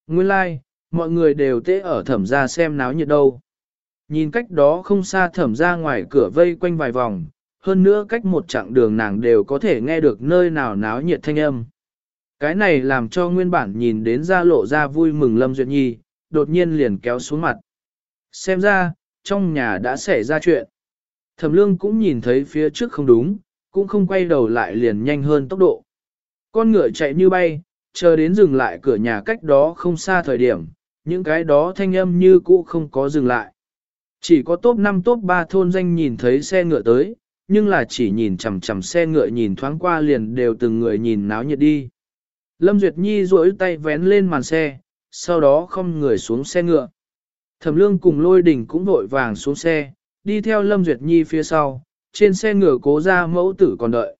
Nguyên lai, like, mọi người đều tê ở thẩm ra xem náo nhiệt đâu. Nhìn cách đó không xa thẩm ra ngoài cửa vây quanh vài vòng, hơn nữa cách một chặng đường nàng đều có thể nghe được nơi nào náo nhiệt thanh âm. Cái này làm cho nguyên bản nhìn đến ra lộ ra vui mừng Lâm Duyệt Nhi, đột nhiên liền kéo xuống mặt. Xem ra, trong nhà đã xảy ra chuyện. Thẩm lương cũng nhìn thấy phía trước không đúng, cũng không quay đầu lại liền nhanh hơn tốc độ. Con ngựa chạy như bay, chờ đến dừng lại cửa nhà cách đó không xa thời điểm, những cái đó thanh âm như cũ không có dừng lại. Chỉ có top 5 top 3 thôn danh nhìn thấy xe ngựa tới, nhưng là chỉ nhìn chằm chằm xe ngựa nhìn thoáng qua liền đều từng người nhìn náo nhiệt đi. Lâm Duyệt Nhi duỗi tay vén lên màn xe, sau đó không người xuống xe ngựa. Thẩm lương cùng lôi đỉnh cũng vội vàng xuống xe, đi theo Lâm Duyệt Nhi phía sau, trên xe ngựa cố ra mẫu tử còn đợi.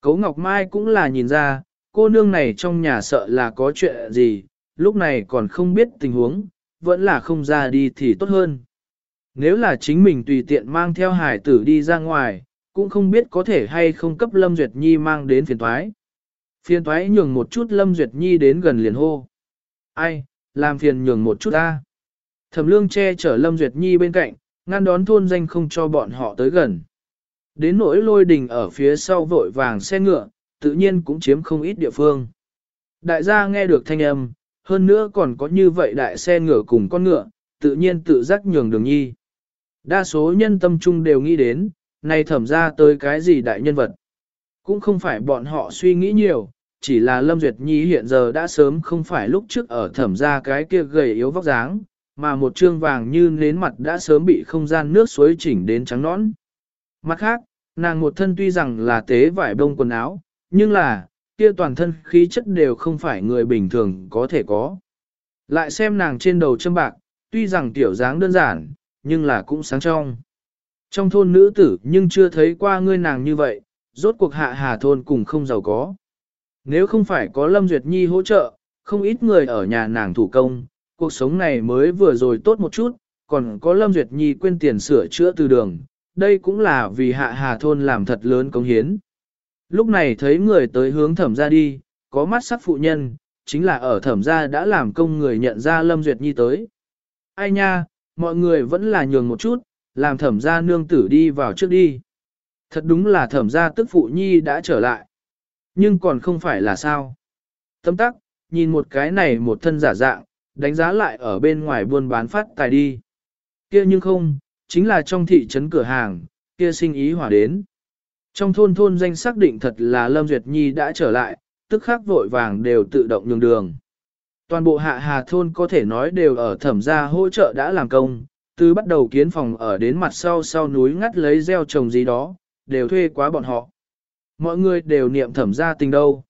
Cố Ngọc Mai cũng là nhìn ra, cô nương này trong nhà sợ là có chuyện gì, lúc này còn không biết tình huống, vẫn là không ra đi thì tốt hơn. Nếu là chính mình tùy tiện mang theo hải tử đi ra ngoài, cũng không biết có thể hay không cấp Lâm Duyệt Nhi mang đến phiền thoái. Phiền thoái nhường một chút Lâm Duyệt Nhi đến gần liền hô. Ai, làm phiền nhường một chút ta. Thẩm lương che chở Lâm Duyệt Nhi bên cạnh, ngăn đón thôn danh không cho bọn họ tới gần. Đến nỗi lôi đình ở phía sau vội vàng xe ngựa, tự nhiên cũng chiếm không ít địa phương. Đại gia nghe được thanh âm, hơn nữa còn có như vậy đại xe ngựa cùng con ngựa, tự nhiên tự giác nhường đường nhi. Đa số nhân tâm trung đều nghĩ đến, này thẩm ra tới cái gì đại nhân vật. Cũng không phải bọn họ suy nghĩ nhiều, chỉ là Lâm Duyệt Nhi hiện giờ đã sớm không phải lúc trước ở thẩm ra cái kia gầy yếu vóc dáng, mà một trương vàng như nến mặt đã sớm bị không gian nước suối chỉnh đến trắng nõn. Mặt khác, nàng một thân tuy rằng là tế vải bông quần áo, nhưng là, kia toàn thân khí chất đều không phải người bình thường có thể có. Lại xem nàng trên đầu châm bạc, tuy rằng tiểu dáng đơn giản, nhưng là cũng sáng trong. Trong thôn nữ tử nhưng chưa thấy qua ngươi nàng như vậy, rốt cuộc hạ hà thôn cùng không giàu có. Nếu không phải có Lâm Duyệt Nhi hỗ trợ, không ít người ở nhà nàng thủ công, cuộc sống này mới vừa rồi tốt một chút, còn có Lâm Duyệt Nhi quên tiền sửa chữa từ đường, đây cũng là vì hạ hà thôn làm thật lớn công hiến. Lúc này thấy người tới hướng thẩm ra đi, có mắt sắc phụ nhân, chính là ở thẩm ra đã làm công người nhận ra Lâm Duyệt Nhi tới. Ai nha, mọi người vẫn là nhường một chút, làm thẩm gia nương tử đi vào trước đi. Thật đúng là thẩm gia tức phụ nhi đã trở lại. Nhưng còn không phải là sao. Tâm tắc, nhìn một cái này một thân giả dạng, đánh giá lại ở bên ngoài buôn bán phát tài đi. Kia nhưng không, chính là trong thị trấn cửa hàng, kia sinh ý hỏa đến. Trong thôn thôn danh xác định thật là Lâm Duyệt Nhi đã trở lại, tức khắc vội vàng đều tự động nhường đường. Toàn bộ hạ hà thôn có thể nói đều ở thẩm gia hỗ trợ đã làm công, từ bắt đầu kiến phòng ở đến mặt sau sau núi ngắt lấy gieo trồng gì đó, đều thuê quá bọn họ. Mọi người đều niệm thẩm gia tình đâu.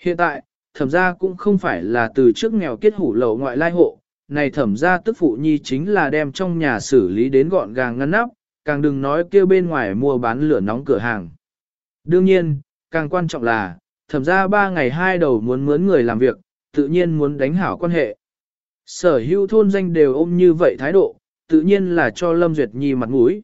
Hiện tại, thẩm gia cũng không phải là từ trước nghèo kết hủ lậu ngoại lai hộ, này thẩm gia tức phụ nhi chính là đem trong nhà xử lý đến gọn gàng ngăn nắp, càng đừng nói kêu bên ngoài mua bán lửa nóng cửa hàng. Đương nhiên, càng quan trọng là, thẩm gia ba ngày hai đầu muốn mướn người làm việc, tự nhiên muốn đánh hảo quan hệ. Sở hữu thôn danh đều ôm như vậy thái độ, tự nhiên là cho Lâm Duyệt Nhi mặt mũi.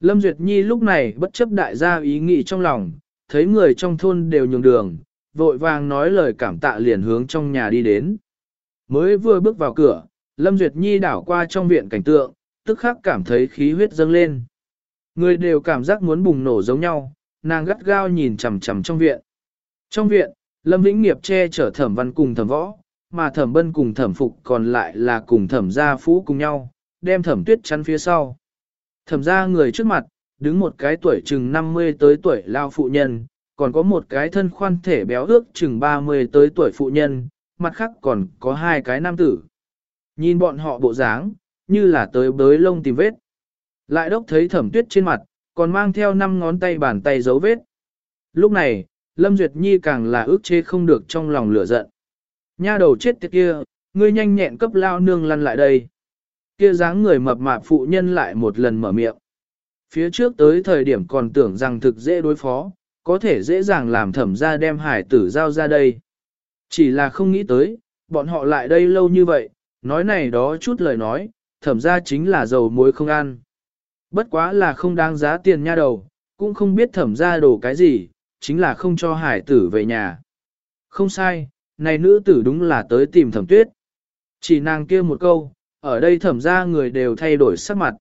Lâm Duyệt Nhi lúc này bất chấp đại gia ý nghĩ trong lòng, thấy người trong thôn đều nhường đường, vội vàng nói lời cảm tạ liền hướng trong nhà đi đến. Mới vừa bước vào cửa, Lâm Duyệt Nhi đảo qua trong viện cảnh tượng, tức khắc cảm thấy khí huyết dâng lên. Người đều cảm giác muốn bùng nổ giống nhau, nàng gắt gao nhìn chằm chằm trong viện. Trong viện, Lâm Vĩnh Nghiệp che chở thẩm văn cùng thẩm võ, mà thẩm bân cùng thẩm phục còn lại là cùng thẩm gia phú cùng nhau, đem thẩm tuyết chắn phía sau. Thẩm ra người trước mặt, đứng một cái tuổi chừng 50 tới tuổi lao phụ nhân, còn có một cái thân khoan thể béo ước chừng 30 tới tuổi phụ nhân, mặt khác còn có hai cái nam tử. Nhìn bọn họ bộ dáng, như là tới bới lông tìm vết. Lại đốc thấy thẩm tuyết trên mặt, còn mang theo năm ngón tay bàn tay dấu vết. Lúc này, Lâm Duyệt Nhi càng là ước chế không được trong lòng lửa giận. Nha đầu chết tiệt kia, ngươi nhanh nhẹn cấp lao nương lăn lại đây. Kia dáng người mập mạp phụ nhân lại một lần mở miệng. Phía trước tới thời điểm còn tưởng rằng thực dễ đối phó, có thể dễ dàng làm thẩm ra đem hải tử giao ra đây. Chỉ là không nghĩ tới, bọn họ lại đây lâu như vậy, nói này đó chút lời nói, thẩm ra chính là dầu muối không ăn. Bất quá là không đáng giá tiền nha đầu, cũng không biết thẩm ra đồ cái gì, chính là không cho hải tử về nhà. Không sai, này nữ tử đúng là tới tìm thẩm tuyết. Chỉ nàng kia một câu, ở đây thẩm ra người đều thay đổi sắc mặt.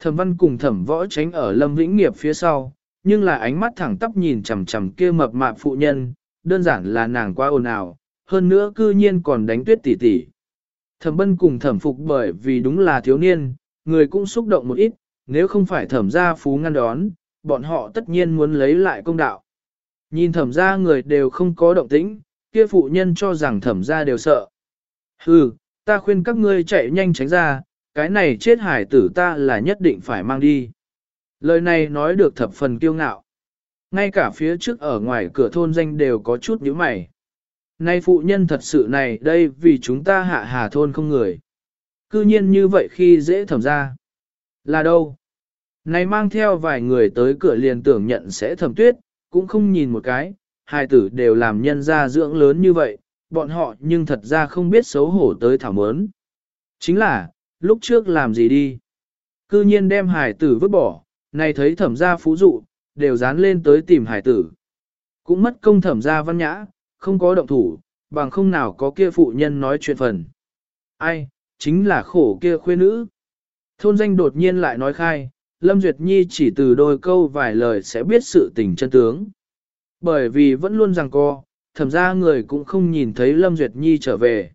Thẩm văn cùng thẩm võ tránh ở lâm vĩnh nghiệp phía sau, nhưng là ánh mắt thẳng tắp nhìn chằm chằm kia mập mạp phụ nhân, đơn giản là nàng quá ồn ào, hơn nữa cư nhiên còn đánh tuyết tỉ tỉ. Thẩm bân cùng thẩm phục bởi vì đúng là thiếu niên, người cũng xúc động một ít, nếu không phải thẩm gia phú ngăn đón, bọn họ tất nhiên muốn lấy lại công đạo. Nhìn thẩm gia người đều không có động tĩnh, kia phụ nhân cho rằng thẩm gia đều sợ. Hừ, ta khuyên các ngươi chạy nhanh tránh ra, cái này chết hải tử ta là nhất định phải mang đi. Lời này nói được thập phần kiêu ngạo. Ngay cả phía trước ở ngoài cửa thôn danh đều có chút nhíu mày. Nay phụ nhân thật sự này đây vì chúng ta hạ hà thôn không người. Cư nhiên như vậy khi dễ thẩm ra. Là đâu? Này mang theo vài người tới cửa liền tưởng nhận sẽ thẩm tuyết, cũng không nhìn một cái, hai tử đều làm nhân gia dưỡng lớn như vậy, bọn họ nhưng thật ra không biết xấu hổ tới thảo mớn. Chính là, lúc trước làm gì đi? Cư nhiên đem hải tử vứt bỏ, này thấy thẩm gia phú dụ, đều dán lên tới tìm hải tử. Cũng mất công thẩm gia văn nhã, không có động thủ, bằng không nào có kia phụ nhân nói chuyện phần. Ai, chính là khổ kia khuê nữ. Thôn danh đột nhiên lại nói khai, Lâm Duyệt Nhi chỉ từ đôi câu vài lời sẽ biết sự tình chân tướng. Bởi vì vẫn luôn rằng co, thẩm ra người cũng không nhìn thấy Lâm Duyệt Nhi trở về.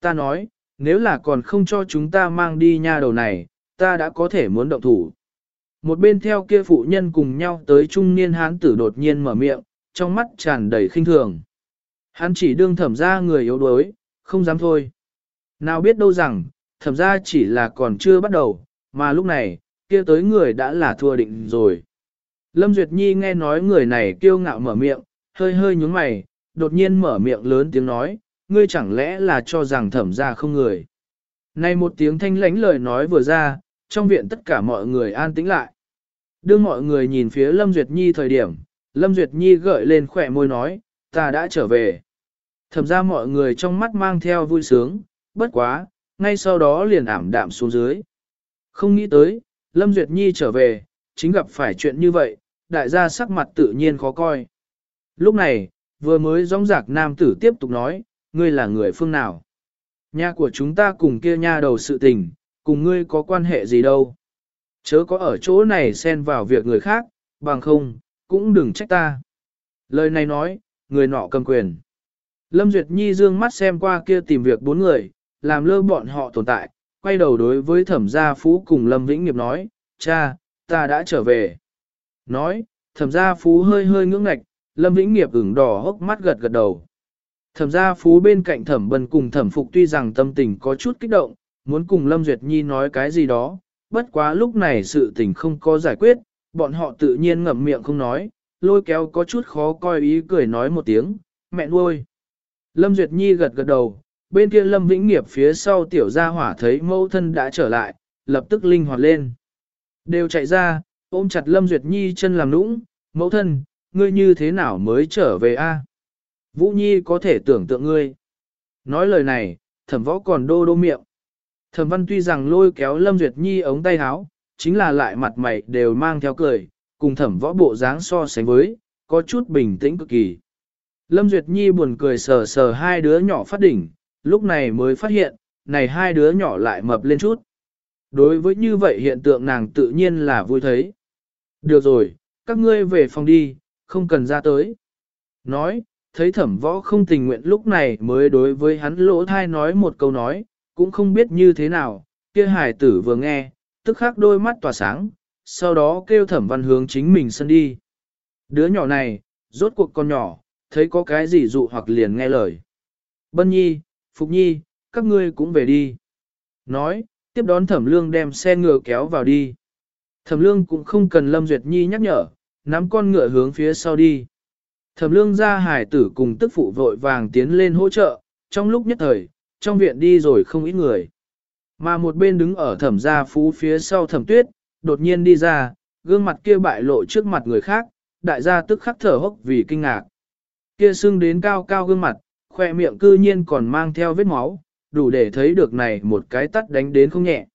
Ta nói, nếu là còn không cho chúng ta mang đi nha đầu này, ta đã có thể muốn động thủ. Một bên theo kia phụ nhân cùng nhau tới trung niên hán tử đột nhiên mở miệng, trong mắt tràn đầy khinh thường. Hắn chỉ đương thẩm ra người yếu đuối, không dám thôi. Nào biết đâu rằng, thẩm ra chỉ là còn chưa bắt đầu, mà lúc này, kia tới người đã là thua định rồi. Lâm Duyệt Nhi nghe nói người này kiêu ngạo mở miệng, hơi hơi nhúng mày, đột nhiên mở miệng lớn tiếng nói, ngươi chẳng lẽ là cho rằng thẩm ra không người. Này một tiếng thanh lãnh lời nói vừa ra, trong viện tất cả mọi người an tĩnh lại. Đưa mọi người nhìn phía Lâm Duyệt Nhi thời điểm, Lâm Duyệt Nhi gợi lên khỏe môi nói, ta đã trở về. Thẩm ra mọi người trong mắt mang theo vui sướng, bất quá, ngay sau đó liền ảm đạm xuống dưới. Không nghĩ tới, Lâm Duyệt Nhi trở về, chính gặp phải chuyện như vậy, đại gia sắc mặt tự nhiên khó coi. Lúc này, vừa mới rong rạc nam tử tiếp tục nói, ngươi là người phương nào? Nhà của chúng ta cùng kia nha đầu sự tình, cùng ngươi có quan hệ gì đâu? Chớ có ở chỗ này xen vào việc người khác, bằng không, cũng đừng trách ta. Lời này nói, người nọ cầm quyền. Lâm Duyệt Nhi dương mắt xem qua kia tìm việc bốn người, làm lơ bọn họ tồn tại, quay đầu đối với thẩm gia phú cùng Lâm Vĩnh Nghiệp nói, cha, ta đã trở về. Nói, thẩm gia phú hơi hơi ngưỡng ngạch, Lâm Vĩnh Nghiệp ửng đỏ hốc mắt gật gật đầu. Thẩm gia phú bên cạnh thẩm bần cùng thẩm phục tuy rằng tâm tình có chút kích động, muốn cùng Lâm Duyệt Nhi nói cái gì đó, bất quá lúc này sự tình không có giải quyết, bọn họ tự nhiên ngậm miệng không nói, lôi kéo có chút khó coi ý cười nói một tiếng, mẹ nuôi. Lâm Duyệt Nhi gật gật đầu, bên kia Lâm Vĩnh Nghiệp phía sau tiểu gia hỏa thấy mẫu thân đã trở lại, lập tức linh hoạt lên. Đều chạy ra, ôm chặt Lâm Duyệt Nhi chân làm nũng, mẫu thân, ngươi như thế nào mới trở về a? Vũ Nhi có thể tưởng tượng ngươi. Nói lời này, thẩm võ còn đô đô miệng. Thẩm văn tuy rằng lôi kéo Lâm Duyệt Nhi ống tay áo, chính là lại mặt mày đều mang theo cười, cùng thẩm võ bộ dáng so sánh với, có chút bình tĩnh cực kỳ. Lâm Duyệt Nhi buồn cười sờ sờ hai đứa nhỏ phát đỉnh, lúc này mới phát hiện, này hai đứa nhỏ lại mập lên chút. Đối với như vậy hiện tượng nàng tự nhiên là vui thấy. Được rồi, các ngươi về phòng đi, không cần ra tới. Nói, thấy thẩm võ không tình nguyện lúc này mới đối với hắn lỗ thai nói một câu nói, cũng không biết như thế nào, kia hải tử vừa nghe, tức khắc đôi mắt tỏa sáng, sau đó kêu thẩm văn hướng chính mình sân đi. Đứa nhỏ này, rốt cuộc con nhỏ, thấy có cái gì dụ hoặc liền nghe lời. Bân nhi, Phục nhi, các ngươi cũng về đi. Nói, tiếp đón thẩm lương đem xe ngựa kéo vào đi. Thẩm lương cũng không cần Lâm Duyệt Nhi nhắc nhở, nắm con ngựa hướng phía sau đi. Thẩm lương ra hải tử cùng tức phụ vội vàng tiến lên hỗ trợ, trong lúc nhất thời, trong viện đi rồi không ít người. Mà một bên đứng ở thẩm gia phú phía sau thẩm tuyết, đột nhiên đi ra, gương mặt kia bại lộ trước mặt người khác, đại gia tức khắc thở hốc vì kinh ngạc. Kia sưng đến cao cao gương mặt, khoe miệng cư nhiên còn mang theo vết máu, đủ để thấy được này một cái tắt đánh đến không nhẹ.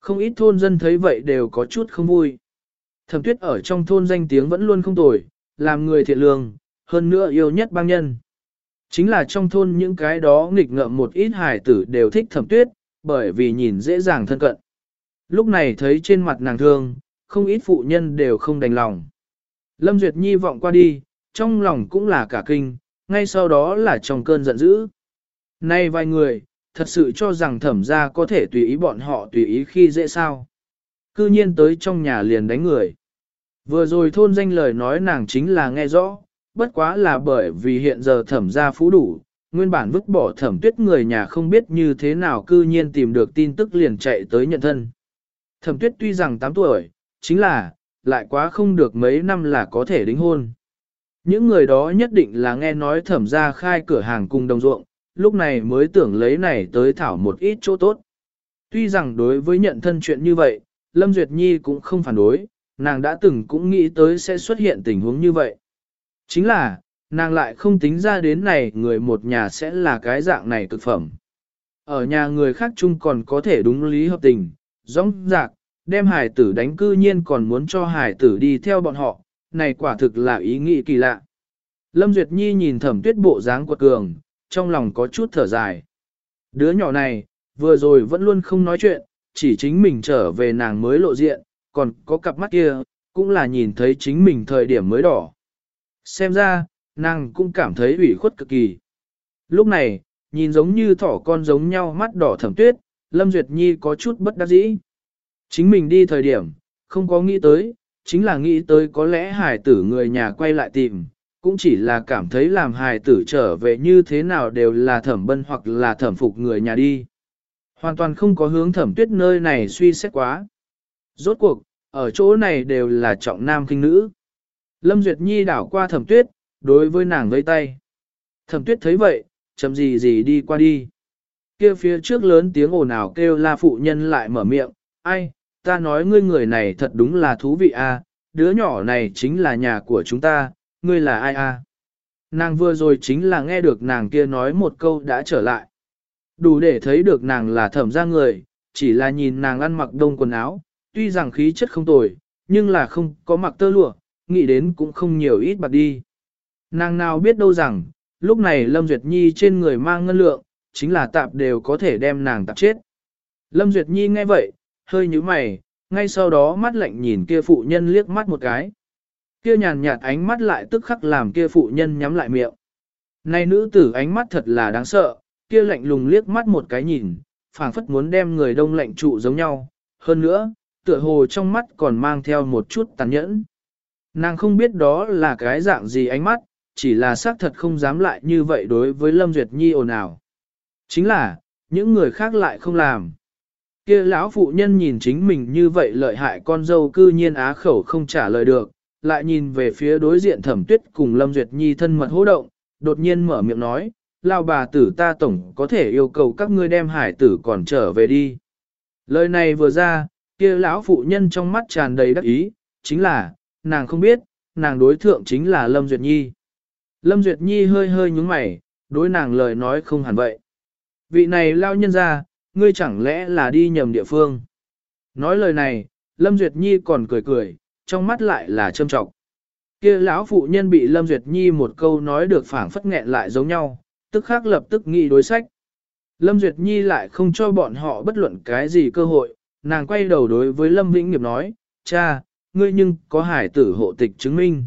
Không ít thôn dân thấy vậy đều có chút không vui. Thẩm tuyết ở trong thôn danh tiếng vẫn luôn không tồi, làm người thiện lương, hơn nữa yêu nhất bang nhân. Chính là trong thôn những cái đó nghịch ngợm một ít hài tử đều thích thẩm tuyết, bởi vì nhìn dễ dàng thân cận. Lúc này thấy trên mặt nàng thương, không ít phụ nhân đều không đành lòng. Lâm Duyệt Nhi vọng qua đi, trong lòng cũng là cả kinh, ngay sau đó là trong cơn giận dữ. Nay vài người, thật sự cho rằng thẩm ra có thể tùy ý bọn họ tùy ý khi dễ sao. Cư nhiên tới trong nhà liền đánh người. Vừa rồi thôn danh lời nói nàng chính là nghe rõ, bất quá là bởi vì hiện giờ thẩm gia phú đủ, nguyên bản vứt bỏ thẩm tuyết người nhà không biết như thế nào cư nhiên tìm được tin tức liền chạy tới nhận thân. Thẩm tuyết tuy rằng 8 tuổi, chính là, lại quá không được mấy năm là có thể đính hôn. Những người đó nhất định là nghe nói thẩm ra khai cửa hàng cùng đồng ruộng, lúc này mới tưởng lấy này tới thảo một ít chỗ tốt. Tuy rằng đối với nhận thân chuyện như vậy, Lâm Duyệt Nhi cũng không phản đối, nàng đã từng cũng nghĩ tới sẽ xuất hiện tình huống như vậy. Chính là, nàng lại không tính ra đến này người một nhà sẽ là cái dạng này cực phẩm. Ở nhà người khác chung còn có thể đúng lý hợp tình, rõng rạc, đem hải tử đánh cư nhiên còn muốn cho hải tử đi theo bọn họ, này quả thực là ý nghĩ kỳ lạ. Lâm Duyệt Nhi nhìn thẩm tuyết bộ dáng quật cường, trong lòng có chút thở dài. Đứa nhỏ này, vừa rồi vẫn luôn không nói chuyện, chỉ chính mình trở về nàng mới lộ diện, còn có cặp mắt kia, cũng là nhìn thấy chính mình thời điểm mới đỏ. Xem ra, nàng cũng cảm thấy ủy khuất cực kỳ. Lúc này, nhìn giống như thỏ con giống nhau mắt đỏ thẩm tuyết, Lâm Duyệt Nhi có chút bất đắc dĩ. Chính mình đi thời điểm, không có nghĩ tới, chính là nghĩ tới có lẽ hải tử người nhà quay lại tìm, cũng chỉ là cảm thấy làm hài tử trở về như thế nào đều là thẩm bân hoặc là thẩm phục người nhà đi. Hoàn toàn không có hướng thẩm tuyết nơi này suy xét quá. Rốt cuộc, ở chỗ này đều là trọng nam kinh nữ. Lâm Duyệt Nhi đảo qua thẩm tuyết, đối với nàng vây tay. Thẩm tuyết thấy vậy, chậm gì gì đi qua đi. Kia phía trước lớn tiếng ồn ào kêu la phụ nhân lại mở miệng, ai, ta nói ngươi người này thật đúng là thú vị a, à, đứa nhỏ này chính là nhà của chúng ta, ngươi là ai a? Nàng vừa rồi chính là nghe được nàng kia nói một câu đã trở lại. Đủ để thấy được nàng là thẩm ra người, chỉ là nhìn nàng ăn mặc đông quần áo, tuy rằng khí chất không tồi, nhưng là không có mặc tơ lụa, nghĩ đến cũng không nhiều ít bạc đi. Nàng nào biết đâu rằng, lúc này Lâm Duyệt Nhi trên người mang ngân lượng, chính là tạp đều có thể đem nàng tạp chết. Lâm Duyệt Nhi nghe vậy, hơi như mày, ngay sau đó mắt lạnh nhìn kia phụ nhân liếc mắt một cái. Kia nhàn nhạt ánh mắt lại tức khắc làm kia phụ nhân nhắm lại miệng. Này nữ tử ánh mắt thật là đáng sợ, kia lạnh lùng liếc mắt một cái nhìn, phảng phất muốn đem người đông lạnh trụ giống nhau. Hơn nữa, tựa hồ trong mắt còn mang theo một chút tàn nhẫn. Nàng không biết đó là cái dạng gì ánh mắt, chỉ là xác thật không dám lại như vậy đối với Lâm Duyệt Nhi ồn ào. Chính là, những người khác lại không làm. Kia lão phụ nhân nhìn chính mình như vậy lợi hại con dâu cư nhiên á khẩu không trả lời được, lại nhìn về phía đối diện thẩm tuyết cùng Lâm Duyệt Nhi thân mật hô động, đột nhiên mở miệng nói, lao bà tử ta tổng có thể yêu cầu các ngươi đem hải tử còn trở về đi. Lời này vừa ra, kia lão phụ nhân trong mắt tràn đầy đắc ý, chính là, nàng không biết, nàng đối thượng chính là Lâm Duyệt Nhi. Lâm Duyệt Nhi hơi hơi nhúng mày, đối nàng lời nói không hẳn vậy. Vị này lao nhân ra, ngươi chẳng lẽ là đi nhầm địa phương. Nói lời này, Lâm Duyệt Nhi còn cười cười, trong mắt lại là châm trọng. Kia lão phụ nhân bị Lâm Duyệt Nhi một câu nói được phảng phất nghẹn lại giống nhau, tức khắc lập tức nghĩ đối sách. Lâm Duyệt Nhi lại không cho bọn họ bất luận cái gì cơ hội, nàng quay đầu đối với Lâm Vĩnh Nghiệp nói, cha, ngươi nhưng có hải tử hộ tịch chứng minh.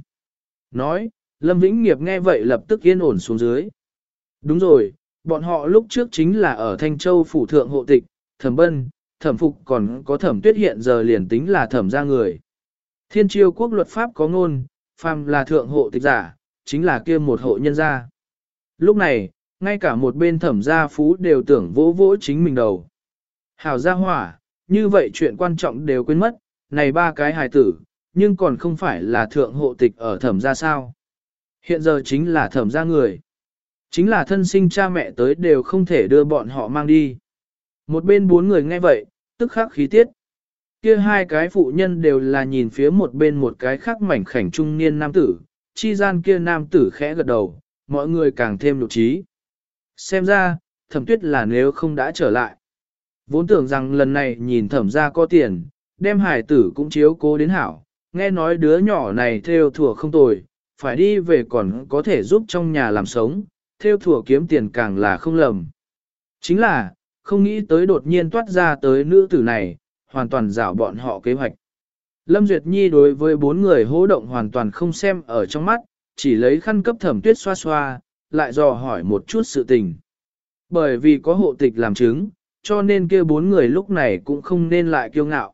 Nói, Lâm Vĩnh Nghiệp nghe vậy lập tức yên ổn xuống dưới. Đúng rồi, bọn họ lúc trước chính là ở Thanh Châu phủ thượng hộ tịch, thẩm bân, thẩm phục còn có thẩm tuyết hiện giờ liền tính là thẩm ra người. Thiên triều quốc luật pháp có ngôn, phàm là thượng hộ tịch giả, chính là kia một hộ nhân gia. Lúc này, ngay cả một bên thẩm gia phú đều tưởng vỗ vỗ chính mình đầu. Hảo gia hỏa, như vậy chuyện quan trọng đều quên mất, này ba cái hài tử, nhưng còn không phải là thượng hộ tịch ở thẩm gia sao. Hiện giờ chính là thẩm gia người. Chính là thân sinh cha mẹ tới đều không thể đưa bọn họ mang đi. Một bên bốn người nghe vậy, tức khắc khí tiết. Kia hai cái phụ nhân đều là nhìn phía một bên một cái khác mảnh khảnh trung niên nam tử, chi gian kia nam tử khẽ gật đầu, mọi người càng thêm lục trí. Xem ra, thẩm tuyết là nếu không đã trở lại. Vốn tưởng rằng lần này nhìn thẩm ra có tiền, đem hải tử cũng chiếu cố đến hảo, nghe nói đứa nhỏ này theo thùa không tồi, phải đi về còn có thể giúp trong nhà làm sống, theo thùa kiếm tiền càng là không lầm. Chính là, không nghĩ tới đột nhiên toát ra tới nữ tử này, hoàn toàn rảo bọn họ kế hoạch. Lâm Duyệt Nhi đối với bốn người hỗ động hoàn toàn không xem ở trong mắt, chỉ lấy khăn cấp thẩm tuyết xoa xoa, lại dò hỏi một chút sự tình. Bởi vì có hộ tịch làm chứng, cho nên kia bốn người lúc này cũng không nên lại kiêu ngạo.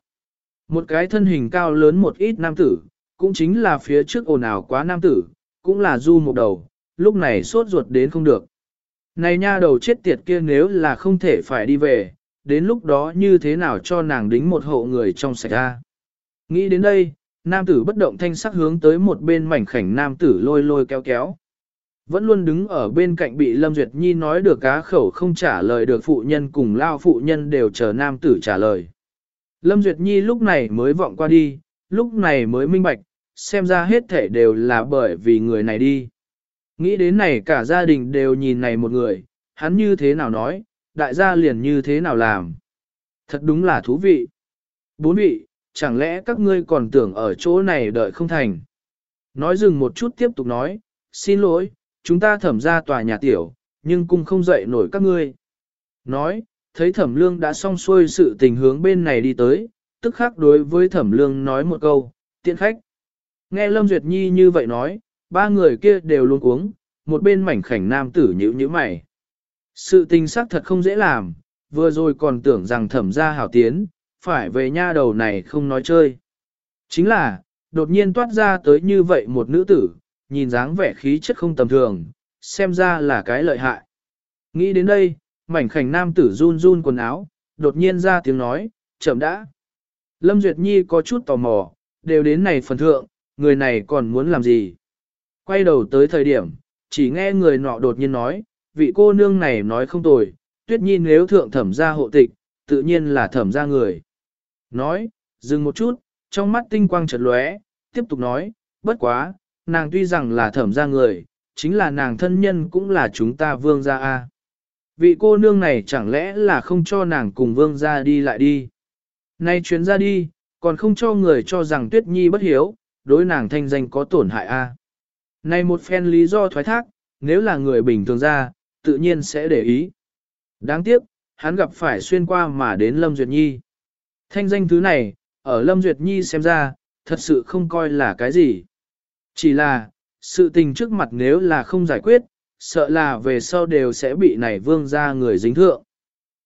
Một cái thân hình cao lớn một ít nam tử, cũng chính là phía trước ồn ào quá nam tử, cũng là du một đầu, lúc này sốt ruột đến không được. Này nha đầu chết tiệt kia nếu là không thể phải đi về, đến lúc đó như thế nào cho nàng đính một hộ người trong sạch ra. Nghĩ đến đây, nam tử bất động thanh sắc hướng tới một bên mảnh khảnh nam tử lôi lôi kéo kéo. Vẫn luôn đứng ở bên cạnh bị Lâm Duyệt Nhi nói được cá khẩu không trả lời được phụ nhân cùng lao phụ nhân đều chờ nam tử trả lời. Lâm Duyệt Nhi lúc này mới vọng qua đi, lúc này mới minh bạch, xem ra hết thể đều là bởi vì người này đi. Nghĩ đến này cả gia đình đều nhìn này một người, hắn như thế nào nói, đại gia liền như thế nào làm. Thật đúng là thú vị. Bốn vị, chẳng lẽ các ngươi còn tưởng ở chỗ này đợi không thành. Nói dừng một chút tiếp tục nói, xin lỗi, chúng ta thẩm ra tòa nhà tiểu, nhưng cung không dậy nổi các ngươi. Nói, thấy thẩm lương đã xong xuôi sự tình hướng bên này đi tới, tức khắc đối với thẩm lương nói một câu, tiện khách. Nghe Lâm Duyệt Nhi như vậy nói, ba người kia đều luôn uống, một bên mảnh khảnh nam tử nhữ nhíu mày. Sự tình xác thật không dễ làm, vừa rồi còn tưởng rằng thẩm ra hảo tiến, phải về nha đầu này không nói chơi. Chính là, đột nhiên toát ra tới như vậy một nữ tử, nhìn dáng vẻ khí chất không tầm thường, xem ra là cái lợi hại. Nghĩ đến đây, mảnh khảnh nam tử run run quần áo, đột nhiên ra tiếng nói, chậm đã. Lâm Duyệt Nhi có chút tò mò, đều đến này phần thượng, người này còn muốn làm gì? Quay đầu tới thời điểm, chỉ nghe người nọ đột nhiên nói, vị cô nương này nói không tồi, tuyết nhi nếu thượng thẩm ra hộ tịch, tự nhiên là thẩm ra người. Nói, dừng một chút, trong mắt tinh quang chợt lóe, tiếp tục nói, bất quá, nàng tuy rằng là thẩm gia người, chính là nàng thân nhân cũng là chúng ta vương gia a. Vị cô nương này chẳng lẽ là không cho nàng cùng vương gia đi lại đi. Nay chuyến ra đi, còn không cho người cho rằng tuyết nhi bất hiếu, đối nàng thanh danh có tổn hại a. Này một phen lý do thoái thác, nếu là người bình thường ra, tự nhiên sẽ để ý. Đáng tiếc, hắn gặp phải xuyên qua mà đến Lâm Duyệt Nhi. Thanh danh thứ này, ở Lâm Duyệt Nhi xem ra, thật sự không coi là cái gì. Chỉ là, sự tình trước mặt nếu là không giải quyết, sợ là về sau đều sẽ bị này vương ra người dính thượng.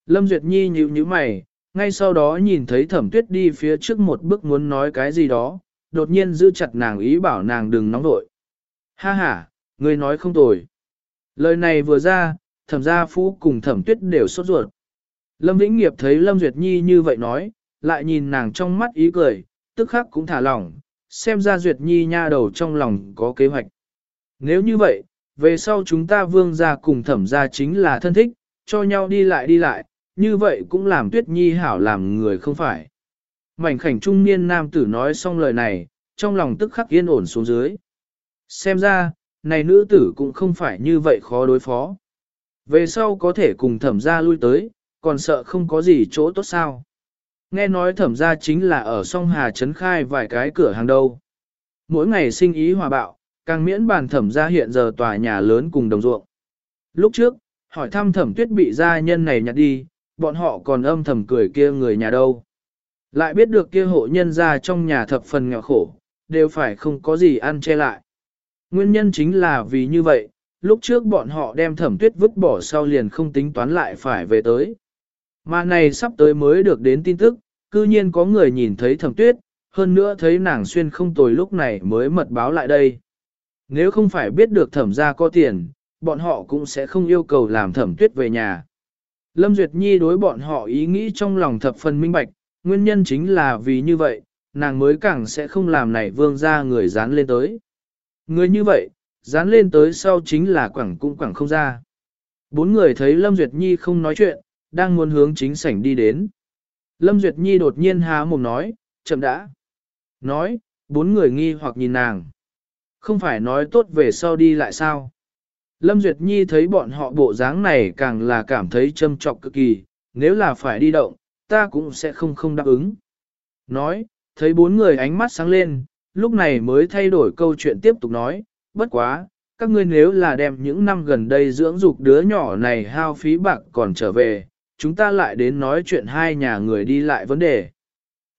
Lâm Duyệt Nhi nhíu nhíu mày, ngay sau đó nhìn thấy thẩm tuyết đi phía trước một bước muốn nói cái gì đó, đột nhiên giữ chặt nàng ý bảo nàng đừng nóng nội. Ha ha, người nói không tồi. Lời này vừa ra, thẩm gia phú cùng thẩm tuyết đều sốt ruột. Lâm Vĩnh Nghiệp thấy Lâm Duyệt Nhi như vậy nói, lại nhìn nàng trong mắt ý cười, tức khắc cũng thả lỏng, xem ra Duyệt Nhi nha đầu trong lòng có kế hoạch. Nếu như vậy, về sau chúng ta vương gia cùng thẩm gia chính là thân thích, cho nhau đi lại đi lại, như vậy cũng làm Tuyết Nhi hảo làm người không phải. Mảnh khảnh trung niên nam tử nói xong lời này, trong lòng tức khắc yên ổn xuống dưới. Xem ra, này nữ tử cũng không phải như vậy khó đối phó. Về sau có thể cùng thẩm gia lui tới, còn sợ không có gì chỗ tốt sao. Nghe nói thẩm gia chính là ở sông Hà Trấn khai vài cái cửa hàng đâu. Mỗi ngày sinh ý hòa bạo, càng miễn bàn thẩm gia hiện giờ tòa nhà lớn cùng đồng ruộng. Lúc trước, hỏi thăm thẩm tuyết bị gia nhân này nhặt đi, bọn họ còn âm thầm cười kia người nhà đâu. Lại biết được kia hộ nhân gia trong nhà thập phần nghèo khổ, đều phải không có gì ăn che lại. Nguyên nhân chính là vì như vậy, lúc trước bọn họ đem thẩm tuyết vứt bỏ sau liền không tính toán lại phải về tới. Mà này sắp tới mới được đến tin tức, cư nhiên có người nhìn thấy thẩm tuyết, hơn nữa thấy nàng xuyên không tồi lúc này mới mật báo lại đây. Nếu không phải biết được thẩm ra có tiền, bọn họ cũng sẽ không yêu cầu làm thẩm tuyết về nhà. Lâm Duyệt Nhi đối bọn họ ý nghĩ trong lòng thập phần minh bạch, nguyên nhân chính là vì như vậy, nàng mới càng sẽ không làm này vương ra người dán lên tới. Người như vậy, dán lên tới sau chính là quẳng cũng quẳng không ra. Bốn người thấy Lâm Duyệt Nhi không nói chuyện, đang muốn hướng chính sảnh đi đến. Lâm Duyệt Nhi đột nhiên há mồm nói, chậm đã. Nói, bốn người nghi hoặc nhìn nàng. Không phải nói tốt về sau đi lại sao? Lâm Duyệt Nhi thấy bọn họ bộ dáng này càng là cảm thấy châm trọng cực kỳ, nếu là phải đi động, ta cũng sẽ không không đáp ứng. Nói, thấy bốn người ánh mắt sáng lên, lúc này mới thay đổi câu chuyện tiếp tục nói, bất quá, các ngươi nếu là đem những năm gần đây dưỡng dục đứa nhỏ này hao phí bạc còn trở về, chúng ta lại đến nói chuyện hai nhà người đi lại vấn đề.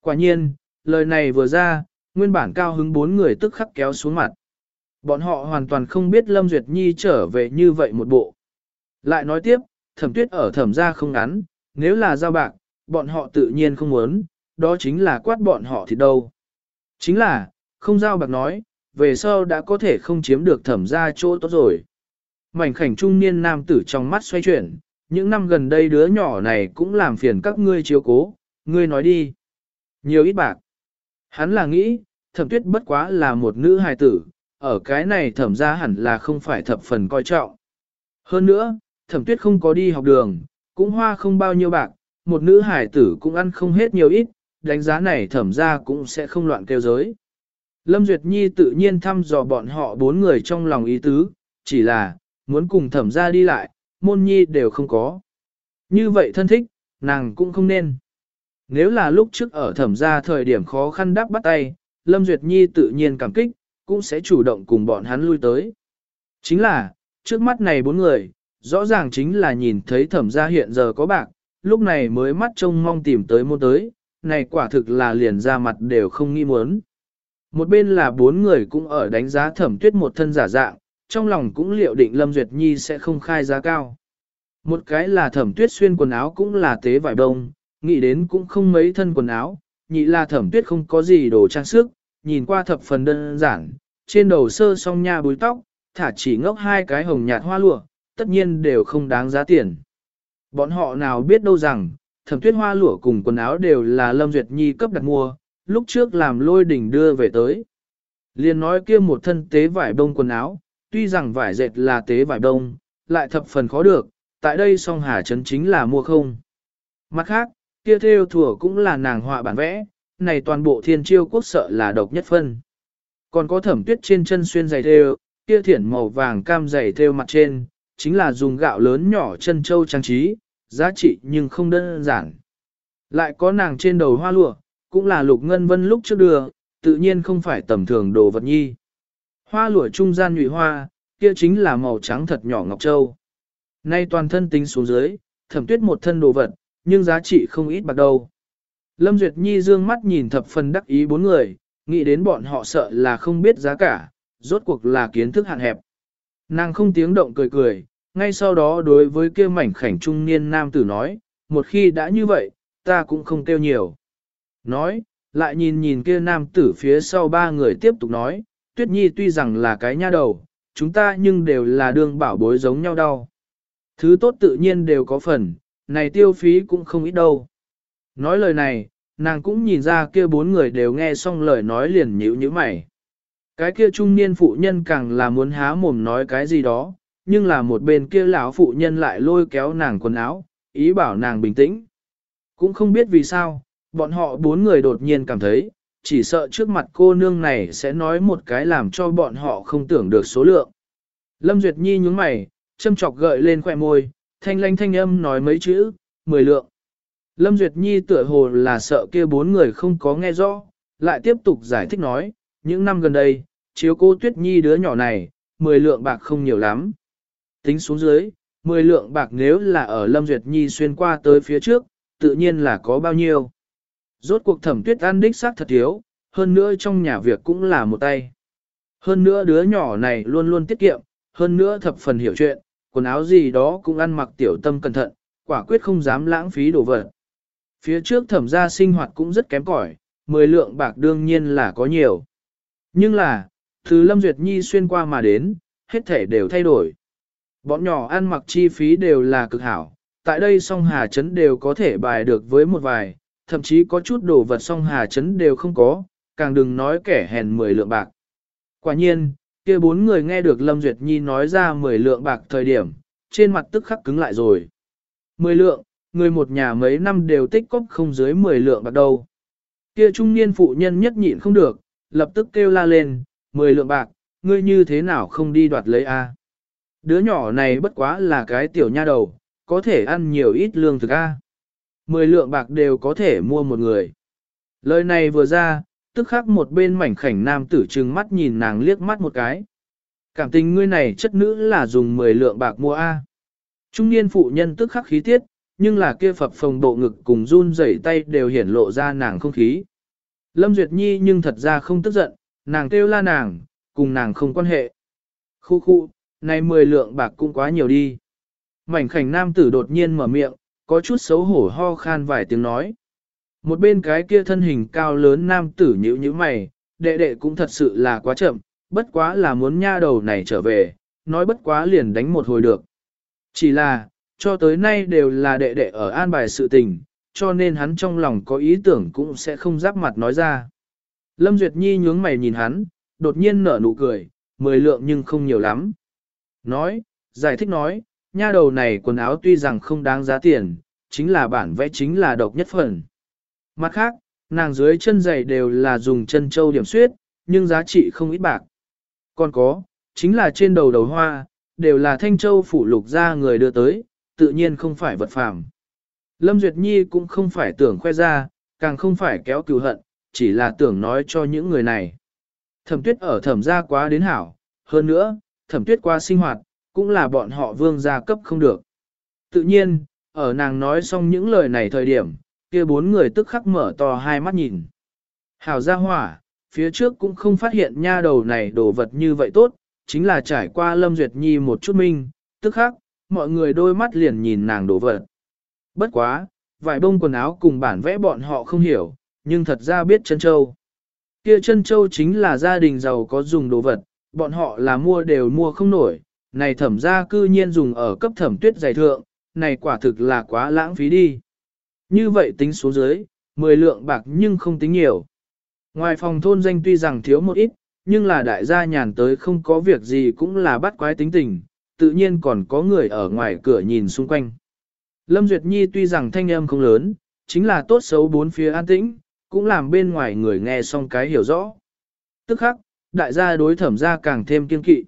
Quả nhiên, lời này vừa ra, nguyên bản cao hứng bốn người tức khắc kéo xuống mặt. Bọn họ hoàn toàn không biết Lâm Duyệt Nhi trở về như vậy một bộ. Lại nói tiếp, thẩm tuyết ở thẩm gia không ngắn, nếu là giao bạc, bọn họ tự nhiên không muốn, đó chính là quát bọn họ thì đâu. Chính là, không giao bạc nói, về sau đã có thể không chiếm được thẩm gia chỗ tốt rồi. Mảnh khảnh trung niên nam tử trong mắt xoay chuyển, những năm gần đây đứa nhỏ này cũng làm phiền các ngươi chiếu cố, ngươi nói đi. Nhiều ít bạc. Hắn là nghĩ, thẩm tuyết bất quá là một nữ hài tử, ở cái này thẩm ra hẳn là không phải thập phần coi trọng. Hơn nữa, thẩm tuyết không có đi học đường, cũng hoa không bao nhiêu bạc, một nữ hài tử cũng ăn không hết nhiều ít, đánh giá này thẩm ra cũng sẽ không loạn kêu giới. Lâm Duyệt Nhi tự nhiên thăm dò bọn họ bốn người trong lòng ý tứ, chỉ là, muốn cùng thẩm ra đi lại, môn nhi đều không có. Như vậy thân thích, nàng cũng không nên. Nếu là lúc trước ở thẩm gia thời điểm khó khăn đáp bắt tay, Lâm Duyệt Nhi tự nhiên cảm kích, cũng sẽ chủ động cùng bọn hắn lui tới. Chính là, trước mắt này bốn người, rõ ràng chính là nhìn thấy thẩm gia hiện giờ có bạc, lúc này mới mắt trông mong tìm tới môn tới, này quả thực là liền ra mặt đều không nghi muốn. Một bên là bốn người cũng ở đánh giá thẩm tuyết một thân giả dạng, trong lòng cũng liệu định Lâm Duyệt Nhi sẽ không khai giá cao. Một cái là thẩm tuyết xuyên quần áo cũng là tế vải đông, nghĩ đến cũng không mấy thân quần áo, nhị là thẩm tuyết không có gì đồ trang sức, nhìn qua thập phần đơn giản, trên đầu sơ song nha búi tóc, thả chỉ ngốc hai cái hồng nhạt hoa lụa, tất nhiên đều không đáng giá tiền. Bọn họ nào biết đâu rằng, thẩm tuyết hoa lụa cùng quần áo đều là Lâm Duyệt Nhi cấp đặt mua, lúc trước làm lôi đỉnh đưa về tới. Liên nói kia một thân tế vải bông quần áo, tuy rằng vải dệt là tế vải đông, lại thập phần khó được, tại đây song hà trấn chính là mua không. Mặt khác, kia theo thủa cũng là nàng họa bản vẽ, này toàn bộ thiên chiêu quốc sợ là độc nhất phân. Còn có thẩm tuyết trên chân xuyên giày theo, kia thiển màu vàng cam giày theo mặt trên, chính là dùng gạo lớn nhỏ chân châu trang trí, giá trị nhưng không đơn giản. Lại có nàng trên đầu hoa lụa, cũng là lục ngân vân lúc trước đưa, tự nhiên không phải tầm thường đồ vật nhi. Hoa lụa trung gian nhụy hoa, kia chính là màu trắng thật nhỏ ngọc châu. Nay toàn thân tính xuống dưới, thẩm tuyết một thân đồ vật, nhưng giá trị không ít bạc đâu. Lâm Duyệt Nhi dương mắt nhìn thập phần đắc ý bốn người, nghĩ đến bọn họ sợ là không biết giá cả, rốt cuộc là kiến thức hạn hẹp. Nàng không tiếng động cười cười, ngay sau đó đối với kia mảnh khảnh trung niên nam tử nói, một khi đã như vậy, ta cũng không kêu nhiều. Nói, lại nhìn nhìn kia nam tử phía sau ba người tiếp tục nói, Tuyết Nhi tuy rằng là cái nha đầu, chúng ta nhưng đều là đương bảo bối giống nhau đâu. Thứ tốt tự nhiên đều có phần, này tiêu phí cũng không ít đâu. Nói lời này, nàng cũng nhìn ra kia bốn người đều nghe xong lời nói liền nhíu như mày. Cái kia trung niên phụ nhân càng là muốn há mồm nói cái gì đó, nhưng là một bên kia lão phụ nhân lại lôi kéo nàng quần áo, ý bảo nàng bình tĩnh. Cũng không biết vì sao, bọn họ bốn người đột nhiên cảm thấy, chỉ sợ trước mặt cô nương này sẽ nói một cái làm cho bọn họ không tưởng được số lượng. Lâm Duyệt Nhi nhướng mày, châm chọc gợi lên khỏe môi, thanh lanh thanh âm nói mấy chữ, mười lượng. Lâm Duyệt Nhi tựa hồ là sợ kia bốn người không có nghe rõ, lại tiếp tục giải thích nói, những năm gần đây, chiếu cô Tuyết Nhi đứa nhỏ này, mười lượng bạc không nhiều lắm. Tính xuống dưới, mười lượng bạc nếu là ở Lâm Duyệt Nhi xuyên qua tới phía trước, tự nhiên là có bao nhiêu. Rốt cuộc thẩm tuyết ăn đích xác thật thiếu, hơn nữa trong nhà việc cũng là một tay. Hơn nữa đứa nhỏ này luôn luôn tiết kiệm, hơn nữa thập phần hiểu chuyện, quần áo gì đó cũng ăn mặc tiểu tâm cẩn thận, quả quyết không dám lãng phí đồ vật. Phía trước thẩm gia sinh hoạt cũng rất kém cỏi, 10 lượng bạc đương nhiên là có nhiều. Nhưng là, thứ Lâm Duyệt Nhi xuyên qua mà đến, hết thể đều thay đổi. Bọn nhỏ ăn mặc chi phí đều là cực hảo, tại đây song hà chấn đều có thể bài được với một vài, thậm chí có chút đồ vật song hà chấn đều không có, càng đừng nói kẻ hèn 10 lượng bạc. Quả nhiên, kia bốn người nghe được Lâm Duyệt Nhi nói ra 10 lượng bạc thời điểm, trên mặt tức khắc cứng lại rồi. 10 lượng, người một nhà mấy năm đều tích cóp không dưới 10 lượng bạc đâu. Kia trung niên phụ nhân nhất nhịn không được, lập tức kêu la lên, 10 lượng bạc, ngươi như thế nào không đi đoạt lấy a? Đứa nhỏ này bất quá là cái tiểu nha đầu, có thể ăn nhiều ít lương thực a. 10 lượng bạc đều có thể mua một người. Lời này vừa ra, tức khắc một bên mảnh khảnh nam tử trừng mắt nhìn nàng liếc mắt một cái. Cảm tình ngươi này chất nữ là dùng 10 lượng bạc mua A. Trung niên phụ nhân tức khắc khí tiết, nhưng là kia phập phồng độ ngực cùng run rẩy tay đều hiển lộ ra nàng không khí. Lâm Duyệt Nhi nhưng thật ra không tức giận, nàng kêu la nàng, cùng nàng không quan hệ. Khu khu, này 10 lượng bạc cũng quá nhiều đi. Mảnh khảnh nam tử đột nhiên mở miệng, có chút xấu hổ ho khan vài tiếng nói. Một bên cái kia thân hình cao lớn nam tử nhữ như mày, đệ đệ cũng thật sự là quá chậm, bất quá là muốn nha đầu này trở về, nói bất quá liền đánh một hồi được. Chỉ là, cho tới nay đều là đệ đệ ở an bài sự tình, cho nên hắn trong lòng có ý tưởng cũng sẽ không giáp mặt nói ra. Lâm Duyệt Nhi nhướng mày nhìn hắn, đột nhiên nở nụ cười, mười lượng nhưng không nhiều lắm. Nói, giải thích nói, nha đầu này quần áo tuy rằng không đáng giá tiền, chính là bản vẽ chính là độc nhất phần. Mặt khác, nàng dưới chân giày đều là dùng chân châu điểm suyết, nhưng giá trị không ít bạc. Còn có, chính là trên đầu đầu hoa, đều là thanh châu phủ lục ra người đưa tới, tự nhiên không phải vật phàm. Lâm Duyệt Nhi cũng không phải tưởng khoe ra, càng không phải kéo cừu hận, chỉ là tưởng nói cho những người này. Thẩm tuyết ở thẩm gia quá đến hảo, hơn nữa, thẩm tuyết qua sinh hoạt, cũng là bọn họ vương gia cấp không được. Tự nhiên, ở nàng nói xong những lời này thời điểm, kia bốn người tức khắc mở to hai mắt nhìn. Hảo gia hỏa, phía trước cũng không phát hiện nha đầu này đồ vật như vậy tốt, chính là trải qua Lâm Duyệt Nhi một chút minh, tức khắc, mọi người đôi mắt liền nhìn nàng đồ vật. Bất quá, vài bông quần áo cùng bản vẽ bọn họ không hiểu, nhưng thật ra biết chân châu. Kia chân châu chính là gia đình giàu có dùng đồ vật, bọn họ là mua đều mua không nổi, này thẩm ra cư nhiên dùng ở cấp thẩm tuyết giải thượng, này quả thực là quá lãng phí đi. Như vậy tính số dưới, 10 lượng bạc nhưng không tính nhiều. Ngoài phòng thôn danh tuy rằng thiếu một ít, nhưng là đại gia nhàn tới không có việc gì cũng là bắt quái tính tình, tự nhiên còn có người ở ngoài cửa nhìn xung quanh. Lâm Duyệt Nhi tuy rằng thanh âm không lớn, chính là tốt xấu bốn phía an tĩnh, cũng làm bên ngoài người nghe xong cái hiểu rõ. Tức khắc, đại gia đối thẩm ra càng thêm kiên kỵ.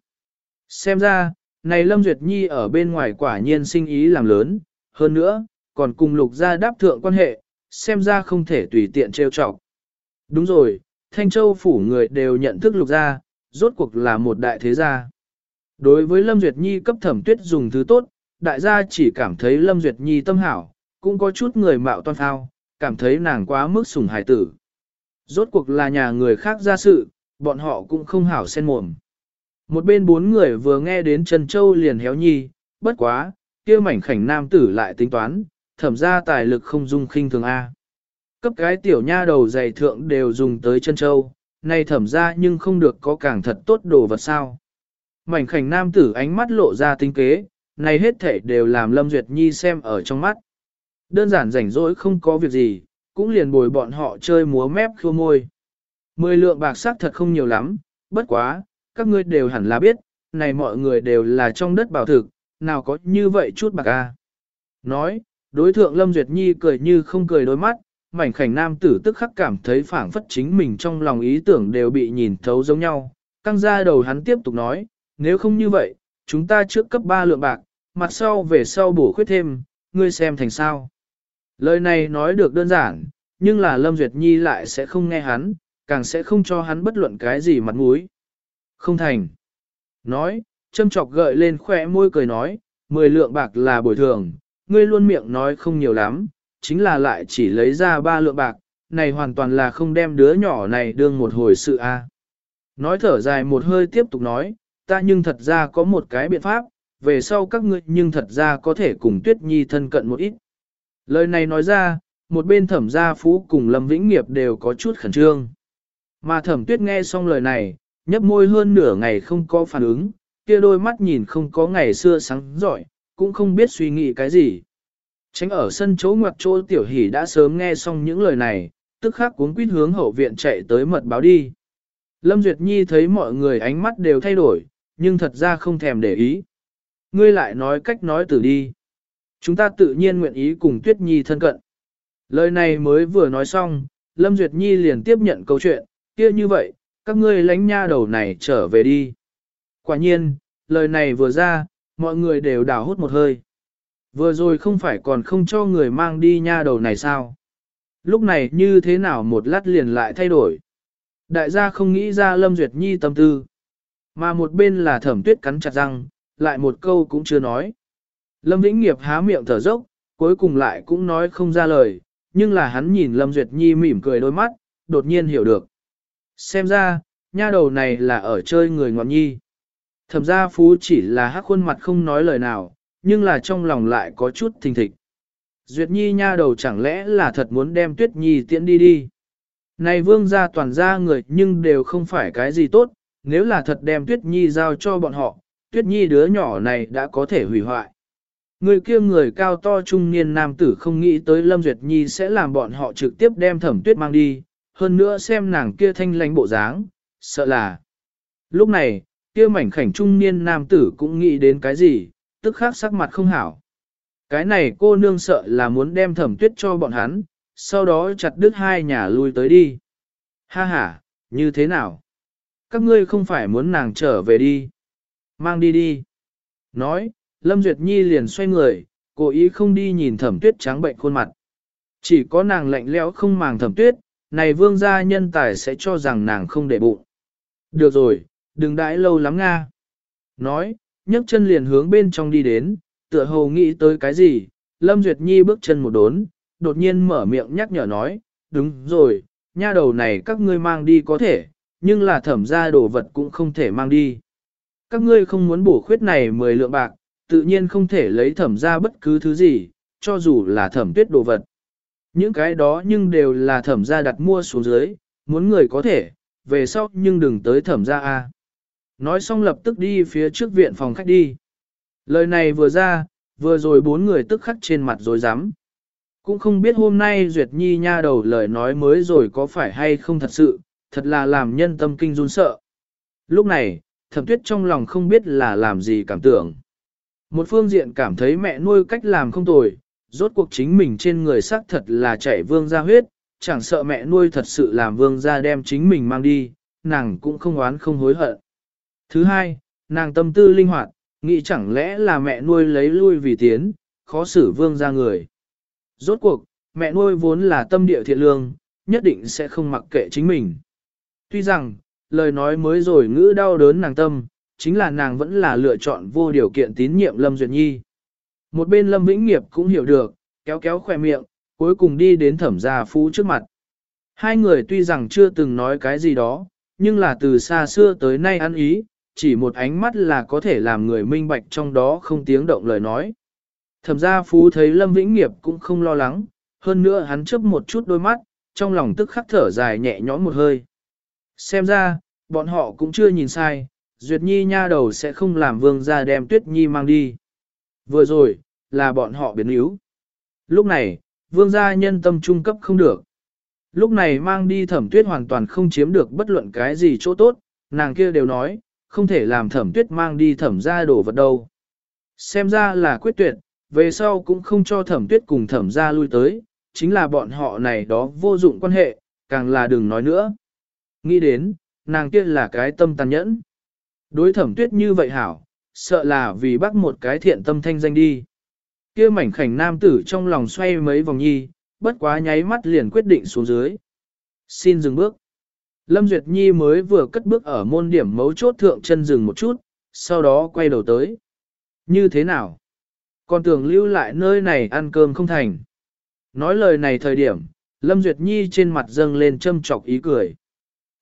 Xem ra, này Lâm Duyệt Nhi ở bên ngoài quả nhiên sinh ý làm lớn, hơn nữa, còn cùng lục gia đáp thượng quan hệ, xem ra không thể tùy tiện trêu chọc. Đúng rồi, Thanh Châu phủ người đều nhận thức lục gia, rốt cuộc là một đại thế gia. Đối với Lâm Duyệt Nhi cấp thẩm tuyết dùng thứ tốt, đại gia chỉ cảm thấy Lâm Duyệt Nhi tâm hảo, cũng có chút người mạo toan phao, cảm thấy nàng quá mức sủng hài tử. Rốt cuộc là nhà người khác ra sự, bọn họ cũng không hảo xen mồm. Một bên bốn người vừa nghe đến Trần Châu liền héo nhi, bất quá, kia mảnh khảnh nam tử lại tính toán, thẩm ra tài lực không dung khinh thường A. Cấp cái tiểu nha đầu dày thượng đều dùng tới chân châu, nay thẩm ra nhưng không được có càng thật tốt đồ vật sao. Mảnh khảnh nam tử ánh mắt lộ ra tinh kế, này hết thể đều làm Lâm Duyệt Nhi xem ở trong mắt. Đơn giản rảnh rỗi không có việc gì, cũng liền bồi bọn họ chơi múa mép khua môi. Mười lượng bạc sắc thật không nhiều lắm, bất quá, các ngươi đều hẳn là biết, này mọi người đều là trong đất bảo thực, nào có như vậy chút bạc a. Nói, đối thượng Lâm Duyệt Nhi cười như không cười đôi mắt, mảnh khảnh nam tử tức khắc cảm thấy phảng phất chính mình trong lòng ý tưởng đều bị nhìn thấu giống nhau. Căng ra đầu hắn tiếp tục nói, nếu không như vậy, chúng ta trước cấp 3 lượng bạc, mặt sau về sau bổ khuyết thêm, ngươi xem thành sao. Lời này nói được đơn giản, nhưng là Lâm Duyệt Nhi lại sẽ không nghe hắn, càng sẽ không cho hắn bất luận cái gì mặt mũi. Không thành. Nói, châm chọc gợi lên khỏe môi cười nói, 10 lượng bạc là bồi thường, ngươi luôn miệng nói không nhiều lắm, chính là lại chỉ lấy ra ba lượng bạc, này hoàn toàn là không đem đứa nhỏ này đương một hồi sự a. Nói thở dài một hơi tiếp tục nói, ta nhưng thật ra có một cái biện pháp, về sau các ngươi nhưng thật ra có thể cùng Tuyết Nhi thân cận một ít. Lời này nói ra, một bên thẩm gia phú cùng Lâm Vĩnh Nghiệp đều có chút khẩn trương. Mà thẩm tuyết nghe xong lời này, nhấp môi hơn nửa ngày không có phản ứng, kia đôi mắt nhìn không có ngày xưa sáng giỏi, cũng không biết suy nghĩ cái gì. Tránh ở sân chỗ ngoặt chỗ tiểu hỷ đã sớm nghe xong những lời này, tức khắc cuốn quýt hướng hậu viện chạy tới mật báo đi. Lâm Duyệt Nhi thấy mọi người ánh mắt đều thay đổi, nhưng thật ra không thèm để ý. Ngươi lại nói cách nói từ đi. Chúng ta tự nhiên nguyện ý cùng Tuyết Nhi thân cận. Lời này mới vừa nói xong, Lâm Duyệt Nhi liền tiếp nhận câu chuyện, kia như vậy, các ngươi lánh nha đầu này trở về đi. Quả nhiên, lời này vừa ra, mọi người đều đảo hút một hơi. Vừa rồi không phải còn không cho người mang đi nha đầu này sao? Lúc này như thế nào một lát liền lại thay đổi? Đại gia không nghĩ ra Lâm Duyệt Nhi tâm tư. Mà một bên là thẩm tuyết cắn chặt răng, lại một câu cũng chưa nói. Lâm Vĩnh Nghiệp há miệng thở dốc, cuối cùng lại cũng nói không ra lời, nhưng là hắn nhìn Lâm Duyệt Nhi mỉm cười đôi mắt, đột nhiên hiểu được. Xem ra, nha đầu này là ở chơi người ngọn nhi. Thẩm gia phú chỉ là hắc khuôn mặt không nói lời nào, nhưng là trong lòng lại có chút thình thịch. Duyệt Nhi nha đầu chẳng lẽ là thật muốn đem Tuyết Nhi tiễn đi đi. Này vương gia toàn gia người nhưng đều không phải cái gì tốt, nếu là thật đem Tuyết Nhi giao cho bọn họ, Tuyết Nhi đứa nhỏ này đã có thể hủy hoại. Người kia người cao to trung niên nam tử không nghĩ tới Lâm Duyệt Nhi sẽ làm bọn họ trực tiếp đem thẩm tuyết mang đi, hơn nữa xem nàng kia thanh lãnh bộ dáng, sợ là. Lúc này, kia mảnh khảnh trung niên nam tử cũng nghĩ đến cái gì, tức khắc sắc mặt không hảo. Cái này cô nương sợ là muốn đem thẩm tuyết cho bọn hắn, sau đó chặt đứt hai nhà lui tới đi. Ha ha, như thế nào? Các ngươi không phải muốn nàng trở về đi. Mang đi đi. Nói, Lâm Duyệt Nhi liền xoay người, cố ý không đi nhìn thẩm tuyết trắng bệnh khuôn mặt. Chỉ có nàng lạnh lẽo không màng thẩm tuyết, này vương gia nhân tài sẽ cho rằng nàng không để bụng. Được rồi, đừng đãi lâu lắm nga. Nói, nhấc chân liền hướng bên trong đi đến, tựa hồ nghĩ tới cái gì, Lâm Duyệt Nhi bước chân một đốn, đột nhiên mở miệng nhắc nhở nói, đúng rồi, nha đầu này các ngươi mang đi có thể, nhưng là thẩm ra đồ vật cũng không thể mang đi. Các ngươi không muốn bổ khuyết này 10 lượng bạc, tự nhiên không thể lấy thẩm ra bất cứ thứ gì, cho dù là thẩm tuyết đồ vật. Những cái đó nhưng đều là thẩm gia đặt mua xuống dưới, muốn người có thể, về sau nhưng đừng tới thẩm gia a. Nói xong lập tức đi phía trước viện phòng khách đi. Lời này vừa ra, vừa rồi bốn người tức khắc trên mặt rồi dám. Cũng không biết hôm nay Duyệt Nhi nha đầu lời nói mới rồi có phải hay không thật sự, thật là làm nhân tâm kinh run sợ. Lúc này, thẩm tuyết trong lòng không biết là làm gì cảm tưởng. Một phương diện cảm thấy mẹ nuôi cách làm không tồi, rốt cuộc chính mình trên người xác thật là chảy vương ra huyết, chẳng sợ mẹ nuôi thật sự làm vương ra đem chính mình mang đi, nàng cũng không oán không hối hận. Thứ hai, nàng tâm tư linh hoạt, nghĩ chẳng lẽ là mẹ nuôi lấy lui vì tiến, khó xử vương ra người. Rốt cuộc, mẹ nuôi vốn là tâm địa thiện lương, nhất định sẽ không mặc kệ chính mình. Tuy rằng, lời nói mới rồi ngữ đau đớn nàng tâm, chính là nàng vẫn là lựa chọn vô điều kiện tín nhiệm Lâm Duyệt Nhi. Một bên Lâm Vĩnh Nghiệp cũng hiểu được, kéo kéo khỏe miệng, cuối cùng đi đến thẩm gia phú trước mặt. Hai người tuy rằng chưa từng nói cái gì đó, nhưng là từ xa xưa tới nay ăn ý, chỉ một ánh mắt là có thể làm người minh bạch trong đó không tiếng động lời nói. Thẩm gia phú thấy Lâm Vĩnh Nghiệp cũng không lo lắng, hơn nữa hắn chớp một chút đôi mắt, trong lòng tức khắc thở dài nhẹ nhõm một hơi. Xem ra, bọn họ cũng chưa nhìn sai, Duyệt Nhi nha đầu sẽ không làm vương gia đem Tuyết Nhi mang đi. Vừa rồi, là bọn họ biến yếu. Lúc này, vương gia nhân tâm trung cấp không được. Lúc này mang đi thẩm tuyết hoàn toàn không chiếm được bất luận cái gì chỗ tốt, nàng kia đều nói, không thể làm thẩm tuyết mang đi thẩm ra đổ vật đâu. Xem ra là quyết tuyệt, về sau cũng không cho thẩm tuyết cùng thẩm ra lui tới, chính là bọn họ này đó vô dụng quan hệ, càng là đừng nói nữa. Nghĩ đến, nàng kia là cái tâm tàn nhẫn. Đối thẩm tuyết như vậy hảo, sợ là vì bắt một cái thiện tâm thanh danh đi. Kia mảnh khảnh nam tử trong lòng xoay mấy vòng nhi, bất quá nháy mắt liền quyết định xuống dưới. Xin dừng bước. Lâm Duyệt Nhi mới vừa cất bước ở môn điểm mấu chốt thượng chân dừng một chút, sau đó quay đầu tới. Như thế nào? Còn tưởng lưu lại nơi này ăn cơm không thành. Nói lời này thời điểm, Lâm Duyệt Nhi trên mặt dâng lên châm chọc ý cười.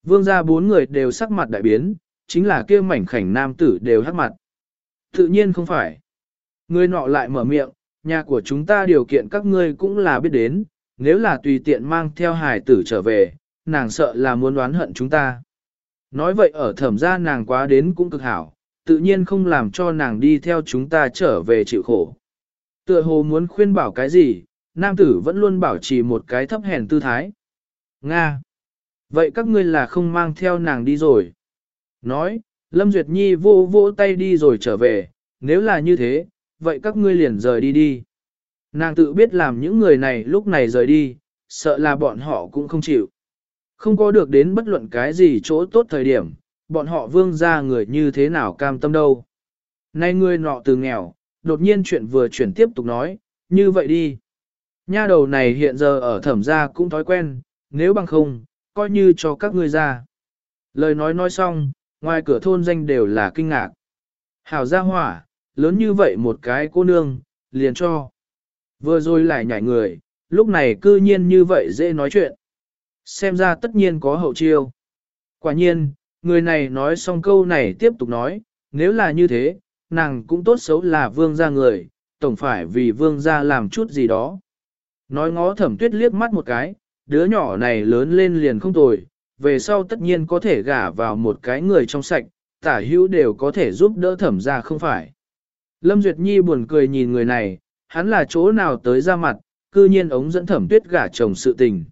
Vương gia bốn người đều sắc mặt đại biến, chính là kia mảnh khảnh nam tử đều hắc mặt. Tự nhiên không phải. Người nọ lại mở miệng, nhà của chúng ta điều kiện các ngươi cũng là biết đến, nếu là tùy tiện mang theo hài tử trở về, nàng sợ là muốn đoán hận chúng ta. Nói vậy ở thẩm gia nàng quá đến cũng cực hảo, tự nhiên không làm cho nàng đi theo chúng ta trở về chịu khổ. Tựa hồ muốn khuyên bảo cái gì, nam tử vẫn luôn bảo trì một cái thấp hèn tư thái. Nga! Vậy các ngươi là không mang theo nàng đi rồi. Nói, Lâm Duyệt Nhi vô vô tay đi rồi trở về, nếu là như thế, vậy các ngươi liền rời đi đi. Nàng tự biết làm những người này lúc này rời đi, sợ là bọn họ cũng không chịu. Không có được đến bất luận cái gì chỗ tốt thời điểm, bọn họ vương ra người như thế nào cam tâm đâu. Nay người nọ từ nghèo, đột nhiên chuyện vừa chuyển tiếp tục nói, như vậy đi. Nha đầu này hiện giờ ở thẩm gia cũng thói quen, nếu bằng không, coi như cho các ngươi ra. Lời nói nói xong, ngoài cửa thôn danh đều là kinh ngạc. Hảo gia hỏa, lớn như vậy một cái cô nương, liền cho. Vừa rồi lại nhảy người, lúc này cư nhiên như vậy dễ nói chuyện. Xem ra tất nhiên có hậu chiêu. Quả nhiên, người này nói xong câu này tiếp tục nói, nếu là như thế, nàng cũng tốt xấu là vương gia người, tổng phải vì vương gia làm chút gì đó. Nói ngó thẩm tuyết liếc mắt một cái, đứa nhỏ này lớn lên liền không tồi, về sau tất nhiên có thể gả vào một cái người trong sạch, tả hữu đều có thể giúp đỡ thẩm ra không phải. Lâm Duyệt Nhi buồn cười nhìn người này, hắn là chỗ nào tới ra mặt, cư nhiên ống dẫn thẩm tuyết gả chồng sự tình.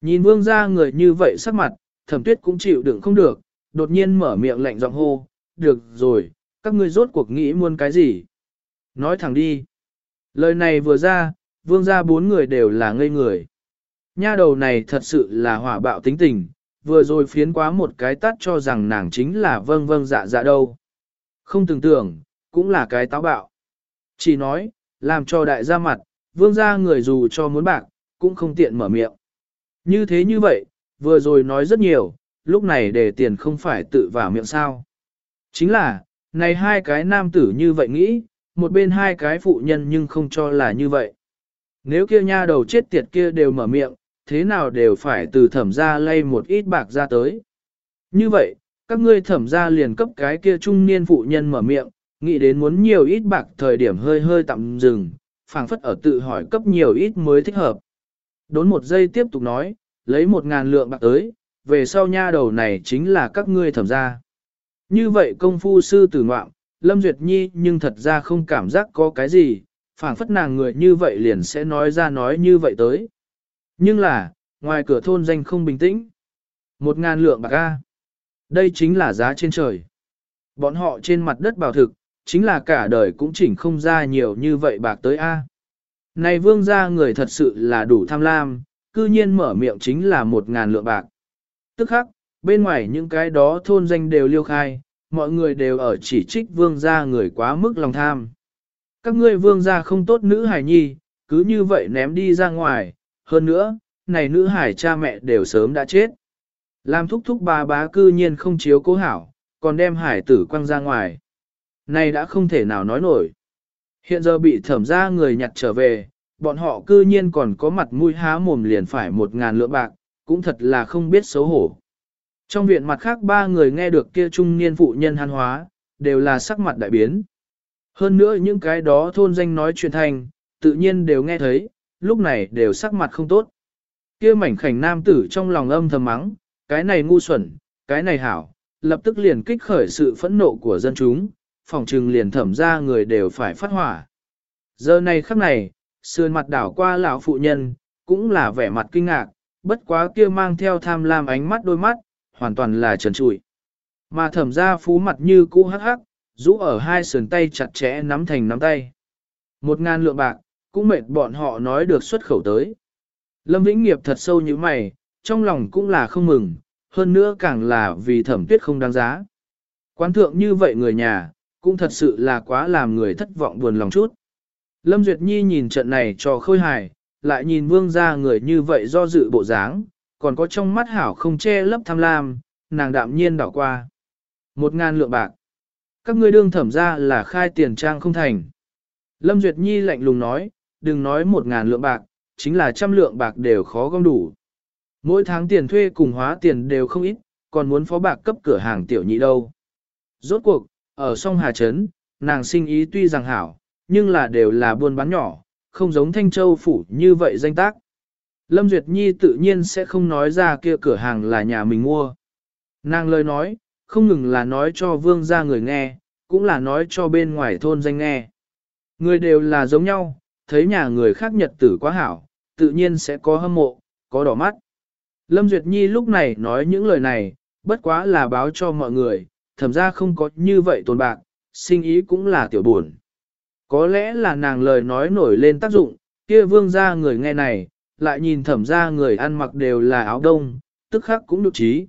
Nhìn vương ra người như vậy sắc mặt, thẩm tuyết cũng chịu đựng không được, đột nhiên mở miệng lạnh giọng hô, được rồi, các ngươi rốt cuộc nghĩ muốn cái gì? Nói thẳng đi. Lời này vừa ra, vương ra bốn người đều là ngây người. Nha đầu này thật sự là hỏa bạo tính tình, vừa rồi phiến quá một cái tắt cho rằng nàng chính là vâng vâng dạ dạ đâu. Không tưởng tưởng, cũng là cái táo bạo. Chỉ nói, làm cho đại gia mặt, vương gia người dù cho muốn bạc, cũng không tiện mở miệng. Như thế như vậy, vừa rồi nói rất nhiều, lúc này để tiền không phải tự vào miệng sao. Chính là, này hai cái nam tử như vậy nghĩ, một bên hai cái phụ nhân nhưng không cho là như vậy. Nếu kia nha đầu chết tiệt kia đều mở miệng, thế nào đều phải từ thẩm ra lay một ít bạc ra tới. Như vậy, các ngươi thẩm ra liền cấp cái kia trung niên phụ nhân mở miệng, nghĩ đến muốn nhiều ít bạc thời điểm hơi hơi tạm dừng, phảng phất ở tự hỏi cấp nhiều ít mới thích hợp. Đốn một giây tiếp tục nói, lấy một ngàn lượng bạc tới, về sau nha đầu này chính là các ngươi thẩm ra. Như vậy công phu sư tử ngoạm, Lâm Duyệt Nhi nhưng thật ra không cảm giác có cái gì, phảng phất nàng người như vậy liền sẽ nói ra nói như vậy tới. Nhưng là, ngoài cửa thôn danh không bình tĩnh. Một ngàn lượng bạc A. Đây chính là giá trên trời. Bọn họ trên mặt đất bảo thực, chính là cả đời cũng chỉnh không ra nhiều như vậy bạc tới A. Này vương gia người thật sự là đủ tham lam, cư nhiên mở miệng chính là một ngàn lượng bạc. Tức khắc, bên ngoài những cái đó thôn danh đều liêu khai, mọi người đều ở chỉ trích vương gia người quá mức lòng tham. Các ngươi vương gia không tốt nữ hải nhi, cứ như vậy ném đi ra ngoài, hơn nữa, này nữ hải cha mẹ đều sớm đã chết. Làm thúc thúc bà bá cư nhiên không chiếu cố hảo, còn đem hải tử quăng ra ngoài. Này đã không thể nào nói nổi. Hiện giờ bị thẩm ra người nhặt trở về, bọn họ cư nhiên còn có mặt mũi há mồm liền phải một ngàn lượng bạc, cũng thật là không biết xấu hổ. Trong viện mặt khác ba người nghe được kia trung niên phụ nhân han hóa, đều là sắc mặt đại biến. Hơn nữa những cái đó thôn danh nói chuyện thành, tự nhiên đều nghe thấy, lúc này đều sắc mặt không tốt. kia mảnh khảnh nam tử trong lòng âm thầm mắng, cái này ngu xuẩn, cái này hảo, lập tức liền kích khởi sự phẫn nộ của dân chúng, phòng trừng liền thẩm ra người đều phải phát hỏa. Giờ này khắc này, sườn mặt đảo qua lão phụ nhân, cũng là vẻ mặt kinh ngạc, bất quá kia mang theo tham lam ánh mắt đôi mắt, hoàn toàn là trần trụi. Mà thẩm ra phú mặt như cũ hắc hắc, rũ ở hai sườn tay chặt chẽ nắm thành nắm tay. Một ngàn lượng bạc, cũng mệt bọn họ nói được xuất khẩu tới. Lâm Vĩnh Nghiệp thật sâu như mày, trong lòng cũng là không mừng, hơn nữa càng là vì thẩm tuyết không đáng giá. Quán thượng như vậy người nhà, cũng thật sự là quá làm người thất vọng buồn lòng chút. Lâm Duyệt Nhi nhìn trận này cho khôi hài, lại nhìn vương ra người như vậy do dự bộ dáng, còn có trong mắt hảo không che lấp tham lam, nàng đạm nhiên đảo qua. Một ngàn lượng bạc. Các ngươi đương thẩm ra là khai tiền trang không thành. Lâm Duyệt Nhi lạnh lùng nói, đừng nói một ngàn lượng bạc, chính là trăm lượng bạc đều khó gom đủ. Mỗi tháng tiền thuê cùng hóa tiền đều không ít, còn muốn phó bạc cấp cửa hàng tiểu nhị đâu. Rốt cuộc, ở sông Hà Trấn, nàng sinh ý tuy rằng hảo, nhưng là đều là buôn bán nhỏ, không giống Thanh Châu Phủ như vậy danh tác. Lâm Duyệt Nhi tự nhiên sẽ không nói ra kia cửa hàng là nhà mình mua. Nàng lời nói, không ngừng là nói cho vương gia người nghe, cũng là nói cho bên ngoài thôn danh nghe. Người đều là giống nhau, thấy nhà người khác nhật tử quá hảo, tự nhiên sẽ có hâm mộ, có đỏ mắt. Lâm Duyệt Nhi lúc này nói những lời này, bất quá là báo cho mọi người, thẩm ra không có như vậy tồn bạc, sinh ý cũng là tiểu buồn. Có lẽ là nàng lời nói nổi lên tác dụng, kia vương ra người nghe này, lại nhìn thẩm ra người ăn mặc đều là áo đông, tức khắc cũng được trí.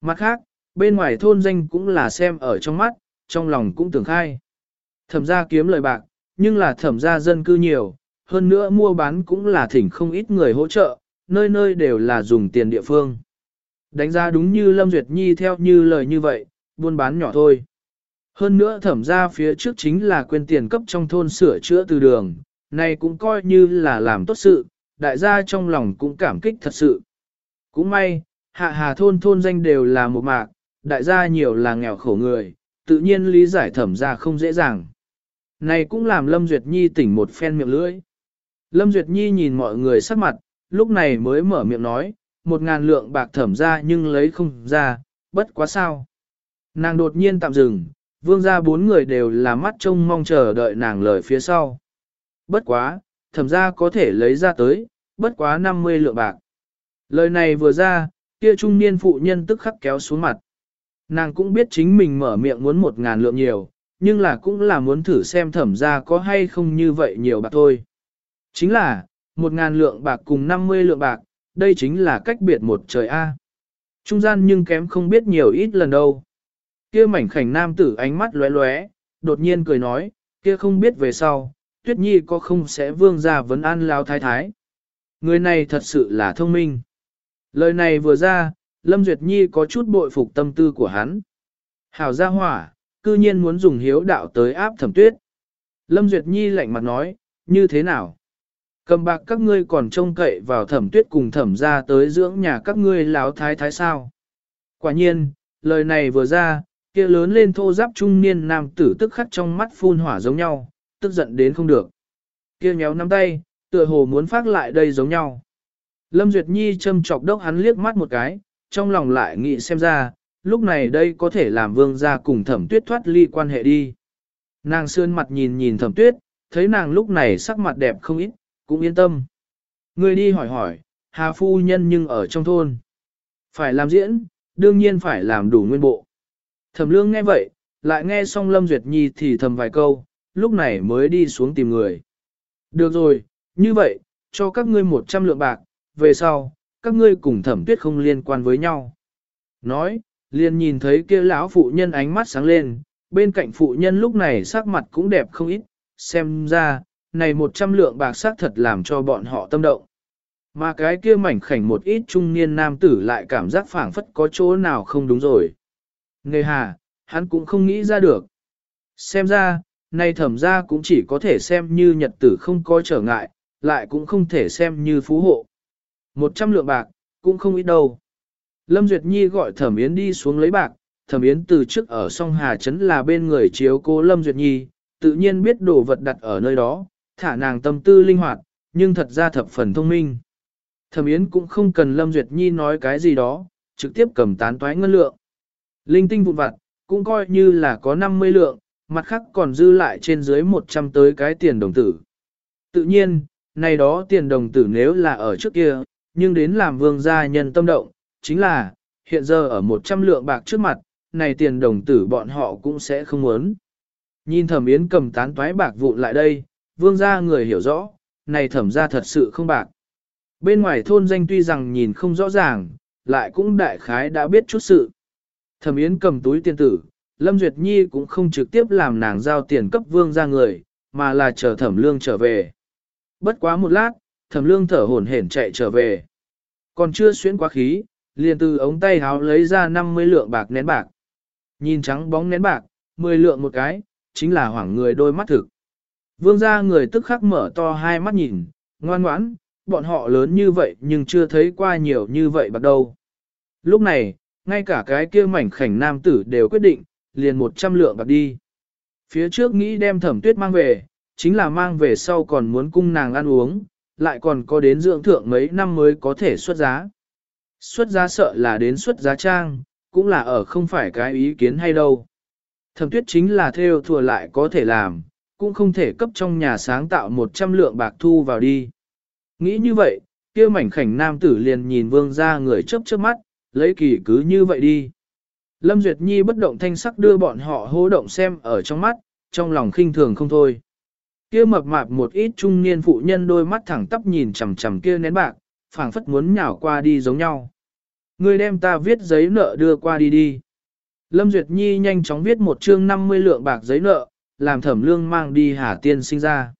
Mặt khác, bên ngoài thôn danh cũng là xem ở trong mắt, trong lòng cũng tưởng khai. Thẩm ra kiếm lời bạc, nhưng là thẩm ra dân cư nhiều, hơn nữa mua bán cũng là thỉnh không ít người hỗ trợ, nơi nơi đều là dùng tiền địa phương. Đánh giá đúng như Lâm Duyệt Nhi theo như lời như vậy, buôn bán nhỏ thôi. Hơn nữa thẩm ra phía trước chính là quên tiền cấp trong thôn sửa chữa từ đường, này cũng coi như là làm tốt sự, đại gia trong lòng cũng cảm kích thật sự. Cũng may, hạ hà thôn thôn danh đều là một mạc, đại gia nhiều là nghèo khổ người, tự nhiên lý giải thẩm ra không dễ dàng. Này cũng làm Lâm Duyệt Nhi tỉnh một phen miệng lưỡi. Lâm Duyệt Nhi nhìn mọi người sắc mặt, lúc này mới mở miệng nói, một ngàn lượng bạc thẩm ra nhưng lấy không ra, bất quá sao. Nàng đột nhiên tạm dừng, vương ra bốn người đều là mắt trông mong chờ đợi nàng lời phía sau. Bất quá, thẩm ra có thể lấy ra tới, bất quá 50 lượng bạc. Lời này vừa ra, kia trung niên phụ nhân tức khắc kéo xuống mặt. Nàng cũng biết chính mình mở miệng muốn một ngàn lượng nhiều, nhưng là cũng là muốn thử xem thẩm ra có hay không như vậy nhiều bạc thôi. Chính là, một ngàn lượng bạc cùng 50 lượng bạc, đây chính là cách biệt một trời A. Trung gian nhưng kém không biết nhiều ít lần đâu. Kia mảnh khảnh nam tử ánh mắt lóe lóe, đột nhiên cười nói, kia không biết về sau, tuyết nhi có không sẽ vương ra vấn an lao thái thái. Người này thật sự là thông minh. Lời này vừa ra, Lâm Duyệt Nhi có chút bội phục tâm tư của hắn. Hảo gia hỏa, cư nhiên muốn dùng hiếu đạo tới áp thẩm tuyết. Lâm Duyệt Nhi lạnh mặt nói, như thế nào? Cầm bạc các ngươi còn trông cậy vào thẩm tuyết cùng thẩm ra tới dưỡng nhà các ngươi láo thái thái sao? Quả nhiên, lời này vừa ra, kia lớn lên thô giáp trung niên nam tử tức khắc trong mắt phun hỏa giống nhau, tức giận đến không được. Kia nhéo nắm tay, tựa hồ muốn phát lại đây giống nhau. Lâm Duyệt Nhi châm chọc đốc hắn liếc mắt một cái, trong lòng lại nghĩ xem ra, lúc này đây có thể làm vương gia cùng thẩm tuyết thoát ly quan hệ đi. Nàng sơn mặt nhìn nhìn thẩm tuyết, thấy nàng lúc này sắc mặt đẹp không ít, cũng yên tâm. Người đi hỏi hỏi, Hà Phu Nhân nhưng ở trong thôn. Phải làm diễn, đương nhiên phải làm đủ nguyên bộ. Thẩm lương nghe vậy, lại nghe xong Lâm Duyệt Nhi thì thầm vài câu, lúc này mới đi xuống tìm người. Được rồi, như vậy, cho các ngươi 100 lượng bạc, về sau, các ngươi cùng thẩm tuyết không liên quan với nhau. Nói, liền nhìn thấy kia lão phụ nhân ánh mắt sáng lên, bên cạnh phụ nhân lúc này sắc mặt cũng đẹp không ít, xem ra, này 100 lượng bạc sắc thật làm cho bọn họ tâm động. Mà cái kia mảnh khảnh một ít trung niên nam tử lại cảm giác phảng phất có chỗ nào không đúng rồi. Nghề hà, hắn cũng không nghĩ ra được. Xem ra, nay thẩm ra cũng chỉ có thể xem như nhật tử không có trở ngại, lại cũng không thể xem như phú hộ. Một trăm lượng bạc, cũng không ít đâu. Lâm Duyệt Nhi gọi thẩm yến đi xuống lấy bạc, thẩm yến từ trước ở Song Hà Trấn là bên người chiếu cố Lâm Duyệt Nhi, tự nhiên biết đồ vật đặt ở nơi đó, thả nàng tâm tư linh hoạt, nhưng thật ra thập phần thông minh. Thẩm yến cũng không cần Lâm Duyệt Nhi nói cái gì đó, trực tiếp cầm tán toái ngân lượng. Linh tinh vụn vặt, cũng coi như là có 50 lượng, mặt khác còn dư lại trên dưới 100 tới cái tiền đồng tử. Tự nhiên, này đó tiền đồng tử nếu là ở trước kia, nhưng đến làm vương gia nhân tâm động, chính là, hiện giờ ở 100 lượng bạc trước mặt, này tiền đồng tử bọn họ cũng sẽ không muốn. Nhìn thẩm yến cầm tán toái bạc vụn lại đây, vương gia người hiểu rõ, này thẩm gia thật sự không bạc. Bên ngoài thôn danh tuy rằng nhìn không rõ ràng, lại cũng đại khái đã biết chút sự. Thẩm Yến cầm túi tiền tử, Lâm Duyệt Nhi cũng không trực tiếp làm nàng giao tiền cấp vương ra người, mà là chờ thẩm lương trở về. Bất quá một lát, thẩm lương thở hổn hển chạy trở về. Còn chưa xuyến quá khí, liền từ ống tay háo lấy ra 50 lượng bạc nén bạc. Nhìn trắng bóng nén bạc, 10 lượng một cái, chính là hoảng người đôi mắt thực. Vương ra người tức khắc mở to hai mắt nhìn, ngoan ngoãn, bọn họ lớn như vậy nhưng chưa thấy qua nhiều như vậy bắt đầu. Lúc này, ngay cả cái kia mảnh khảnh nam tử đều quyết định, liền 100 lượng bạc đi. Phía trước nghĩ đem thẩm tuyết mang về, chính là mang về sau còn muốn cung nàng ăn uống, lại còn có đến dưỡng thượng mấy năm mới có thể xuất giá. Xuất giá sợ là đến xuất giá trang, cũng là ở không phải cái ý kiến hay đâu. Thẩm tuyết chính là theo thừa lại có thể làm, cũng không thể cấp trong nhà sáng tạo 100 lượng bạc thu vào đi. Nghĩ như vậy, kia mảnh khảnh nam tử liền nhìn vương ra người chớp chớp mắt, lấy kỳ cứ như vậy đi. Lâm Duyệt Nhi bất động thanh sắc đưa bọn họ hô động xem ở trong mắt, trong lòng khinh thường không thôi. Kia mập mạp một ít trung niên phụ nhân đôi mắt thẳng tắp nhìn chằm chằm kia nén bạc, phảng phất muốn nhào qua đi giống nhau. Ngươi đem ta viết giấy nợ đưa qua đi đi. Lâm Duyệt Nhi nhanh chóng viết một chương 50 lượng bạc giấy nợ, làm thẩm lương mang đi Hà Tiên sinh ra.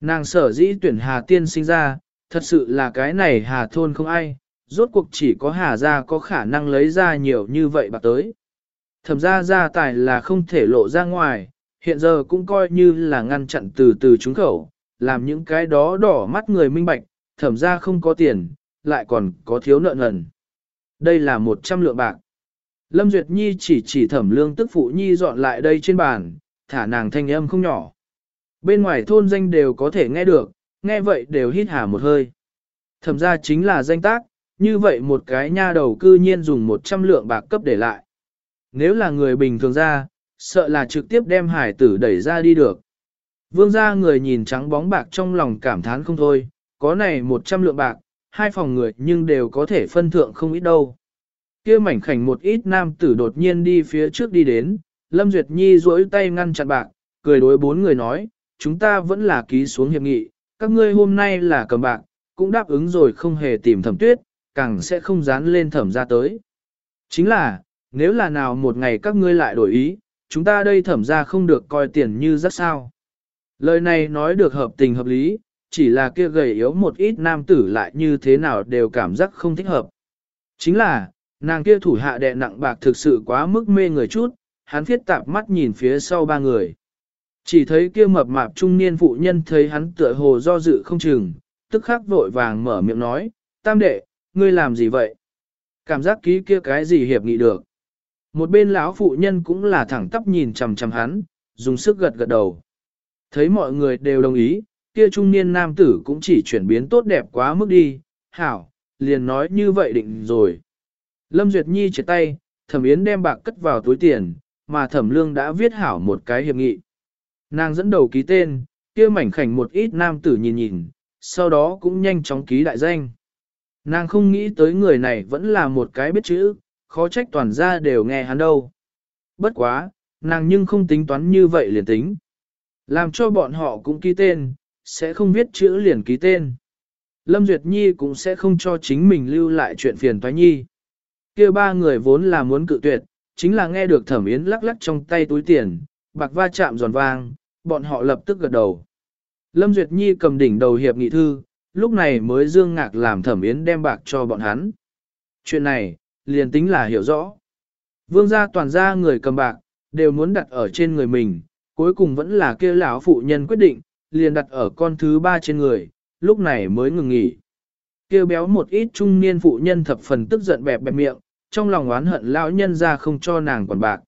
Nàng sở dĩ tuyển Hà Tiên sinh ra, thật sự là cái này Hà thôn không ai, rốt cuộc chỉ có Hà gia có khả năng lấy ra nhiều như vậy bạc tới. Thẩm gia gia tài là không thể lộ ra ngoài, hiện giờ cũng coi như là ngăn chặn từ từ chúng khẩu, làm những cái đó đỏ mắt người minh bạch, thẩm gia không có tiền, lại còn có thiếu nợ nần. Đây là 100 lượng bạc. Lâm Duyệt Nhi chỉ chỉ thẩm lương tức phụ Nhi dọn lại đây trên bàn, thả nàng thanh âm không nhỏ. Bên ngoài thôn danh đều có thể nghe được, nghe vậy đều hít hà một hơi. Thẩm ra chính là danh tác, như vậy một cái nha đầu cư nhiên dùng 100 lượng bạc cấp để lại. Nếu là người bình thường ra, sợ là trực tiếp đem hải tử đẩy ra đi được. Vương gia người nhìn trắng bóng bạc trong lòng cảm thán không thôi, có này 100 lượng bạc, hai phòng người nhưng đều có thể phân thượng không ít đâu. kia mảnh khảnh một ít nam tử đột nhiên đi phía trước đi đến, Lâm Duyệt Nhi duỗi tay ngăn chặn bạc, cười đối bốn người nói, chúng ta vẫn là ký xuống hiệp nghị, các ngươi hôm nay là cầm bạc, cũng đáp ứng rồi không hề tìm thẩm tuyết, càng sẽ không dán lên thẩm ra tới. Chính là, nếu là nào một ngày các ngươi lại đổi ý, chúng ta đây thẩm ra không được coi tiền như rất sao. Lời này nói được hợp tình hợp lý, chỉ là kia gầy yếu một ít nam tử lại như thế nào đều cảm giác không thích hợp. Chính là, nàng kia thủ hạ đệ nặng bạc thực sự quá mức mê người chút, hắn thiết tạp mắt nhìn phía sau ba người. Chỉ thấy kia mập mạp trung niên phụ nhân thấy hắn tựa hồ do dự không chừng, tức khắc vội vàng mở miệng nói, tam đệ, ngươi làm gì vậy? Cảm giác ký kia cái gì hiệp nghị được. Một bên lão phụ nhân cũng là thẳng tắp nhìn chằm chằm hắn, dùng sức gật gật đầu. Thấy mọi người đều đồng ý, kia trung niên nam tử cũng chỉ chuyển biến tốt đẹp quá mức đi, hảo, liền nói như vậy định rồi. Lâm Duyệt Nhi chỉ tay, thẩm yến đem bạc cất vào túi tiền, mà thẩm lương đã viết hảo một cái hiệp nghị. Nàng dẫn đầu ký tên, kia mảnh khảnh một ít nam tử nhìn nhìn, sau đó cũng nhanh chóng ký đại danh. Nàng không nghĩ tới người này vẫn là một cái biết chữ, khó trách toàn ra đều nghe hắn đâu. Bất quá, nàng nhưng không tính toán như vậy liền tính. Làm cho bọn họ cũng ký tên, sẽ không viết chữ liền ký tên. Lâm Duyệt Nhi cũng sẽ không cho chính mình lưu lại chuyện phiền toái nhi. kia ba người vốn là muốn cự tuyệt, chính là nghe được thẩm yến lắc lắc trong tay túi tiền, bạc va chạm giòn vang, bọn họ lập tức gật đầu. Lâm Duyệt Nhi cầm đỉnh đầu hiệp nghị thư, lúc này mới dương ngạc làm thẩm yến đem bạc cho bọn hắn. Chuyện này, liền tính là hiểu rõ. Vương gia toàn gia người cầm bạc, đều muốn đặt ở trên người mình, cuối cùng vẫn là kia lão phụ nhân quyết định, liền đặt ở con thứ ba trên người, lúc này mới ngừng nghỉ. Kêu béo một ít trung niên phụ nhân thập phần tức giận bẹp bẹp miệng, trong lòng oán hận lão nhân ra không cho nàng quản bạc.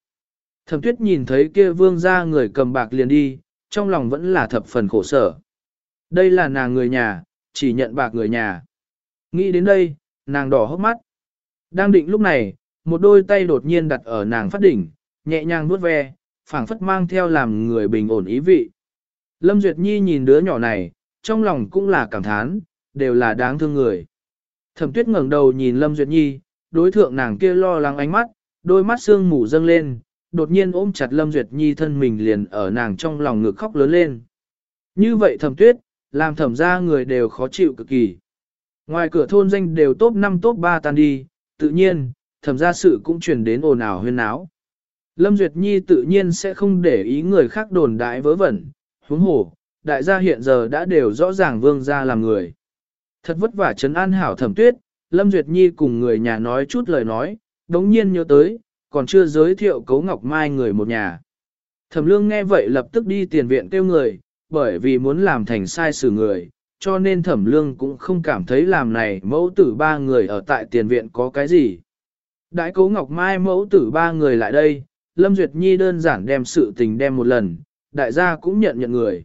Thẩm tuyết nhìn thấy kia vương gia người cầm bạc liền đi, trong lòng vẫn là thập phần khổ sở. Đây là nàng người nhà, chỉ nhận bạc người nhà. Nghĩ đến đây, nàng đỏ hốc mắt. Đang định lúc này, một đôi tay đột nhiên đặt ở nàng phát đỉnh, nhẹ nhàng vuốt ve, phảng phất mang theo làm người bình ổn ý vị. Lâm Duyệt Nhi nhìn đứa nhỏ này, trong lòng cũng là cảm thán, đều là đáng thương người. Thẩm tuyết ngẩng đầu nhìn Lâm Duyệt Nhi, đối thượng nàng kia lo lắng ánh mắt, đôi mắt sương mù dâng lên, đột nhiên ôm chặt Lâm Duyệt Nhi thân mình liền ở nàng trong lòng ngực khóc lớn lên. Như vậy thẩm tuyết, làm thẩm ra người đều khó chịu cực kỳ. Ngoài cửa thôn danh đều top 5 top 3 tan đi, tự nhiên, thẩm ra sự cũng truyền đến ồn ào huyên náo. Lâm Duyệt Nhi tự nhiên sẽ không để ý người khác đồn đại vớ vẩn, huống hồ, đại gia hiện giờ đã đều rõ ràng vương gia làm người. Thật vất vả trấn an hảo thẩm tuyết, Lâm Duyệt Nhi cùng người nhà nói chút lời nói, đống nhiên nhớ tới, còn chưa giới thiệu cấu ngọc mai người một nhà. Thẩm lương nghe vậy lập tức đi tiền viện kêu người, bởi vì muốn làm thành sai xử người, cho nên thẩm lương cũng không cảm thấy làm này mẫu tử ba người ở tại tiền viện có cái gì. Đại cố ngọc mai mẫu tử ba người lại đây, Lâm Duyệt Nhi đơn giản đem sự tình đem một lần, đại gia cũng nhận nhận người.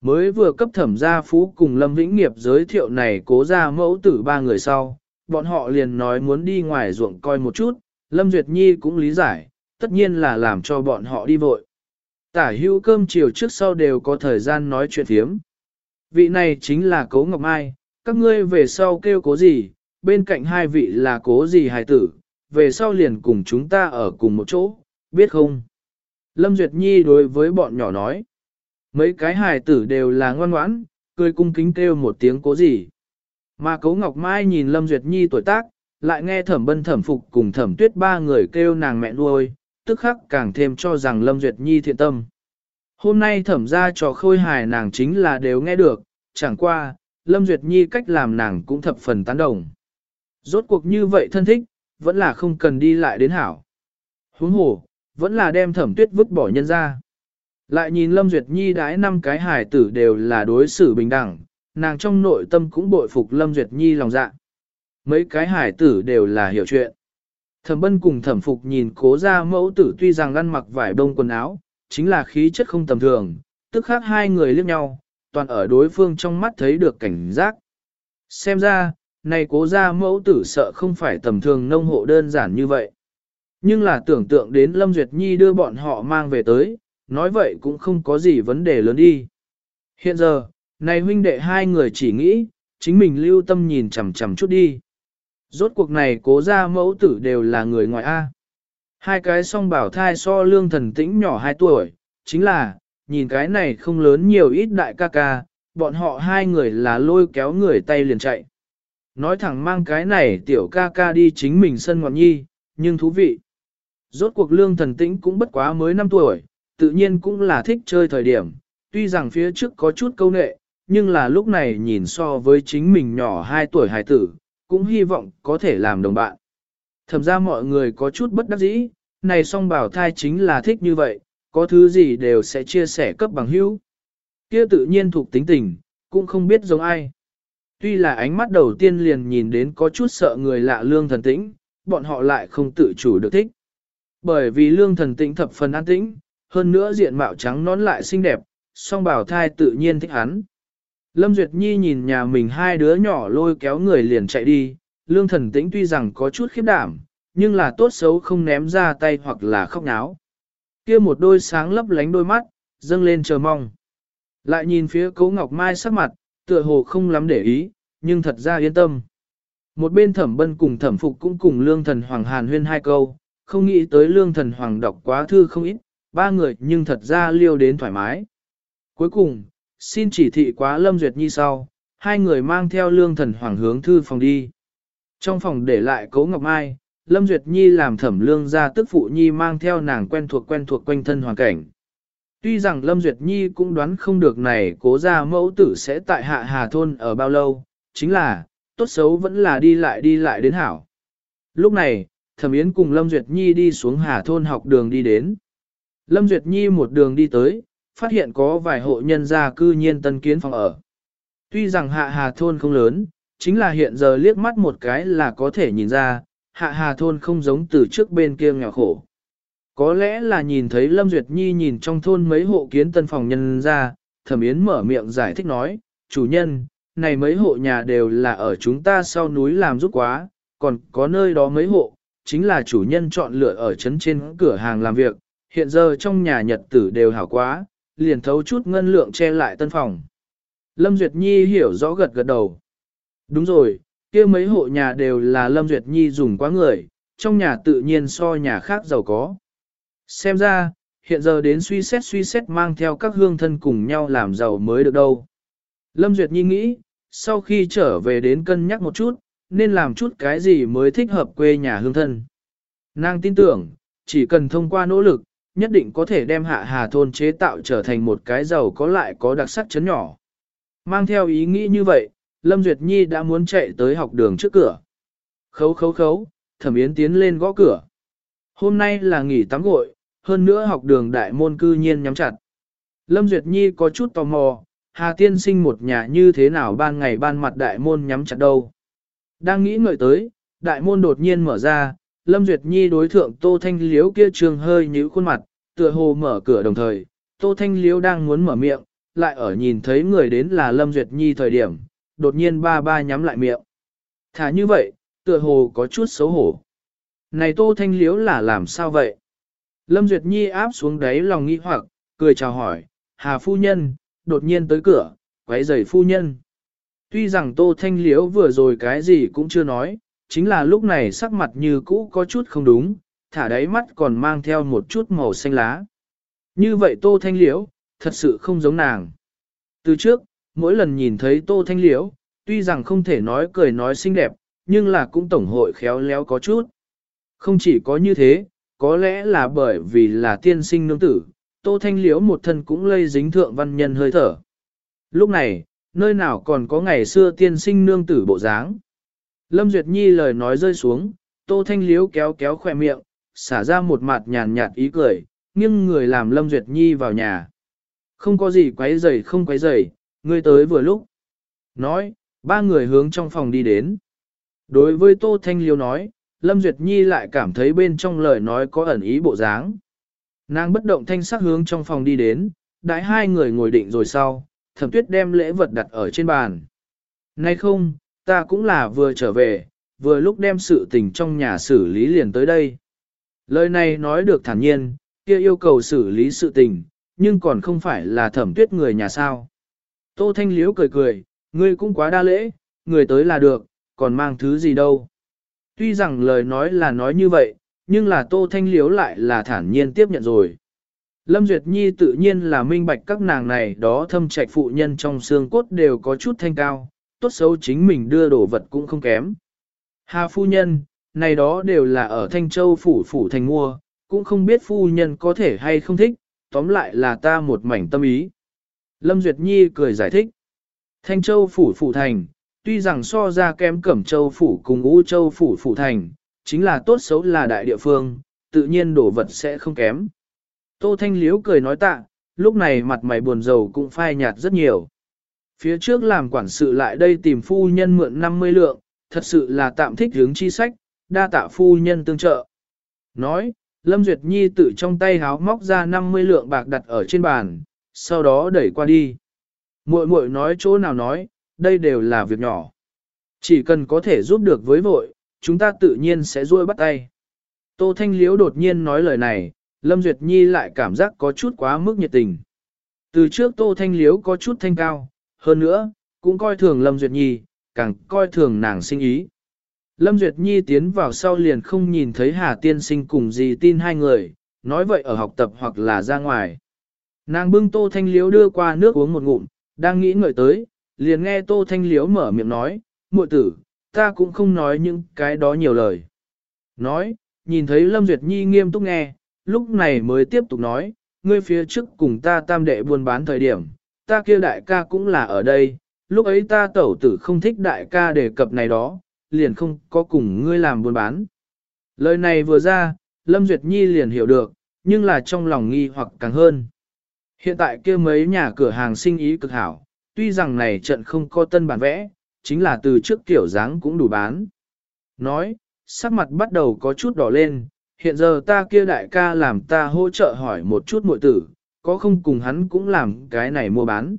Mới vừa cấp thẩm gia phú cùng Lâm Vĩnh Nghiệp giới thiệu này cố ra mẫu tử ba người sau, bọn họ liền nói muốn đi ngoài ruộng coi một chút, Lâm Duyệt Nhi cũng lý giải, tất nhiên là làm cho bọn họ đi vội. Tả hữu cơm chiều trước sau đều có thời gian nói chuyện thiếm. Vị này chính là cố Ngọc Mai, các ngươi về sau kêu cố gì, bên cạnh hai vị là cố gì hài tử, về sau liền cùng chúng ta ở cùng một chỗ, biết không? Lâm Duyệt Nhi đối với bọn nhỏ nói. Mấy cái hài tử đều là ngoan ngoãn, cười cung kính kêu một tiếng cố gì. Mà Cố Ngọc Mai nhìn Lâm Duyệt Nhi tuổi tác, lại nghe thẩm bân thẩm phục cùng thẩm tuyết ba người kêu nàng mẹ nuôi, tức khắc càng thêm cho rằng Lâm Duyệt Nhi thiện tâm. Hôm nay thẩm ra trò khôi hài nàng chính là đều nghe được, chẳng qua, Lâm Duyệt Nhi cách làm nàng cũng thập phần tán đồng. Rốt cuộc như vậy thân thích, vẫn là không cần đi lại đến hảo. Huống hồ, vẫn là đem thẩm tuyết vứt bỏ nhân ra. Lại nhìn Lâm Duyệt Nhi đãi năm cái hài tử đều là đối xử bình đẳng, nàng trong nội tâm cũng bội phục Lâm Duyệt Nhi lòng dạ. Mấy cái hài tử đều là hiểu chuyện. Thẩm bân cùng thẩm phục nhìn cố ra mẫu tử tuy rằng ăn mặc vải đông quần áo, chính là khí chất không tầm thường, tức khác hai người liếc nhau, toàn ở đối phương trong mắt thấy được cảnh giác. Xem ra, này cố ra mẫu tử sợ không phải tầm thường nông hộ đơn giản như vậy. Nhưng là tưởng tượng đến Lâm Duyệt Nhi đưa bọn họ mang về tới, nói vậy cũng không có gì vấn đề lớn đi. Hiện giờ, này huynh đệ hai người chỉ nghĩ, chính mình lưu tâm nhìn chằm chằm chút đi. Rốt cuộc này cố ra mẫu tử đều là người ngoài A. Hai cái song bảo thai so lương thần tĩnh nhỏ 2 tuổi, chính là, nhìn cái này không lớn nhiều ít đại ca ca, bọn họ hai người là lôi kéo người tay liền chạy. Nói thẳng mang cái này tiểu ca ca đi chính mình sân ngọn nhi, nhưng thú vị. Rốt cuộc lương thần tĩnh cũng bất quá mới 5 tuổi, tự nhiên cũng là thích chơi thời điểm, tuy rằng phía trước có chút câu nệ, nhưng là lúc này nhìn so với chính mình nhỏ 2 tuổi hài tử, cũng hy vọng có thể làm đồng bạn. Thẩm ra mọi người có chút bất đắc dĩ, này song bảo thai chính là thích như vậy, có thứ gì đều sẽ chia sẻ cấp bằng hữu. Kia tự nhiên thuộc tính tình, cũng không biết giống ai. Tuy là ánh mắt đầu tiên liền nhìn đến có chút sợ người lạ lương thần tĩnh, bọn họ lại không tự chủ được thích. Bởi vì lương thần tĩnh thập phần an tĩnh, hơn nữa diện mạo trắng nón lại xinh đẹp, song bảo thai tự nhiên thích hắn. Lâm Duyệt Nhi nhìn nhà mình hai đứa nhỏ lôi kéo người liền chạy đi, lương thần tĩnh tuy rằng có chút khiếp đảm, nhưng là tốt xấu không ném ra tay hoặc là khóc náo. kia một đôi sáng lấp lánh đôi mắt, dâng lên chờ mong. Lại nhìn phía cấu ngọc mai sắc mặt, tựa hồ không lắm để ý, nhưng thật ra yên tâm. Một bên thẩm bân cùng thẩm phục cũng cùng lương thần hoàng hàn huyên hai câu, không nghĩ tới lương thần hoàng đọc quá thư không ít, ba người nhưng thật ra liêu đến thoải mái. Cuối cùng, xin chỉ thị quá lâm duyệt nhi sau, hai người mang theo lương thần hoàng hướng thư phòng đi. Trong phòng để lại cấu ngọc mai, lâm duyệt nhi làm thẩm lương ra tức phụ nhi mang theo nàng quen thuộc quen thuộc quanh thân hoàn cảnh. Tuy rằng Lâm Duyệt Nhi cũng đoán không được này cố ra mẫu tử sẽ tại hạ hà thôn ở bao lâu, chính là, tốt xấu vẫn là đi lại đi lại đến hảo. Lúc này, Thẩm Yến cùng Lâm Duyệt Nhi đi xuống hà thôn học đường đi đến. Lâm Duyệt Nhi một đường đi tới, phát hiện có vài hộ nhân gia cư nhiên tân kiến phòng ở. Tuy rằng hạ hà thôn không lớn, chính là hiện giờ liếc mắt một cái là có thể nhìn ra, hạ hà thôn không giống từ trước bên kia nghèo khổ. Có lẽ là nhìn thấy Lâm Duyệt Nhi nhìn trong thôn mấy hộ kiến tân phòng nhân ra, thẩm yến mở miệng giải thích nói, chủ nhân, này mấy hộ nhà đều là ở chúng ta sau núi làm giúp quá, còn có nơi đó mấy hộ, chính là chủ nhân chọn lựa ở trấn trên cửa hàng làm việc, hiện giờ trong nhà nhật tử đều hảo quá, liền thấu chút ngân lượng che lại tân phòng. Lâm Duyệt Nhi hiểu rõ gật gật đầu. Đúng rồi, kia mấy hộ nhà đều là Lâm Duyệt Nhi dùng quá người, trong nhà tự nhiên so nhà khác giàu có. Xem ra, hiện giờ đến suy xét suy xét mang theo các hương thân cùng nhau làm giàu mới được đâu. Lâm Duyệt Nhi nghĩ, sau khi trở về đến cân nhắc một chút, nên làm chút cái gì mới thích hợp quê nhà hương thân. Nàng tin tưởng, chỉ cần thông qua nỗ lực, nhất định có thể đem hạ hà thôn chế tạo trở thành một cái giàu có lại có đặc sắc chấn nhỏ. Mang theo ý nghĩ như vậy, Lâm Duyệt Nhi đã muốn chạy tới học đường trước cửa. Khấu khấu khấu, thẩm yến tiến lên gõ cửa. Hôm nay là nghỉ tắm gội, hơn nữa học đường đại môn cư nhiên nhắm chặt. Lâm Duyệt Nhi có chút tò mò, Hà Tiên sinh một nhà như thế nào ban ngày ban mặt đại môn nhắm chặt đâu. Đang nghĩ ngợi tới, đại môn đột nhiên mở ra, Lâm Duyệt Nhi đối thượng Tô Thanh Liếu kia trường hơi nhíu khuôn mặt, tựa hồ mở cửa đồng thời, Tô Thanh liễu đang muốn mở miệng, lại ở nhìn thấy người đến là Lâm Duyệt Nhi thời điểm, đột nhiên ba ba nhắm lại miệng. Thả như vậy, tựa hồ có chút xấu hổ. Này Tô Thanh liễu là làm sao vậy? Lâm Duyệt Nhi áp xuống đáy lòng nghi hoặc, cười chào hỏi, Hà phu nhân, đột nhiên tới cửa, quấy rầy phu nhân. Tuy rằng Tô Thanh Liễu vừa rồi cái gì cũng chưa nói, chính là lúc này sắc mặt như cũ có chút không đúng, thả đáy mắt còn mang theo một chút màu xanh lá. Như vậy Tô Thanh Liễu, thật sự không giống nàng. Từ trước, mỗi lần nhìn thấy Tô Thanh Liễu, tuy rằng không thể nói cười nói xinh đẹp, nhưng là cũng tổng hội khéo léo có chút. Không chỉ có như thế, có lẽ là bởi vì là tiên sinh nương tử, Tô Thanh Liễu một thân cũng lây dính thượng văn nhân hơi thở. Lúc này, nơi nào còn có ngày xưa tiên sinh nương tử bộ dáng. Lâm Duyệt Nhi lời nói rơi xuống, Tô Thanh Liễu kéo kéo khỏe miệng, xả ra một mặt nhàn nhạt ý cười, nghiêng người làm Lâm Duyệt Nhi vào nhà. Không có gì quấy rầy không quấy rầy, ngươi tới vừa lúc. Nói, ba người hướng trong phòng đi đến. Đối với Tô Thanh Liêu nói, Lâm Duyệt Nhi lại cảm thấy bên trong lời nói có ẩn ý bộ dáng. Nàng bất động thanh sắc hướng trong phòng đi đến, đại hai người ngồi định rồi sau, thẩm tuyết đem lễ vật đặt ở trên bàn. Nay không, ta cũng là vừa trở về, vừa lúc đem sự tình trong nhà xử lý liền tới đây. Lời này nói được thản nhiên, kia yêu cầu xử lý sự tình, nhưng còn không phải là thẩm tuyết người nhà sao. Tô Thanh Liễu cười cười, ngươi cũng quá đa lễ, người tới là được, còn mang thứ gì đâu. Tuy rằng lời nói là nói như vậy, nhưng là Tô Thanh liễu lại là thản nhiên tiếp nhận rồi. Lâm Duyệt Nhi tự nhiên là minh bạch các nàng này đó thâm trạch phụ nhân trong xương cốt đều có chút thanh cao, tốt xấu chính mình đưa đồ vật cũng không kém. Hà phu nhân, này đó đều là ở Thanh Châu phủ phủ thành mua, cũng không biết phu nhân có thể hay không thích, tóm lại là ta một mảnh tâm ý. Lâm Duyệt Nhi cười giải thích. Thanh Châu phủ phủ thành, tuy rằng so ra kém Cẩm Châu phủ cùng u Châu phủ phủ thành, chính là tốt xấu là đại địa phương, tự nhiên đồ vật sẽ không kém. Tô Thanh liễu cười nói tạ, lúc này mặt mày buồn rầu cũng phai nhạt rất nhiều. Phía trước làm quản sự lại đây tìm phu nhân mượn 50 lượng, thật sự là tạm thích hướng chi sách, đa tạ phu nhân tương trợ. Nói, Lâm Duyệt Nhi tự trong tay háo móc ra 50 lượng bạc đặt ở trên bàn, sau đó đẩy qua đi. Muội muội nói chỗ nào nói, đây đều là việc nhỏ. Chỉ cần có thể giúp được với vội, chúng ta tự nhiên sẽ ruôi bắt tay. Tô Thanh Liễu đột nhiên nói lời này, Lâm Duyệt Nhi lại cảm giác có chút quá mức nhiệt tình. Từ trước Tô Thanh Liễu có chút thanh cao, hơn nữa, cũng coi thường Lâm Duyệt Nhi, càng coi thường nàng sinh ý. Lâm Duyệt Nhi tiến vào sau liền không nhìn thấy Hà Tiên Sinh cùng gì tin hai người, nói vậy ở học tập hoặc là ra ngoài. Nàng bưng Tô Thanh Liễu đưa qua nước uống một ngụm, đang nghĩ ngợi tới, liền nghe Tô Thanh Liễu mở miệng nói, muội tử, ta cũng không nói những cái đó nhiều lời. Nói, nhìn thấy Lâm Duyệt Nhi nghiêm túc nghe, lúc này mới tiếp tục nói, ngươi phía trước cùng ta tam đệ buôn bán thời điểm, ta kia đại ca cũng là ở đây, lúc ấy ta tẩu tử không thích đại ca đề cập này đó, liền không có cùng ngươi làm buôn bán. Lời này vừa ra, Lâm Duyệt Nhi liền hiểu được, nhưng là trong lòng nghi hoặc càng hơn. Hiện tại kia mấy nhà cửa hàng sinh ý cực hảo, tuy rằng này trận không có tân bản vẽ, chính là từ trước kiểu dáng cũng đủ bán. Nói, sắc mặt bắt đầu có chút đỏ lên, hiện giờ ta kia đại ca làm ta hỗ trợ hỏi một chút muội tử, có không cùng hắn cũng làm cái này mua bán.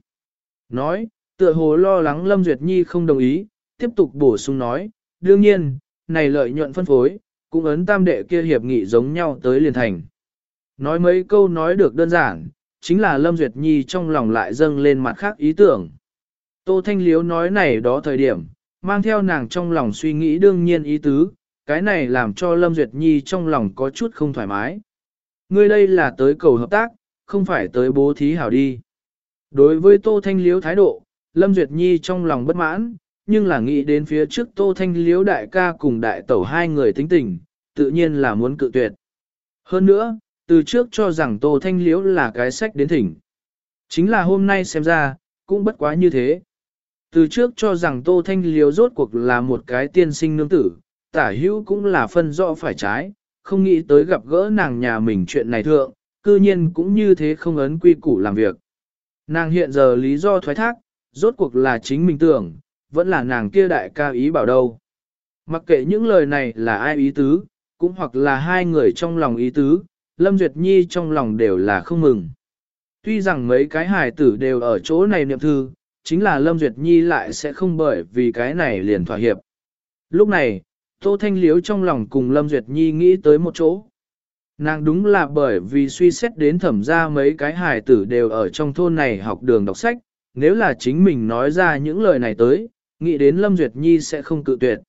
Nói, tựa hồ lo lắng Lâm Duyệt Nhi không đồng ý, tiếp tục bổ sung nói, đương nhiên, này lợi nhuận phân phối, cũng ấn tam đệ kia hiệp nghị giống nhau tới liền thành. Nói mấy câu nói được đơn giản, chính là Lâm Duyệt Nhi trong lòng lại dâng lên mặt khác ý tưởng. Tô Thanh Liếu nói này đó thời điểm, mang theo nàng trong lòng suy nghĩ đương nhiên ý tứ, cái này làm cho Lâm Duyệt Nhi trong lòng có chút không thoải mái. Ngươi đây là tới cầu hợp tác, không phải tới bố thí hảo đi. Đối với Tô Thanh Liếu thái độ, Lâm Duyệt Nhi trong lòng bất mãn, nhưng là nghĩ đến phía trước Tô Thanh Liếu đại ca cùng đại tẩu hai người tính tình, tự nhiên là muốn cự tuyệt. Hơn nữa, từ trước cho rằng Tô Thanh Liếu là cái sách đến thỉnh. Chính là hôm nay xem ra, cũng bất quá như thế. Từ trước cho rằng Tô Thanh Liếu rốt cuộc là một cái tiên sinh nương tử, tả hữu cũng là phân rõ phải trái, không nghĩ tới gặp gỡ nàng nhà mình chuyện này thượng, cư nhiên cũng như thế không ấn quy củ làm việc. Nàng hiện giờ lý do thoái thác, rốt cuộc là chính mình tưởng, vẫn là nàng kia đại ca ý bảo đâu. Mặc kệ những lời này là ai ý tứ, cũng hoặc là hai người trong lòng ý tứ, Lâm Duyệt Nhi trong lòng đều là không mừng. Tuy rằng mấy cái hài tử đều ở chỗ này niệm thư, chính là Lâm Duyệt Nhi lại sẽ không bởi vì cái này liền thỏa hiệp. Lúc này, Tô Thanh Liếu trong lòng cùng Lâm Duyệt Nhi nghĩ tới một chỗ. Nàng đúng là bởi vì suy xét đến thẩm ra mấy cái hài tử đều ở trong thôn này học đường đọc sách, nếu là chính mình nói ra những lời này tới, nghĩ đến Lâm Duyệt Nhi sẽ không cự tuyệt.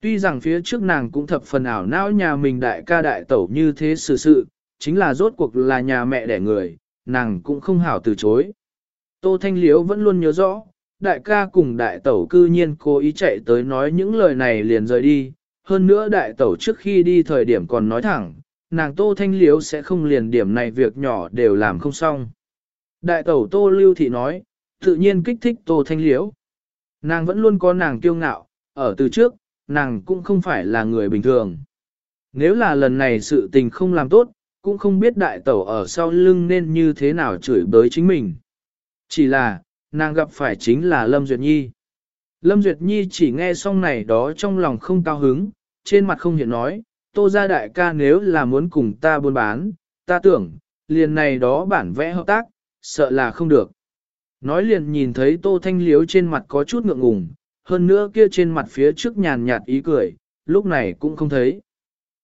Tuy rằng phía trước nàng cũng thập phần ảo não nhà mình đại ca đại tẩu như thế sự sự, chính là rốt cuộc là nhà mẹ đẻ người, nàng cũng không hảo từ chối. Tô Thanh Liễu vẫn luôn nhớ rõ, đại ca cùng đại tẩu cư nhiên cố ý chạy tới nói những lời này liền rời đi, hơn nữa đại tẩu trước khi đi thời điểm còn nói thẳng, nàng Tô Thanh Liễu sẽ không liền điểm này việc nhỏ đều làm không xong. Đại tẩu Tô Lưu Thị nói, tự nhiên kích thích Tô Thanh Liễu. Nàng vẫn luôn có nàng kiêu ngạo, ở từ trước, nàng cũng không phải là người bình thường. Nếu là lần này sự tình không làm tốt, cũng không biết đại tẩu ở sau lưng nên như thế nào chửi bới chính mình. Chỉ là, nàng gặp phải chính là Lâm Duyệt Nhi. Lâm Duyệt Nhi chỉ nghe xong này đó trong lòng không cao hứng, trên mặt không hiện nói, tô gia đại ca nếu là muốn cùng ta buôn bán, ta tưởng, liền này đó bản vẽ hợp tác, sợ là không được. Nói liền nhìn thấy tô thanh liếu trên mặt có chút ngượng ngùng, hơn nữa kia trên mặt phía trước nhàn nhạt ý cười, lúc này cũng không thấy.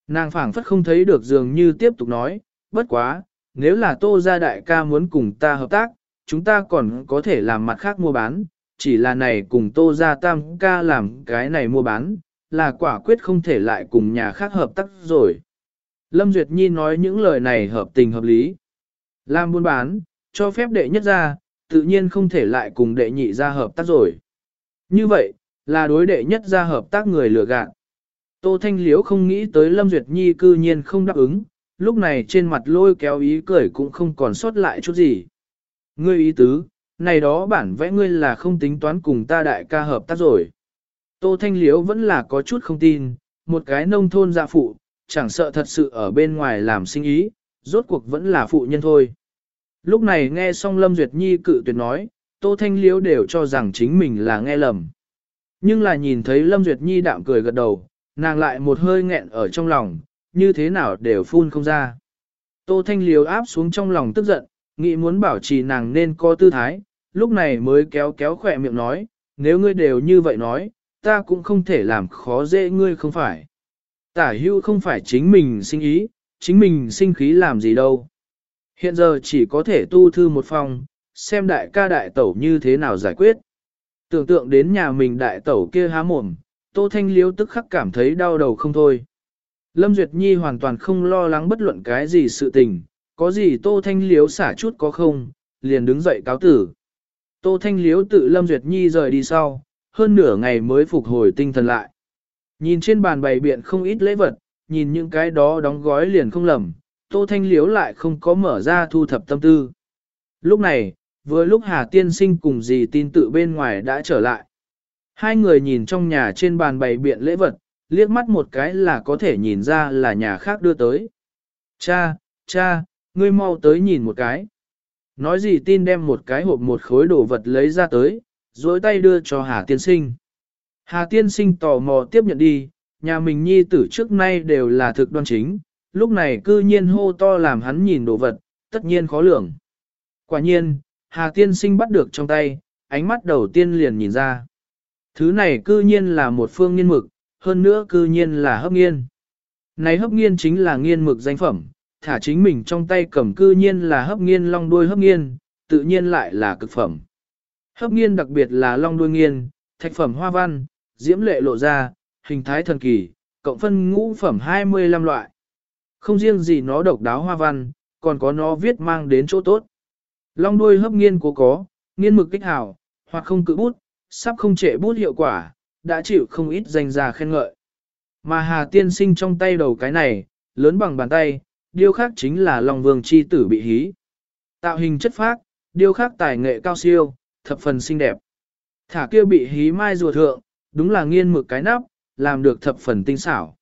Nàng phảng phất không thấy được dường như tiếp tục nói, bất quá, nếu là tô gia đại ca muốn cùng ta hợp tác, chúng ta còn có thể làm mặt khác mua bán, chỉ là này cùng tô gia tam ca làm cái này mua bán, là quả quyết không thể lại cùng nhà khác hợp tác rồi. Lâm Duyệt Nhi nói những lời này hợp tình hợp lý. Làm buôn bán, cho phép đệ nhất ra, tự nhiên không thể lại cùng đệ nhị ra hợp tác rồi. Như vậy, là đối đệ nhất ra hợp tác người lừa gạt. Tô Thanh Liễu không nghĩ tới Lâm Duyệt Nhi cư nhiên không đáp ứng, lúc này trên mặt lôi kéo ý cười cũng không còn sót lại chút gì. Ngươi ý tứ, này đó bản vẽ ngươi là không tính toán cùng ta đại ca hợp tác rồi. Tô Thanh Liễu vẫn là có chút không tin, một cái nông thôn gia phụ, chẳng sợ thật sự ở bên ngoài làm sinh ý, rốt cuộc vẫn là phụ nhân thôi. Lúc này nghe xong Lâm Duyệt Nhi cự tuyệt nói, Tô Thanh Liễu đều cho rằng chính mình là nghe lầm. Nhưng là nhìn thấy Lâm Duyệt Nhi đạm cười gật đầu, nàng lại một hơi nghẹn ở trong lòng, như thế nào đều phun không ra. Tô Thanh Liễu áp xuống trong lòng tức giận, nghĩ muốn bảo trì nàng nên có tư thái, lúc này mới kéo kéo khỏe miệng nói, nếu ngươi đều như vậy nói, ta cũng không thể làm khó dễ ngươi không phải. Tả hưu không phải chính mình sinh ý, chính mình sinh khí làm gì đâu. Hiện giờ chỉ có thể tu thư một phòng, xem đại ca đại tẩu như thế nào giải quyết. Tưởng tượng đến nhà mình đại tẩu kia há mồm, Tô Thanh liếu tức khắc cảm thấy đau đầu không thôi. Lâm Duyệt Nhi hoàn toàn không lo lắng bất luận cái gì sự tình, có gì Tô Thanh Liếu xả chút có không, liền đứng dậy cáo tử. Tô Thanh Liếu tự Lâm Duyệt Nhi rời đi sau, hơn nửa ngày mới phục hồi tinh thần lại. Nhìn trên bàn bày biện không ít lễ vật, nhìn những cái đó đóng gói liền không lầm, Tô Thanh Liếu lại không có mở ra thu thập tâm tư. Lúc này, vừa lúc Hà Tiên Sinh cùng dì tin tự bên ngoài đã trở lại. Hai người nhìn trong nhà trên bàn bày biện lễ vật, liếc mắt một cái là có thể nhìn ra là nhà khác đưa tới. Cha, cha, ngươi mau tới nhìn một cái. Nói gì tin đem một cái hộp một khối đồ vật lấy ra tới, dối tay đưa cho Hà Tiên Sinh. Hà Tiên Sinh tò mò tiếp nhận đi, nhà mình nhi tử trước nay đều là thực đoan chính, lúc này cư nhiên hô to làm hắn nhìn đồ vật, tất nhiên khó lường. Quả nhiên, Hà Tiên Sinh bắt được trong tay, ánh mắt đầu tiên liền nhìn ra. Thứ này cư nhiên là một phương nghiên mực, hơn nữa cư nhiên là hấp nghiên. Này hấp nghiên chính là nghiên mực danh phẩm, thả chính mình trong tay cầm cư nhiên là hấp nghiên long đuôi hấp nghiên, tự nhiên lại là cực phẩm. Hấp nghiên đặc biệt là long đuôi nghiên, thạch phẩm hoa văn, diễm lệ lộ ra, hình thái thần kỳ, cộng phân ngũ phẩm 25 loại. Không riêng gì nó độc đáo hoa văn, còn có nó viết mang đến chỗ tốt. Long đuôi hấp nghiên cố có, nghiên mực kích hảo, hoặc không cự bút, sắp không trệ bút hiệu quả, đã chịu không ít danh ra khen ngợi. Mà Hà Tiên sinh trong tay đầu cái này, lớn bằng bàn tay, điêu khắc chính là Long Vương chi tử bị hí. Tạo hình chất phác, điêu khắc tài nghệ cao siêu, thập phần xinh đẹp. Thả kia bị hí mai rùa thượng, đúng là nghiên mực cái nắp, làm được thập phần tinh xảo.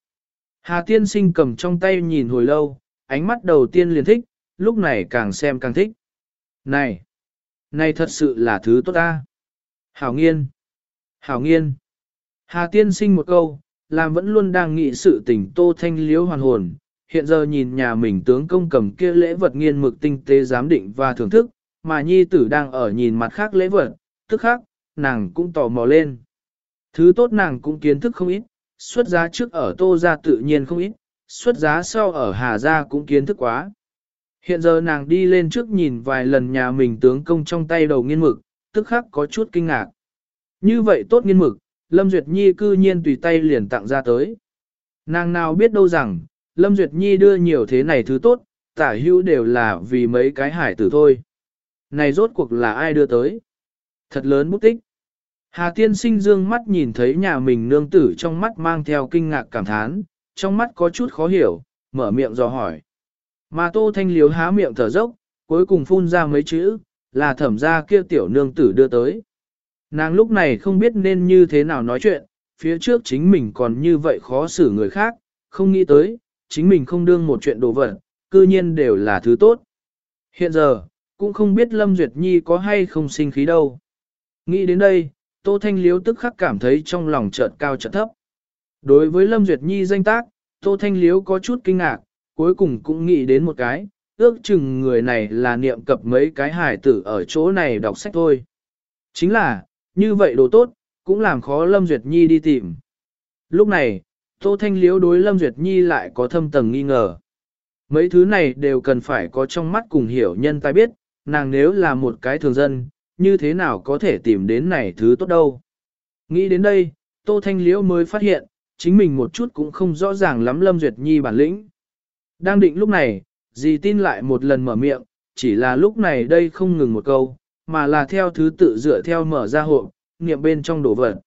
Hà tiên sinh cầm trong tay nhìn hồi lâu, ánh mắt đầu tiên liền thích, lúc này càng xem càng thích. Này! Này thật sự là thứ tốt ta! Hảo nghiên! Hảo nghiên! Hà tiên sinh một câu, làm vẫn luôn đang nghĩ sự tình tô thanh liếu hoàn hồn, hiện giờ nhìn nhà mình tướng công cầm kia lễ vật nghiên mực tinh tế giám định và thưởng thức, mà nhi tử đang ở nhìn mặt khác lễ vật, tức khác, nàng cũng tò mò lên. Thứ tốt nàng cũng kiến thức không ít, xuất giá trước ở tô ra tự nhiên không ít, xuất giá sau ở hà gia cũng kiến thức quá. Hiện giờ nàng đi lên trước nhìn vài lần nhà mình tướng công trong tay đầu nghiên mực, tức khắc có chút kinh ngạc. Như vậy tốt nghiên mực, Lâm Duyệt Nhi cư nhiên tùy tay liền tặng ra tới. Nàng nào biết đâu rằng, Lâm Duyệt Nhi đưa nhiều thế này thứ tốt, tả hữu đều là vì mấy cái hải tử thôi. Này rốt cuộc là ai đưa tới? Thật lớn bút tích. Hà tiên sinh dương mắt nhìn thấy nhà mình nương tử trong mắt mang theo kinh ngạc cảm thán, trong mắt có chút khó hiểu, mở miệng dò hỏi. Mà tô thanh liếu há miệng thở dốc, cuối cùng phun ra mấy chữ, là thẩm ra kia tiểu nương tử đưa tới. Nàng lúc này không biết nên như thế nào nói chuyện, phía trước chính mình còn như vậy khó xử người khác, không nghĩ tới, chính mình không đương một chuyện đồ vật, cư nhiên đều là thứ tốt. Hiện giờ, cũng không biết Lâm Duyệt Nhi có hay không sinh khí đâu. Nghĩ đến đây, Tô Thanh Liếu tức khắc cảm thấy trong lòng chợt cao chợt thấp. Đối với Lâm Duyệt Nhi danh tác, Tô Thanh Liếu có chút kinh ngạc, cuối cùng cũng nghĩ đến một cái, ước chừng người này là niệm cập mấy cái hải tử ở chỗ này đọc sách thôi. Chính là, như vậy đồ tốt, cũng làm khó Lâm Duyệt Nhi đi tìm. Lúc này, Tô Thanh Liếu đối Lâm Duyệt Nhi lại có thâm tầng nghi ngờ. Mấy thứ này đều cần phải có trong mắt cùng hiểu nhân ta biết, nàng nếu là một cái thường dân, như thế nào có thể tìm đến này thứ tốt đâu. Nghĩ đến đây, Tô Thanh Liễu mới phát hiện, chính mình một chút cũng không rõ ràng lắm Lâm Duyệt Nhi bản lĩnh. Đang định lúc này, dì tin lại một lần mở miệng, chỉ là lúc này đây không ngừng một câu, mà là theo thứ tự dựa theo mở ra hộp, niệm bên trong đổ vật.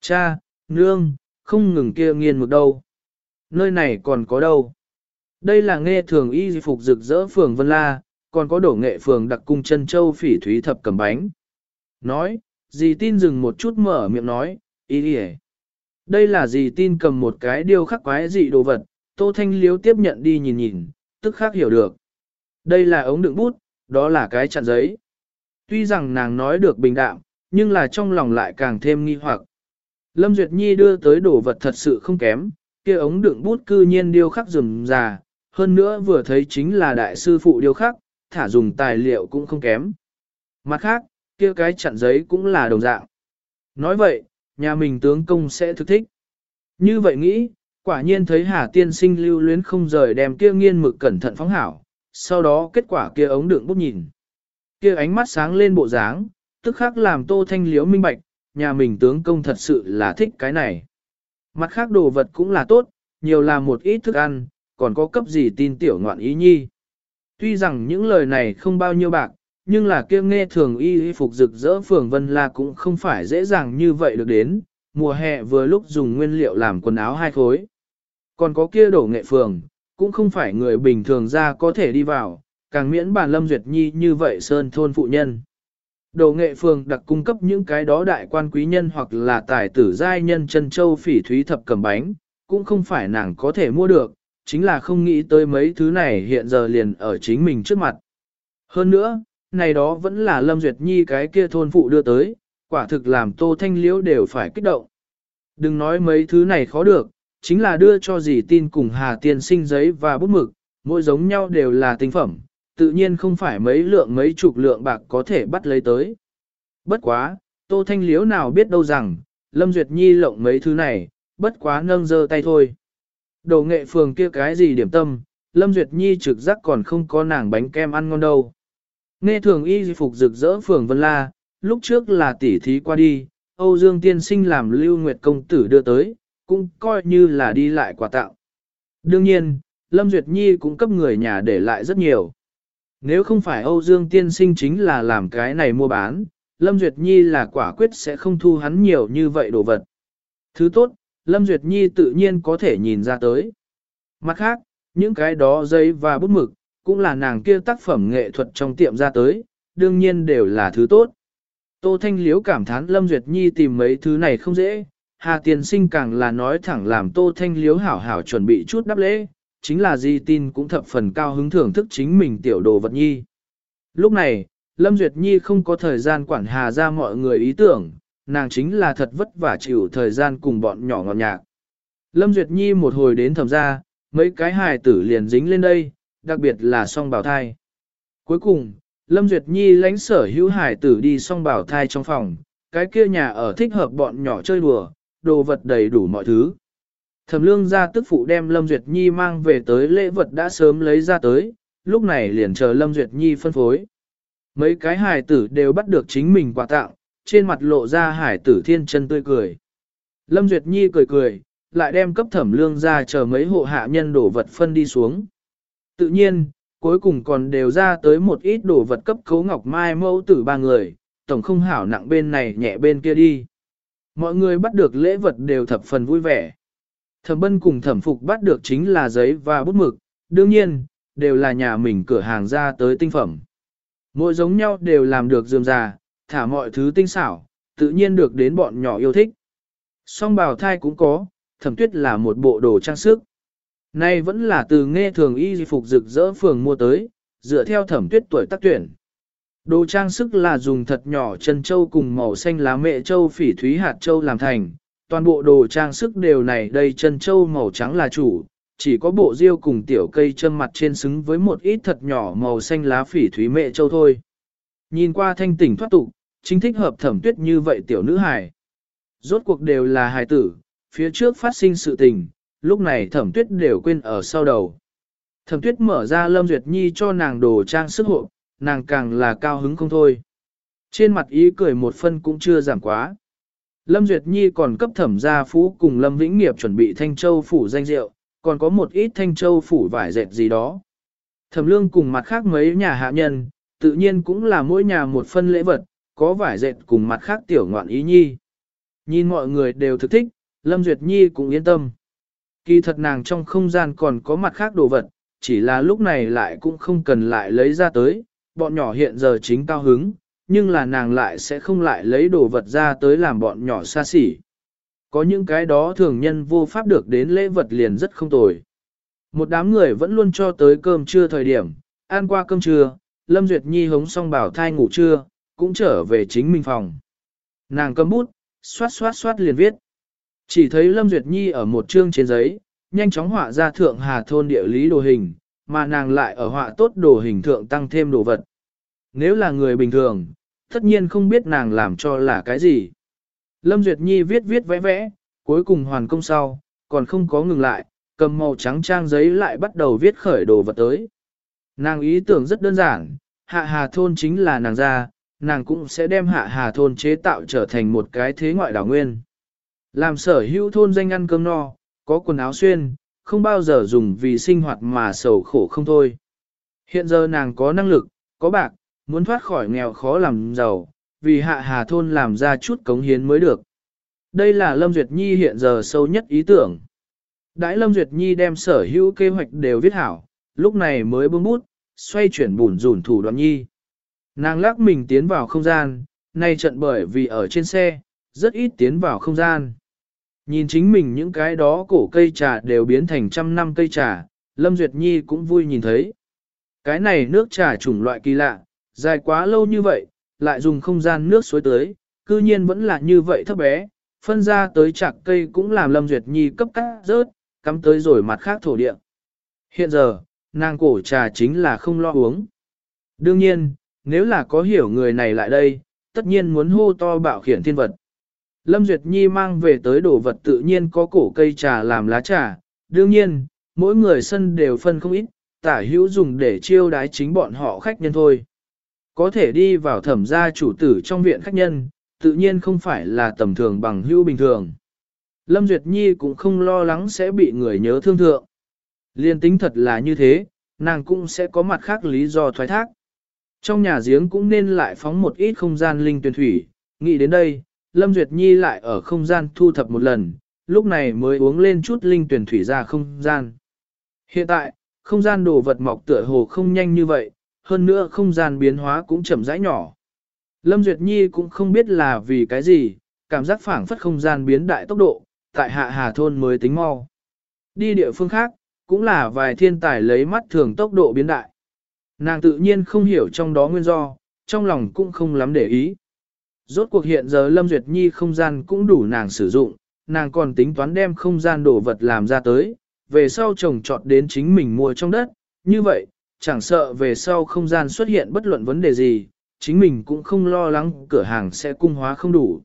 Cha, nương, không ngừng kia nghiên mực đâu. Nơi này còn có đâu. Đây là nghe thường y phục rực rỡ phường Vân La, còn có đổ nghệ phường đặc cung chân châu phỉ thúy thập cầm bánh. Nói, dì tin dừng một chút mở miệng nói, ý đi Đây là dì tin cầm một cái điêu khắc quái dị đồ vật, Tô Thanh Liếu tiếp nhận đi nhìn nhìn, tức khắc hiểu được. Đây là ống đựng bút, đó là cái chặn giấy. Tuy rằng nàng nói được bình đạm, nhưng là trong lòng lại càng thêm nghi hoặc. Lâm Duyệt Nhi đưa tới đồ vật thật sự không kém, kia ống đựng bút cư nhiên điêu khắc rừng già, hơn nữa vừa thấy chính là đại sư phụ điêu khắc, thả dùng tài liệu cũng không kém. Mặt khác, kia cái chặn giấy cũng là đồng dạng. Nói vậy, nhà mình tướng công sẽ thực thích. Như vậy nghĩ, quả nhiên thấy Hà tiên sinh lưu luyến không rời đem kia nghiên mực cẩn thận phóng hảo, sau đó kết quả kia ống đựng bút nhìn. Kia ánh mắt sáng lên bộ dáng, tức khắc làm tô thanh liếu minh bạch, nhà mình tướng công thật sự là thích cái này. Mặt khác đồ vật cũng là tốt, nhiều là một ít thức ăn, còn có cấp gì tin tiểu ngoạn ý nhi. Tuy rằng những lời này không bao nhiêu bạc, nhưng là kia nghe thường y phục rực rỡ phường Vân La cũng không phải dễ dàng như vậy được đến, mùa hè vừa lúc dùng nguyên liệu làm quần áo hai khối. Còn có kia đổ nghệ phường, cũng không phải người bình thường ra có thể đi vào, càng miễn bàn Lâm Duyệt Nhi như vậy sơn thôn phụ nhân. Đồ nghệ phường đặc cung cấp những cái đó đại quan quý nhân hoặc là tài tử giai nhân chân châu phỉ thúy thập cầm bánh, cũng không phải nàng có thể mua được, chính là không nghĩ tới mấy thứ này hiện giờ liền ở chính mình trước mặt. Hơn nữa, này đó vẫn là Lâm Duyệt Nhi cái kia thôn phụ đưa tới, quả thực làm Tô Thanh Liễu đều phải kích động. Đừng nói mấy thứ này khó được, chính là đưa cho dì tin cùng Hà Tiên sinh giấy và bút mực, mỗi giống nhau đều là tinh phẩm, tự nhiên không phải mấy lượng mấy chục lượng bạc có thể bắt lấy tới. Bất quá, Tô Thanh Liễu nào biết đâu rằng, Lâm Duyệt Nhi lộng mấy thứ này, bất quá nâng dơ tay thôi. Đồ nghệ phường kia cái gì điểm tâm, Lâm Duyệt Nhi trực giác còn không có nàng bánh kem ăn ngon đâu. Nghe thường y phục rực rỡ phường Vân La, lúc trước là tỉ thí qua đi, Âu Dương Tiên Sinh làm Lưu Nguyệt Công Tử đưa tới, cũng coi như là đi lại quà tặng. Đương nhiên, Lâm Duyệt Nhi cũng cấp người nhà để lại rất nhiều. Nếu không phải Âu Dương Tiên Sinh chính là làm cái này mua bán, Lâm Duyệt Nhi là quả quyết sẽ không thu hắn nhiều như vậy đồ vật. Thứ tốt, Lâm Duyệt Nhi tự nhiên có thể nhìn ra tới. Mặt khác, những cái đó giấy và bút mực, cũng là nàng kia tác phẩm nghệ thuật trong tiệm ra tới, đương nhiên đều là thứ tốt. Tô Thanh Liếu cảm thán Lâm Duyệt Nhi tìm mấy thứ này không dễ, Hà Tiền Sinh càng là nói thẳng làm Tô Thanh Liếu hảo hảo chuẩn bị chút đáp lễ, chính là di tin cũng thập phần cao hứng thưởng thức chính mình tiểu đồ vật nhi. Lúc này, Lâm Duyệt Nhi không có thời gian quản hà ra mọi người ý tưởng, nàng chính là thật vất vả chịu thời gian cùng bọn nhỏ ngọt nhạc. Lâm Duyệt Nhi một hồi đến thẩm ra, mấy cái hài tử liền dính lên đây, đặc biệt là song bảo thai. Cuối cùng, Lâm Duyệt Nhi lãnh sở hữu hài tử đi song bảo thai trong phòng, cái kia nhà ở thích hợp bọn nhỏ chơi đùa, đồ vật đầy đủ mọi thứ. Thẩm lương ra tức phụ đem Lâm Duyệt Nhi mang về tới lễ vật đã sớm lấy ra tới, lúc này liền chờ Lâm Duyệt Nhi phân phối. Mấy cái hài tử đều bắt được chính mình quà tặng, trên mặt lộ ra hải tử thiên chân tươi cười. Lâm Duyệt Nhi cười cười, lại đem cấp thẩm lương ra chờ mấy hộ hạ nhân đổ vật phân đi xuống. Tự nhiên, cuối cùng còn đều ra tới một ít đồ vật cấp cấu ngọc mai mẫu tử ba người, tổng không hảo nặng bên này nhẹ bên kia đi. Mọi người bắt được lễ vật đều thập phần vui vẻ. Thẩm bân cùng thẩm phục bắt được chính là giấy và bút mực, đương nhiên, đều là nhà mình cửa hàng ra tới tinh phẩm. Mỗi giống nhau đều làm được dườm già, thả mọi thứ tinh xảo, tự nhiên được đến bọn nhỏ yêu thích. Song bào thai cũng có, thẩm tuyết là một bộ đồ trang sức. Nay vẫn là từ nghe thường y phục rực rỡ phường mua tới, dựa theo thẩm tuyết tuổi tác tuyển. Đồ trang sức là dùng thật nhỏ chân châu cùng màu xanh lá mẹ châu phỉ thúy hạt châu làm thành. Toàn bộ đồ trang sức đều này đây chân châu màu trắng là chủ, chỉ có bộ diêu cùng tiểu cây châm mặt trên xứng với một ít thật nhỏ màu xanh lá phỉ thúy mẹ châu thôi. Nhìn qua thanh tỉnh thoát tục, chính thích hợp thẩm tuyết như vậy tiểu nữ hài. Rốt cuộc đều là hài tử, phía trước phát sinh sự tình, lúc này thẩm tuyết đều quên ở sau đầu. Thẩm tuyết mở ra Lâm Duyệt Nhi cho nàng đồ trang sức hộ, nàng càng là cao hứng không thôi. Trên mặt ý cười một phân cũng chưa giảm quá. Lâm Duyệt Nhi còn cấp thẩm gia phú cùng Lâm Vĩnh Nghiệp chuẩn bị thanh châu phủ danh rượu, còn có một ít thanh châu phủ vải dệt gì đó. Thẩm lương cùng mặt khác mấy nhà hạ nhân, tự nhiên cũng là mỗi nhà một phân lễ vật, có vải dệt cùng mặt khác tiểu ngoạn ý nhi. Nhìn mọi người đều thực thích, Lâm Duyệt Nhi cũng yên tâm. Kỳ thật nàng trong không gian còn có mặt khác đồ vật, chỉ là lúc này lại cũng không cần lại lấy ra tới, bọn nhỏ hiện giờ chính cao hứng, nhưng là nàng lại sẽ không lại lấy đồ vật ra tới làm bọn nhỏ xa xỉ. Có những cái đó thường nhân vô pháp được đến lễ vật liền rất không tồi. Một đám người vẫn luôn cho tới cơm trưa thời điểm, ăn qua cơm trưa, Lâm Duyệt Nhi hống xong bảo thai ngủ trưa, cũng trở về chính mình phòng. Nàng cầm bút, xoát xoát xoát liền viết. Chỉ thấy Lâm Duyệt Nhi ở một chương trên giấy, nhanh chóng họa ra thượng hà thôn địa lý đồ hình, mà nàng lại ở họa tốt đồ hình thượng tăng thêm đồ vật. Nếu là người bình thường, tất nhiên không biết nàng làm cho là cái gì. Lâm Duyệt Nhi viết viết vẽ vẽ, cuối cùng hoàn công sau, còn không có ngừng lại, cầm màu trắng trang giấy lại bắt đầu viết khởi đồ vật tới. Nàng ý tưởng rất đơn giản, hạ hà thôn chính là nàng ra, nàng cũng sẽ đem hạ hà thôn chế tạo trở thành một cái thế ngoại đảo nguyên. Làm sở hữu thôn danh ăn cơm no, có quần áo xuyên, không bao giờ dùng vì sinh hoạt mà sầu khổ không thôi. Hiện giờ nàng có năng lực, có bạc, muốn thoát khỏi nghèo khó làm giàu, vì hạ hà thôn làm ra chút cống hiến mới được. Đây là Lâm Duyệt Nhi hiện giờ sâu nhất ý tưởng. Đãi Lâm Duyệt Nhi đem sở hữu kế hoạch đều viết hảo, lúc này mới bưng bút, xoay chuyển bùn rủn thủ đoạn nhi. Nàng lắc mình tiến vào không gian, nay trận bởi vì ở trên xe, rất ít tiến vào không gian. Nhìn chính mình những cái đó cổ cây trà đều biến thành trăm năm cây trà, Lâm Duyệt Nhi cũng vui nhìn thấy. Cái này nước trà chủng loại kỳ lạ, dài quá lâu như vậy, lại dùng không gian nước suối tới, cư nhiên vẫn là như vậy thấp bé, phân ra tới chạc cây cũng làm Lâm Duyệt Nhi cấp cắt rớt, cắm tới rồi mặt khác thổ địa. Hiện giờ, nàng cổ trà chính là không lo uống. Đương nhiên, nếu là có hiểu người này lại đây, tất nhiên muốn hô to bạo khiển thiên vật. Lâm Duyệt Nhi mang về tới đồ vật tự nhiên có cổ cây trà làm lá trà, đương nhiên, mỗi người sân đều phân không ít, tả hữu dùng để chiêu đái chính bọn họ khách nhân thôi. Có thể đi vào thẩm gia chủ tử trong viện khách nhân, tự nhiên không phải là tầm thường bằng hữu bình thường. Lâm Duyệt Nhi cũng không lo lắng sẽ bị người nhớ thương thượng. Liên tính thật là như thế, nàng cũng sẽ có mặt khác lý do thoái thác. Trong nhà giếng cũng nên lại phóng một ít không gian linh tuyển thủy, nghĩ đến đây, Lâm Duyệt Nhi lại ở không gian thu thập một lần, lúc này mới uống lên chút linh tuyển thủy ra không gian. Hiện tại, không gian đồ vật mọc tựa hồ không nhanh như vậy, hơn nữa không gian biến hóa cũng chậm rãi nhỏ. Lâm Duyệt Nhi cũng không biết là vì cái gì, cảm giác phảng phất không gian biến đại tốc độ, tại hạ hà thôn mới tính mau. Đi địa phương khác, cũng là vài thiên tài lấy mắt thường tốc độ biến đại. Nàng tự nhiên không hiểu trong đó nguyên do, trong lòng cũng không lắm để ý. Rốt cuộc hiện giờ Lâm Duyệt Nhi không gian cũng đủ nàng sử dụng, nàng còn tính toán đem không gian đồ vật làm ra tới, về sau trồng trọt đến chính mình mua trong đất, như vậy, chẳng sợ về sau không gian xuất hiện bất luận vấn đề gì, chính mình cũng không lo lắng cửa hàng sẽ cung hóa không đủ.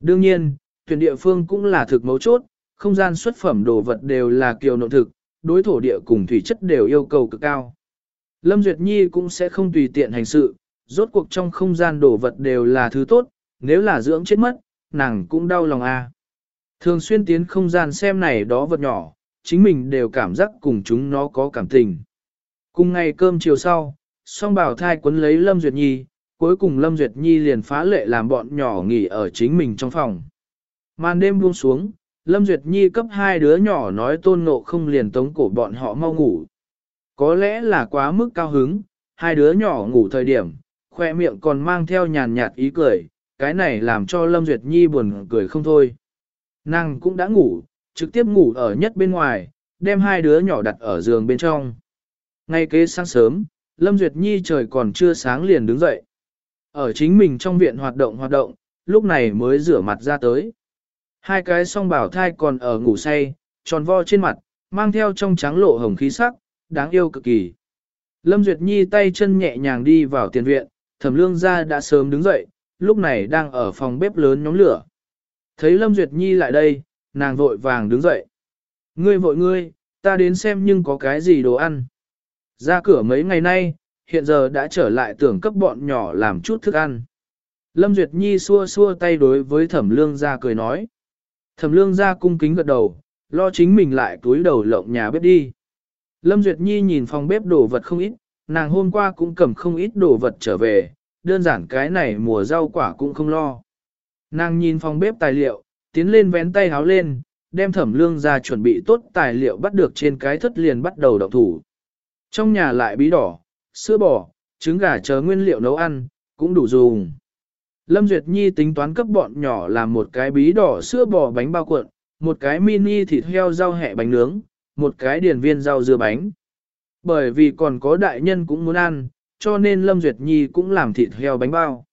Đương nhiên, tuyển địa phương cũng là thực mấu chốt, không gian xuất phẩm đồ vật đều là kiều nội thực, đối thổ địa cùng thủy chất đều yêu cầu cực cao. Lâm Duyệt Nhi cũng sẽ không tùy tiện hành sự, rốt cuộc trong không gian đồ vật đều là thứ tốt, nếu là dưỡng chết mất, nàng cũng đau lòng a. À. Thường xuyên tiến không gian xem này đó vật nhỏ, chính mình đều cảm giác cùng chúng nó có cảm tình. Cùng ngày cơm chiều sau, song bảo thai quấn lấy Lâm Duyệt Nhi, cuối cùng Lâm Duyệt Nhi liền phá lệ làm bọn nhỏ nghỉ ở chính mình trong phòng. Màn đêm buông xuống, Lâm Duyệt Nhi cấp hai đứa nhỏ nói tôn nộ không liền tống cổ bọn họ mau ngủ. Có lẽ là quá mức cao hứng, hai đứa nhỏ ngủ thời điểm, khoe miệng còn mang theo nhàn nhạt ý cười, cái này làm cho Lâm Duyệt Nhi buồn cười không thôi. Nàng cũng đã ngủ, trực tiếp ngủ ở nhất bên ngoài, đem hai đứa nhỏ đặt ở giường bên trong. Ngay kế sáng sớm, Lâm Duyệt Nhi trời còn chưa sáng liền đứng dậy. Ở chính mình trong viện hoạt động hoạt động, lúc này mới rửa mặt ra tới. Hai cái song bảo thai còn ở ngủ say, tròn vo trên mặt, mang theo trong trắng lộ hồng khí sắc, đáng yêu cực kỳ. Lâm Duyệt Nhi tay chân nhẹ nhàng đi vào tiền viện, thẩm lương ra đã sớm đứng dậy, lúc này đang ở phòng bếp lớn nhóm lửa. Thấy Lâm Duyệt Nhi lại đây, nàng vội vàng đứng dậy. Ngươi vội ngươi, ta đến xem nhưng có cái gì đồ ăn. Ra cửa mấy ngày nay, hiện giờ đã trở lại tưởng cấp bọn nhỏ làm chút thức ăn. Lâm Duyệt Nhi xua xua tay đối với thẩm lương ra cười nói. Thẩm lương ra cung kính gật đầu, lo chính mình lại túi đầu lộng nhà bếp đi. Lâm Duyệt Nhi nhìn phòng bếp đồ vật không ít, nàng hôm qua cũng cầm không ít đồ vật trở về, đơn giản cái này mùa rau quả cũng không lo. Nàng nhìn phòng bếp tài liệu, tiến lên vén tay háo lên, đem thẩm lương ra chuẩn bị tốt tài liệu bắt được trên cái thất liền bắt đầu động thủ. Trong nhà lại bí đỏ, sữa bò, trứng gà chờ nguyên liệu nấu ăn, cũng đủ dùng. Lâm Duyệt Nhi tính toán cấp bọn nhỏ làm một cái bí đỏ sữa bò bánh bao cuộn, một cái mini thịt heo rau hẹ bánh nướng, một cái điển viên rau dưa bánh. Bởi vì còn có đại nhân cũng muốn ăn, cho nên Lâm Duyệt Nhi cũng làm thịt heo bánh bao.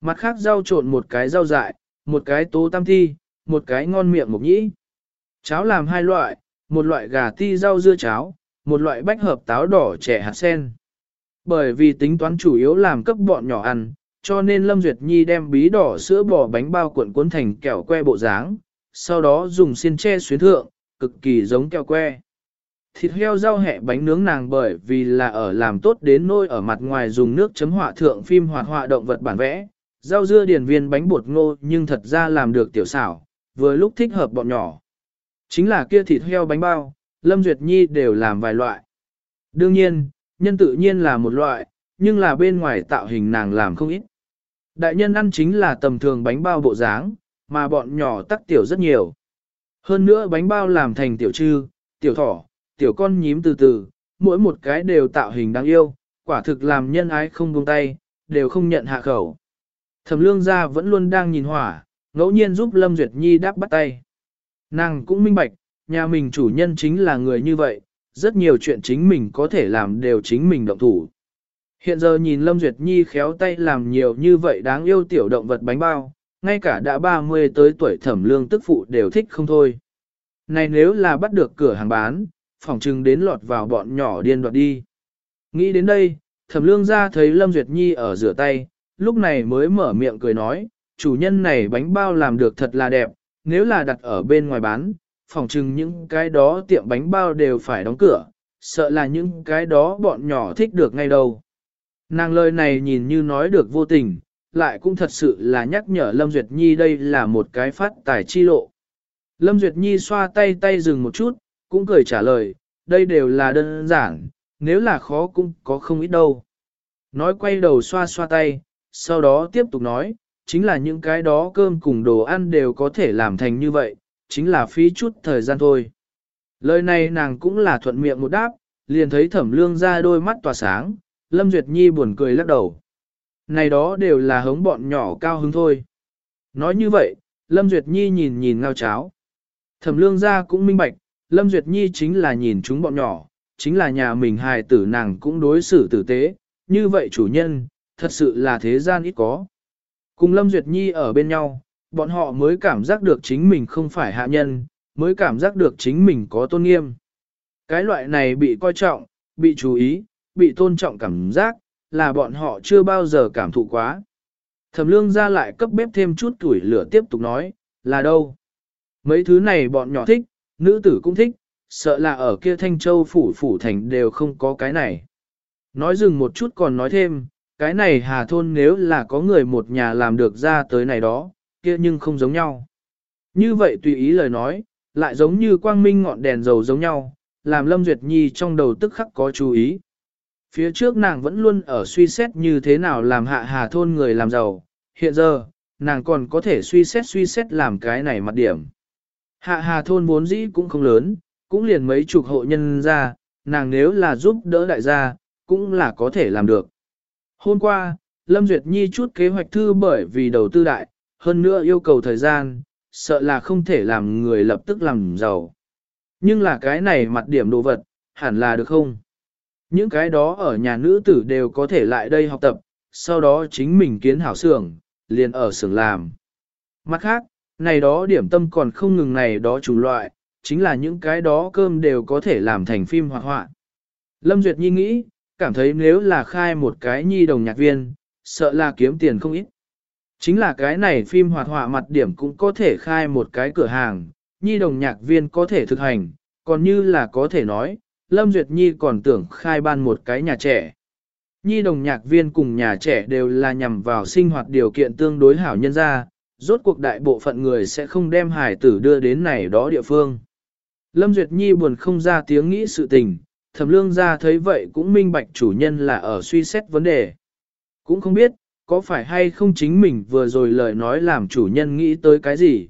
Mặt khác rau trộn một cái rau dại, một cái tố tam thi, một cái ngon miệng mộc nhĩ. Cháo làm hai loại, một loại gà ti rau dưa cháo, một loại bách hợp táo đỏ trẻ hạt sen. Bởi vì tính toán chủ yếu làm cấp bọn nhỏ ăn, cho nên Lâm Duyệt Nhi đem bí đỏ sữa bò bánh bao cuộn cuốn thành kẹo que bộ dáng, sau đó dùng xiên tre xuyến thượng, cực kỳ giống kẹo que. Thịt heo rau hẹ bánh nướng nàng bởi vì là ở làm tốt đến nôi ở mặt ngoài dùng nước chấm họa thượng phim hoạt họa động vật bản vẽ, rau dưa điển viên bánh bột ngô nhưng thật ra làm được tiểu xảo, vừa lúc thích hợp bọn nhỏ. Chính là kia thịt heo bánh bao, Lâm Duyệt Nhi đều làm vài loại. Đương nhiên, nhân tự nhiên là một loại, nhưng là bên ngoài tạo hình nàng làm không ít. Đại nhân ăn chính là tầm thường bánh bao bộ dáng, mà bọn nhỏ tắc tiểu rất nhiều. Hơn nữa bánh bao làm thành tiểu trư, tiểu thỏ, tiểu con nhím từ từ, mỗi một cái đều tạo hình đáng yêu, quả thực làm nhân ái không buông tay, đều không nhận hạ khẩu. Thẩm lương gia vẫn luôn đang nhìn hỏa, ngẫu nhiên giúp Lâm Duyệt Nhi đáp bắt tay. Nàng cũng minh bạch, nhà mình chủ nhân chính là người như vậy, rất nhiều chuyện chính mình có thể làm đều chính mình động thủ. Hiện giờ nhìn Lâm Duyệt Nhi khéo tay làm nhiều như vậy đáng yêu tiểu động vật bánh bao, ngay cả đã 30 tới tuổi thẩm lương tức phụ đều thích không thôi. Này nếu là bắt được cửa hàng bán, phòng trừng đến lọt vào bọn nhỏ điên đoạt đi. Nghĩ đến đây, thẩm lương ra thấy Lâm Duyệt Nhi ở rửa tay, lúc này mới mở miệng cười nói, chủ nhân này bánh bao làm được thật là đẹp, nếu là đặt ở bên ngoài bán, phòng trừng những cái đó tiệm bánh bao đều phải đóng cửa, sợ là những cái đó bọn nhỏ thích được ngay đâu. Nàng lời này nhìn như nói được vô tình, lại cũng thật sự là nhắc nhở Lâm Duyệt Nhi đây là một cái phát tài chi lộ. Lâm Duyệt Nhi xoa tay tay dừng một chút, cũng cười trả lời, đây đều là đơn giản, nếu là khó cũng có không ít đâu. Nói quay đầu xoa xoa tay, sau đó tiếp tục nói, chính là những cái đó cơm cùng đồ ăn đều có thể làm thành như vậy, chính là phí chút thời gian thôi. Lời này nàng cũng là thuận miệng một đáp, liền thấy thẩm lương ra đôi mắt tỏa sáng, Lâm Duyệt Nhi buồn cười lắc đầu. Này đó đều là hống bọn nhỏ cao hứng thôi. Nói như vậy, Lâm Duyệt Nhi nhìn nhìn ngao cháo. Thẩm lương ra cũng minh bạch, Lâm Duyệt Nhi chính là nhìn chúng bọn nhỏ, chính là nhà mình hài tử nàng cũng đối xử tử tế, như vậy chủ nhân, thật sự là thế gian ít có. Cùng Lâm Duyệt Nhi ở bên nhau, bọn họ mới cảm giác được chính mình không phải hạ nhân, mới cảm giác được chính mình có tôn nghiêm. Cái loại này bị coi trọng, bị chú ý, bị tôn trọng cảm giác, là bọn họ chưa bao giờ cảm thụ quá. Thẩm lương ra lại cấp bếp thêm chút tuổi lửa tiếp tục nói, là đâu? Mấy thứ này bọn nhỏ thích, nữ tử cũng thích, sợ là ở kia Thanh Châu phủ phủ thành đều không có cái này. Nói dừng một chút còn nói thêm, cái này hà thôn nếu là có người một nhà làm được ra tới này đó, kia nhưng không giống nhau. Như vậy tùy ý lời nói, lại giống như quang minh ngọn đèn dầu giống nhau, làm Lâm Duyệt Nhi trong đầu tức khắc có chú ý. Phía trước nàng vẫn luôn ở suy xét như thế nào làm hạ hà thôn người làm giàu, hiện giờ, nàng còn có thể suy xét suy xét làm cái này mặt điểm. Hạ hà thôn vốn dĩ cũng không lớn, cũng liền mấy chục hộ nhân ra, nàng nếu là giúp đỡ đại gia, cũng là có thể làm được. Hôm qua, Lâm Duyệt Nhi chút kế hoạch thư bởi vì đầu tư đại, hơn nữa yêu cầu thời gian, sợ là không thể làm người lập tức làm giàu. Nhưng là cái này mặt điểm đồ vật, hẳn là được không? Những cái đó ở nhà nữ tử đều có thể lại đây học tập, sau đó chính mình kiến hảo xưởng, liền ở xưởng làm. Mặt khác, này đó điểm tâm còn không ngừng này đó chủng loại, chính là những cái đó cơm đều có thể làm thành phim hoạt họa. Lâm Duyệt Nhi nghĩ, cảm thấy nếu là khai một cái nhi đồng nhạc viên, sợ là kiếm tiền không ít. Chính là cái này phim hoạt họa mặt điểm cũng có thể khai một cái cửa hàng, nhi đồng nhạc viên có thể thực hành, còn như là có thể nói, Lâm Duyệt Nhi còn tưởng khai ban một cái nhà trẻ. Nhi đồng nhạc viên cùng nhà trẻ đều là nhằm vào sinh hoạt điều kiện tương đối hảo nhân gia, rốt cuộc đại bộ phận người sẽ không đem hải tử đưa đến này đó địa phương. Lâm Duyệt Nhi buồn không ra tiếng nghĩ sự tình, thẩm lương ra thấy vậy cũng minh bạch chủ nhân là ở suy xét vấn đề. Cũng không biết, có phải hay không chính mình vừa rồi lời nói làm chủ nhân nghĩ tới cái gì.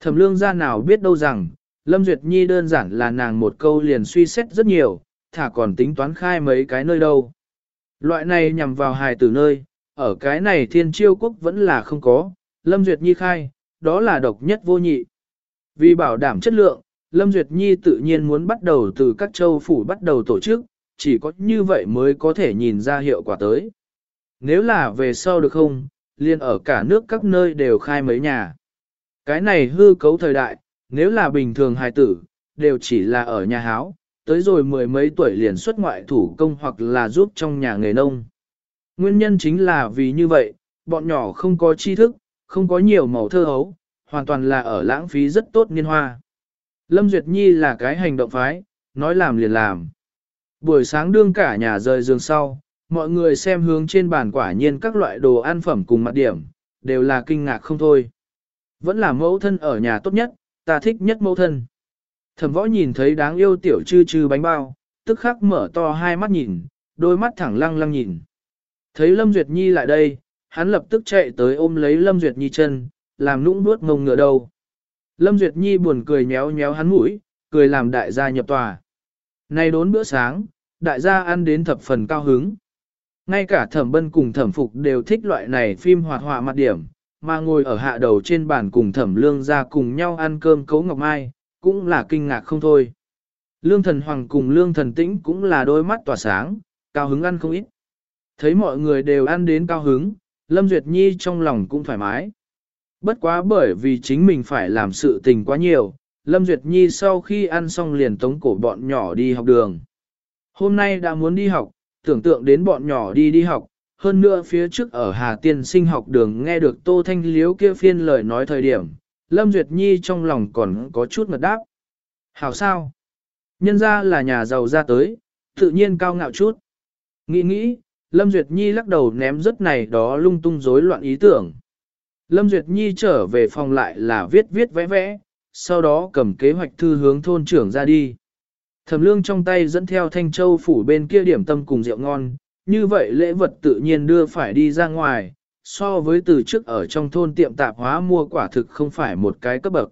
Thẩm lương ra nào biết đâu rằng, Lâm Duyệt Nhi đơn giản là nàng một câu liền suy xét rất nhiều, thả còn tính toán khai mấy cái nơi đâu. Loại này nhằm vào hài tử nơi, ở cái này thiên chiêu quốc vẫn là không có, Lâm Duyệt Nhi khai, đó là độc nhất vô nhị. Vì bảo đảm chất lượng, Lâm Duyệt Nhi tự nhiên muốn bắt đầu từ các châu phủ bắt đầu tổ chức, chỉ có như vậy mới có thể nhìn ra hiệu quả tới. Nếu là về sau được không, liền ở cả nước các nơi đều khai mấy nhà. Cái này hư cấu thời đại, nếu là bình thường hài tử, đều chỉ là ở nhà háo, tới rồi mười mấy tuổi liền xuất ngoại thủ công hoặc là giúp trong nhà nghề nông. Nguyên nhân chính là vì như vậy, bọn nhỏ không có tri thức, không có nhiều màu thơ hấu, hoàn toàn là ở lãng phí rất tốt niên hoa. Lâm Duyệt Nhi là cái hành động phái, nói làm liền làm. Buổi sáng đương cả nhà rời giường sau, mọi người xem hướng trên bàn quả nhiên các loại đồ ăn phẩm cùng mặt điểm, đều là kinh ngạc không thôi. Vẫn là mẫu thân ở nhà tốt nhất, ta thích nhất mẫu thân. Thẩm võ nhìn thấy đáng yêu tiểu chư chư bánh bao, tức khắc mở to hai mắt nhìn, đôi mắt thẳng lăng lăng nhìn. Thấy Lâm Duyệt Nhi lại đây, hắn lập tức chạy tới ôm lấy Lâm Duyệt Nhi chân, làm nũng nuốt ngông ngựa đầu. Lâm Duyệt Nhi buồn cười nhéo nhéo hắn mũi, cười làm đại gia nhập tòa. Nay đốn bữa sáng, đại gia ăn đến thập phần cao hứng. Ngay cả thẩm bân cùng thẩm phục đều thích loại này phim hoạt họa mặt điểm, mà ngồi ở hạ đầu trên bàn cùng thẩm lương ra cùng nhau ăn cơm cấu ngọc mai, cũng là kinh ngạc không thôi. Lương thần hoàng cùng lương thần tĩnh cũng là đôi mắt tỏa sáng, cao hứng ăn không ít. Thấy mọi người đều ăn đến cao hứng, Lâm Duyệt Nhi trong lòng cũng thoải mái. Bất quá bởi vì chính mình phải làm sự tình quá nhiều, Lâm Duyệt Nhi sau khi ăn xong liền tống cổ bọn nhỏ đi học đường. Hôm nay đã muốn đi học, tưởng tượng đến bọn nhỏ đi đi học, hơn nữa phía trước ở Hà Tiên sinh học đường nghe được Tô Thanh Liếu kia phiên lời nói thời điểm, Lâm Duyệt Nhi trong lòng còn có chút ngật đáp. Hảo sao? Nhân ra là nhà giàu ra tới, tự nhiên cao ngạo chút. Nghĩ nghĩ, Lâm Duyệt Nhi lắc đầu ném rất này đó lung tung rối loạn ý tưởng. Lâm Duyệt Nhi trở về phòng lại là viết viết vẽ vẽ, sau đó cầm kế hoạch thư hướng thôn trưởng ra đi. Thẩm lương trong tay dẫn theo thanh châu phủ bên kia điểm tâm cùng rượu ngon, như vậy lễ vật tự nhiên đưa phải đi ra ngoài, so với từ trước ở trong thôn tiệm tạp hóa mua quả thực không phải một cái cấp bậc.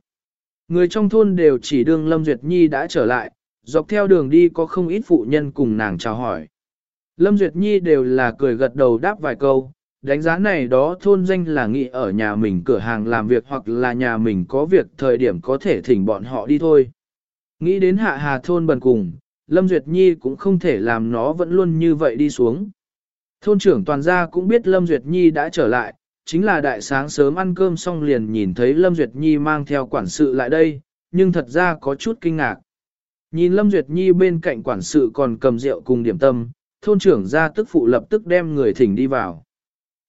Người trong thôn đều chỉ đương Lâm Duyệt Nhi đã trở lại, dọc theo đường đi có không ít phụ nhân cùng nàng chào hỏi. Lâm Duyệt Nhi đều là cười gật đầu đáp vài câu, đánh giá này đó thôn danh là nghĩ ở nhà mình cửa hàng làm việc hoặc là nhà mình có việc thời điểm có thể thỉnh bọn họ đi thôi. Nghĩ đến hạ hà thôn bần cùng, Lâm Duyệt Nhi cũng không thể làm nó vẫn luôn như vậy đi xuống. Thôn trưởng toàn gia cũng biết Lâm Duyệt Nhi đã trở lại, chính là đại sáng sớm ăn cơm xong liền nhìn thấy Lâm Duyệt Nhi mang theo quản sự lại đây, nhưng thật ra có chút kinh ngạc. Nhìn Lâm Duyệt Nhi bên cạnh quản sự còn cầm rượu cùng điểm tâm, thôn trưởng gia tức phụ lập tức đem người thỉnh đi vào.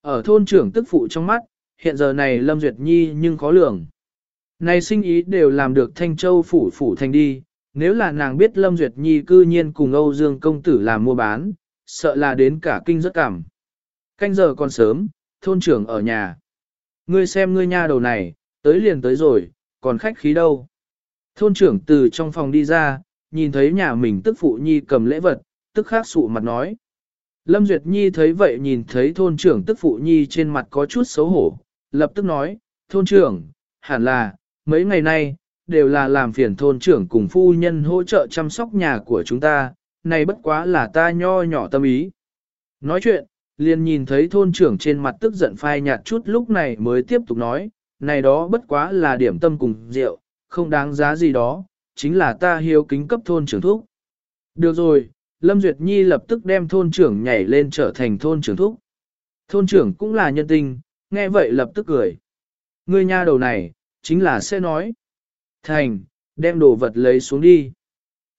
Ở thôn trưởng tức phụ trong mắt, hiện giờ này Lâm Duyệt Nhi nhưng khó lường. Này sinh ý đều làm được Thanh Châu phủ phủ thành đi, nếu là nàng biết Lâm Duyệt Nhi cư nhiên cùng Âu Dương công tử làm mua bán, sợ là đến cả kinh rất cảm. Canh giờ còn sớm, thôn trưởng ở nhà. Ngươi xem ngươi nha đầu này, tới liền tới rồi, còn khách khí đâu. Thôn trưởng từ trong phòng đi ra, nhìn thấy nhà mình tức phụ nhi cầm lễ vật, tức khắc sụ mặt nói. Lâm Duyệt Nhi thấy vậy nhìn thấy thôn trưởng tức phụ nhi trên mặt có chút xấu hổ, lập tức nói, thôn trưởng, hẳn là, mấy ngày nay, đều là làm phiền thôn trưởng cùng phu nhân hỗ trợ chăm sóc nhà của chúng ta, này bất quá là ta nho nhỏ tâm ý. Nói chuyện, liền nhìn thấy thôn trưởng trên mặt tức giận phai nhạt chút lúc này mới tiếp tục nói, này đó bất quá là điểm tâm cùng rượu, không đáng giá gì đó, chính là ta hiếu kính cấp thôn trưởng thúc. Được rồi, Lâm Duyệt Nhi lập tức đem thôn trưởng nhảy lên trở thành thôn trưởng thúc. Thôn trưởng cũng là nhân tình, nghe vậy lập tức cười. Ngươi nha đầu này, chính là sẽ nói. Thành, đem đồ vật lấy xuống đi.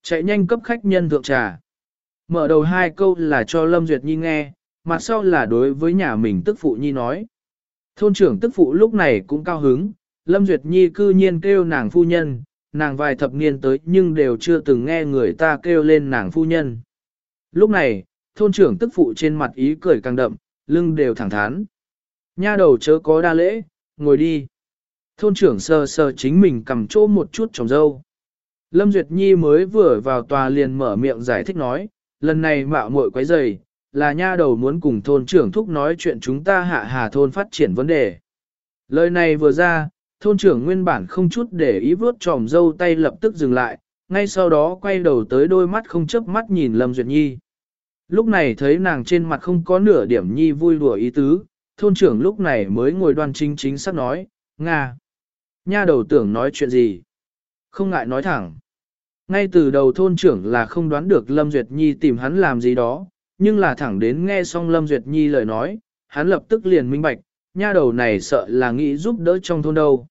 Chạy nhanh cấp khách nhân thượng trà. Mở đầu hai câu là cho Lâm Duyệt Nhi nghe, mặt sau là đối với nhà mình tức phụ Nhi nói. Thôn trưởng tức phụ lúc này cũng cao hứng, Lâm Duyệt Nhi cư nhiên kêu nàng phu nhân, nàng vài thập niên tới nhưng đều chưa từng nghe người ta kêu lên nàng phu nhân. Lúc này, thôn trưởng tức phụ trên mặt ý cười càng đậm, lưng đều thẳng thắn. Nha đầu chớ có đa lễ, ngồi đi. Thôn trưởng sờ sờ chính mình cầm chỗ một chút trồng dâu. Lâm Duyệt Nhi mới vừa vào tòa liền mở miệng giải thích nói, lần này mạo muội quấy rầy, là nha đầu muốn cùng thôn trưởng thúc nói chuyện chúng ta hạ hà thôn phát triển vấn đề. Lời này vừa ra, thôn trưởng nguyên bản không chút để ý vớt tròm dâu tay lập tức dừng lại, ngay sau đó quay đầu tới đôi mắt không chớp mắt nhìn Lâm Duyệt Nhi. Lúc này thấy nàng trên mặt không có nửa điểm Nhi vui đùa ý tứ, thôn trưởng lúc này mới ngồi đoan chính chính sắp nói, Nga. Nha đầu tưởng nói chuyện gì? Không ngại nói thẳng. Ngay từ đầu thôn trưởng là không đoán được Lâm Duyệt Nhi tìm hắn làm gì đó, nhưng là thẳng đến nghe xong Lâm Duyệt Nhi lời nói, hắn lập tức liền minh bạch, nha đầu này sợ là nghĩ giúp đỡ trong thôn đâu.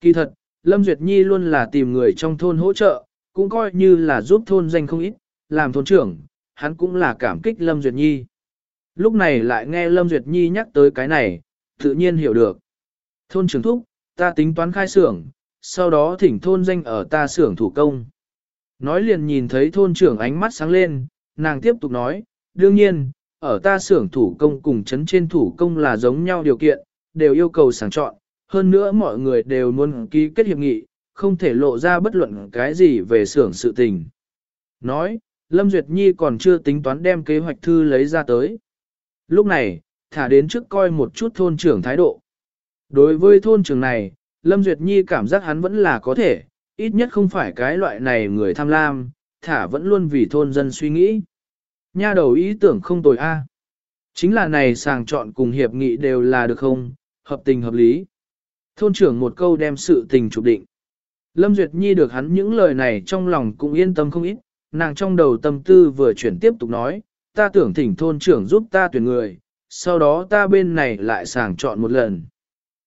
Kỳ thật, Lâm Duyệt Nhi luôn là tìm người trong thôn hỗ trợ, cũng coi như là giúp thôn danh không ít, làm thôn trưởng, hắn cũng là cảm kích Lâm Duyệt Nhi. Lúc này lại nghe Lâm Duyệt Nhi nhắc tới cái này, tự nhiên hiểu được. Thôn trưởng thúc, ta tính toán khai xưởng, sau đó thỉnh thôn danh ở ta xưởng thủ công. Nói liền nhìn thấy thôn trưởng ánh mắt sáng lên, nàng tiếp tục nói, đương nhiên, ở ta xưởng thủ công cùng chấn trên thủ công là giống nhau điều kiện, đều yêu cầu sàng chọn, hơn nữa mọi người đều muốn ký kết hiệp nghị, không thể lộ ra bất luận cái gì về xưởng sự tình. Nói, Lâm Duyệt Nhi còn chưa tính toán đem kế hoạch thư lấy ra tới. Lúc này, thả đến trước coi một chút thôn trưởng thái độ. Đối với thôn trưởng này, Lâm Duyệt Nhi cảm giác hắn vẫn là có thể, ít nhất không phải cái loại này người tham lam, thả vẫn luôn vì thôn dân suy nghĩ. Nha đầu ý tưởng không tồi a. Chính là này sàng chọn cùng hiệp nghị đều là được không, hợp tình hợp lý. Thôn trưởng một câu đem sự tình chụp định. Lâm Duyệt Nhi được hắn những lời này trong lòng cũng yên tâm không ít, nàng trong đầu tâm tư vừa chuyển tiếp tục nói, ta tưởng thỉnh thôn trưởng giúp ta tuyển người, sau đó ta bên này lại sàng chọn một lần.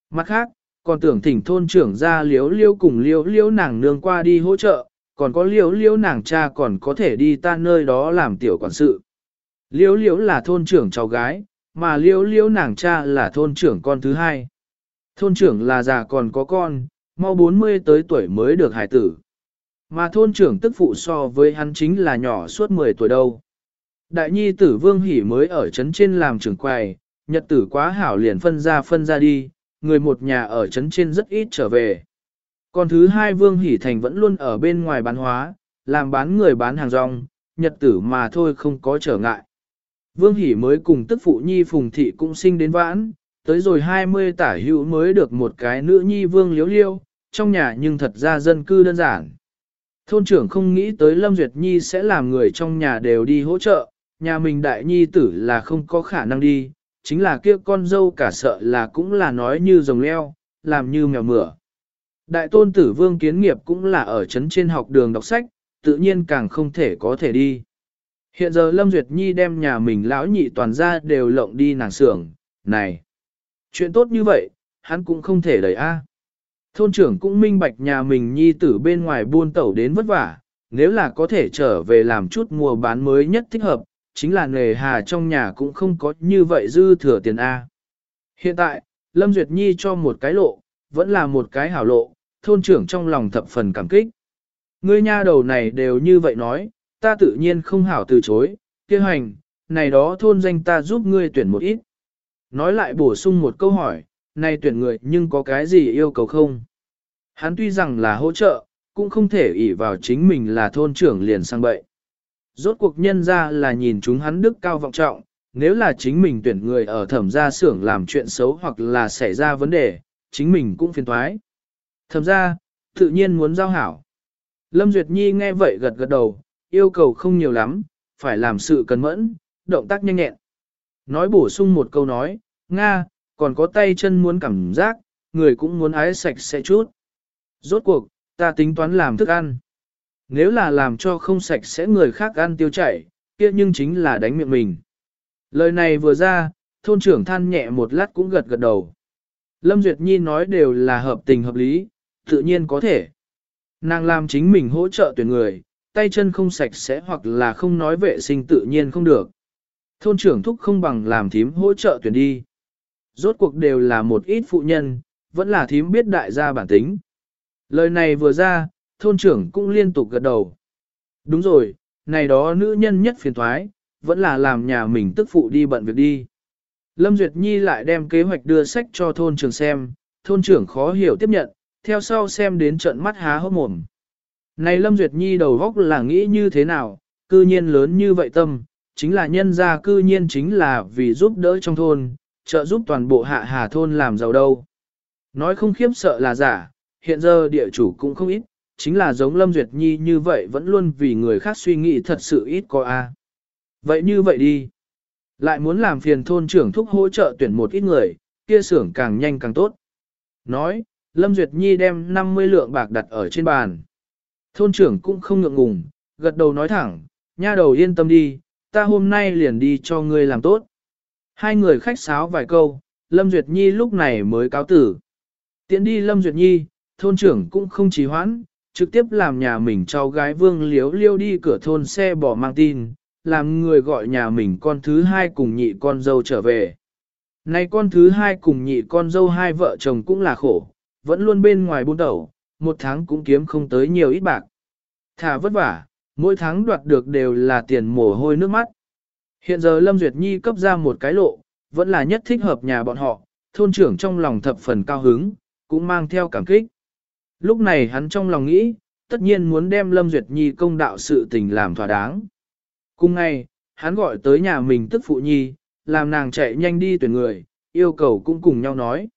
Mặt khác, còn tưởng thỉnh thôn trưởng ra liếu liêu cùng liếu liêu nàng nương qua đi hỗ trợ, còn có liếu liêu nàng cha còn có thể đi ta nơi đó làm tiểu quản sự. Liếu liếu là thôn trưởng cháu gái, mà liếu liếu nàng cha là thôn trưởng con thứ hai. Thôn trưởng là già còn có con, mau 40 tới tuổi mới được hải tử. Mà thôn trưởng tức phụ so với hắn chính là nhỏ suốt 10 tuổi đâu. Đại nhi tử vương hỉ mới ở trấn trên làm trưởng quầy, nhật tử quá hảo liền phân ra phân ra đi, người một nhà ở trấn trên rất ít trở về. Còn thứ hai vương hỉ thành vẫn luôn ở bên ngoài bán hóa, làm bán người bán hàng rong, nhật tử mà thôi không có trở ngại. Vương hỉ mới cùng tức phụ nhi phùng thị cũng sinh đến vãn, tới rồi 20 tả hữu mới được một cái nữ nhi vương liếu liêu, trong nhà nhưng thật ra dân cư đơn giản. Thôn trưởng không nghĩ tới Lâm Duyệt Nhi sẽ làm người trong nhà đều đi hỗ trợ, nhà mình đại nhi tử là không có khả năng đi, chính là kia con dâu cả sợ là cũng là nói như rồng leo, làm như mèo mửa. Đại tôn tử vương kiến nghiệp cũng là ở chấn trên học đường đọc sách, tự nhiên càng không thể có thể đi. Hiện giờ Lâm Duyệt Nhi đem nhà mình lão nhị toàn ra đều lộng đi nàng xưởng, này. Chuyện tốt như vậy, hắn cũng không thể đẩy A. À. Thôn trưởng cũng minh bạch nhà mình nhi tử bên ngoài buôn tẩu đến vất vả, nếu là có thể trở về làm chút mua bán mới nhất thích hợp, chính là nề hà trong nhà cũng không có như vậy dư thừa tiền A. Hiện tại, Lâm Duyệt Nhi cho một cái lộ, vẫn là một cái hảo lộ, thôn trưởng trong lòng thập phần cảm kích. Ngươi nha đầu này đều như vậy nói, ta tự nhiên không hảo từ chối, kia hành, này đó thôn danh ta giúp ngươi tuyển một ít. Nói lại bổ sung một câu hỏi, này tuyển người nhưng có cái gì yêu cầu không? Hắn tuy rằng là hỗ trợ, cũng không thể ỷ vào chính mình là thôn trưởng liền sang bậy. Rốt cuộc nhân ra là nhìn chúng hắn đức cao vọng trọng, nếu là chính mình tuyển người ở thẩm gia xưởng làm chuyện xấu hoặc là xảy ra vấn đề, chính mình cũng phiền thoái. Thẩm gia, tự nhiên muốn giao hảo. Lâm Duyệt Nhi nghe vậy gật gật đầu, yêu cầu không nhiều lắm, phải làm sự cẩn mẫn, động tác nhanh nhẹn. Nói bổ sung một câu nói, Nga, còn có tay chân muốn cảm giác, người cũng muốn ái sạch sẽ chút. Rốt cuộc, ta tính toán làm thức ăn. Nếu là làm cho không sạch sẽ người khác ăn tiêu chảy, kia nhưng chính là đánh miệng mình. Lời này vừa ra, thôn trưởng than nhẹ một lát cũng gật gật đầu. Lâm Duyệt Nhi nói đều là hợp tình hợp lý, tự nhiên có thể. Nàng làm chính mình hỗ trợ tuyển người, tay chân không sạch sẽ hoặc là không nói vệ sinh tự nhiên không được. Thôn trưởng thúc không bằng làm thím hỗ trợ tuyển đi. Rốt cuộc đều là một ít phụ nhân, vẫn là thím biết đại gia bản tính. Lời này vừa ra, thôn trưởng cũng liên tục gật đầu. Đúng rồi, này đó nữ nhân nhất phiền thoái, vẫn là làm nhà mình tức phụ đi bận việc đi. Lâm Duyệt Nhi lại đem kế hoạch đưa sách cho thôn trưởng xem, thôn trưởng khó hiểu tiếp nhận, theo sau xem đến trận mắt há hốc mồm. Này Lâm Duyệt Nhi đầu góc là nghĩ như thế nào, cư nhiên lớn như vậy tâm, chính là nhân gia cư nhiên chính là vì giúp đỡ trong thôn, trợ giúp toàn bộ hạ hà thôn làm giàu đâu. Nói không khiếp sợ là giả, hiện giờ địa chủ cũng không ít, chính là giống Lâm Duyệt Nhi như vậy vẫn luôn vì người khác suy nghĩ thật sự ít có a. Vậy như vậy đi. Lại muốn làm phiền thôn trưởng thúc hỗ trợ tuyển một ít người, kia xưởng càng nhanh càng tốt. Nói, Lâm Duyệt Nhi đem 50 lượng bạc đặt ở trên bàn. Thôn trưởng cũng không ngượng ngùng, gật đầu nói thẳng, nha đầu yên tâm đi, ta hôm nay liền đi cho ngươi làm tốt. Hai người khách sáo vài câu, Lâm Duyệt Nhi lúc này mới cáo tử. Tiến đi Lâm Duyệt Nhi, thôn trưởng cũng không trì hoãn, trực tiếp làm nhà mình cháu gái vương liếu liêu đi cửa thôn xe bỏ mang tin, làm người gọi nhà mình con thứ hai cùng nhị con dâu trở về. nay con thứ hai cùng nhị con dâu hai vợ chồng cũng là khổ, vẫn luôn bên ngoài buôn tẩu, một tháng cũng kiếm không tới nhiều ít bạc. Thả vất vả, mỗi tháng đoạt được đều là tiền mồ hôi nước mắt. Hiện giờ Lâm Duyệt Nhi cấp ra một cái lộ, vẫn là nhất thích hợp nhà bọn họ, thôn trưởng trong lòng thập phần cao hứng, cũng mang theo cảm kích. Lúc này hắn trong lòng nghĩ, tất nhiên muốn đem Lâm Duyệt Nhi công đạo sự tình làm thỏa đáng. Cùng ngày, hắn gọi tới nhà mình tức phụ nhi, làm nàng chạy nhanh đi tuyển người, yêu cầu cũng cùng nhau nói.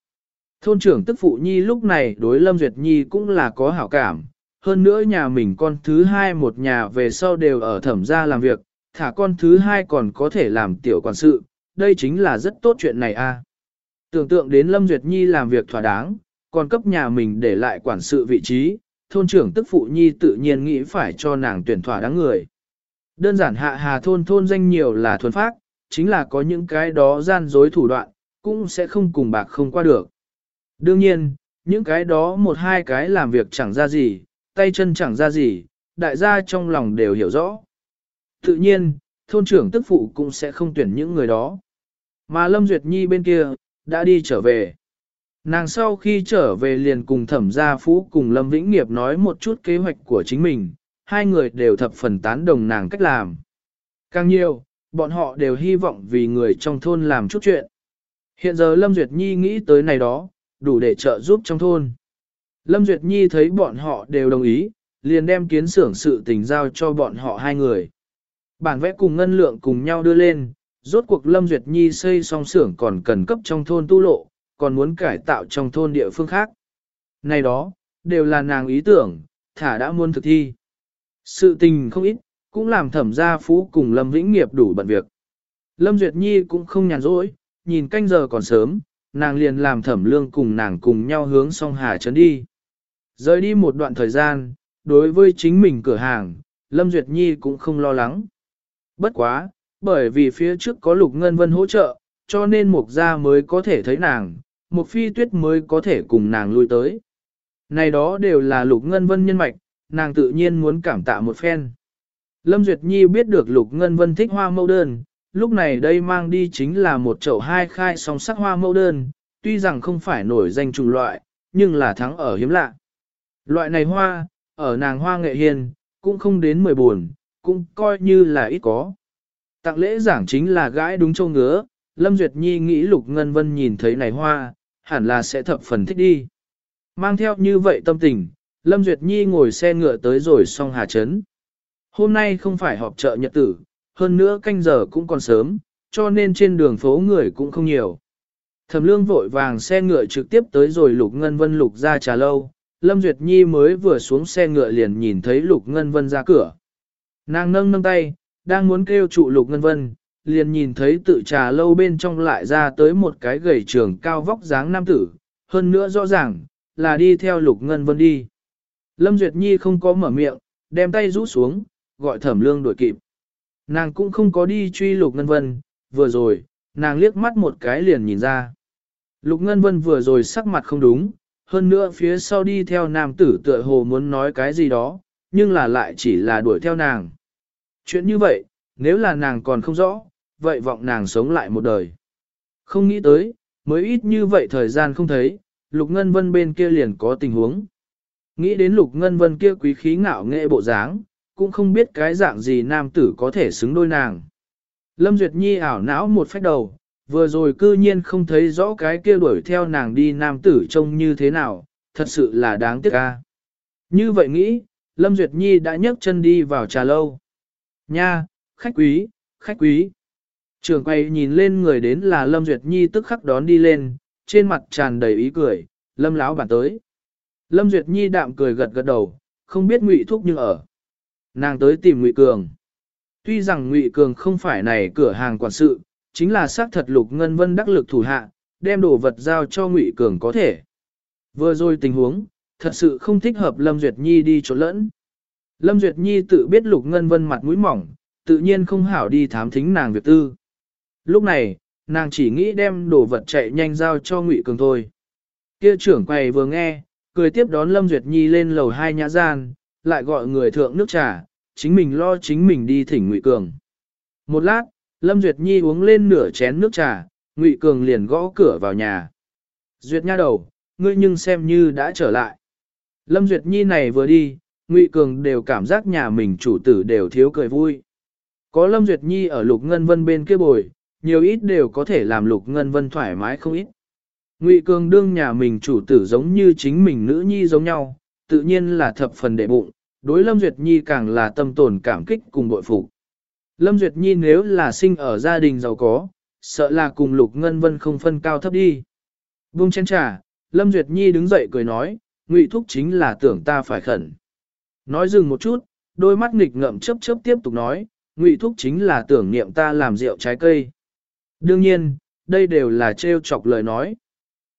Thôn trưởng tức phụ nhi lúc này đối Lâm Duyệt Nhi cũng là có hảo cảm, hơn nữa nhà mình con thứ hai một nhà về sau đều ở thẩm gia làm việc, thả con thứ hai còn có thể làm tiểu quản sự, đây chính là rất tốt chuyện này a. Tưởng tượng đến Lâm Duyệt Nhi làm việc thỏa đáng, còn cấp nhà mình để lại quản sự vị trí, thôn trưởng tức phụ nhi tự nhiên nghĩ phải cho nàng tuyển thỏa đáng người. Đơn giản hạ hà thôn thôn danh nhiều là thuần phác chính là có những cái đó gian dối thủ đoạn, cũng sẽ không cùng bạc không qua được. Đương nhiên, những cái đó một hai cái làm việc chẳng ra gì, tay chân chẳng ra gì, đại gia trong lòng đều hiểu rõ. Tự nhiên, thôn trưởng tức phụ cũng sẽ không tuyển những người đó. Mà Lâm Duyệt Nhi bên kia, đã đi trở về. Nàng sau khi trở về liền cùng thẩm gia phú cùng Lâm Vĩnh Nghiệp nói một chút kế hoạch của chính mình, hai người đều thập phần tán đồng nàng cách làm. Càng nhiều, bọn họ đều hy vọng vì người trong thôn làm chút chuyện. Hiện giờ Lâm Duyệt Nhi nghĩ tới này đó, đủ để trợ giúp trong thôn. Lâm Duyệt Nhi thấy bọn họ đều đồng ý, liền đem kiến xưởng sự tình giao cho bọn họ hai người. Bản vẽ cùng ngân lượng cùng nhau đưa lên, rốt cuộc Lâm Duyệt Nhi xây xong xưởng còn cần cấp trong thôn tu lộ, còn muốn cải tạo trong thôn địa phương khác. Này đó, đều là nàng ý tưởng, thả đã muốn thực thi. Sự tình không ít, cũng làm thẩm gia phú cùng Lâm Vĩnh Nghiệp đủ bận việc. Lâm Duyệt Nhi cũng không nhàn rỗi, nhìn canh giờ còn sớm, nàng liền làm thẩm lương cùng nàng cùng nhau hướng song Hà Trấn đi. Rời đi một đoạn thời gian, đối với chính mình cửa hàng, Lâm Duyệt Nhi cũng không lo lắng. Bất quá, bởi vì phía trước có Lục Ngân Vân hỗ trợ, cho nên Mục Gia mới có thể thấy nàng, một Phi Tuyết mới có thể cùng nàng lui tới. Này đó đều là Lục Ngân Vân nhân mạch, nàng tự nhiên muốn cảm tạ một phen. Lâm Duyệt Nhi biết được Lục Ngân Vân thích hoa mẫu đơn, lúc này đây mang đi chính là một chậu hai khai song sắc hoa mẫu đơn, tuy rằng không phải nổi danh chủng loại, nhưng là thắng ở hiếm lạ. Loại này hoa, ở nàng hoa nghệ hiền, cũng không đến mười buồn, cũng coi như là ít có. Tặng lễ giảng chính là gái đúng châu ngứa, Lâm Duyệt Nhi nghĩ Lục Ngân Vân nhìn thấy này hoa, hẳn là sẽ thập phần thích đi. Mang theo như vậy tâm tình, Lâm Duyệt Nhi ngồi xe ngựa tới rồi xong Hà Trấn. Hôm nay không phải họp chợ nhật tử, hơn nữa canh giờ cũng còn sớm, cho nên trên đường phố người cũng không nhiều. Thẩm lương vội vàng xe ngựa trực tiếp tới rồi Lục Ngân Vân Lục ra trà lâu, Lâm Duyệt Nhi mới vừa xuống xe ngựa liền nhìn thấy Lục Ngân Vân ra cửa. Nàng nâng nâng tay, đang muốn kêu trụ Lục Ngân Vân, liền nhìn thấy tự trà lâu bên trong lại ra tới một cái gầy trường cao vóc dáng nam tử, hơn nữa rõ ràng, là đi theo Lục Ngân Vân đi. Lâm Duyệt Nhi không có mở miệng, đem tay rũ xuống, gọi thẩm lương đuổi kịp. Nàng cũng không có đi truy Lục Ngân Vân, vừa rồi, nàng liếc mắt một cái liền nhìn ra. Lục Ngân Vân vừa rồi sắc mặt không đúng, hơn nữa phía sau đi theo nam tử tựa hồ muốn nói cái gì đó, nhưng là lại chỉ là đuổi theo nàng. Chuyện như vậy, nếu là nàng còn không rõ, vậy vọng nàng sống lại một đời. Không nghĩ tới, mới ít như vậy thời gian không thấy, Lục Ngân Vân bên kia liền có tình huống. Nghĩ đến Lục Ngân Vân kia quý khí ngạo nghệ bộ dáng, cũng không biết cái dạng gì nam tử có thể xứng đôi nàng. Lâm Duyệt Nhi ảo não một phách đầu, vừa rồi cư nhiên không thấy rõ cái kia đuổi theo nàng đi nam tử trông như thế nào, thật sự là đáng tiếc ca. Như vậy nghĩ, Lâm Duyệt Nhi đã nhấc chân đi vào trà lâu. Nha, khách quý, khách quý. Trường quay nhìn lên người đến là Lâm Duyệt Nhi tức khắc đón đi lên, trên mặt tràn đầy ý cười, Lâm lão bản tới. Lâm Duyệt Nhi đạm cười gật gật đầu, không biết Ngụy Thúc nhưng ở. Nàng tới tìm Ngụy Cường. Tuy rằng Ngụy Cường không phải này cửa hàng quản sự, chính là xác thật Lục Ngân Vân đắc lực thủ hạ, đem đồ vật giao cho Ngụy Cường có thể. Vừa rồi tình huống, thật sự không thích hợp Lâm Duyệt Nhi đi chỗ lẫn. Lâm Duyệt Nhi tự biết Lục Ngân Vân mặt mũi mỏng, tự nhiên không hảo đi thám thính nàng việc tư. Lúc này, nàng chỉ nghĩ đem đồ vật chạy nhanh giao cho Ngụy Cường thôi. Kia trưởng quầy vừa nghe, cười tiếp đón Lâm Duyệt Nhi lên lầu hai nhã gian, lại gọi người thượng nước trà, chính mình lo chính mình đi thỉnh Ngụy Cường. Một lát, Lâm Duyệt Nhi uống lên nửa chén nước trà, Ngụy Cường liền gõ cửa vào nhà. Duyệt nha đầu, ngươi nhưng xem như đã trở lại. Lâm Duyệt Nhi này vừa đi, Ngụy Cường đều cảm giác nhà mình chủ tử đều thiếu cười vui. Có Lâm Duyệt Nhi ở Lục Ngân Vân bên kia bồi, nhiều ít đều có thể làm Lục Ngân Vân thoải mái không ít. Ngụy Cường đương nhà mình chủ tử giống như chính mình nữ nhi giống nhau, tự nhiên là thập phần đệ bụng, đối Lâm Duyệt Nhi càng là tâm tồn cảm kích cùng bội phục. Lâm Duyệt Nhi nếu là sinh ở gia đình giàu có, sợ là cùng Lục Ngân Vân không phân cao thấp đi. Buông chén trà, Lâm Duyệt Nhi đứng dậy cười nói, Ngụy Thúc chính là tưởng ta phải khẩn. Nói dừng một chút, đôi mắt nghịch ngậm chớp chớp tiếp tục nói, Ngụy Thúc chính là tưởng niệm ta làm rượu trái cây. Đương nhiên, đây đều là trêu chọc lời nói.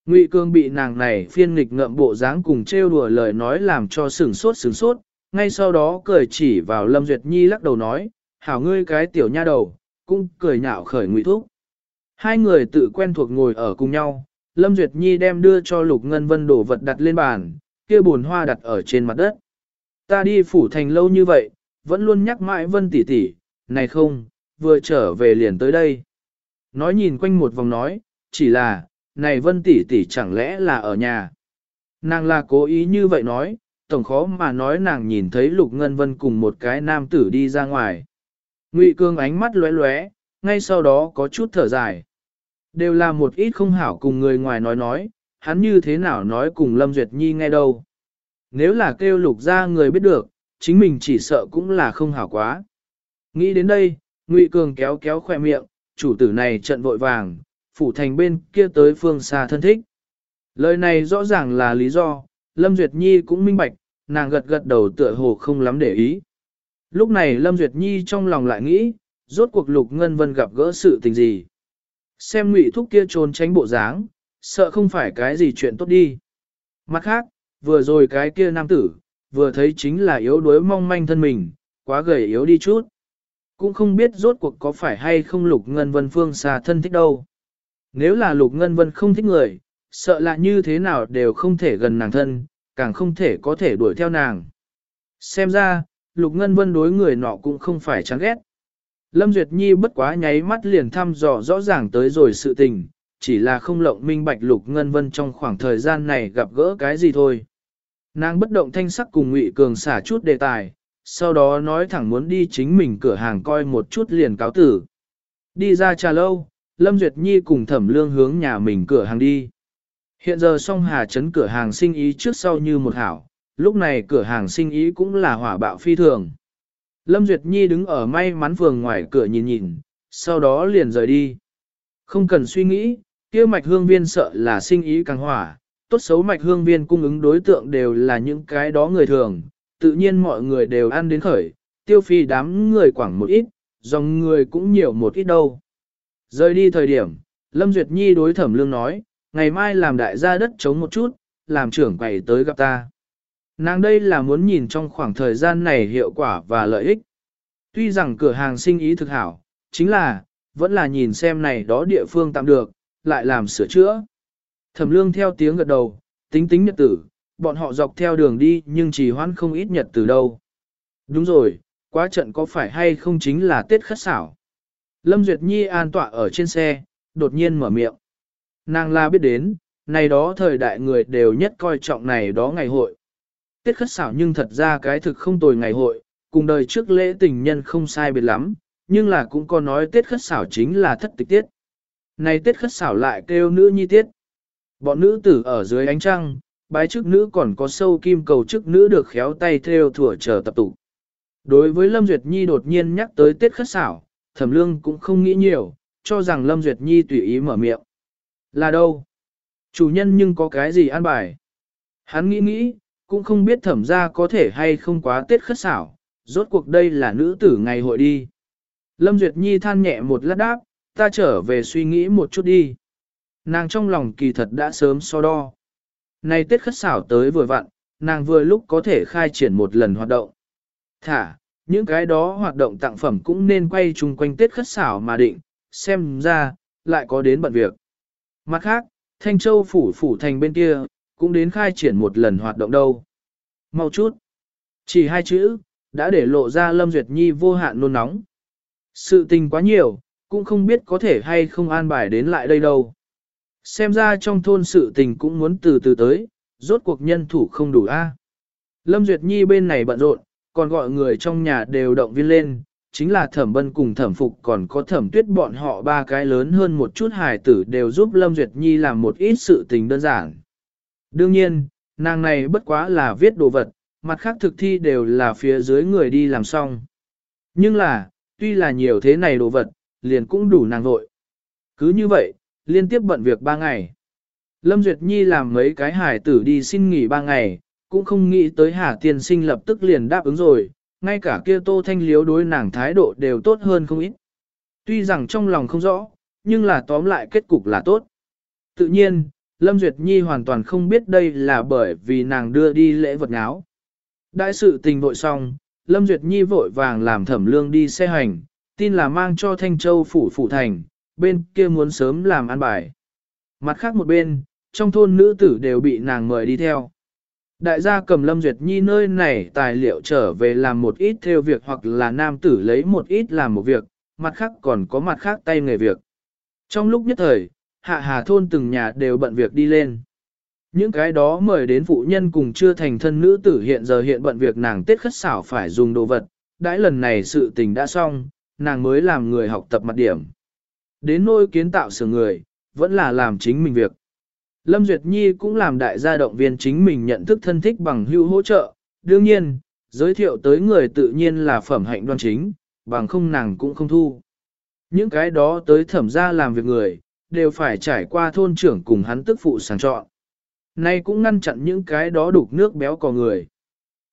Ngụy Cương bị nàng này phiên nghịch ngậm bộ dáng cùng trêu đùa lời nói làm cho sửng sốt sửng sốt, ngay sau đó cười chỉ vào Lâm Duyệt Nhi lắc đầu nói, hảo ngươi cái tiểu nha đầu, cũng cười nhạo khởi Ngụy Thúc. Hai người tự quen thuộc ngồi ở cùng nhau, Lâm Duyệt Nhi đem đưa cho Lục Ngân Vân đổ vật đặt lên bàn, kia buồn hoa đặt ở trên mặt đất. Ta đi phủ thành lâu như vậy, vẫn luôn nhắc mãi Vân tỷ tỷ, này không, vừa trở về liền tới đây. Nói nhìn quanh một vòng nói, chỉ là, này Vân tỷ tỷ chẳng lẽ là ở nhà. Nàng là cố ý như vậy nói, tổng khó mà nói nàng nhìn thấy Lục Ngân Vân cùng một cái nam tử đi ra ngoài. Ngụy Cương ánh mắt lóe lóe, ngay sau đó có chút thở dài. Đều là một ít không hảo cùng người ngoài nói nói, hắn như thế nào nói cùng Lâm Duyệt Nhi nghe đâu. Nếu là kêu lục ra người biết được, chính mình chỉ sợ cũng là không hảo quá. Nghĩ đến đây, Ngụy Cường kéo kéo khoe miệng, chủ tử này trận vội vàng, phủ thành bên kia tới phương xa thân thích. Lời này rõ ràng là lý do, Lâm Duyệt Nhi cũng minh bạch, nàng gật gật đầu tựa hồ không lắm để ý. Lúc này Lâm Duyệt Nhi trong lòng lại nghĩ, rốt cuộc Lục Ngân Vân gặp gỡ sự tình gì. Xem ngụy thúc kia trốn tránh bộ dáng, sợ không phải cái gì chuyện tốt đi. Mặt khác, vừa rồi cái kia nam tử, vừa thấy chính là yếu đuối mong manh thân mình, quá gầy yếu đi chút. Cũng không biết rốt cuộc có phải hay không Lục Ngân Vân phương xa thân thích đâu. Nếu là Lục Ngân Vân không thích người, sợ là như thế nào đều không thể gần nàng thân, càng không thể có thể đuổi theo nàng. Xem ra, Lục Ngân Vân đối người nọ cũng không phải chán ghét. Lâm Duyệt Nhi bất quá nháy mắt liền thăm dò rõ ràng tới rồi sự tình, chỉ là không lộng minh bạch Lục Ngân Vân trong khoảng thời gian này gặp gỡ cái gì thôi. Nàng bất động thanh sắc cùng Ngụy Cường xả chút đề tài, sau đó nói thẳng muốn đi chính mình cửa hàng coi một chút liền cáo tử. Đi ra trà lâu, Lâm Duyệt Nhi cùng thẩm lương hướng nhà mình cửa hàng đi. Hiện giờ song hà chấn cửa hàng sinh ý trước sau như một hảo, lúc này cửa hàng sinh ý cũng là hỏa bạo phi thường. Lâm Duyệt Nhi đứng ở may mắn phường ngoài cửa nhìn nhìn, sau đó liền rời đi. Không cần suy nghĩ, kia mạch hương viên sợ là sinh ý càng hỏa, tốt xấu mạch hương viên cung ứng đối tượng đều là những cái đó người thường, tự nhiên mọi người đều ăn đến khởi, tiêu phi đám người quảng một ít, dòng người cũng nhiều một ít đâu. Rời đi thời điểm, Lâm Duyệt Nhi đối thẩm lương nói, ngày mai làm đại gia đất chống một chút, làm trưởng quầy tới gặp ta. Nàng đây là muốn nhìn trong khoảng thời gian này hiệu quả và lợi ích. Tuy rằng cửa hàng sinh ý thực hảo, chính là, vẫn là nhìn xem này đó địa phương tạm được, lại làm sửa chữa. Thẩm lương theo tiếng gật đầu, tính tính nhật tử, bọn họ dọc theo đường đi nhưng chỉ hoãn không ít nhật từ đâu. Đúng rồi, quá trận có phải hay không chính là Tết khất xảo. Lâm Duyệt Nhi an tọa ở trên xe, đột nhiên mở miệng. Nàng la biết đến, này đó thời đại người đều nhất coi trọng này đó ngày hội. Tết khất xảo nhưng thật ra cái thực không tồi ngày hội, cùng đời trước lễ tình nhân không sai biệt lắm, nhưng là cũng có nói Tết khất xảo chính là thất tịch tiết. Này Tết khất xảo lại kêu nữ nhi tiết. Bọn nữ tử ở dưới ánh trăng, bái chức nữ còn có sâu kim cầu chức nữ được khéo tay theo thủa chờ tập tụ. Đối với Lâm Duyệt Nhi đột nhiên nhắc tới Tết khất xảo, thẩm lương cũng không nghĩ nhiều, cho rằng Lâm Duyệt Nhi tùy ý mở miệng. Là đâu? Chủ nhân nhưng có cái gì an bài? Hắn nghĩ nghĩ, cũng không biết thẩm ra có thể hay không quá Tết khất xảo, rốt cuộc đây là nữ tử ngày hội đi. Lâm Duyệt Nhi than nhẹ một lát đáp, ta trở về suy nghĩ một chút đi. Nàng trong lòng kỳ thật đã sớm so đo nay Tết khất xảo tới vừa vặn, nàng vừa lúc có thể khai triển một lần hoạt động. Thả, những cái đó hoạt động tặng phẩm cũng nên quay chung quanh Tết khất xảo mà định, xem ra, lại có đến bận việc. Mặt khác, Thanh Châu phủ phủ thành bên kia, cũng đến khai triển một lần hoạt động đâu. Mau chút. Chỉ hai chữ, đã để lộ ra Lâm Duyệt Nhi vô hạn nôn nóng. Sự tình quá nhiều, cũng không biết có thể hay không an bài đến lại đây đâu. Xem ra trong thôn sự tình cũng muốn từ từ tới, rốt cuộc nhân thủ không đủ a. Lâm Duyệt Nhi bên này bận rộn, còn gọi người trong nhà đều động viên lên, chính là thẩm bân cùng thẩm phục còn có thẩm tuyết bọn họ ba cái lớn hơn một chút hài tử đều giúp Lâm Duyệt Nhi làm một ít sự tình đơn giản. Đương nhiên, nàng này bất quá là viết đồ vật, mặt khác thực thi đều là phía dưới người đi làm xong. Nhưng là, tuy là nhiều thế này đồ vật, liền cũng đủ nàng vội. Cứ như vậy, liên tiếp bận việc ba ngày. Lâm Duyệt Nhi làm mấy cái hài tử đi xin nghỉ ba ngày, cũng không nghĩ tới Hà Tiên Sinh lập tức liền đáp ứng rồi, ngay cả kia Tô Thanh Liếu đối nàng thái độ đều tốt hơn không ít. Tuy rằng trong lòng không rõ, nhưng là tóm lại kết cục là tốt. Tự nhiên, Lâm Duyệt Nhi hoàn toàn không biết đây là bởi vì nàng đưa đi lễ vật áo. Đại sự tình vội xong, Lâm Duyệt Nhi vội vàng làm thẩm lương đi xe hành, tin là mang cho Thanh Châu phủ phủ thành, bên kia muốn sớm làm ăn bài. Mặt khác một bên, trong thôn nữ tử đều bị nàng mời đi theo. Đại gia cầm Lâm Duyệt Nhi nơi này tài liệu trở về làm một ít theo việc hoặc là nam tử lấy một ít làm một việc, mặt khác còn có mặt khác tay nghề việc. Trong lúc nhất thời, hạ hà thôn từng nhà đều bận việc đi lên. Những cái đó mời đến phụ nhân cùng chưa thành thân nữ tử hiện giờ hiện bận việc nàng tết khất xảo phải dùng đồ vật, đãi lần này sự tình đã xong, nàng mới làm người học tập mặt điểm. Đến nôi kiến tạo sửa người, vẫn là làm chính mình việc. Lâm Duyệt Nhi cũng làm đại gia động viên chính mình nhận thức thân thích bằng hữu hỗ trợ, đương nhiên, giới thiệu tới người tự nhiên là phẩm hạnh đoan chính, bằng không nàng cũng không thu. Những cái đó tới thẩm gia làm việc người, đều phải trải qua thôn trưởng cùng hắn tức phụ sàng chọn. Nay cũng ngăn chặn những cái đó đục nước béo cò người.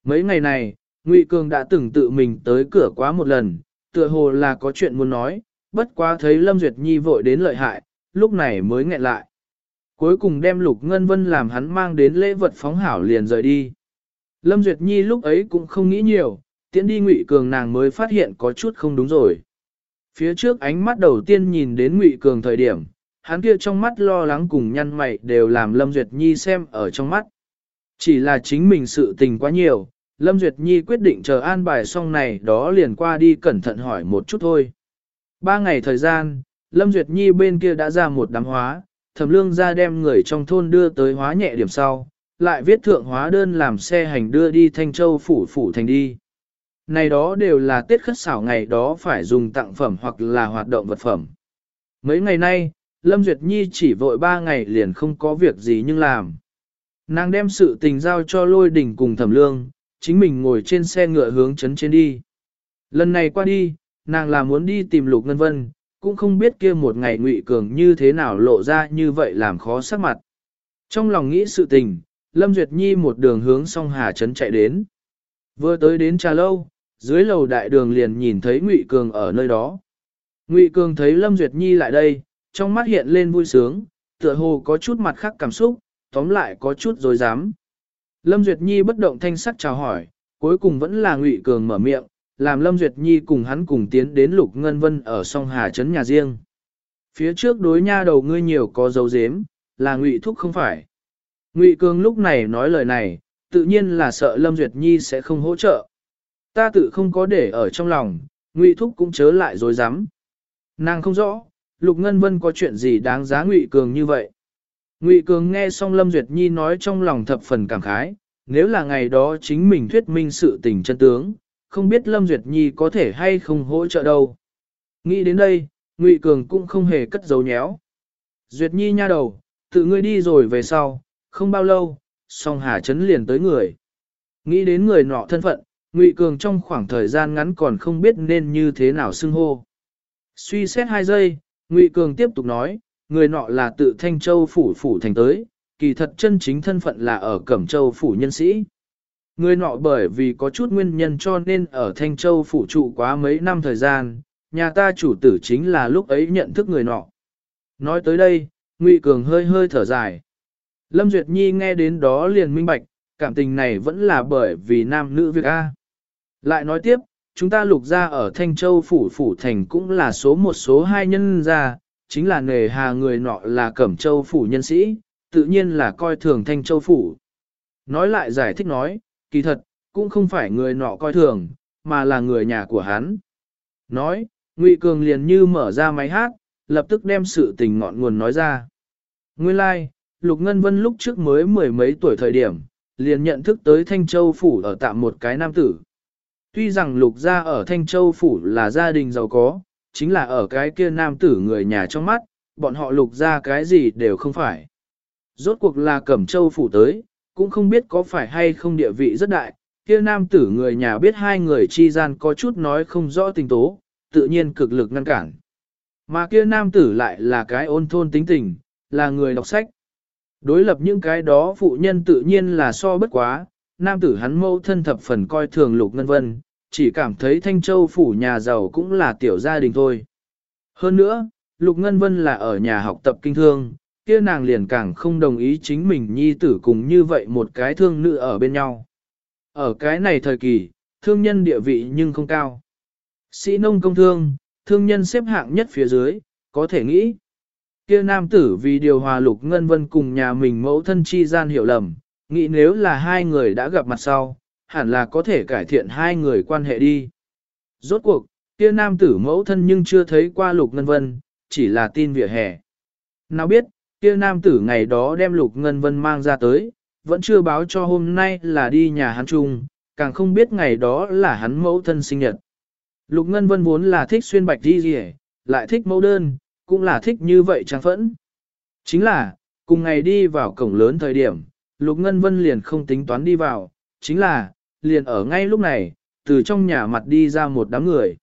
Mấy ngày này, Ngụy Cường đã từng tự mình tới cửa quá một lần, tựa hồ là có chuyện muốn nói, bất quá thấy Lâm Duyệt Nhi vội đến lợi hại, lúc này mới nghẹn lại. Cuối cùng đem Lục Ngân Vân làm hắn mang đến lễ vật phóng hảo liền rời đi. Lâm Duyệt Nhi lúc ấy cũng không nghĩ nhiều, tiễn đi Ngụy Cường nàng mới phát hiện có chút không đúng rồi. Phía trước ánh mắt đầu tiên nhìn đến Ngụy Cường thời điểm, hắn kia trong mắt lo lắng cùng nhăn mày đều làm Lâm Duyệt Nhi xem ở trong mắt. Chỉ là chính mình sự tình quá nhiều, Lâm Duyệt Nhi quyết định chờ an bài xong này đó liền qua đi cẩn thận hỏi một chút thôi. Ba ngày thời gian, Lâm Duyệt Nhi bên kia đã ra một đám hóa, thẩm lương ra đem người trong thôn đưa tới hóa nhẹ điểm sau, lại viết thượng hóa đơn làm xe hành đưa đi Thanh Châu phủ phủ thành đi. Này đó đều là tiết khất xảo ngày đó phải dùng tặng phẩm hoặc là hoạt động vật phẩm. Mấy ngày nay, Lâm Duyệt Nhi chỉ vội ba ngày liền không có việc gì nhưng làm. Nàng đem sự tình giao cho lôi đỉnh cùng thẩm lương, chính mình ngồi trên xe ngựa hướng chấn trên đi. Lần này qua đi, nàng là muốn đi tìm Lục Ngân Vân, cũng không biết kia một ngày Ngụy Cường như thế nào lộ ra như vậy làm khó sắc mặt. Trong lòng nghĩ sự tình, Lâm Duyệt Nhi một đường hướng song Hà Trấn chạy đến. Vừa tới đến trà lâu, dưới lầu đại đường liền nhìn thấy Ngụy Cường ở nơi đó. Ngụy Cường thấy Lâm Duyệt Nhi lại đây, trong mắt hiện lên vui sướng, tựa hồ có chút mặt khác cảm xúc, tóm lại có chút dối dám. Lâm Duyệt Nhi bất động thanh sắc chào hỏi, cuối cùng vẫn là Ngụy Cường mở miệng, làm Lâm Duyệt Nhi cùng hắn cùng tiến đến Lục Ngân Vân ở song Hà Trấn nhà riêng. Phía trước đối nha đầu ngươi nhiều có dấu dếm, là Ngụy Thúc không phải. Ngụy Cường lúc này nói lời này, tự nhiên là sợ Lâm Duyệt Nhi sẽ không hỗ trợ. Ta tự không có để ở trong lòng, Ngụy Thúc cũng chớ lại dối rắm Nàng không rõ, Lục Ngân Vân có chuyện gì đáng giá Ngụy Cường như vậy. Ngụy Cường nghe xong Lâm Duyệt Nhi nói trong lòng thập phần cảm khái, nếu là ngày đó chính mình thuyết minh sự tình chân tướng, không biết Lâm Duyệt Nhi có thể hay không hỗ trợ đâu. Nghĩ đến đây, Ngụy Cường cũng không hề cất dấu nhéo. Duyệt Nhi nha đầu, tự ngươi đi rồi về sau, không bao lâu, song Hà Trấn liền tới người. Nghĩ đến người nọ thân phận, Ngụy Cường trong khoảng thời gian ngắn còn không biết nên như thế nào xưng hô. Suy xét hai giây, Ngụy Cường tiếp tục nói, người nọ là tự Thanh Châu phủ phủ thành tới, kỳ thật chân chính thân phận là ở Cẩm Châu phủ nhân sĩ. Người nọ bởi vì có chút nguyên nhân cho nên ở Thanh Châu phủ trụ quá mấy năm thời gian, nhà ta chủ tử chính là lúc ấy nhận thức người nọ. Nói tới đây, Ngụy Cường hơi hơi thở dài. Lâm Duyệt Nhi nghe đến đó liền minh bạch, cảm tình này vẫn là bởi vì nam nữ việc A. Lại nói tiếp, chúng ta lục ra ở Thanh Châu Phủ Phủ Thành cũng là số một số hai nhân gia, chính là nề hà người nọ là Cẩm Châu Phủ nhân sĩ, tự nhiên là coi thường Thanh Châu Phủ. Nói lại giải thích nói, kỳ thật, cũng không phải người nọ coi thường, mà là người nhà của hắn. Nói, Ngụy Cường liền như mở ra máy hát, lập tức đem sự tình ngọn nguồn nói ra. Nguyên lai, like, Lục Ngân Vân lúc trước mới mười mấy tuổi thời điểm, liền nhận thức tới Thanh Châu Phủ ở tạm một cái nam tử. Tuy rằng Lục gia ở Thanh Châu Phủ là gia đình giàu có, chính là ở cái kia nam tử người nhà trong mắt, bọn họ Lục gia cái gì đều không phải. Rốt cuộc là Cẩm Châu Phủ tới, cũng không biết có phải hay không địa vị rất đại, kia nam tử người nhà biết hai người chi gian có chút nói không rõ tình tố, tự nhiên cực lực ngăn cản. Mà kia nam tử lại là cái ôn thôn tính tình, là người đọc sách. Đối lập những cái đó phụ nhân tự nhiên là so bất quá, nam tử hắn mâu thân thập phần coi thường lục ngân vân, chỉ cảm thấy Thanh Châu phủ nhà giàu cũng là tiểu gia đình thôi. Hơn nữa, lục ngân vân là ở nhà học tập kinh thương, kia nàng liền càng không đồng ý chính mình nhi tử cùng như vậy một cái thương nữ ở bên nhau. Ở cái này thời kỳ, thương nhân địa vị nhưng không cao. Sĩ nông công thương, thương nhân xếp hạng nhất phía dưới, có thể nghĩ. Kia nam tử vì điều hòa lục ngân vân cùng nhà mình mẫu thân chi gian hiểu lầm, nghĩ nếu là hai người đã gặp mặt sau, hẳn là có thể cải thiện hai người quan hệ đi. Rốt cuộc, kia nam tử mẫu thân nhưng chưa thấy qua lục ngân vân, chỉ là tin vỉa hè. Nào biết, kia nam tử ngày đó đem lục ngân vân mang ra tới, vẫn chưa báo cho hôm nay là đi nhà hắn chung, càng không biết ngày đó là hắn mẫu thân sinh nhật. Lục ngân vân vốn là thích xuyên bạch đi gì lại thích mẫu đơn, cũng là thích như vậy trang phẫn. Chính là, cùng ngày đi vào cổng lớn thời điểm, Lục Ngân Vân liền không tính toán đi vào, chính là, liền ở ngay lúc này, từ trong nhà mặt đi ra một đám người.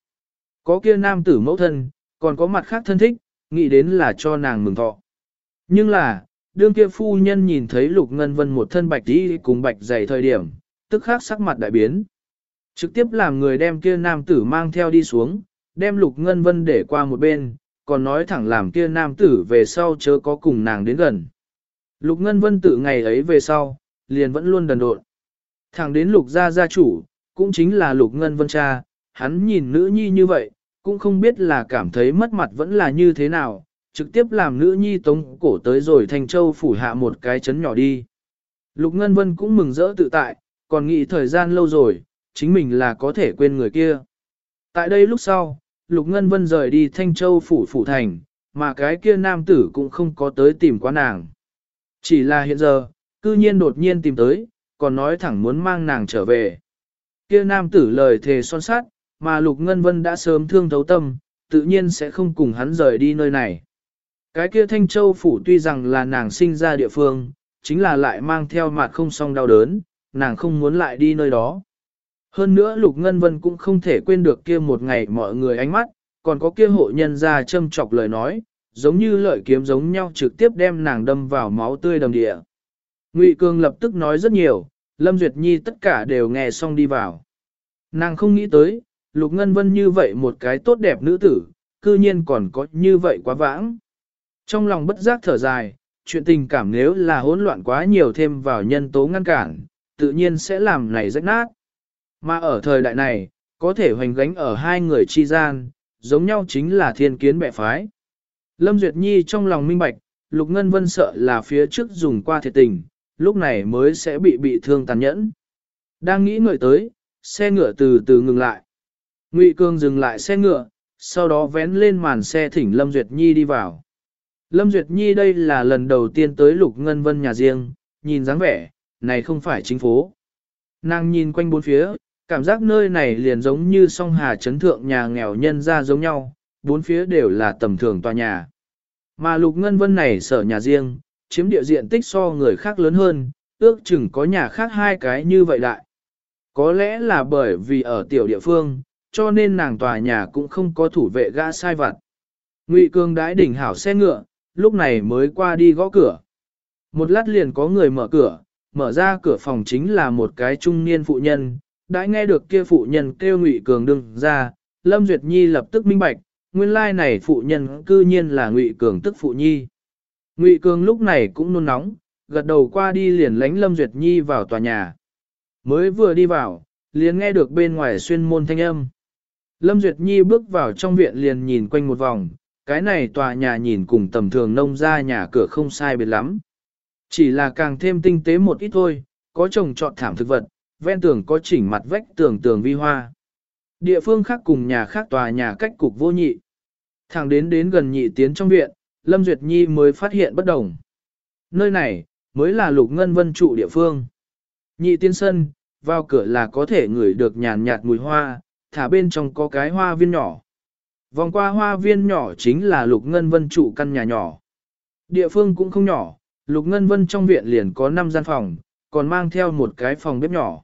Có kia nam tử mẫu thân, còn có mặt khác thân thích, nghĩ đến là cho nàng mừng thọ. Nhưng là, đương kia phu nhân nhìn thấy Lục Ngân Vân một thân bạch đi cùng bạch dày thời điểm, tức khắc sắc mặt đại biến. Trực tiếp làm người đem kia nam tử mang theo đi xuống, đem Lục Ngân Vân để qua một bên, còn nói thẳng làm kia nam tử về sau chớ có cùng nàng đến gần. Lục Ngân Vân tự ngày ấy về sau, liền vẫn luôn đần độn. Thẳng đến lục gia gia chủ, cũng chính là lục Ngân Vân cha, hắn nhìn nữ nhi như vậy, cũng không biết là cảm thấy mất mặt vẫn là như thế nào, trực tiếp làm nữ nhi tống cổ tới rồi thành châu phủ hạ một cái chấn nhỏ đi. Lục Ngân Vân cũng mừng rỡ tự tại, còn nghĩ thời gian lâu rồi, chính mình là có thể quên người kia. Tại đây lúc sau, Lục Ngân Vân rời đi Thanh Châu phủ phủ thành, mà cái kia nam tử cũng không có tới tìm quá nàng. Chỉ là hiện giờ, cư nhiên đột nhiên tìm tới, còn nói thẳng muốn mang nàng trở về. Kia nam tử lời thề son sát, mà Lục Ngân Vân đã sớm thương thấu tâm, tự nhiên sẽ không cùng hắn rời đi nơi này. Cái kia Thanh Châu phủ tuy rằng là nàng sinh ra địa phương, chính là lại mang theo mặt không song đau đớn, nàng không muốn lại đi nơi đó. Hơn nữa Lục Ngân Vân cũng không thể quên được kia một ngày mọi người ánh mắt, còn có kia hộ nhân ra châm chọc lời nói, giống như lợi kiếm giống nhau trực tiếp đem nàng đâm vào máu tươi đầm địa. Ngụy Cương lập tức nói rất nhiều, Lâm Duyệt Nhi tất cả đều nghe xong đi vào. Nàng không nghĩ tới, Lục Ngân Vân như vậy một cái tốt đẹp nữ tử, cư nhiên còn có như vậy quá vãng. Trong lòng bất giác thở dài, chuyện tình cảm nếu là hỗn loạn quá nhiều thêm vào nhân tố ngăn cản, tự nhiên sẽ làm này rách nát. Mà ở thời đại này, có thể hoành gánh ở hai người chi gian, giống nhau chính là thiên kiến bệ phái. Lâm Duyệt Nhi trong lòng minh bạch, Lục Ngân Vân sợ là phía trước dùng qua thiệt tình, lúc này mới sẽ bị bị thương tàn nhẫn. Đang nghĩ người tới, xe ngựa từ từ ngừng lại. Ngụy Cương dừng lại xe ngựa, sau đó vén lên màn xe thỉnh Lâm Duyệt Nhi đi vào. Lâm Duyệt Nhi đây là lần đầu tiên tới Lục Ngân Vân nhà riêng, nhìn dáng vẻ, này không phải chính phố. Nàng nhìn quanh bốn phía, cảm giác nơi này liền giống như song hà chấn thượng nhà nghèo nhân ra giống nhau, bốn phía đều là tầm thường tòa nhà. Mà Lục Ngân Vân này sở nhà riêng, chiếm địa diện tích so người khác lớn hơn, ước chừng có nhà khác hai cái như vậy đại. Có lẽ là bởi vì ở tiểu địa phương, cho nên nàng tòa nhà cũng không có thủ vệ gã sai vặt. Ngụy Cương đãi đỉnh hảo xe ngựa, lúc này mới qua đi gõ cửa. Một lát liền có người mở cửa, mở ra cửa phòng chính là một cái trung niên phụ nhân, đã nghe được kia phụ nhân kêu Ngụy Cường đừng ra, Lâm Duyệt Nhi lập tức minh bạch, nguyên lai này phụ nhân cư nhiên là Ngụy Cường tức phụ nhi. Ngụy Cường lúc này cũng nôn nóng, gật đầu qua đi liền lánh Lâm Duyệt Nhi vào tòa nhà. Mới vừa đi vào, liền nghe được bên ngoài xuyên môn thanh âm. Lâm Duyệt Nhi bước vào trong viện liền nhìn quanh một vòng, cái này tòa nhà nhìn cùng tầm thường nông ra nhà cửa không sai biệt lắm. Chỉ là càng thêm tinh tế một ít thôi, có trồng trọt thảm thực vật, ven tường có chỉnh mặt vách tường tường vi hoa. Địa phương khác cùng nhà khác tòa nhà cách cục vô nhị. Thẳng đến đến gần nhị tiến trong viện, Lâm Duyệt Nhi mới phát hiện bất đồng. Nơi này, mới là lục ngân vân trụ địa phương. Nhị tiến sân, vào cửa là có thể ngửi được nhàn nhạt mùi hoa, thả bên trong có cái hoa viên nhỏ. Vòng qua hoa viên nhỏ chính là lục ngân vân trụ căn nhà nhỏ. Địa phương cũng không nhỏ, lục ngân vân trong viện liền có 5 gian phòng, còn mang theo một cái phòng bếp nhỏ.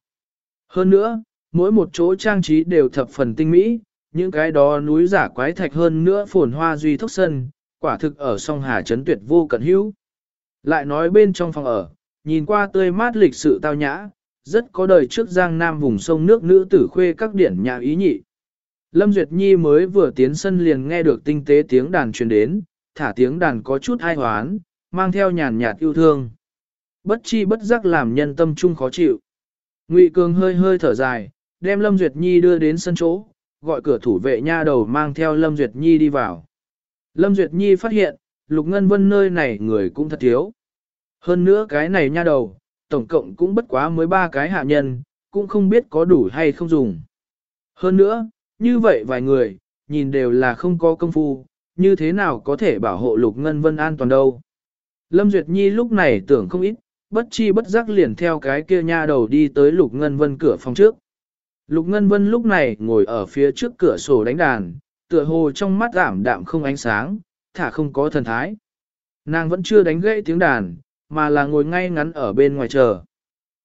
Hơn nữa, mỗi một chỗ trang trí đều thập phần tinh mỹ, những cái đó núi giả quái thạch hơn nữa phồn hoa duy thốc sân, quả thực ở sông Hà Trấn tuyệt vô cận hữu. Lại nói bên trong phòng ở, nhìn qua tươi mát lịch sự tao nhã, rất có đời trước giang nam vùng sông nước nữ tử khuê các điển nhà ý nhị. Lâm Duyệt Nhi mới vừa tiến sân liền nghe được tinh tế tiếng đàn truyền đến, thả tiếng đàn có chút ai hoán, mang theo nhàn nhạt yêu thương. Bất chi bất giác làm nhân tâm trung khó chịu. Ngụy Cường hơi hơi thở dài, đem Lâm Duyệt Nhi đưa đến sân chỗ, gọi cửa thủ vệ nha đầu mang theo Lâm Duyệt Nhi đi vào. Lâm Duyệt Nhi phát hiện, Lục Ngân Vân nơi này người cũng thật thiếu. Hơn nữa cái này nha đầu, tổng cộng cũng bất quá mới ba cái hạ nhân, cũng không biết có đủ hay không dùng. Hơn nữa, như vậy vài người, nhìn đều là không có công phu, như thế nào có thể bảo hộ Lục Ngân Vân an toàn đâu. Lâm Duyệt Nhi lúc này tưởng không ít, bất chi bất giác liền theo cái kia nha đầu đi tới Lục Ngân Vân cửa phòng trước. Lục Ngân Vân lúc này ngồi ở phía trước cửa sổ đánh đàn, tựa hồ trong mắt ảm đạm không ánh sáng, thả không có thần thái. Nàng vẫn chưa đánh gãy tiếng đàn, mà là ngồi ngay ngắn ở bên ngoài chờ.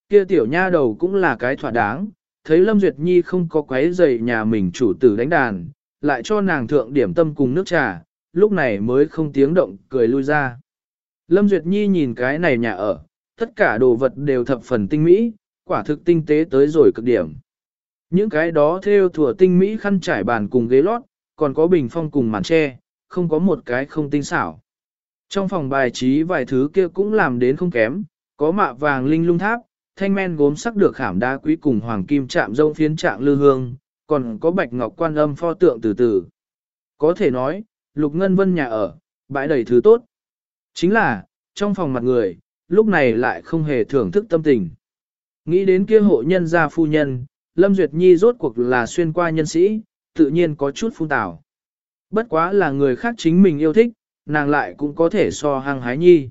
Kia tiểu nha đầu cũng là cái thỏa đáng, thấy Lâm Duyệt Nhi không có quấy giày nhà mình chủ tử đánh đàn, lại cho nàng thượng điểm tâm cùng nước trà, lúc này mới không tiếng động cười lui ra. Lâm Duyệt Nhi nhìn cái này nhà ở, tất cả đồ vật đều thập phần tinh mỹ, quả thực tinh tế tới rồi cực điểm. Những cái đó theo thủa tinh mỹ khăn trải bàn cùng ghế lót, còn có bình phong cùng màn tre, không có một cái không tinh xảo. Trong phòng bài trí vài thứ kia cũng làm đến không kém, có mạ vàng linh lung tháp, thanh men gốm sắc được khảm đá quý cùng hoàng kim chạm rông phiến trạng lư hương, còn có bạch ngọc quan âm pho tượng từ từ. Có thể nói, lục ngân vân nhà ở, bãi đầy thứ tốt. Chính là, trong phòng mặt người, lúc này lại không hề thưởng thức tâm tình. Nghĩ đến kia hộ nhân gia phu nhân, Lâm Duyệt Nhi rốt cuộc là xuyên qua nhân sĩ, tự nhiên có chút phun tảo. Bất quá là người khác chính mình yêu thích, nàng lại cũng có thể so hăng hái nhi.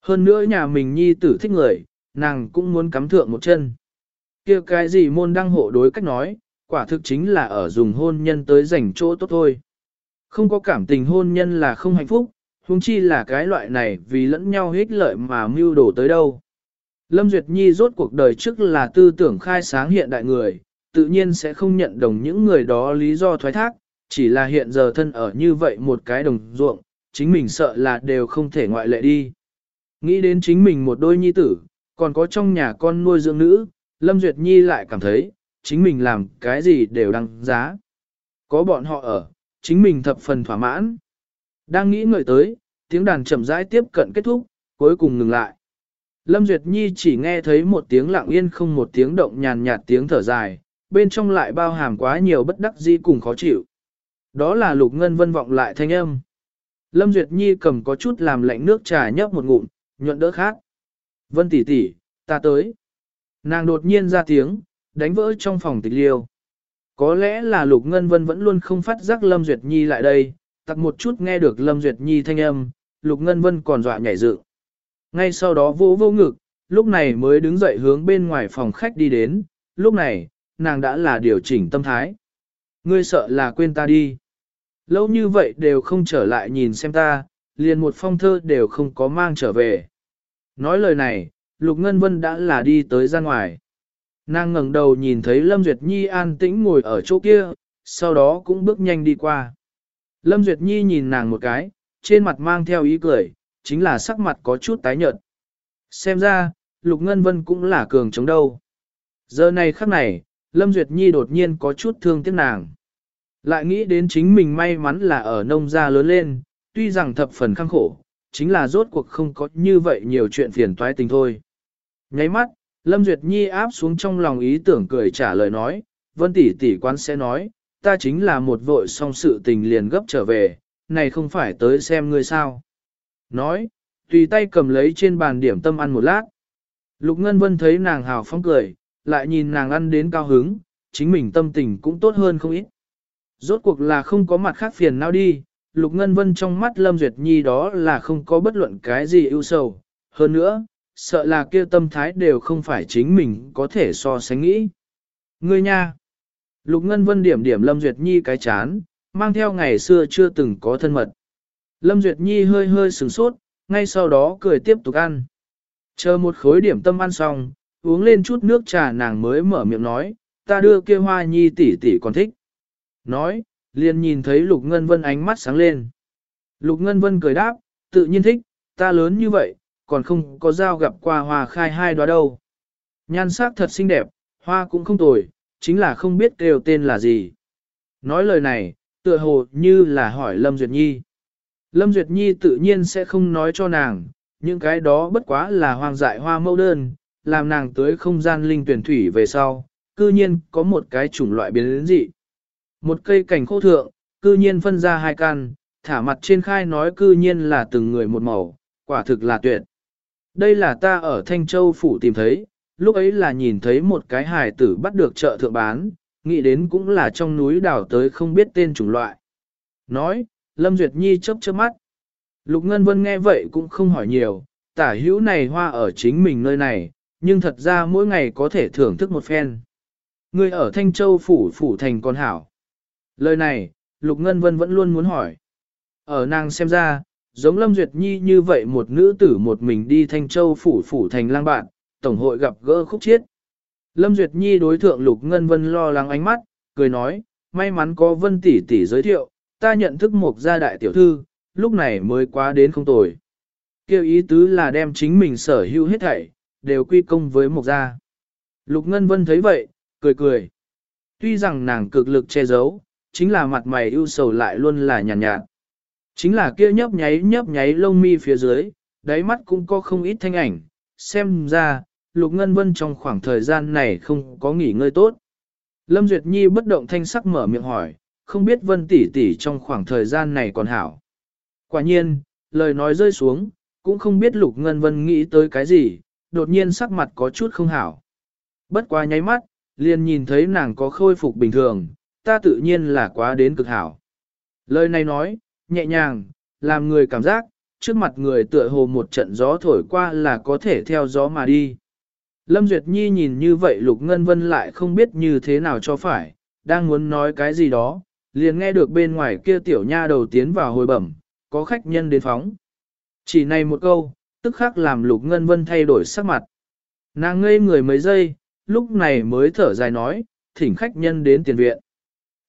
Hơn nữa nhà mình nhi tử thích người, nàng cũng muốn cắm thượng một chân. kia cái gì môn đăng hộ đối cách nói, quả thực chính là ở dùng hôn nhân tới giành chỗ tốt thôi. Không có cảm tình hôn nhân là không hạnh phúc, huống chi là cái loại này vì lẫn nhau hích lợi mà mưu đổ tới đâu. Lâm Duyệt Nhi rốt cuộc đời trước là tư tưởng khai sáng hiện đại người, tự nhiên sẽ không nhận đồng những người đó lý do thoái thác, chỉ là hiện giờ thân ở như vậy một cái đồng ruộng, chính mình sợ là đều không thể ngoại lệ đi. Nghĩ đến chính mình một đôi nhi tử, còn có trong nhà con nuôi dưỡng nữ, Lâm Duyệt Nhi lại cảm thấy, chính mình làm cái gì đều đăng giá. Có bọn họ ở, chính mình thập phần thỏa mãn. Đang nghĩ ngợi tới, tiếng đàn chậm rãi tiếp cận kết thúc, cuối cùng ngừng lại. Lâm Duyệt Nhi chỉ nghe thấy một tiếng lặng yên không một tiếng động nhàn nhạt tiếng thở dài, bên trong lại bao hàm quá nhiều bất đắc dĩ cùng khó chịu. Đó là Lục Ngân Vân vọng lại thanh âm. Lâm Duyệt Nhi cầm có chút làm lạnh nước trà nhấp một ngụm, nhuận đỡ khác. Vân tỷ tỷ, ta tới. Nàng đột nhiên ra tiếng, đánh vỡ trong phòng tịch liêu. Có lẽ là Lục Ngân Vân vẫn luôn không phát giác Lâm Duyệt Nhi lại đây, tặc một chút nghe được Lâm Duyệt Nhi thanh âm, Lục Ngân Vân còn dọa nhảy dựng. Ngay sau đó vô vô ngực, lúc này mới đứng dậy hướng bên ngoài phòng khách đi đến, lúc này, nàng đã là điều chỉnh tâm thái. Ngươi sợ là quên ta đi. Lâu như vậy đều không trở lại nhìn xem ta, liền một phong thơ đều không có mang trở về. Nói lời này, Lục Ngân Vân đã là đi tới ra ngoài. Nàng ngẩng đầu nhìn thấy Lâm Duyệt Nhi an tĩnh ngồi ở chỗ kia, sau đó cũng bước nhanh đi qua. Lâm Duyệt Nhi nhìn nàng một cái, trên mặt mang theo ý cười, chính là sắc mặt có chút tái nhợt. Xem ra, Lục Ngân Vân cũng là cường chống đâu. Giờ này khắc này, Lâm Duyệt Nhi đột nhiên có chút thương tiếc nàng. Lại nghĩ đến chính mình may mắn là ở nông gia lớn lên, tuy rằng thập phần khăng khổ, chính là rốt cuộc không có như vậy nhiều chuyện phiền toái tình thôi. Nháy mắt, Lâm Duyệt Nhi áp xuống trong lòng ý tưởng cười trả lời nói, Vân tỷ tỷ quan sẽ nói, ta chính là một vội song sự tình liền gấp trở về, này không phải tới xem ngươi sao. Nói, tùy tay cầm lấy trên bàn điểm tâm ăn một lát. Lục Ngân Vân thấy nàng hào phóng cười, lại nhìn nàng ăn đến cao hứng, chính mình tâm tình cũng tốt hơn không ít. Rốt cuộc là không có mặt khác phiền nào đi, Lục Ngân Vân trong mắt Lâm Duyệt Nhi đó là không có bất luận cái gì ưu sầu. Hơn nữa, sợ là kia tâm thái đều không phải chính mình có thể so sánh nghĩ. Ngươi nha! Lục Ngân Vân điểm điểm Lâm Duyệt Nhi cái chán, mang theo ngày xưa chưa từng có thân mật. Lâm Duyệt Nhi hơi hơi sửng sốt, ngay sau đó cười tiếp tục ăn. Chờ một khối điểm tâm ăn xong, uống lên chút nước trà nàng mới mở miệng nói, ta đưa kia hoa nhi tỷ tỷ còn thích. Nói, liền nhìn thấy Lục Ngân Vân ánh mắt sáng lên. Lục Ngân Vân cười đáp, tự nhiên thích, ta lớn như vậy, còn không có giao gặp qua hoa khai hai đóa đâu. Nhan sắc thật xinh đẹp, hoa cũng không tồi, chính là không biết kêu tên là gì. Nói lời này, tựa hồ như là hỏi Lâm Duyệt Nhi. Lâm Duyệt Nhi tự nhiên sẽ không nói cho nàng, những cái đó bất quá là hoang dại hoa mẫu đơn, làm nàng tới không gian linh tuyển thủy về sau, cư nhiên có một cái chủng loại biến đến dị. Một cây cảnh khô thượng, cư nhiên phân ra hai căn, thả mặt trên khai nói cư nhiên là từng người một màu, quả thực là tuyệt. Đây là ta ở Thanh Châu Phủ tìm thấy, lúc ấy là nhìn thấy một cái hài tử bắt được chợ thượng bán, nghĩ đến cũng là trong núi đảo tới không biết tên chủng loại. Nói, Lâm Duyệt Nhi chớp chớp mắt. Lục Ngân Vân nghe vậy cũng không hỏi nhiều, tả hữu này hoa ở chính mình nơi này, nhưng thật ra mỗi ngày có thể thưởng thức một phen. Người ở Thanh Châu Phủ Phủ Thành con hảo. Lời này, Lục Ngân Vân vẫn luôn muốn hỏi. Ở nàng xem ra, giống Lâm Duyệt Nhi như vậy một nữ tử một mình đi Thanh Châu Phủ Phủ Thành lang bạn, Tổng hội gặp gỡ khúc chiết. Lâm Duyệt Nhi đối thượng Lục Ngân Vân lo lắng ánh mắt, cười nói, may mắn có Vân tỷ tỷ giới thiệu, ta nhận thức một gia đại tiểu thư, lúc này mới quá đến không tồi. Kêu ý tứ là đem chính mình sở hữu hết thảy, đều quy công với một gia. Lục Ngân Vân thấy vậy, cười cười. Tuy rằng nàng cực lực che giấu, chính là mặt mày ưu sầu lại luôn là nhàn nhạt, nhạt. Chính là kia nhấp nháy nhấp nháy lông mi phía dưới, đáy mắt cũng có không ít thanh ảnh, xem ra, Lục Ngân Vân trong khoảng thời gian này không có nghỉ ngơi tốt. Lâm Duyệt Nhi bất động thanh sắc mở miệng hỏi, không biết Vân tỷ tỷ trong khoảng thời gian này còn hảo. Quả nhiên, lời nói rơi xuống, cũng không biết Lục Ngân Vân nghĩ tới cái gì, đột nhiên sắc mặt có chút không hảo. Bất quá nháy mắt, liền nhìn thấy nàng có khôi phục bình thường, ta tự nhiên là quá đến cực hảo. Lời này nói, nhẹ nhàng, làm người cảm giác, trước mặt người tựa hồ một trận gió thổi qua là có thể theo gió mà đi. Lâm Duyệt Nhi nhìn như vậy Lục Ngân Vân lại không biết như thế nào cho phải, đang muốn nói cái gì đó, liền nghe được bên ngoài kia tiểu nha đầu tiến vào hồi bẩm, có khách nhân đến phóng. Chỉ này một câu, tức khắc làm Lục Ngân Vân thay đổi sắc mặt. Nàng ngây người mấy giây, lúc này mới thở dài nói, thỉnh khách nhân đến tiền viện.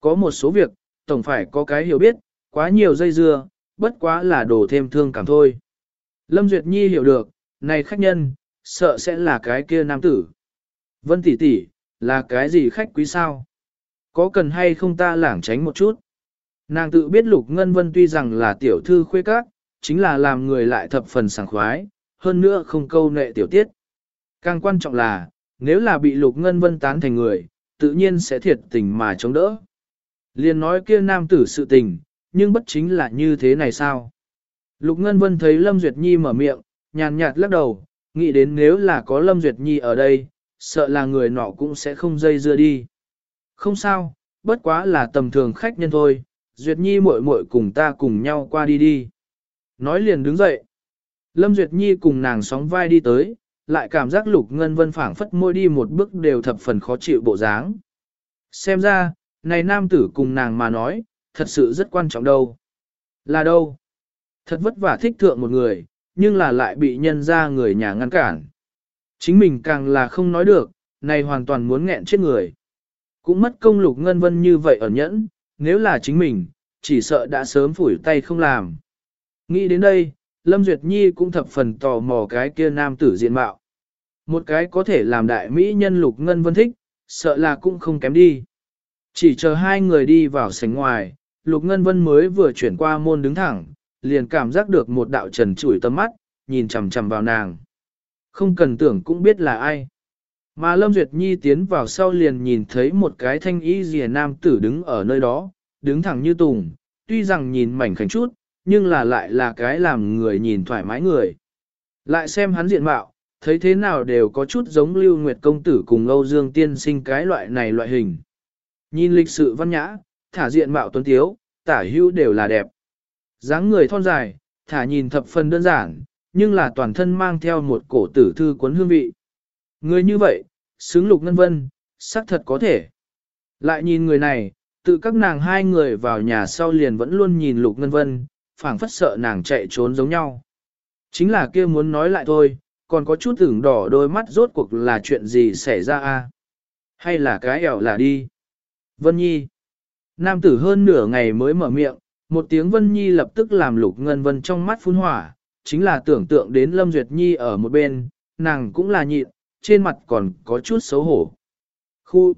Có một số việc, tổng phải có cái hiểu biết, quá nhiều dây dưa, bất quá là đổ thêm thương cảm thôi. Lâm Duyệt Nhi hiểu được, này khách nhân, sợ sẽ là cái kia nam tử. Vân tỷ tỷ, là cái gì khách quý sao? Có cần hay không ta lảng tránh một chút? Nàng tự biết Lục Ngân Vân tuy rằng là tiểu thư khuê các, chính là làm người lại thập phần sảng khoái, hơn nữa không câu nệ tiểu tiết. Càng quan trọng là, nếu là bị Lục Ngân Vân tán thành người, tự nhiên sẽ thiệt tình mà chống đỡ. Liên nói kia nam tử sự tình, nhưng bất chính là như thế này sao? Lục Ngân Vân thấy Lâm Duyệt Nhi mở miệng, nhàn nhạt lắc đầu, nghĩ đến nếu là có Lâm Duyệt Nhi ở đây, sợ là người nọ cũng sẽ không dây dưa đi. Không sao, bất quá là tầm thường khách nhân thôi, Duyệt Nhi muội muội cùng ta cùng nhau qua đi đi. Nói liền đứng dậy. Lâm Duyệt Nhi cùng nàng sóng vai đi tới, lại cảm giác Lục Ngân Vân phảng phất môi đi một bước đều thập phần khó chịu bộ dáng. Xem ra, này nam tử cùng nàng mà nói, thật sự rất quan trọng đâu. Là đâu? Thật vất vả thích thượng một người, nhưng là lại bị nhân ra người nhà ngăn cản. Chính mình càng là không nói được, này hoàn toàn muốn nghẹn chết người. Cũng mất công lục ngân vân như vậy ở nhẫn, nếu là chính mình, chỉ sợ đã sớm phủi tay không làm. Nghĩ đến đây, Lâm Duyệt Nhi cũng thập phần tò mò cái kia nam tử diện mạo. Một cái có thể làm đại mỹ nhân lục ngân vân thích, sợ là cũng không kém đi. Chỉ chờ hai người đi vào sảnh ngoài, lục ngân vân mới vừa chuyển qua môn đứng thẳng, liền cảm giác được một đạo trần chủi tâm mắt, nhìn chằm chằm vào nàng. Không cần tưởng cũng biết là ai. Mà Lâm Duyệt Nhi tiến vào sau liền nhìn thấy một cái thanh y rìa nam tử đứng ở nơi đó, đứng thẳng như tùng, tuy rằng nhìn mảnh khảnh chút, nhưng là lại là cái làm người nhìn thoải mái người. Lại xem hắn diện mạo, thấy thế nào đều có chút giống Lưu Nguyệt Công Tử cùng Âu Dương Tiên sinh cái loại này loại hình. Nhìn lịch sự văn nhã, thả diện mạo tuấn tiếu, tả hữu đều là đẹp dáng người thon dài, thả nhìn thập phần đơn giản, nhưng là toàn thân mang theo một cổ tử thư cuốn hương vị. Người như vậy, xứng lục ngân vân, xác thật có thể. Lại nhìn người này, tự các nàng hai người vào nhà sau liền vẫn luôn nhìn lục ngân vân, phảng phất sợ nàng chạy trốn giống nhau. Chính là kia muốn nói lại thôi, còn có chút tưởng đỏ đôi mắt rốt cuộc là chuyện gì xảy ra a? Hay là cái ẻo là đi? Vân Nhi. Nam tử hơn nửa ngày mới mở miệng, một tiếng Vân Nhi lập tức làm Lục Ngân Vân trong mắt phun hỏa, chính là tưởng tượng đến Lâm Duyệt Nhi ở một bên, nàng cũng là nhịn, trên mặt còn có chút xấu hổ. Khu!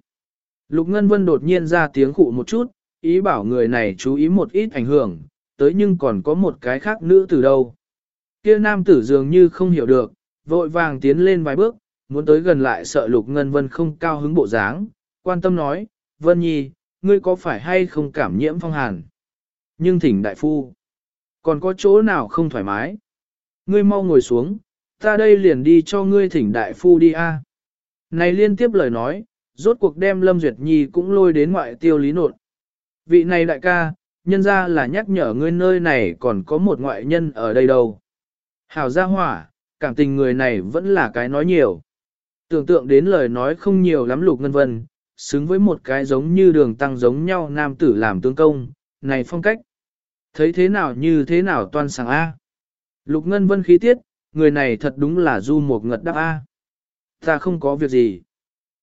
Lục Ngân Vân đột nhiên ra tiếng khụ một chút, ý bảo người này chú ý một ít ảnh hưởng, tới nhưng còn có một cái khác nữ từ đâu. Kia nam tử dường như không hiểu được, vội vàng tiến lên vài bước, muốn tới gần lại sợ Lục Ngân Vân không cao hứng bộ dáng, quan tâm nói, Vân Nhi, ngươi có phải hay không cảm nhiễm phong hàn? nhưng thỉnh đại phu. Còn có chỗ nào không thoải mái? Ngươi mau ngồi xuống, ta đây liền đi cho ngươi thỉnh đại phu đi a. Này liên tiếp lời nói, rốt cuộc đem Lâm Duyệt Nhi cũng lôi đến ngoại tiêu lý nột. Vị này đại ca, nhân ra là nhắc nhở ngươi nơi này còn có một ngoại nhân ở đây đâu. Hảo gia hỏa, cảm tình người này vẫn là cái nói nhiều. Tưởng tượng đến lời nói không nhiều lắm lục ngân vân, xứng với một cái giống như đường tăng giống nhau nam tử làm tương công, này phong cách. Thấy thế nào như thế nào toan sàng A. Lục Ngân Vân khí tiết, người này thật đúng là du một ngật đáp A. Ta không có việc gì.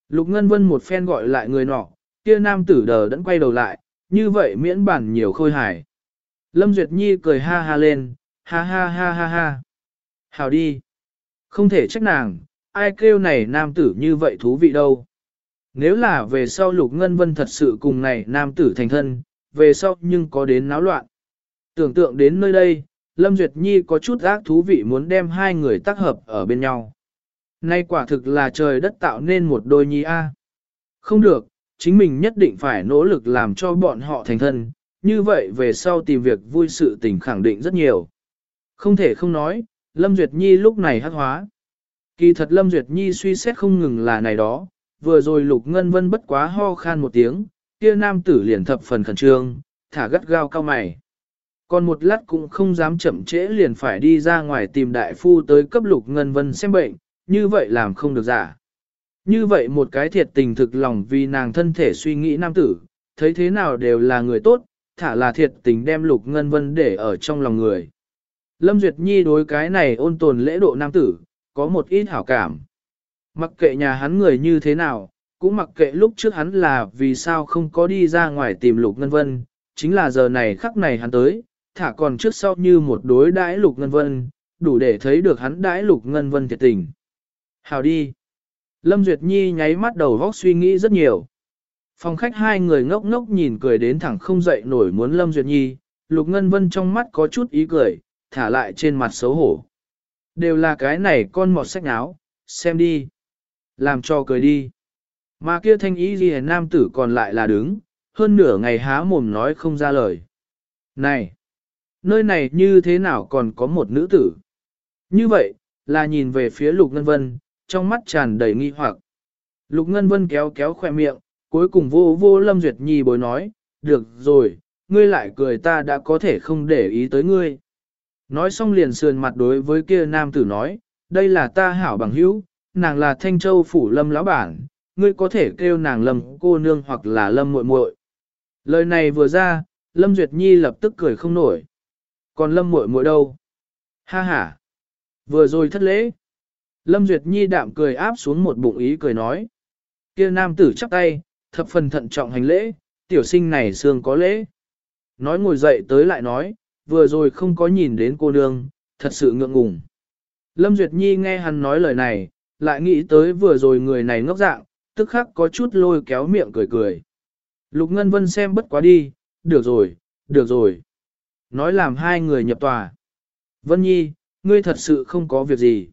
Lục Ngân Vân một phen gọi lại người nọ, kia nam tử đờ đẫn quay đầu lại, như vậy miễn bản nhiều khôi hài. Lâm Duyệt Nhi cười ha ha lên, ha ha ha ha ha. Hào đi. Không thể trách nàng, ai kêu này nam tử như vậy thú vị đâu. Nếu là về sau Lục Ngân Vân thật sự cùng này nam tử thành thân, về sau nhưng có đến náo loạn. Tưởng tượng đến nơi đây, Lâm Duyệt Nhi có chút ác thú vị muốn đem hai người tác hợp ở bên nhau. Nay quả thực là trời đất tạo nên một đôi nhi A. Không được, chính mình nhất định phải nỗ lực làm cho bọn họ thành thân, như vậy về sau tìm việc vui sự tình khẳng định rất nhiều. Không thể không nói, Lâm Duyệt Nhi lúc này hắc hóa. Kỳ thật Lâm Duyệt Nhi suy xét không ngừng là này đó, vừa rồi Lục Ngân Vân bất quá ho khan một tiếng, kia nam tử liền thập phần khẩn trương, thả gắt gao cao mày. Còn một lát cũng không dám chậm trễ liền phải đi ra ngoài tìm đại phu tới cấp lục ngân vân xem bệnh, như vậy làm không được giả. Như vậy một cái thiệt tình thực lòng vì nàng thân thể suy nghĩ nam tử, thấy thế nào đều là người tốt, thả là thiệt tình đem lục ngân vân để ở trong lòng người. Lâm Duyệt Nhi đối cái này ôn tồn lễ độ nam tử, có một ít hảo cảm. Mặc kệ nhà hắn người như thế nào, cũng mặc kệ lúc trước hắn là vì sao không có đi ra ngoài tìm lục ngân vân, chính là giờ này khắc này hắn tới, thả còn trước sau như một đối đãi lục ngân vân, đủ để thấy được hắn đãi lục ngân vân thiệt tình. Hào đi. Lâm Duyệt Nhi nháy mắt đầu vóc suy nghĩ rất nhiều. Phòng khách hai người ngốc ngốc nhìn cười đến thẳng không dậy nổi muốn Lâm Duyệt Nhi, Lục Ngân Vân trong mắt có chút ý cười, thả lại trên mặt xấu hổ. Đều là cái này con mọt sách áo, xem đi. Làm cho cười đi. Mà kia thanh ý gì nam tử còn lại là đứng, hơn nửa ngày há mồm nói không ra lời. Này! Nơi này như thế nào còn có một nữ tử? Như vậy, là nhìn về phía Lục Ngân Vân, trong mắt tràn đầy nghi hoặc. Lục Ngân Vân kéo kéo khỏe miệng, cuối cùng vô vô Lâm Duyệt Nhi bối nói, được rồi, ngươi lại cười ta đã có thể không để ý tới ngươi. Nói xong liền sườn mặt đối với kia nam tử nói, đây là ta hảo bằng hữu, nàng là Thanh Châu Phủ Lâm lão bản, ngươi có thể kêu nàng Lâm cô nương hoặc là Lâm muội muội. Lời này vừa ra, Lâm Duyệt Nhi lập tức cười không nổi. Còn Lâm muội muội đâu? Ha ha! Vừa rồi thất lễ. Lâm Duyệt Nhi đạm cười áp xuống một bụng ý cười nói. Kia nam tử chắp tay, thập phần thận trọng hành lễ, tiểu sinh này xương có lễ. Nói ngồi dậy tới lại nói, vừa rồi không có nhìn đến cô nương, thật sự ngượng ngùng. Lâm Duyệt Nhi nghe hắn nói lời này, lại nghĩ tới vừa rồi người này ngốc dạng, tức khắc có chút lôi kéo miệng cười cười. Lục Ngân Vân xem bất quá đi, được rồi, được rồi. Nói làm hai người nhập tòa. Vân Nhi, ngươi thật sự không có việc gì.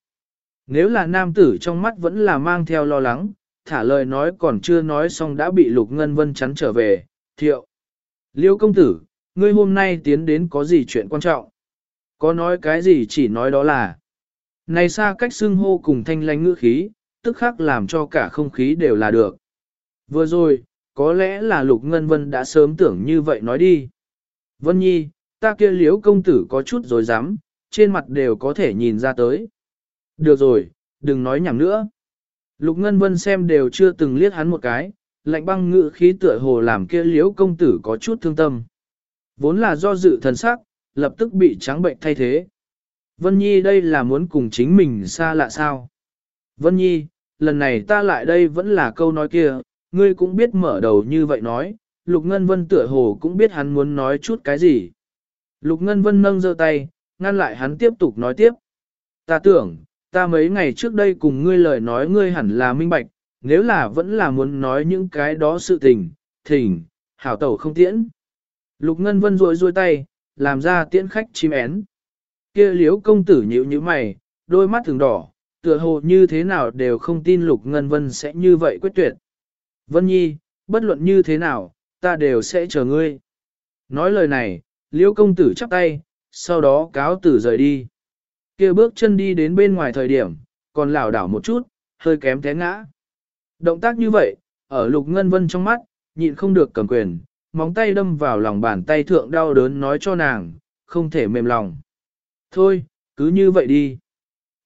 Nếu là nam tử trong mắt vẫn là mang theo lo lắng, thả lời nói còn chưa nói xong đã bị Lục Ngân Vân chắn trở về, thiệu. Liêu công tử, ngươi hôm nay tiến đến có gì chuyện quan trọng? Có nói cái gì chỉ nói đó là. Này xa cách xưng hô cùng thanh lánh ngữ khí, tức khắc làm cho cả không khí đều là được. Vừa rồi, có lẽ là Lục Ngân Vân đã sớm tưởng như vậy nói đi. Vân Nhi, ta kia liếu công tử có chút rồi dám, trên mặt đều có thể nhìn ra tới. Được rồi, đừng nói nhảm nữa. Lục Ngân Vân xem đều chưa từng liếc hắn một cái, lạnh băng ngự khí tựa hồ làm kia liếu công tử có chút thương tâm. Vốn là do dự thần sắc, lập tức bị trắng bệnh thay thế. Vân Nhi đây là muốn cùng chính mình xa lạ sao? Vân Nhi, lần này ta lại đây vẫn là câu nói kia, ngươi cũng biết mở đầu như vậy nói, Lục Ngân Vân tựa hồ cũng biết hắn muốn nói chút cái gì. Lục Ngân Vân nâng giơ tay, ngăn lại hắn tiếp tục nói tiếp. Ta tưởng, ta mấy ngày trước đây cùng ngươi lời nói ngươi hẳn là minh bạch, nếu là vẫn là muốn nói những cái đó sự tình, thỉnh, hảo tẩu không tiễn. Lục Ngân Vân rôi rôi tay, làm ra tiễn khách chim én kia liếu công tử nhíu như mày, đôi mắt thường đỏ, tựa hồ như thế nào đều không tin Lục Ngân Vân sẽ như vậy quyết tuyệt. Vân Nhi, bất luận như thế nào, ta đều sẽ chờ ngươi. Nói lời này, liễu công tử chắp tay, sau đó cáo tử rời đi. kia bước chân đi đến bên ngoài thời điểm, còn lảo đảo một chút, hơi kém té ngã. Động tác như vậy, ở Lục Ngân Vân trong mắt, nhịn không được cầm quyền, móng tay đâm vào lòng bàn tay thượng đau đớn nói cho nàng, không thể mềm lòng. Thôi, cứ như vậy đi.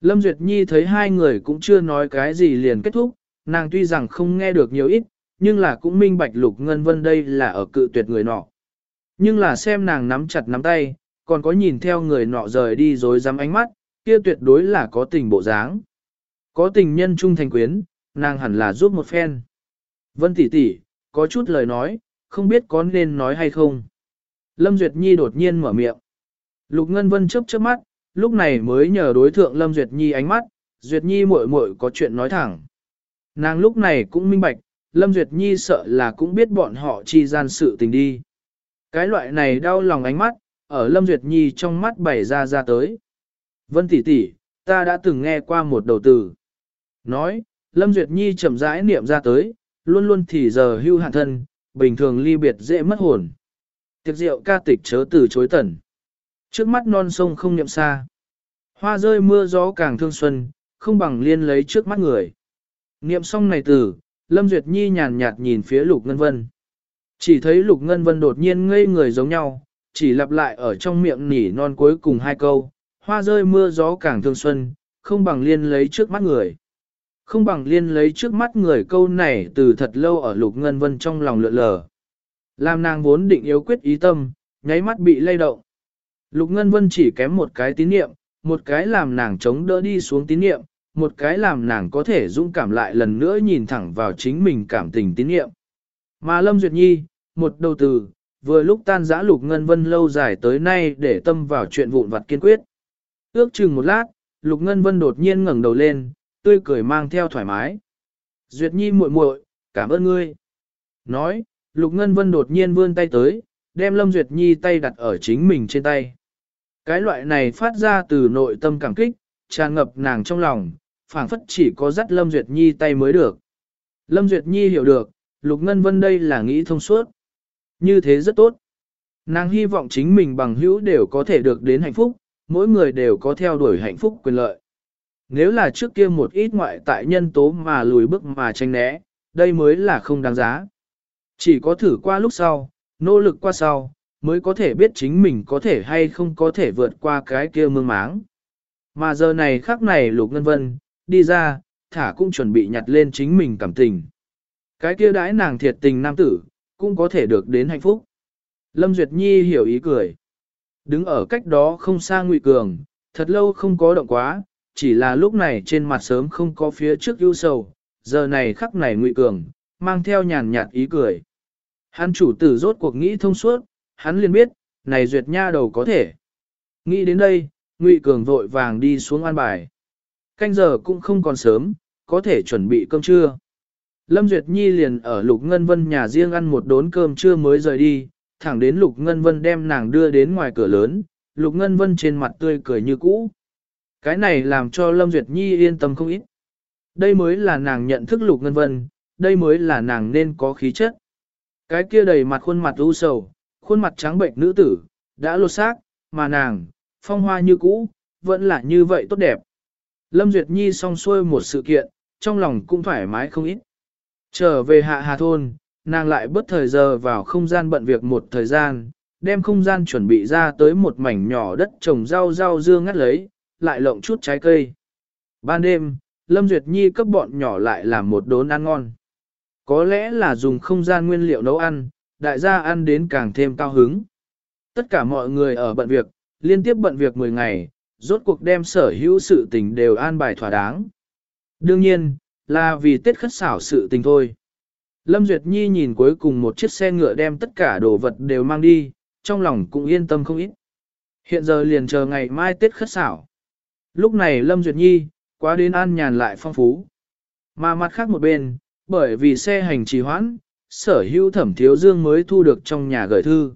Lâm Duyệt Nhi thấy hai người cũng chưa nói cái gì liền kết thúc, nàng tuy rằng không nghe được nhiều ít, nhưng là cũng minh bạch Lục Ngân Vân đây là ở cự tuyệt người nọ. Nhưng là xem nàng nắm chặt nắm tay, còn có nhìn theo người nọ rời đi rồi dám ánh mắt, kia tuyệt đối là có tình bộ dáng. Có tình nhân trung thành quyến, nàng hẳn là giúp một phen. Vân tỷ tỷ, có chút lời nói, không biết có nên nói hay không. Lâm Duyệt Nhi đột nhiên mở miệng. Lục Ngân Vân chớp chớp mắt, lúc này mới nhờ đối thượng Lâm Duyệt Nhi ánh mắt, Duyệt Nhi muội muội có chuyện nói thẳng. Nàng lúc này cũng minh bạch, Lâm Duyệt Nhi sợ là cũng biết bọn họ chi gian sự tình đi. Cái loại này đau lòng ánh mắt, ở Lâm Duyệt Nhi trong mắt bày ra ra tới. Vân tỷ tỷ, ta đã từng nghe qua một đầu từ. Nói, Lâm Duyệt Nhi chậm rãi niệm ra tới, luôn luôn thì giờ hưu hạn thân, bình thường ly biệt dễ mất hồn. Tiệc rượu ca tịch chớ từ chối tẩn. Trước mắt non sông không niệm xa. Hoa rơi mưa gió càng thương xuân, không bằng liên lấy trước mắt người. Niệm xong này từ, Lâm Duyệt Nhi nhàn nhạt nhìn phía Lục Ngân Vân. Chỉ thấy Lục Ngân Vân đột nhiên ngây người giống nhau, chỉ lặp lại ở trong miệng nỉ non cuối cùng hai câu, hoa rơi mưa gió càng thương xuân, không bằng liên lấy trước mắt người. Không bằng liên lấy trước mắt người câu này từ thật lâu ở Lục Ngân Vân trong lòng lượn lờ. Làm nàng vốn định yếu quyết ý tâm, nháy mắt bị lay động. Lục Ngân Vân chỉ kém một cái tín niệm, một cái làm nàng chống đỡ đi xuống tín niệm, một cái làm nàng có thể dũng cảm lại lần nữa nhìn thẳng vào chính mình cảm tình tín niệm. Mà Lâm Duyệt Nhi, một đầu từ, vừa lúc tan giã Lục Ngân Vân lâu dài tới nay để tâm vào chuyện vụn vặt kiên quyết. Ước chừng một lát, Lục Ngân Vân đột nhiên ngẩng đầu lên, tươi cười mang theo thoải mái. Duyệt Nhi muội muội, cảm ơn ngươi. Nói, Lục Ngân Vân đột nhiên vươn tay tới, đem Lâm Duyệt Nhi tay đặt ở chính mình trên tay. Cái loại này phát ra từ nội tâm cảm kích, tràn ngập nàng trong lòng, phảng phất chỉ có dắt Lâm Duyệt Nhi tay mới được. Lâm Duyệt Nhi hiểu được, Lục Ngân Vân đây là nghĩ thông suốt. Như thế rất tốt. Nàng hy vọng chính mình bằng hữu đều có thể được đến hạnh phúc, mỗi người đều có theo đuổi hạnh phúc quyền lợi. Nếu là trước kia một ít ngoại tại nhân tố mà lùi bước mà tranh né, đây mới là không đáng giá. Chỉ có thử qua lúc sau, nỗ lực qua sau, mới có thể biết chính mình có thể hay không có thể vượt qua cái kia mương máng. Mà giờ này khắc này Lục Ngân Vân, đi ra, thả cũng chuẩn bị nhặt lên chính mình cảm tình. Cái kia đãi nàng thiệt tình nam tử, cũng có thể được đến hạnh phúc. Lâm Duyệt Nhi hiểu ý cười. Đứng ở cách đó không xa Ngụy Cường, thật lâu không có động quá, chỉ là lúc này trên mặt sớm không có phía trước ưu sầu, giờ này khắc này Ngụy Cường, mang theo nhàn nhạt ý cười. Hắn chủ tử rốt cuộc nghĩ thông suốt, hắn liền biết, này Duyệt Nha đầu có thể. Nghĩ đến đây, Ngụy Cường vội vàng đi xuống an bài. Canh giờ cũng không còn sớm, có thể chuẩn bị cơm trưa. Lâm Duyệt Nhi liền ở Lục Ngân Vân nhà riêng ăn một đốn cơm trưa mới rời đi, thẳng đến Lục Ngân Vân đem nàng đưa đến ngoài cửa lớn, Lục Ngân Vân trên mặt tươi cười như cũ. Cái này làm cho Lâm Duyệt Nhi yên tâm không ít. Đây mới là nàng nhận thức Lục Ngân Vân, đây mới là nàng nên có khí chất. Cái kia đầy mặt khuôn mặt u sầu, khuôn mặt trắng bệnh nữ tử, đã lột xác, mà nàng, phong hoa như cũ, vẫn là như vậy tốt đẹp. Lâm Duyệt Nhi song xuôi một sự kiện, trong lòng cũng thoải mái không ít. Trở về hạ hà thôn, nàng lại bất thời giờ vào không gian bận việc một thời gian, đem không gian chuẩn bị ra tới một mảnh nhỏ đất trồng rau rau dưa ngắt lấy, lại lộng chút trái cây. Ban đêm, Lâm Duyệt Nhi cấp bọn nhỏ lại làm một đốn ăn ngon. Có lẽ là dùng không gian nguyên liệu nấu ăn, đại gia ăn đến càng thêm cao hứng. Tất cả mọi người ở bận việc, liên tiếp bận việc 10 ngày, rốt cuộc đem sở hữu sự tình đều an bài thỏa đáng. Đương nhiên, là vì Tết khất xảo sự tình thôi. Lâm Duyệt Nhi nhìn cuối cùng một chiếc xe ngựa đem tất cả đồ vật đều mang đi, trong lòng cũng yên tâm không ít. Hiện giờ liền chờ ngày mai Tết khất xảo. Lúc này Lâm Duyệt Nhi, quá đến an nhàn lại phong phú. Mà mặt khác một bên, bởi vì xe hành trì hoãn, sở hữu thẩm thiếu dương mới thu được trong nhà gửi thư.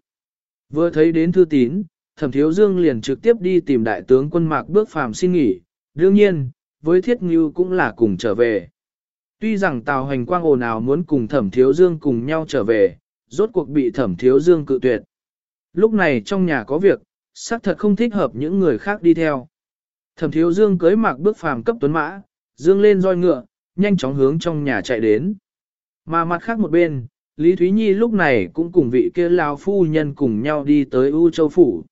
Vừa thấy đến thư tín, thẩm thiếu dương liền trực tiếp đi tìm đại tướng quân mạc bước phàm xin nghỉ, đương nhiên, với thiết ngưu cũng là cùng trở về. Tuy rằng Tào Hành Quang ồn ào muốn cùng Thẩm Thiếu Dương cùng nhau trở về, rốt cuộc bị Thẩm Thiếu Dương cự tuyệt. Lúc này trong nhà có việc, xác thật không thích hợp những người khác đi theo. Thẩm Thiếu Dương cưới mạc bước phàm cấp tuấn mã, dương lên roi ngựa, nhanh chóng hướng trong nhà chạy đến. Mà mặt khác một bên, Lý Thúy Nhi lúc này cũng cùng vị kia lao phu nhân cùng nhau đi tới U Châu Phủ.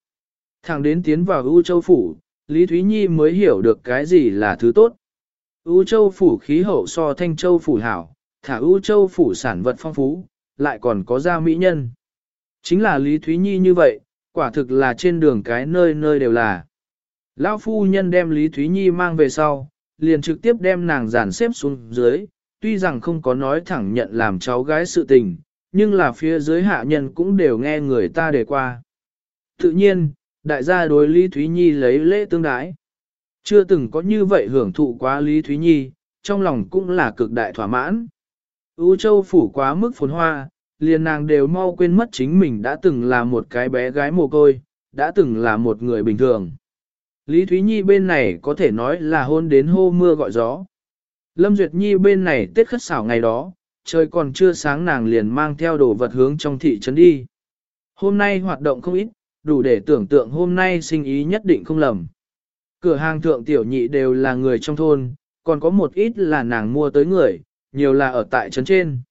Thẳng đến tiến vào U Châu Phủ, Lý Thúy Nhi mới hiểu được cái gì là thứ tốt. U Châu Phủ khí hậu so Thanh Châu Phủ hảo, thả U Châu Phủ sản vật phong phú, lại còn có gia mỹ nhân. Chính là Lý Thúy Nhi như vậy, quả thực là trên đường cái nơi nơi đều là. Lão phu nhân đem Lý Thúy Nhi mang về sau, liền trực tiếp đem nàng giàn xếp xuống dưới, tuy rằng không có nói thẳng nhận làm cháu gái sự tình, nhưng là phía dưới hạ nhân cũng đều nghe người ta đề qua. Tự nhiên, đại gia đối Lý Thúy Nhi lấy lễ tương đái. Chưa từng có như vậy hưởng thụ quá Lý Thúy Nhi, trong lòng cũng là cực đại thỏa mãn. U Châu phủ quá mức phồn hoa, liền nàng đều mau quên mất chính mình đã từng là một cái bé gái mồ côi, đã từng là một người bình thường. Lý Thúy Nhi bên này có thể nói là hôn đến hô mưa gọi gió. Lâm Duyệt Nhi bên này tết khất xảo ngày đó, trời còn chưa sáng nàng liền mang theo đồ vật hướng trong thị trấn đi. Hôm nay hoạt động không ít, đủ để tưởng tượng hôm nay sinh ý nhất định không lầm. Cửa hàng thượng tiểu nhị đều là người trong thôn, còn có một ít là nàng mua tới người, nhiều là ở tại trấn trên.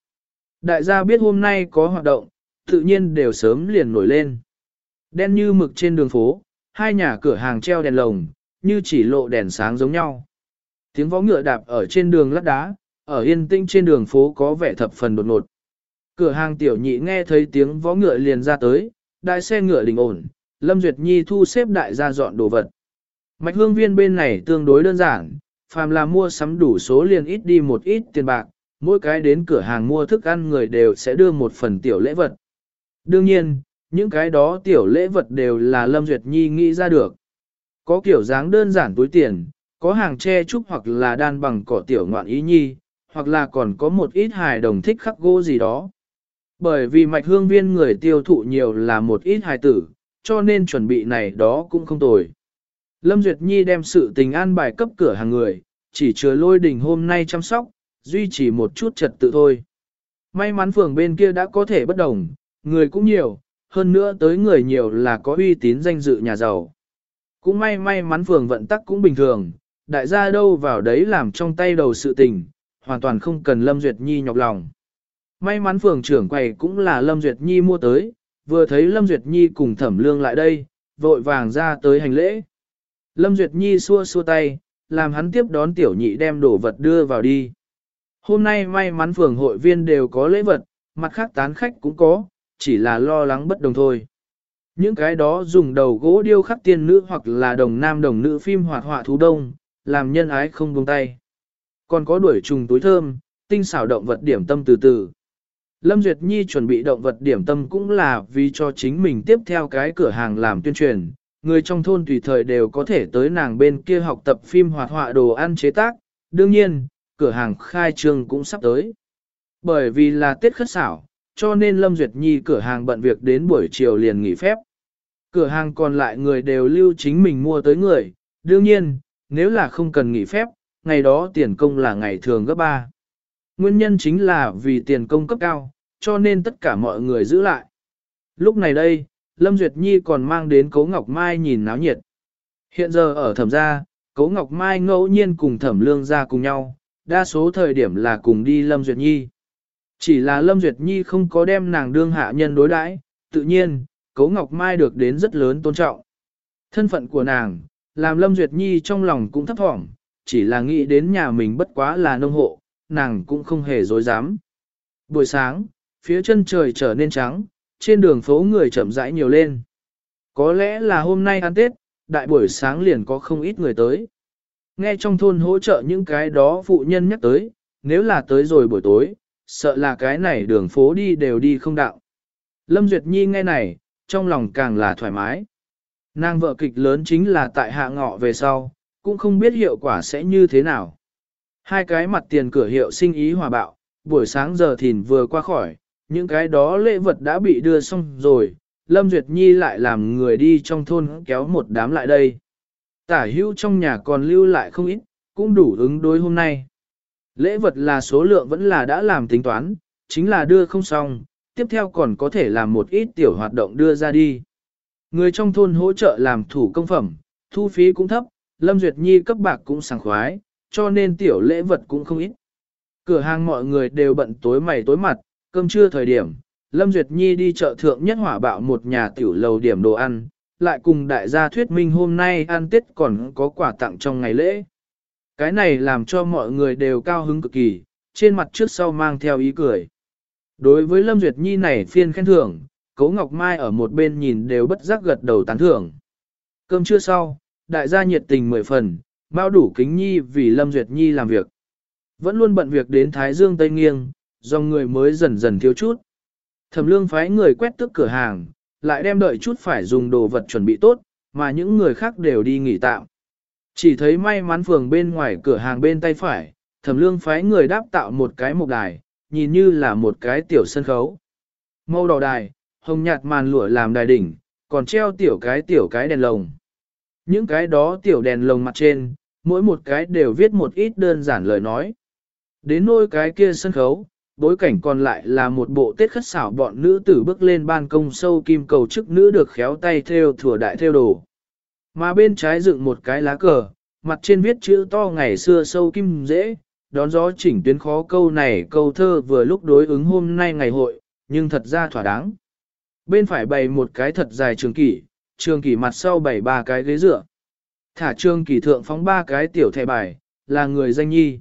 Đại gia biết hôm nay có hoạt động, tự nhiên đều sớm liền nổi lên. Đen như mực trên đường phố, hai nhà cửa hàng treo đèn lồng, như chỉ lộ đèn sáng giống nhau. Tiếng vó ngựa đạp ở trên đường lát đá, ở yên tĩnh trên đường phố có vẻ thập phần đột ngột. Cửa hàng tiểu nhị nghe thấy tiếng vó ngựa liền ra tới, đại xe ngựa đình ổn, Lâm Duyệt Nhi thu xếp đại gia dọn đồ vật. Mạch hương viên bên này tương đối đơn giản, phàm là mua sắm đủ số liền ít đi một ít tiền bạc, mỗi cái đến cửa hàng mua thức ăn người đều sẽ đưa một phần tiểu lễ vật. Đương nhiên, những cái đó tiểu lễ vật đều là Lâm Duyệt Nhi nghĩ ra được. Có kiểu dáng đơn giản túi tiền, có hàng tre trúc hoặc là đan bằng cỏ tiểu ngoạn ý nhi, hoặc là còn có một ít hài đồng thích khắc gỗ gì đó. Bởi vì mạch hương viên người tiêu thụ nhiều là một ít hài tử, cho nên chuẩn bị này đó cũng không tồi. Lâm Duyệt Nhi đem sự tình an bài cấp cửa hàng người, chỉ chứa lôi đình hôm nay chăm sóc, duy trì một chút trật tự thôi. May mắn phường bên kia đã có thể bất đồng, người cũng nhiều, hơn nữa tới người nhiều là có uy tín danh dự nhà giàu. Cũng may may mắn phường vận tắc cũng bình thường, đại gia đâu vào đấy làm trong tay đầu sự tình, hoàn toàn không cần Lâm Duyệt Nhi nhọc lòng. May mắn phường trưởng quầy cũng là Lâm Duyệt Nhi mua tới, vừa thấy Lâm Duyệt Nhi cùng thẩm lương lại đây, vội vàng ra tới hành lễ. Lâm Duyệt Nhi xua xua tay, làm hắn tiếp đón tiểu nhị đem đồ vật đưa vào đi. Hôm nay may mắn phường hội viên đều có lễ vật, mặt khác tán khách cũng có, chỉ là lo lắng bất đồng thôi. Những cái đó dùng đầu gỗ điêu khắc tiên nữ hoặc là đồng nam đồng nữ phim hoạt họa thú đông, làm nhân ái không buông tay. Còn có đuổi trùng túi thơm, tinh xảo động vật điểm tâm từ từ. Lâm Duyệt Nhi chuẩn bị động vật điểm tâm cũng là vì cho chính mình tiếp theo cái cửa hàng làm tuyên truyền. Người trong thôn tùy thời đều có thể tới nàng bên kia học tập phim hoạt họa đồ ăn chế tác. Đương nhiên, cửa hàng khai trương cũng sắp tới. Bởi vì là Tết khất xảo, cho nên Lâm Duyệt Nhi cửa hàng bận việc đến buổi chiều liền nghỉ phép. Cửa hàng còn lại người đều lưu chính mình mua tới người, đương nhiên, nếu là không cần nghỉ phép, ngày đó tiền công là ngày thường gấp 3. Nguyên nhân chính là vì tiền công cấp cao, cho nên tất cả mọi người giữ lại. Lúc này đây, Lâm Duyệt Nhi còn mang đến Cố Ngọc Mai nhìn náo nhiệt. Hiện giờ ở thẩm gia, Cố Ngọc Mai ngẫu nhiên cùng thẩm lương ra cùng nhau, đa số thời điểm là cùng đi Lâm Duyệt Nhi. Chỉ là Lâm Duyệt Nhi không có đem nàng đương hạ nhân đối đãi, tự nhiên, Cố Ngọc Mai được đến rất lớn tôn trọng. Thân phận của nàng, làm Lâm Duyệt Nhi trong lòng cũng thấp thỏm, chỉ là nghĩ đến nhà mình bất quá là nông hộ, nàng cũng không hề dối dám. Buổi sáng, phía chân trời trở nên trắng, trên đường phố người chậm rãi nhiều lên. Có lẽ là hôm nay ăn Tết, đại buổi sáng liền có không ít người tới. Nghe trong thôn hỗ trợ những cái đó phụ nhân nhắc tới, nếu là tới rồi buổi tối, sợ là cái này đường phố đi đều đi không đạo. Lâm Duyệt Nhi nghe này, trong lòng càng là thoải mái. Nàng vợ kịch lớn chính là tại hạ ngọ về sau, cũng không biết hiệu quả sẽ như thế nào. Hai cái mặt tiền cửa hiệu sinh ý hòa bạo, buổi sáng giờ thìn vừa qua khỏi, những cái đó lễ vật đã bị đưa xong rồi, Lâm Duyệt Nhi lại làm người đi trong thôn kéo một đám lại đây. Tả hữu trong nhà còn lưu lại không ít, cũng đủ ứng đối hôm nay. Lễ vật là số lượng vẫn là đã làm tính toán, chính là đưa không xong, tiếp theo còn có thể làm một ít tiểu hoạt động đưa ra đi. Người trong thôn hỗ trợ làm thủ công phẩm, thu phí cũng thấp, Lâm Duyệt Nhi cấp bạc cũng sảng khoái, cho nên tiểu lễ vật cũng không ít. Cửa hàng mọi người đều bận tối mày tối mặt, cơm trưa thời điểm, Lâm Duyệt Nhi đi chợ thượng nhất hỏa bạo một nhà tiểu lầu điểm đồ ăn, lại cùng đại gia thuyết minh hôm nay ăn Tết còn có quà tặng trong ngày lễ. Cái này làm cho mọi người đều cao hứng cực kỳ, trên mặt trước sau mang theo ý cười. Đối với Lâm Duyệt Nhi này phiên khen thưởng, Cố Ngọc Mai ở một bên nhìn đều bất giác gật đầu tán thưởng. Cơm trưa sau, đại gia nhiệt tình mười phần, bao đủ kính nhi vì Lâm Duyệt Nhi làm việc. Vẫn luôn bận việc đến Thái Dương Tây Nghiêng, do người mới dần dần thiếu chút. Thẩm lương phái người quét tức cửa hàng, lại đem đợi chút phải dùng đồ vật chuẩn bị tốt, mà những người khác đều đi nghỉ tạm. Chỉ thấy may mắn phường bên ngoài cửa hàng bên tay phải, thẩm lương phái người đáp tạo một cái mục đài, nhìn như là một cái tiểu sân khấu. Màu đỏ đài, hồng nhạt màn lụa làm đài đỉnh, còn treo tiểu cái tiểu cái đèn lồng. Những cái đó tiểu đèn lồng mặt trên, mỗi một cái đều viết một ít đơn giản lời nói. Đến nôi cái kia sân khấu, bối cảnh còn lại là một bộ tết khất xảo bọn nữ tử bước lên ban công sâu kim cầu chức nữ được khéo tay theo thừa đại theo đồ. Mà bên trái dựng một cái lá cờ, mặt trên viết chữ to ngày xưa sâu kim dễ, đón gió chỉnh tuyến khó câu này câu thơ vừa lúc đối ứng hôm nay ngày hội, nhưng thật ra thỏa đáng. Bên phải bày một cái thật dài trường kỷ, trường kỷ mặt sau bày ba cái ghế dựa. Thả trường kỷ thượng phóng ba cái tiểu thẻ bài, là người danh nhi.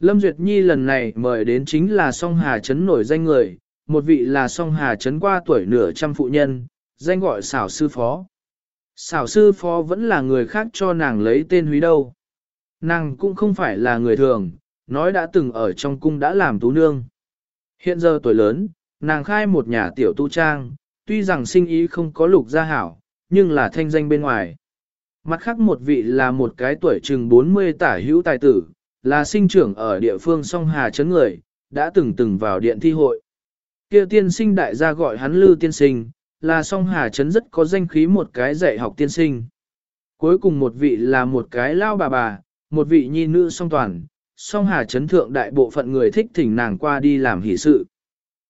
Lâm Duyệt Nhi lần này mời đến chính là song Hà Trấn nổi danh người, một vị là song Hà Trấn qua tuổi nửa trăm phụ nhân, danh gọi xảo sư phó. Xảo sư phó vẫn là người khác cho nàng lấy tên húy đâu. Nàng cũng không phải là người thường, nói đã từng ở trong cung đã làm tú nương. Hiện giờ tuổi lớn, nàng khai một nhà tiểu tu trang, tuy rằng sinh ý không có lục gia hảo, nhưng là thanh danh bên ngoài. Mặt khác một vị là một cái tuổi chừng 40 tả hữu tài tử, là sinh trưởng ở địa phương song Hà Trấn người, đã từng từng vào điện thi hội. Kia tiên sinh đại gia gọi hắn Lư tiên sinh, là song Hà Trấn rất có danh khí một cái dạy học tiên sinh. Cuối cùng một vị là một cái lao bà bà, một vị nhi nữ song toàn, song Hà Chấn thượng đại bộ phận người thích thỉnh nàng qua đi làm hỷ sự.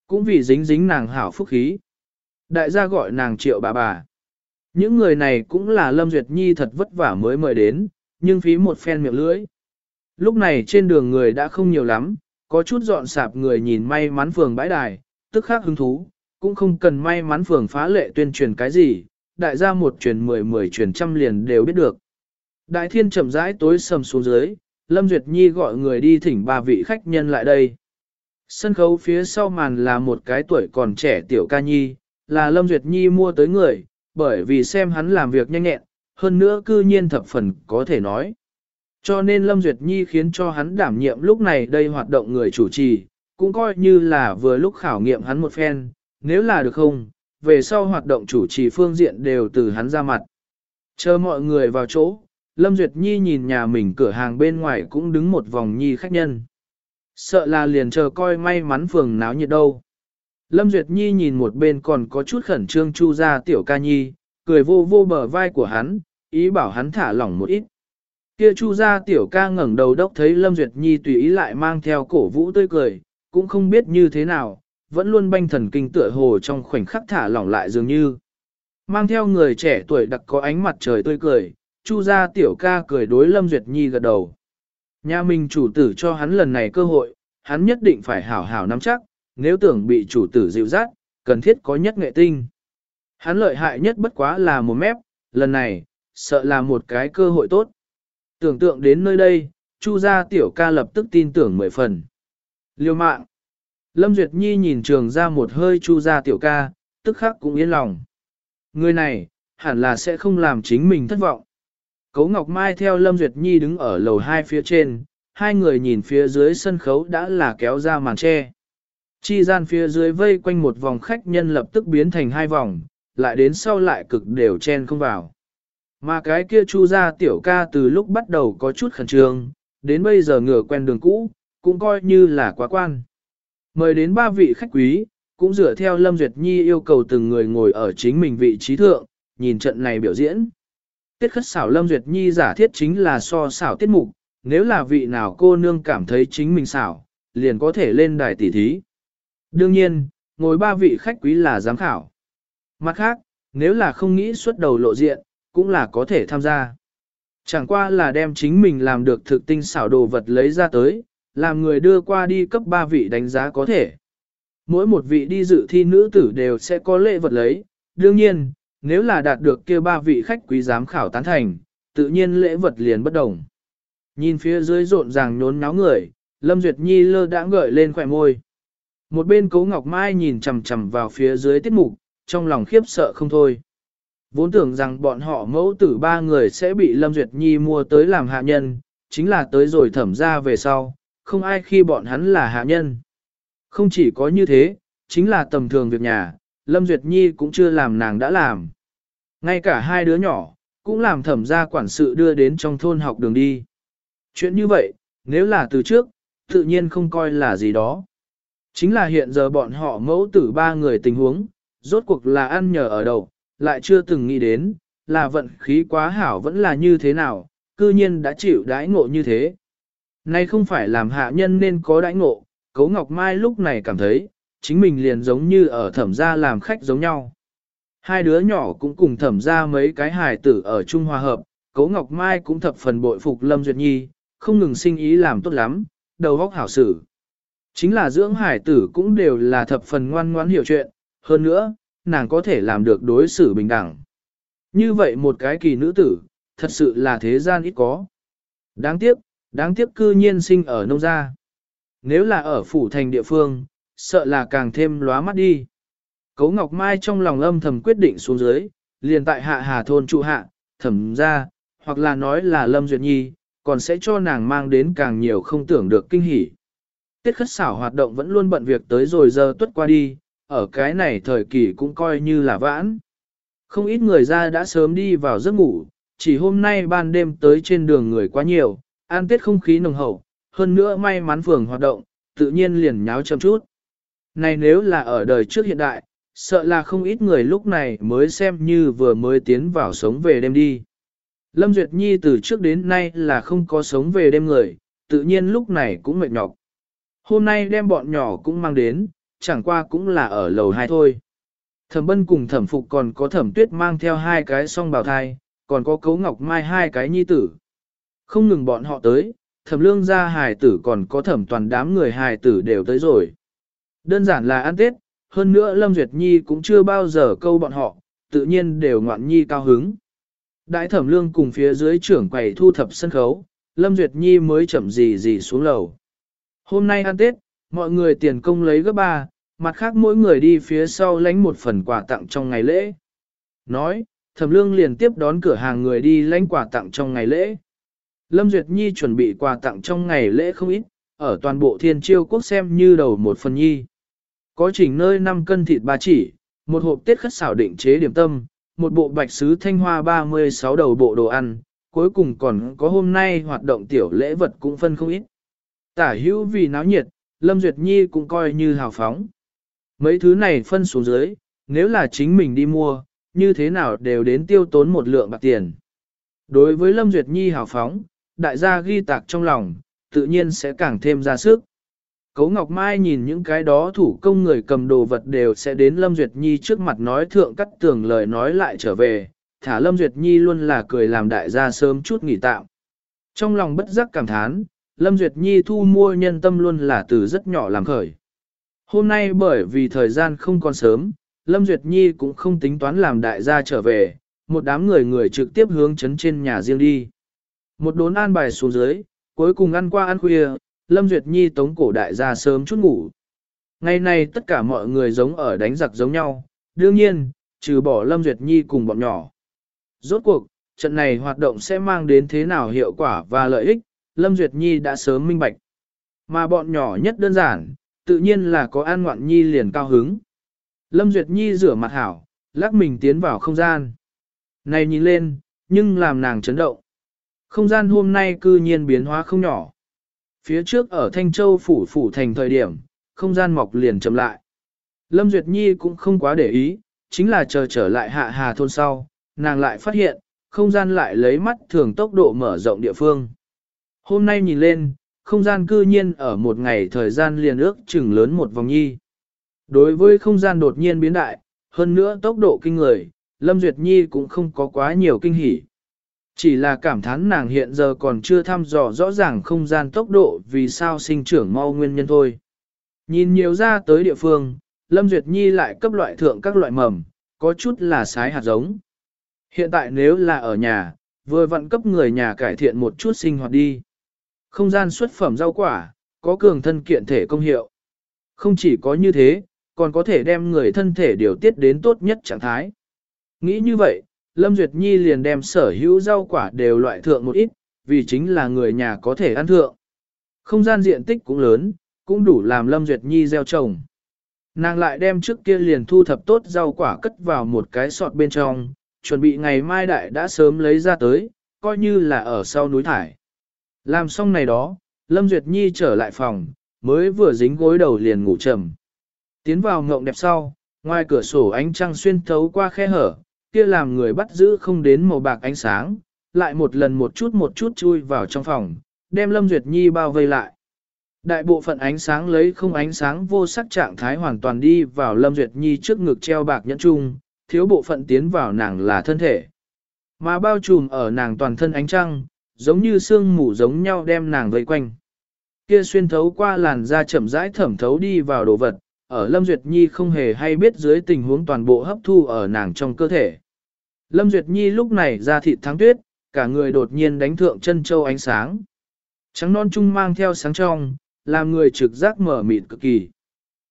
Cũng vì dính dính nàng hảo phúc khí. Đại gia gọi nàng triệu bà bà. Những người này cũng là Lâm Duyệt Nhi thật vất vả mới mời đến, nhưng phí một phen miệng lưỡi. Lúc này trên đường người đã không nhiều lắm, có chút dọn sạp người nhìn may mắn phường bãi đài, tức khắc hứng thú, cũng không cần may mắn phường phá lệ tuyên truyền cái gì, đại gia một truyền mười mười truyền trăm liền đều biết được. Đại thiên chậm rãi tối sầm xuống dưới, Lâm Duyệt Nhi gọi người đi thỉnh ba vị khách nhân lại đây. Sân khấu phía sau màn là một cái tuổi còn trẻ tiểu ca nhi, là Lâm Duyệt Nhi mua tới người, bởi vì xem hắn làm việc nhanh nhẹn, hơn nữa cư nhiên thập phần có thể nói. Cho nên Lâm Duyệt Nhi khiến cho hắn đảm nhiệm lúc này đây hoạt động người chủ trì, cũng coi như là vừa lúc khảo nghiệm hắn một phen, nếu là được không, về sau hoạt động chủ trì phương diện đều từ hắn ra mặt. Chờ mọi người vào chỗ, Lâm Duyệt Nhi nhìn nhà mình cửa hàng bên ngoài cũng đứng một vòng nhi khách nhân. Sợ là liền chờ coi may mắn phường náo nhiệt đâu. Lâm Duyệt Nhi nhìn một bên còn có chút khẩn trương chu ra tiểu ca nhi, cười vô vô bờ vai của hắn, ý bảo hắn thả lỏng một ít. Kia chu ra tiểu ca ngẩng đầu đốc thấy Lâm Duyệt Nhi tùy ý lại mang theo cổ vũ tươi cười, cũng không biết như thế nào, vẫn luôn banh thần kinh tựa hồ trong khoảnh khắc thả lỏng lại dường như. Mang theo người trẻ tuổi đặc có ánh mặt trời tươi cười, chu ra tiểu ca cười đối Lâm Duyệt Nhi gật đầu. Nhà mình chủ tử cho hắn lần này cơ hội, hắn nhất định phải hảo hảo nắm chắc, nếu tưởng bị chủ tử dịu dắt, cần thiết có nhất nghệ tinh. Hắn lợi hại nhất bất quá là một mép, lần này, sợ là một cái cơ hội tốt. Tưởng tượng đến nơi đây, Chu gia tiểu ca lập tức tin tưởng mười phần. Liêu mạng. Lâm Duyệt Nhi nhìn trường ra một hơi Chu gia tiểu ca, tức khắc cũng yên lòng. Người này, hẳn là sẽ không làm chính mình thất vọng. Cấu Ngọc Mai theo Lâm Duyệt Nhi đứng ở lầu hai phía trên, hai người nhìn phía dưới sân khấu đã là kéo ra màn tre. Chi gian phía dưới vây quanh một vòng khách nhân lập tức biến thành hai vòng, lại đến sau lại cực đều chen không vào. Mà cái kia chu ra tiểu ca từ lúc bắt đầu có chút khẩn trương, đến bây giờ ngửa quen đường cũ, cũng coi như là quá quan. Mời đến ba vị khách quý, cũng dựa theo Lâm Duyệt Nhi yêu cầu từng người ngồi ở chính mình vị trí thượng, nhìn trận này biểu diễn. Tiết khất xảo Lâm Duyệt Nhi giả thiết chính là so xảo tiết mục, nếu là vị nào cô nương cảm thấy chính mình xảo, liền có thể lên đài tỉ thí. Đương nhiên, ngồi ba vị khách quý là giám khảo. Mặt khác, nếu là không nghĩ xuất đầu lộ diện, cũng là có thể tham gia. Chẳng qua là đem chính mình làm được thực tinh xảo đồ vật lấy ra tới, làm người đưa qua đi cấp ba vị đánh giá có thể. Mỗi một vị đi dự thi nữ tử đều sẽ có lễ vật lấy, đương nhiên, nếu là đạt được kia ba vị khách quý giám khảo tán thành, tự nhiên lễ vật liền bất đồng. Nhìn phía dưới rộn ràng nhốn náo người, Lâm Duyệt Nhi lơ đãng gợi lên khỏe môi. Một bên Cố Ngọc Mai nhìn chằm chằm vào phía dưới tiết mục, trong lòng khiếp sợ không thôi. Vốn tưởng rằng bọn họ mẫu tử ba người sẽ bị Lâm Duyệt Nhi mua tới làm hạ nhân, chính là tới rồi thẩm ra về sau, không ai khi bọn hắn là hạ nhân. Không chỉ có như thế, chính là tầm thường việc nhà, Lâm Duyệt Nhi cũng chưa làm nàng đã làm. Ngay cả hai đứa nhỏ, cũng làm thẩm ra quản sự đưa đến trong thôn học đường đi. Chuyện như vậy, nếu là từ trước, tự nhiên không coi là gì đó. Chính là hiện giờ bọn họ mẫu tử ba người tình huống, rốt cuộc là ăn nhờ ở đầu, lại chưa từng nghĩ đến, là vận khí quá hảo vẫn là như thế nào, cư nhiên đã chịu đãi ngộ như thế. Nay không phải làm hạ nhân nên có đãi ngộ, Cấu Ngọc Mai lúc này cảm thấy, chính mình liền giống như ở thẩm gia làm khách giống nhau. Hai đứa nhỏ cũng cùng thẩm gia mấy cái hài tử ở Trung Hòa Hợp, Cấu Ngọc Mai cũng thập phần bội phục Lâm Duyệt Nhi, không ngừng sinh ý làm tốt lắm, đầu óc hảo sử. Chính là dưỡng hải tử cũng đều là thập phần ngoan ngoãn hiểu chuyện, hơn nữa, nàng có thể làm được đối xử bình đẳng. Như vậy một cái kỳ nữ tử, thật sự là thế gian ít có. Đáng tiếc, đáng tiếc cư nhiên sinh ở nông gia. Nếu là ở phủ thành địa phương, sợ là càng thêm lóa mắt đi. Cấu Ngọc Mai trong lòng âm thầm quyết định xuống dưới, liền tại hạ hà thôn trụ hạ, thẩm ra, hoặc là nói là Lâm Duyệt Nhi, còn sẽ cho nàng mang đến càng nhiều không tưởng được kinh hỉ. Tiết khất xảo hoạt động vẫn luôn bận việc tới rồi giờ tuất qua đi, ở cái này thời kỳ cũng coi như là vãn. Không ít người ra đã sớm đi vào giấc ngủ, chỉ hôm nay ban đêm tới trên đường người quá nhiều, an tiết không khí nồng hậu, hơn nữa may mắn phường hoạt động, tự nhiên liền nháo chậm chút. Này nếu là ở đời trước hiện đại, sợ là không ít người lúc này mới xem như vừa mới tiến vào sống về đêm đi. Lâm Duyệt Nhi từ trước đến nay là không có sống về đêm người, tự nhiên lúc này cũng mệt nhọc. Hôm nay đem bọn nhỏ cũng mang đến, chẳng qua cũng là ở lầu hai thôi. Thẩm bân cùng thẩm phục còn có thẩm tuyết mang theo hai cái song bào thai, còn có cấu ngọc mai hai cái nhi tử. Không ngừng bọn họ tới, thẩm lương gia hài tử còn có thẩm toàn đám người hài tử đều tới rồi. Đơn giản là ăn tết, hơn nữa Lâm Duyệt Nhi cũng chưa bao giờ câu bọn họ, tự nhiên đều ngoạn nhi cao hứng. Đại thẩm lương cùng phía dưới trưởng quầy thu thập sân khấu, Lâm Duyệt Nhi mới chậm gì gì xuống lầu. Hôm nay ăn Tết, mọi người tiền công lấy gấp ba, mặt khác mỗi người đi phía sau lãnh một phần quà tặng trong ngày lễ. Nói, thẩm lương liền tiếp đón cửa hàng người đi lãnh quà tặng trong ngày lễ. Lâm Duyệt Nhi chuẩn bị quà tặng trong ngày lễ không ít, ở toàn bộ thiên chiêu quốc xem như đầu một phần nhi. Có chỉnh nơi 5 cân thịt ba chỉ, một hộp tiết khất xảo định chế điểm tâm, một bộ bạch sứ thanh hoa 36 đầu bộ đồ ăn, cuối cùng còn có hôm nay hoạt động tiểu lễ vật cũng phân không ít. Tả hữu vì náo nhiệt, Lâm Duyệt Nhi cũng coi như hào phóng. Mấy thứ này phân xuống dưới, nếu là chính mình đi mua, như thế nào đều đến tiêu tốn một lượng bạc tiền. Đối với Lâm Duyệt Nhi hào phóng, đại gia ghi tạc trong lòng, tự nhiên sẽ càng thêm ra sức. Cấu Ngọc Mai nhìn những cái đó thủ công người cầm đồ vật đều sẽ đến Lâm Duyệt Nhi trước mặt nói thượng cắt tường lời nói lại trở về, thả Lâm Duyệt Nhi luôn là cười làm đại gia sớm chút nghỉ tạm. Trong lòng bất giác cảm thán, Lâm Duyệt Nhi thu mua nhân tâm luôn là từ rất nhỏ làm khởi. Hôm nay bởi vì thời gian không còn sớm, Lâm Duyệt Nhi cũng không tính toán làm đại gia trở về, một đám người người trực tiếp hướng chấn trên nhà riêng đi. Một đốn an bài xuống dưới, cuối cùng ăn qua ăn khuya, Lâm Duyệt Nhi tống cổ đại gia sớm chút ngủ. Ngày nay tất cả mọi người giống ở đánh giặc giống nhau, đương nhiên, trừ bỏ Lâm Duyệt Nhi cùng bọn nhỏ. Rốt cuộc, trận này hoạt động sẽ mang đến thế nào hiệu quả và lợi ích, Lâm Duyệt Nhi đã sớm minh bạch. Mà bọn nhỏ nhất đơn giản, tự nhiên là có an ngoạn nhi liền cao hứng. Lâm Duyệt Nhi rửa mặt hảo, lắc mình tiến vào không gian. Này nhìn lên, nhưng làm nàng chấn động. Không gian hôm nay cư nhiên biến hóa không nhỏ. Phía trước ở Thanh Châu phủ phủ thành thời điểm, không gian mọc liền chậm lại. Lâm Duyệt Nhi cũng không quá để ý, chính là chờ trở lại hạ hà thôn sau, nàng lại phát hiện, không gian lại lấy mắt thường tốc độ mở rộng địa phương. Hôm nay nhìn lên, không gian cư nhiên ở một ngày thời gian liền ước chừng lớn một vòng nhi. Đối với không gian đột nhiên biến đại, hơn nữa tốc độ kinh người, Lâm Duyệt Nhi cũng không có quá nhiều kinh hỉ. Chỉ là cảm thán nàng hiện giờ còn chưa thăm dò rõ ràng không gian tốc độ vì sao sinh trưởng mau nguyên nhân thôi. Nhìn nhiều ra tới địa phương, Lâm Duyệt Nhi lại cấp loại thượng các loại mầm, có chút là sái hạt giống. Hiện tại nếu là ở nhà, vừa vận cấp người nhà cải thiện một chút sinh hoạt đi. Không gian xuất phẩm rau quả, có cường thân kiện thể công hiệu. Không chỉ có như thế, còn có thể đem người thân thể điều tiết đến tốt nhất trạng thái. Nghĩ như vậy, Lâm Duyệt Nhi liền đem sở hữu rau quả đều loại thượng một ít, vì chính là người nhà có thể ăn thượng. Không gian diện tích cũng lớn, cũng đủ làm Lâm Duyệt Nhi gieo trồng. Nàng lại đem trước kia liền thu thập tốt rau quả cất vào một cái sọt bên trong, chuẩn bị ngày mai đại đã sớm lấy ra tới, coi như là ở sau núi thải. Làm xong này đó, Lâm Duyệt Nhi trở lại phòng, mới vừa dính gối đầu liền ngủ trầm. Tiến vào ngộng đẹp sau, ngoài cửa sổ ánh trăng xuyên thấu qua khe hở, kia làm người bắt giữ không đến màu bạc ánh sáng, lại một lần một chút một chút chui vào trong phòng, đem Lâm Duyệt Nhi bao vây lại. Đại bộ phận ánh sáng lấy không ánh sáng vô sắc trạng thái hoàn toàn đi vào Lâm Duyệt Nhi trước ngực treo bạc nhẫn trung, thiếu bộ phận tiến vào nàng là thân thể. Mà bao trùm ở nàng toàn thân ánh trăng, giống như sương mù giống nhau đem nàng vây quanh. Kia xuyên thấu qua làn da chậm rãi thẩm thấu đi vào đồ vật, ở Lâm Duyệt Nhi không hề hay biết dưới tình huống toàn bộ hấp thu ở nàng trong cơ thể. Lâm Duyệt Nhi lúc này ra thịt thắng tuyết, cả người đột nhiên đánh thượng chân châu ánh sáng. Trắng non trung mang theo sáng trong, làm người trực giác mở mịt cực kỳ.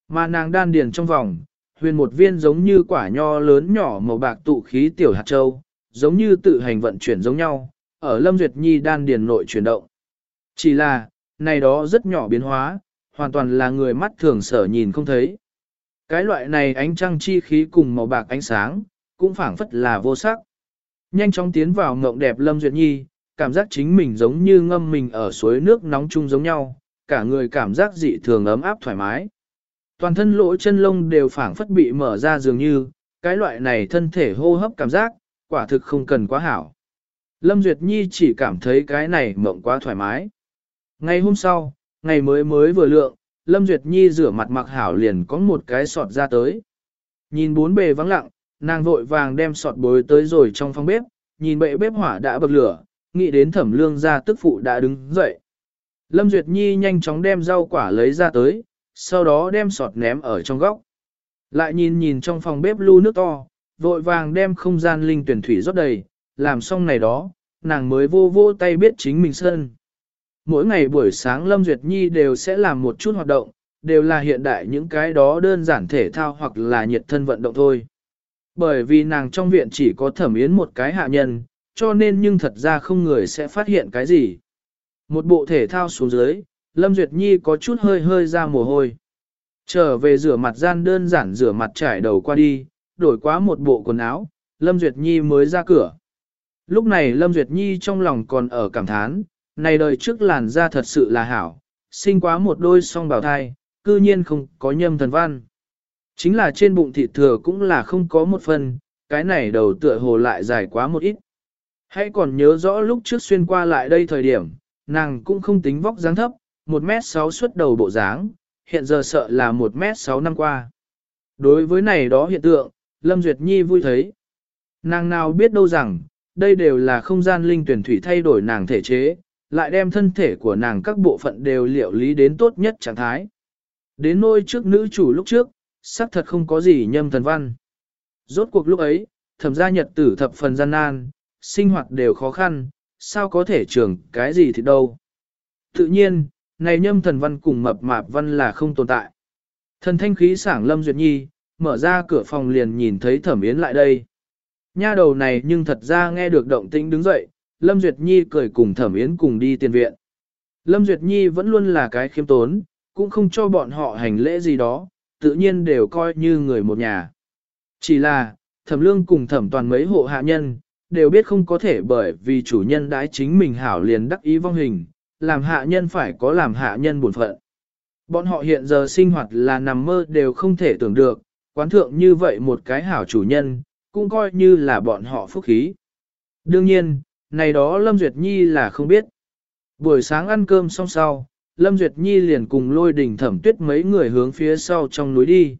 Mà nàng đan điền trong vòng, huyền một viên giống như quả nho lớn nhỏ màu bạc tụ khí tiểu hạt châu, giống như tự hành vận chuyển giống nhau, ở Lâm Duyệt Nhi đan điền nội chuyển động. Chỉ là, này đó rất nhỏ biến hóa, hoàn toàn là người mắt thường sở nhìn không thấy. Cái loại này ánh trăng chi khí cùng màu bạc ánh sáng, cũng phảng phất là vô sắc. Nhanh chóng tiến vào ngộng đẹp Lâm Duyệt Nhi, cảm giác chính mình giống như ngâm mình ở suối nước nóng chung giống nhau, cả người cảm giác dị thường ấm áp thoải mái. Toàn thân lỗ chân lông đều phảng phất bị mở ra dường như, cái loại này thân thể hô hấp cảm giác, quả thực không cần quá hảo. Lâm Duyệt Nhi chỉ cảm thấy cái này mộng quá thoải mái. Ngày hôm sau, ngày mới mới vừa lượng, Lâm Duyệt Nhi rửa mặt mặc hảo liền có một cái sọt ra tới. Nhìn bốn bề vắng lặng, nàng vội vàng đem sọt bối tới rồi trong phòng bếp, nhìn bệ bếp hỏa đã bập lửa, nghĩ đến thẩm lương gia tức phụ đã đứng dậy. Lâm Duyệt Nhi nhanh chóng đem rau quả lấy ra tới, sau đó đem sọt ném ở trong góc. Lại nhìn nhìn trong phòng bếp lu nước to, vội vàng đem không gian linh tuyển thủy rót đầy, làm xong này đó, nàng mới vô vô tay biết chính mình sơn. Mỗi ngày buổi sáng Lâm Duyệt Nhi đều sẽ làm một chút hoạt động, đều là hiện đại những cái đó đơn giản thể thao hoặc là nhiệt thân vận động thôi. Bởi vì nàng trong viện chỉ có thẩm yến một cái hạ nhân, cho nên nhưng thật ra không người sẽ phát hiện cái gì. Một bộ thể thao xuống dưới, Lâm Duyệt Nhi có chút hơi hơi ra mồ hôi. Trở về rửa mặt gian đơn giản rửa mặt trải đầu qua đi, đổi quá một bộ quần áo, Lâm Duyệt Nhi mới ra cửa. Lúc này Lâm Duyệt Nhi trong lòng còn ở cảm thán, này đời trước làn da thật sự là hảo, sinh quá một đôi song bào thai, cư nhiên không có nhâm thần văn. Chính là trên bụng thịt thừa cũng là không có một phần, cái này đầu tựa hồ lại dài quá một ít. Hãy còn nhớ rõ lúc trước xuyên qua lại đây thời điểm, nàng cũng không tính vóc dáng thấp, 1m6 xuất đầu bộ dáng, hiện giờ sợ là 1m6 năm qua. Đối với này đó hiện tượng, Lâm Duyệt Nhi vui thấy. Nàng nào biết đâu rằng, đây đều là không gian linh tuyển thủy thay đổi nàng thể chế, lại đem thân thể của nàng các bộ phận đều liệu lý đến tốt nhất trạng thái. Đến nôi trước nữ chủ lúc trước, xác thật không có gì nhâm thần văn. Rốt cuộc lúc ấy, thẩm gia nhật tử thập phần gian nan, sinh hoạt đều khó khăn, sao có thể trưởng cái gì thì đâu. Tự nhiên, này nhâm thần văn cùng mập mạp văn là không tồn tại. Thần thanh khí sảng lâm duyệt nhi, mở ra cửa phòng liền nhìn thấy thẩm yến lại đây. Nha đầu này nhưng thật ra nghe được động tĩnh đứng dậy, Lâm Duyệt Nhi cười cùng thẩm yến cùng đi tiền viện. Lâm Duyệt Nhi vẫn luôn là cái khiêm tốn, cũng không cho bọn họ hành lễ gì đó, tự nhiên đều coi như người một nhà. Chỉ là, thẩm lương cùng thẩm toàn mấy hộ hạ nhân, đều biết không có thể bởi vì chủ nhân đãi chính mình hảo liền đắc ý vong hình, làm hạ nhân phải có làm hạ nhân buồn phận. Bọn họ hiện giờ sinh hoạt là nằm mơ đều không thể tưởng được, quán thượng như vậy một cái hảo chủ nhân, cũng coi như là bọn họ phúc khí. Đương nhiên, này đó Lâm Duyệt Nhi là không biết. Buổi sáng ăn cơm xong sau, Lâm Duyệt Nhi liền cùng lôi đình thẩm tuyết mấy người hướng phía sau trong núi đi.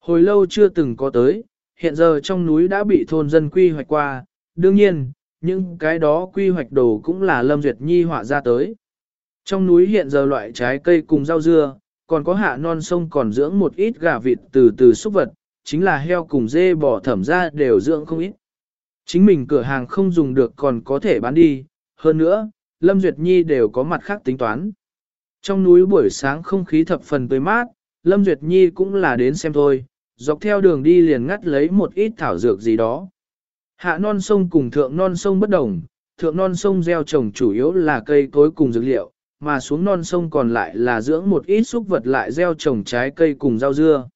Hồi lâu chưa từng có tới, hiện giờ trong núi đã bị thôn dân quy hoạch qua, đương nhiên, những cái đó quy hoạch đồ cũng là Lâm Duyệt Nhi họa ra tới. Trong núi hiện giờ loại trái cây cùng rau dưa, còn có hạ non sông còn dưỡng một ít gà vịt từ từ xúc vật, chính là heo cùng dê bò thẩm ra đều dưỡng không ít. Chính mình cửa hàng không dùng được còn có thể bán đi, hơn nữa, Lâm Duyệt Nhi đều có mặt khác tính toán. Trong núi buổi sáng không khí thập phần tươi mát, Lâm Duyệt Nhi cũng là đến xem thôi, dọc theo đường đi liền ngắt lấy một ít thảo dược gì đó. Hạ non sông cùng thượng non sông bất đồng, thượng non sông gieo trồng chủ yếu là cây cối cùng dược liệu, mà xuống non sông còn lại là dưỡng một ít xúc vật lại gieo trồng trái cây cùng rau dưa.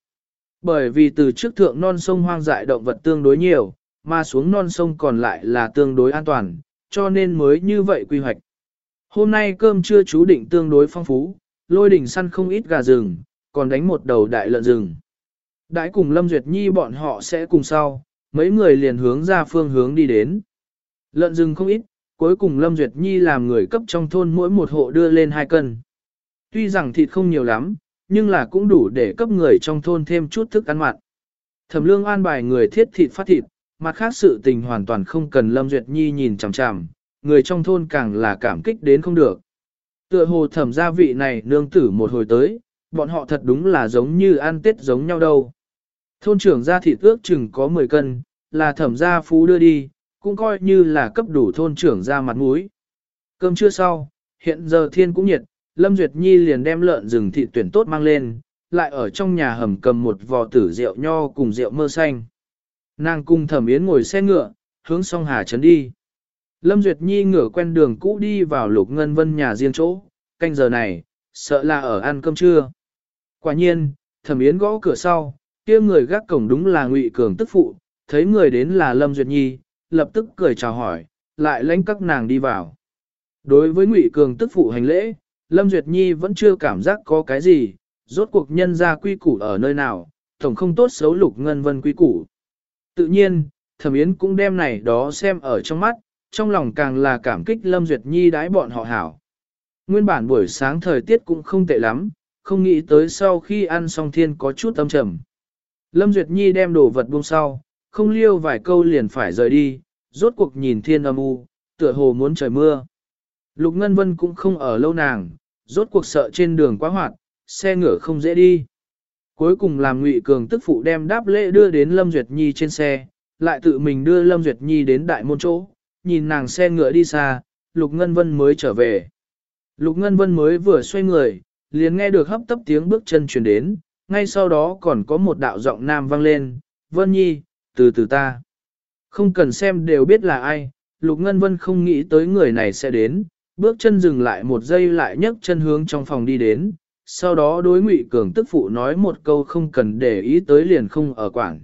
Bởi vì từ trước thượng non sông hoang dại động vật tương đối nhiều, mà xuống non sông còn lại là tương đối an toàn, cho nên mới như vậy quy hoạch. Hôm nay cơm trưa chú định tương đối phong phú, lôi đỉnh săn không ít gà rừng, còn đánh một đầu đại lợn rừng. Đãi cùng Lâm Duyệt Nhi bọn họ sẽ cùng sau, mấy người liền hướng ra phương hướng đi đến. Lợn rừng không ít, cuối cùng Lâm Duyệt Nhi làm người cấp trong thôn mỗi một hộ đưa lên hai cân. Tuy rằng thịt không nhiều lắm, nhưng là cũng đủ để cấp người trong thôn thêm chút thức ăn mặn. Thẩm lương an bài người thiết thịt phát thịt, mặt khác sự tình hoàn toàn không cần Lâm Duyệt Nhi nhìn chằm chằm, người trong thôn càng là cảm kích đến không được. Tựa hồ thẩm gia vị này nương tử một hồi tới, bọn họ thật đúng là giống như ăn tết giống nhau đâu. Thôn trưởng gia thịt ước chừng có 10 cân, là thẩm gia phú đưa đi, cũng coi như là cấp đủ thôn trưởng gia mặt mũi. Cơm trưa sau, hiện giờ thiên cũng nhiệt, Lâm Duyệt Nhi liền đem lợn rừng thịt tuyển tốt mang lên, lại ở trong nhà hầm cầm một vò tử rượu nho cùng rượu mơ xanh. Nàng cùng thẩm yến ngồi xe ngựa, hướng song hà trấn đi. Lâm Duyệt Nhi ngửa quen đường cũ đi vào lục ngân vân nhà riêng chỗ, canh giờ này, sợ là ở ăn cơm trưa. Quả nhiên, thẩm yến gõ cửa sau, kia người gác cổng đúng là Ngụy Cường tức phụ, thấy người đến là Lâm Duyệt Nhi, lập tức cười chào hỏi, lại lãnh các nàng đi vào. Đối với Ngụy Cường tức phụ hành lễ, Lâm Duyệt Nhi vẫn chưa cảm giác có cái gì, rốt cuộc nhân ra quy củ ở nơi nào, tổng không tốt xấu lục ngân vân quy củ. Tự nhiên, Thẩm Yến cũng đem này đó xem ở trong mắt, trong lòng càng là cảm kích Lâm Duyệt Nhi đái bọn họ hảo. Nguyên bản buổi sáng thời tiết cũng không tệ lắm, không nghĩ tới sau khi ăn xong thiên có chút âm trầm. Lâm Duyệt Nhi đem đồ vật buông sau, không liêu vài câu liền phải rời đi, rốt cuộc nhìn thiên âm u, tựa hồ muốn trời mưa. Lục Ngân Vân cũng không ở lâu nàng, rốt cuộc sợ trên đường quá hoạt, xe ngựa không dễ đi. Cuối cùng làm Ngụy Cường tức phụ đem đáp lễ đưa đến Lâm Duyệt Nhi trên xe, lại tự mình đưa Lâm Duyệt Nhi đến đại môn chỗ, nhìn nàng xe ngựa đi xa, Lục Ngân Vân mới trở về. Lục Ngân Vân mới vừa xoay người, liền nghe được hấp tấp tiếng bước chân truyền đến, ngay sau đó còn có một đạo giọng nam vang lên, Vân Nhi, từ từ ta. Không cần xem đều biết là ai, Lục Ngân Vân không nghĩ tới người này sẽ đến, bước chân dừng lại một giây lại nhấc chân hướng trong phòng đi đến, sau đó đối Ngụy Cường tức phụ nói một câu không cần để ý tới liền không ở quảng.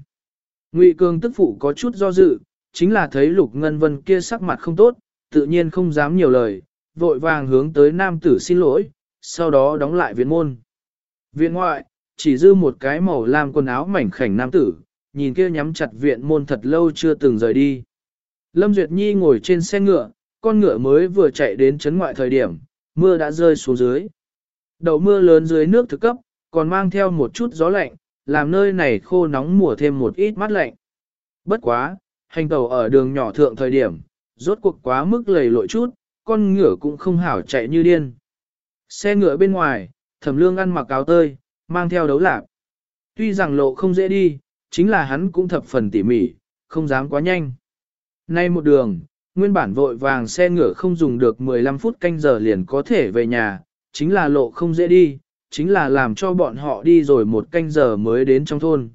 Ngụy Cường tức phụ có chút do dự, chính là thấy Lục Ngân Vân kia sắc mặt không tốt, tự nhiên không dám nhiều lời, vội vàng hướng tới nam tử xin lỗi, sau đó đóng lại viện môn. Viện ngoại, chỉ dư một cái màu lam quần áo mảnh khảnh nam tử, nhìn kia nhắm chặt viện môn thật lâu chưa từng rời đi. Lâm Duyệt Nhi ngồi trên xe ngựa, con ngựa mới vừa chạy đến chấn ngoại thời điểm, mưa đã rơi xuống dưới. Đầu mưa lớn dưới nước thực cấp, còn mang theo một chút gió lạnh, làm nơi này khô nóng mùa thêm một ít mát lạnh. Bất quá, hành tàu ở đường nhỏ thượng thời điểm, rốt cuộc quá mức lầy lội chút, con ngựa cũng không hảo chạy như điên. Xe ngựa bên ngoài, thẩm lương ăn mặc áo tơi, mang theo đấu lạp. Tuy rằng lộ không dễ đi, chính là hắn cũng thập phần tỉ mỉ, không dám quá nhanh. Nay một đường, nguyên bản vội vàng xe ngựa không dùng được 15 phút canh giờ liền có thể về nhà, chính là lộ không dễ đi, chính là làm cho bọn họ đi rồi một canh giờ mới đến trong thôn.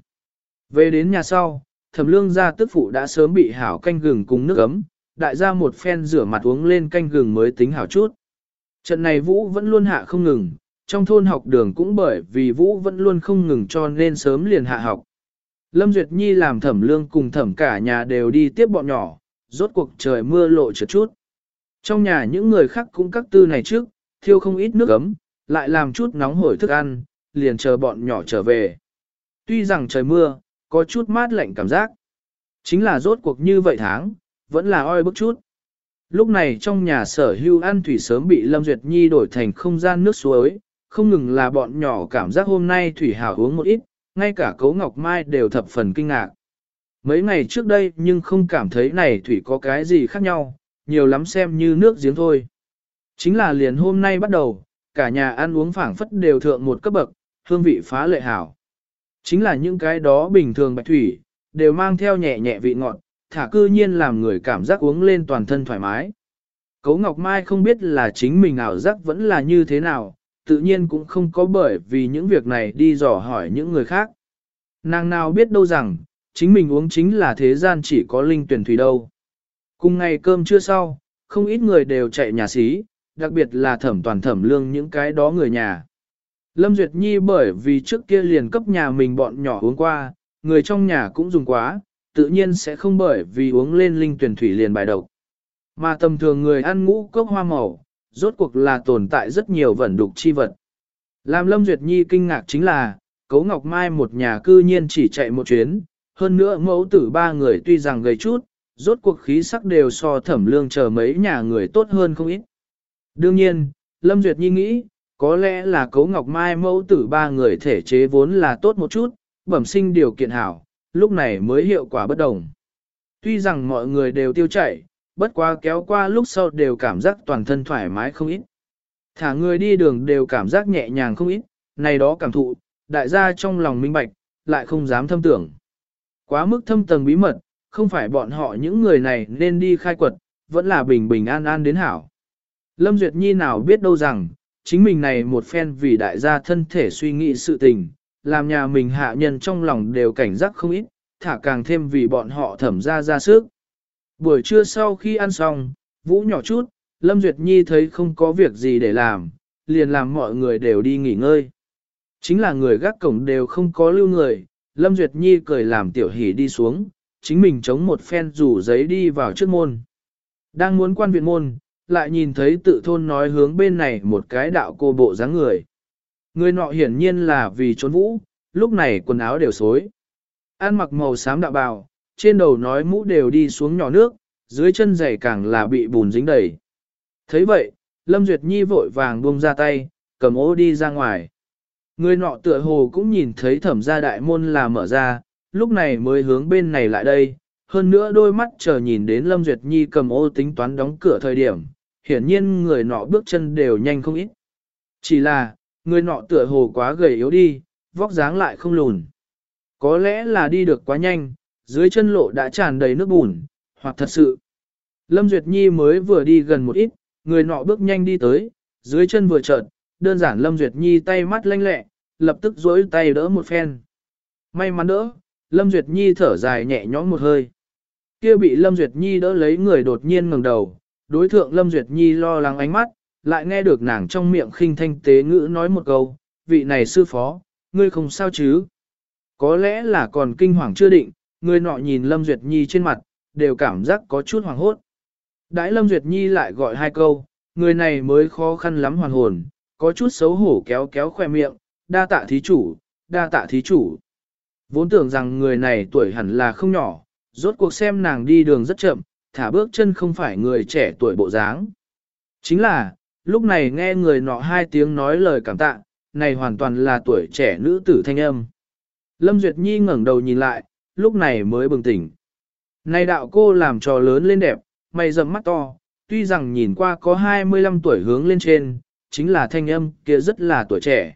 Về đến nhà sau, thẩm lương gia tức phụ đã sớm bị hảo canh gừng cùng nước ấm, đại gia một phen rửa mặt uống lên canh gừng mới tính hảo chút. Trận này Vũ vẫn luôn hạ không ngừng, trong thôn học đường cũng bởi vì Vũ vẫn luôn không ngừng cho nên sớm liền hạ học. Lâm Duyệt Nhi làm thẩm lương cùng thẩm cả nhà đều đi tiếp bọn nhỏ, rốt cuộc trời mưa lộ trượt chút. Trong nhà những người khác cũng các tư này trước, thiêu không ít nước ấm, lại làm chút nóng hổi thức ăn, liền chờ bọn nhỏ trở về. Tuy rằng trời mưa, có chút mát lạnh cảm giác. Chính là rốt cuộc như vậy tháng, vẫn là oi bức chút. Lúc này trong nhà sở hưu ăn thủy sớm bị Lâm Duyệt Nhi đổi thành không gian nước suối, không ngừng là bọn nhỏ cảm giác hôm nay thủy hào uống một ít, ngay cả cấu ngọc mai đều thập phần kinh ngạc. Mấy ngày trước đây nhưng không cảm thấy này thủy có cái gì khác nhau, nhiều lắm xem như nước giếng thôi. Chính là liền hôm nay bắt đầu, cả nhà ăn uống phảng phất đều thượng một cấp bậc, hương vị phá lệ hảo. Chính là những cái đó bình thường bạch thủy, đều mang theo nhẹ nhẹ vị ngọt, thả cư nhiên làm người cảm giác uống lên toàn thân thoải mái. Cấu Ngọc Mai không biết là chính mình ảo giác vẫn là như thế nào, tự nhiên cũng không có bởi vì những việc này đi dò hỏi những người khác. Nàng nào biết đâu rằng, chính mình uống chính là thế gian chỉ có linh tuyển thủy đâu. Cùng ngày cơm chưa sau, không ít người đều chạy nhà xí, đặc biệt là thẩm toàn thẩm lương những cái đó người nhà. Lâm Duyệt Nhi bởi vì trước kia liền cấp nhà mình bọn nhỏ uống qua, người trong nhà cũng dùng quá, tự nhiên sẽ không bởi vì uống lên linh tuyển thủy liền bài độc. Mà tầm thường người ăn ngũ cốc hoa màu, rốt cuộc là tồn tại rất nhiều vẩn đục chi vật. Làm Lâm Duyệt Nhi kinh ngạc chính là, Cấu Ngọc Mai một nhà cư nhiên chỉ chạy một chuyến, hơn nữa mẫu tử ba người tuy rằng gầy chút, rốt cuộc khí sắc đều so thẩm lương chờ mấy nhà người tốt hơn không ít. Đương nhiên, Lâm Duyệt Nhi nghĩ, có lẽ là Cấu Ngọc Mai mẫu tử ba người thể chế vốn là tốt một chút, bẩm sinh điều kiện hảo, lúc này mới hiệu quả bất đồng. Tuy rằng mọi người đều tiêu chảy, bất quá kéo qua lúc sau đều cảm giác toàn thân thoải mái không ít. Thả người đi đường đều cảm giác nhẹ nhàng không ít, này đó cảm thụ, đại gia trong lòng minh bạch, lại không dám thâm tưởng. Quá mức thâm tầng bí mật, không phải bọn họ những người này nên đi khai quật, vẫn là bình bình an an đến hảo. Lâm Duyệt Nhi nào biết đâu rằng, chính mình này một phen vì đại gia thân thể suy nghĩ sự tình, làm nhà mình hạ nhân trong lòng đều cảnh giác không ít, thả càng thêm vì bọn họ thẩm ra ra sức. Buổi trưa sau khi ăn xong, Vũ nhỏ chút, Lâm Duyệt Nhi thấy không có việc gì để làm, liền làm mọi người đều đi nghỉ ngơi. Chính là người gác cổng đều không có lưu người, Lâm Duyệt Nhi cười làm tiểu hỉ đi xuống, chính mình chống một phen rủ giấy đi vào trước môn. Đang muốn quan viện môn, lại nhìn thấy tự thôn nói hướng bên này một cái đạo cô bộ dáng người. Người nọ hiển nhiên là vì trốn vũ, lúc này quần áo đều xối. Ăn mặc màu xám đạo bào, trên đầu nói mũ đều đi xuống nhỏ nước, dưới chân giày càng là bị bùn dính đầy. thấy vậy, Lâm Duyệt Nhi vội vàng buông ra tay, cầm ô đi ra ngoài. Người nọ tựa hồ cũng nhìn thấy thẩm gia đại môn là mở ra, lúc này mới hướng bên này lại đây, hơn nữa đôi mắt chờ nhìn đến Lâm Duyệt Nhi cầm ô tính toán đóng cửa thời điểm, hiển nhiên người nọ bước chân đều nhanh không ít. Chỉ là, người nọ tựa hồ quá gầy yếu đi, vóc dáng lại không lùn. Có lẽ là đi được quá nhanh, dưới chân lộ đã tràn đầy nước bùn, hoặc thật sự. Lâm Duyệt Nhi mới vừa đi gần một ít, người nọ bước nhanh đi tới, dưới chân vừa chợt, đơn giản Lâm Duyệt Nhi tay mắt lanh lẹ, lập tức dối tay đỡ một phen. May mắn đỡ, Lâm Duyệt Nhi thở dài nhẹ nhõm một hơi. Kia bị Lâm Duyệt Nhi đỡ lấy người đột nhiên ngẩng đầu, đối thượng Lâm Duyệt Nhi lo lắng ánh mắt, lại nghe được nàng trong miệng khinh thanh tế ngữ nói một câu, vị này sư phó, ngươi không sao chứ? Có lẽ là còn kinh hoàng chưa định, người nọ nhìn Lâm Duyệt Nhi trên mặt, đều cảm giác có chút hoàng hốt. Đãi Lâm Duyệt Nhi lại gọi hai câu, người này mới khó khăn lắm hoàn hồn, có chút xấu hổ kéo kéo khoe miệng, đa tạ thí chủ, đa tạ thí chủ. Vốn tưởng rằng người này tuổi hẳn là không nhỏ, rốt cuộc xem nàng đi đường rất chậm, thả bước chân không phải người trẻ tuổi bộ dáng. Chính là, lúc này nghe người nọ hai tiếng nói lời cảm tạ, này hoàn toàn là tuổi trẻ nữ tử thanh âm. Lâm Duyệt Nhi ngẩng đầu nhìn lại, lúc này mới bừng tỉnh. Này đạo cô làm trò lớn lên đẹp, mày rậm mắt to, tuy rằng nhìn qua có 25 tuổi hướng lên trên, chính là thanh âm kia rất là tuổi trẻ.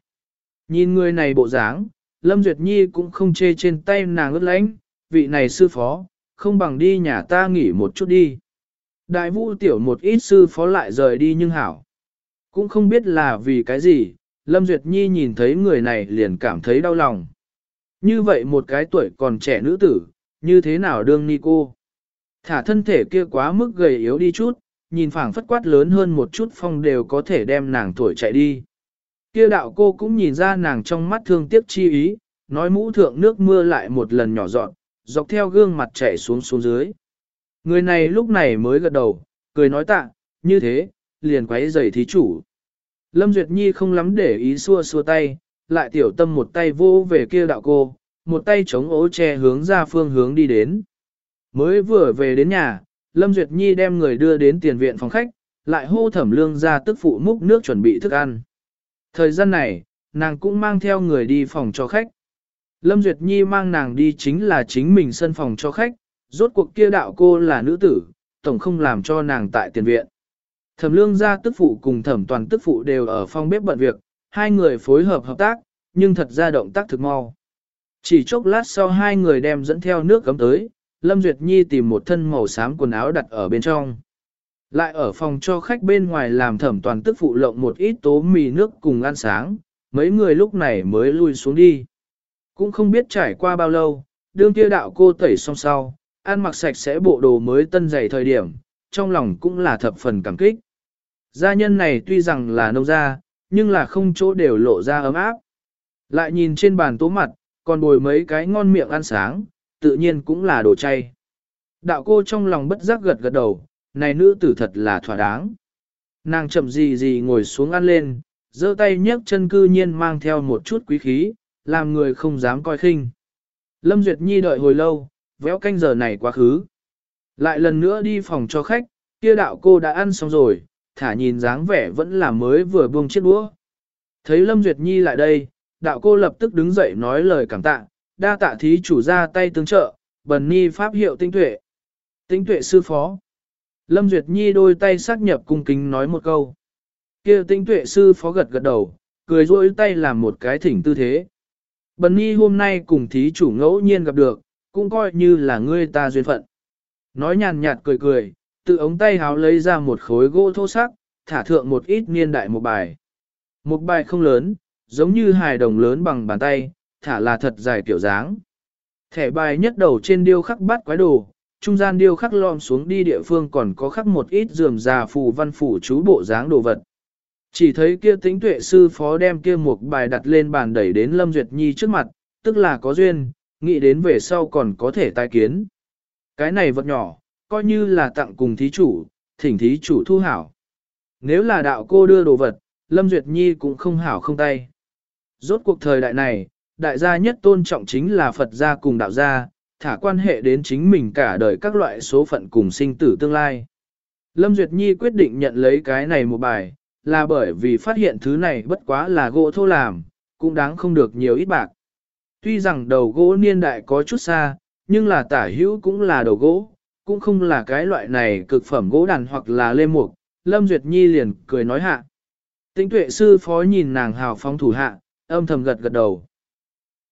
Nhìn người này bộ dáng, Lâm Duyệt Nhi cũng không chê trên tay nàng ướt lánh, vị này sư phó, không bằng đi nhà ta nghỉ một chút đi. Đại vũ tiểu một ít sư phó lại rời đi nhưng hảo. Cũng không biết là vì cái gì, Lâm Duyệt Nhi nhìn thấy người này liền cảm thấy đau lòng. Như vậy một cái tuổi còn trẻ nữ tử, như thế nào đương ni cô? Thả thân thể kia quá mức gầy yếu đi chút, nhìn phảng phất quát lớn hơn một chút phong đều có thể đem nàng tuổi chạy đi. Kia đạo cô cũng nhìn ra nàng trong mắt thương tiếc chi ý, nói mũ thượng nước mưa lại một lần nhỏ dọn, dọc theo gương mặt chảy xuống xuống dưới. Người này lúc này mới gật đầu, cười nói tạ, như thế, liền quấy giày thí chủ. Lâm Duyệt Nhi không lắm để ý xua xua tay, lại tiểu tâm một tay vô về kia đạo cô, một tay chống ố che hướng ra phương hướng đi đến. Mới vừa về đến nhà, Lâm Duyệt Nhi đem người đưa đến tiền viện phòng khách, lại hô thẩm lương ra tức phụ múc nước chuẩn bị thức ăn. Thời gian này, nàng cũng mang theo người đi phòng cho khách. Lâm Duyệt Nhi mang nàng đi chính là chính mình sân phòng cho khách, rốt cuộc kia đạo cô là nữ tử, tổng không làm cho nàng tại tiền viện. Thẩm lương gia tức phụ cùng thẩm toàn tức phụ đều ở phòng bếp bận việc, hai người phối hợp hợp tác, nhưng thật ra động tác thực mau. Chỉ chốc lát sau hai người đem dẫn theo nước cấm tới, Lâm Duyệt Nhi tìm một thân màu xám quần áo đặt ở bên trong. Lại ở phòng cho khách bên ngoài làm thẩm toàn tức phụ lộng một ít tố mì nước cùng ăn sáng, mấy người lúc này mới lui xuống đi. Cũng không biết trải qua bao lâu, đương kia đạo cô tẩy xong sau, ăn mặc sạch sẽ bộ đồ mới tân dày thời điểm, trong lòng cũng là thập phần cảm kích. Gia nhân này tuy rằng là nông gia, nhưng là không chỗ đều lộ ra ấm áp. Lại nhìn trên bàn tố mặt, còn bồi mấy cái ngon miệng ăn sáng, tự nhiên cũng là đồ chay. Đạo cô trong lòng bất giác gật gật đầu, này nữ tử thật là thỏa đáng. Nàng chậm gì gì ngồi xuống ăn lên, giơ tay nhấc chân cư nhiên mang theo một chút quý khí, làm người không dám coi khinh. Lâm Duyệt Nhi đợi hồi lâu, véo canh giờ này quá khứ. Lại lần nữa đi phòng cho khách, kia đạo cô đã ăn xong rồi, thả nhìn dáng vẻ vẫn là mới vừa buông chiếc đũa. Thấy Lâm Duyệt Nhi lại đây, đạo cô lập tức đứng dậy nói lời cảm tạ, đa tạ thí chủ ra tay tương trợ, bần ni pháp hiệu tinh tuệ. Tinh tuệ sư phó. Lâm Duyệt Nhi đôi tay xác nhập cung kính nói một câu. kia tinh tuệ sư phó gật gật đầu, cười rôi tay làm một cái thỉnh tư thế. Bần ni hôm nay cùng thí chủ ngẫu nhiên gặp được, cũng coi như là ngươi ta duyên phận. Nói nhàn nhạt cười cười, tự ống tay háo lấy ra một khối gỗ thô sắc, thả thượng một ít niên đại một bài. Một bài không lớn, giống như hài đồng lớn bằng bàn tay, thả là thật dài kiểu dáng. Thẻ bài nhất đầu trên điêu khắc bát quái đồ, trung gian điêu khắc lom xuống đi địa phương còn có khắc một ít dườm già phù văn phủ chú bộ dáng đồ vật. Chỉ thấy kia tính tuệ sư phó đem kia một bài đặt lên bàn đẩy đến Lâm Duyệt Nhi trước mặt, tức là có duyên, nghĩ đến về sau còn có thể tai kiến. Cái này vật nhỏ, coi như là tặng cùng thí chủ, thỉnh thí chủ thu hảo. Nếu là đạo cô đưa đồ vật, Lâm Duyệt Nhi cũng không hảo không tay. Rốt cuộc thời đại này, đại gia nhất tôn trọng chính là Phật gia cùng đạo gia, thả quan hệ đến chính mình cả đời các loại số phận cùng sinh tử tương lai. Lâm Duyệt Nhi quyết định nhận lấy cái này một bài, là bởi vì phát hiện thứ này bất quá là gỗ thô làm, cũng đáng không được nhiều ít bạc. Tuy rằng đầu gỗ niên đại có chút xa, nhưng là tả hữu cũng là đầu gỗ, cũng không là cái loại này cực phẩm gỗ đàn hoặc là lê mục. Lâm Duyệt Nhi liền cười nói hạ. Tĩnh tuệ sư phó nhìn nàng hào phóng thủ hạ, âm thầm gật gật đầu.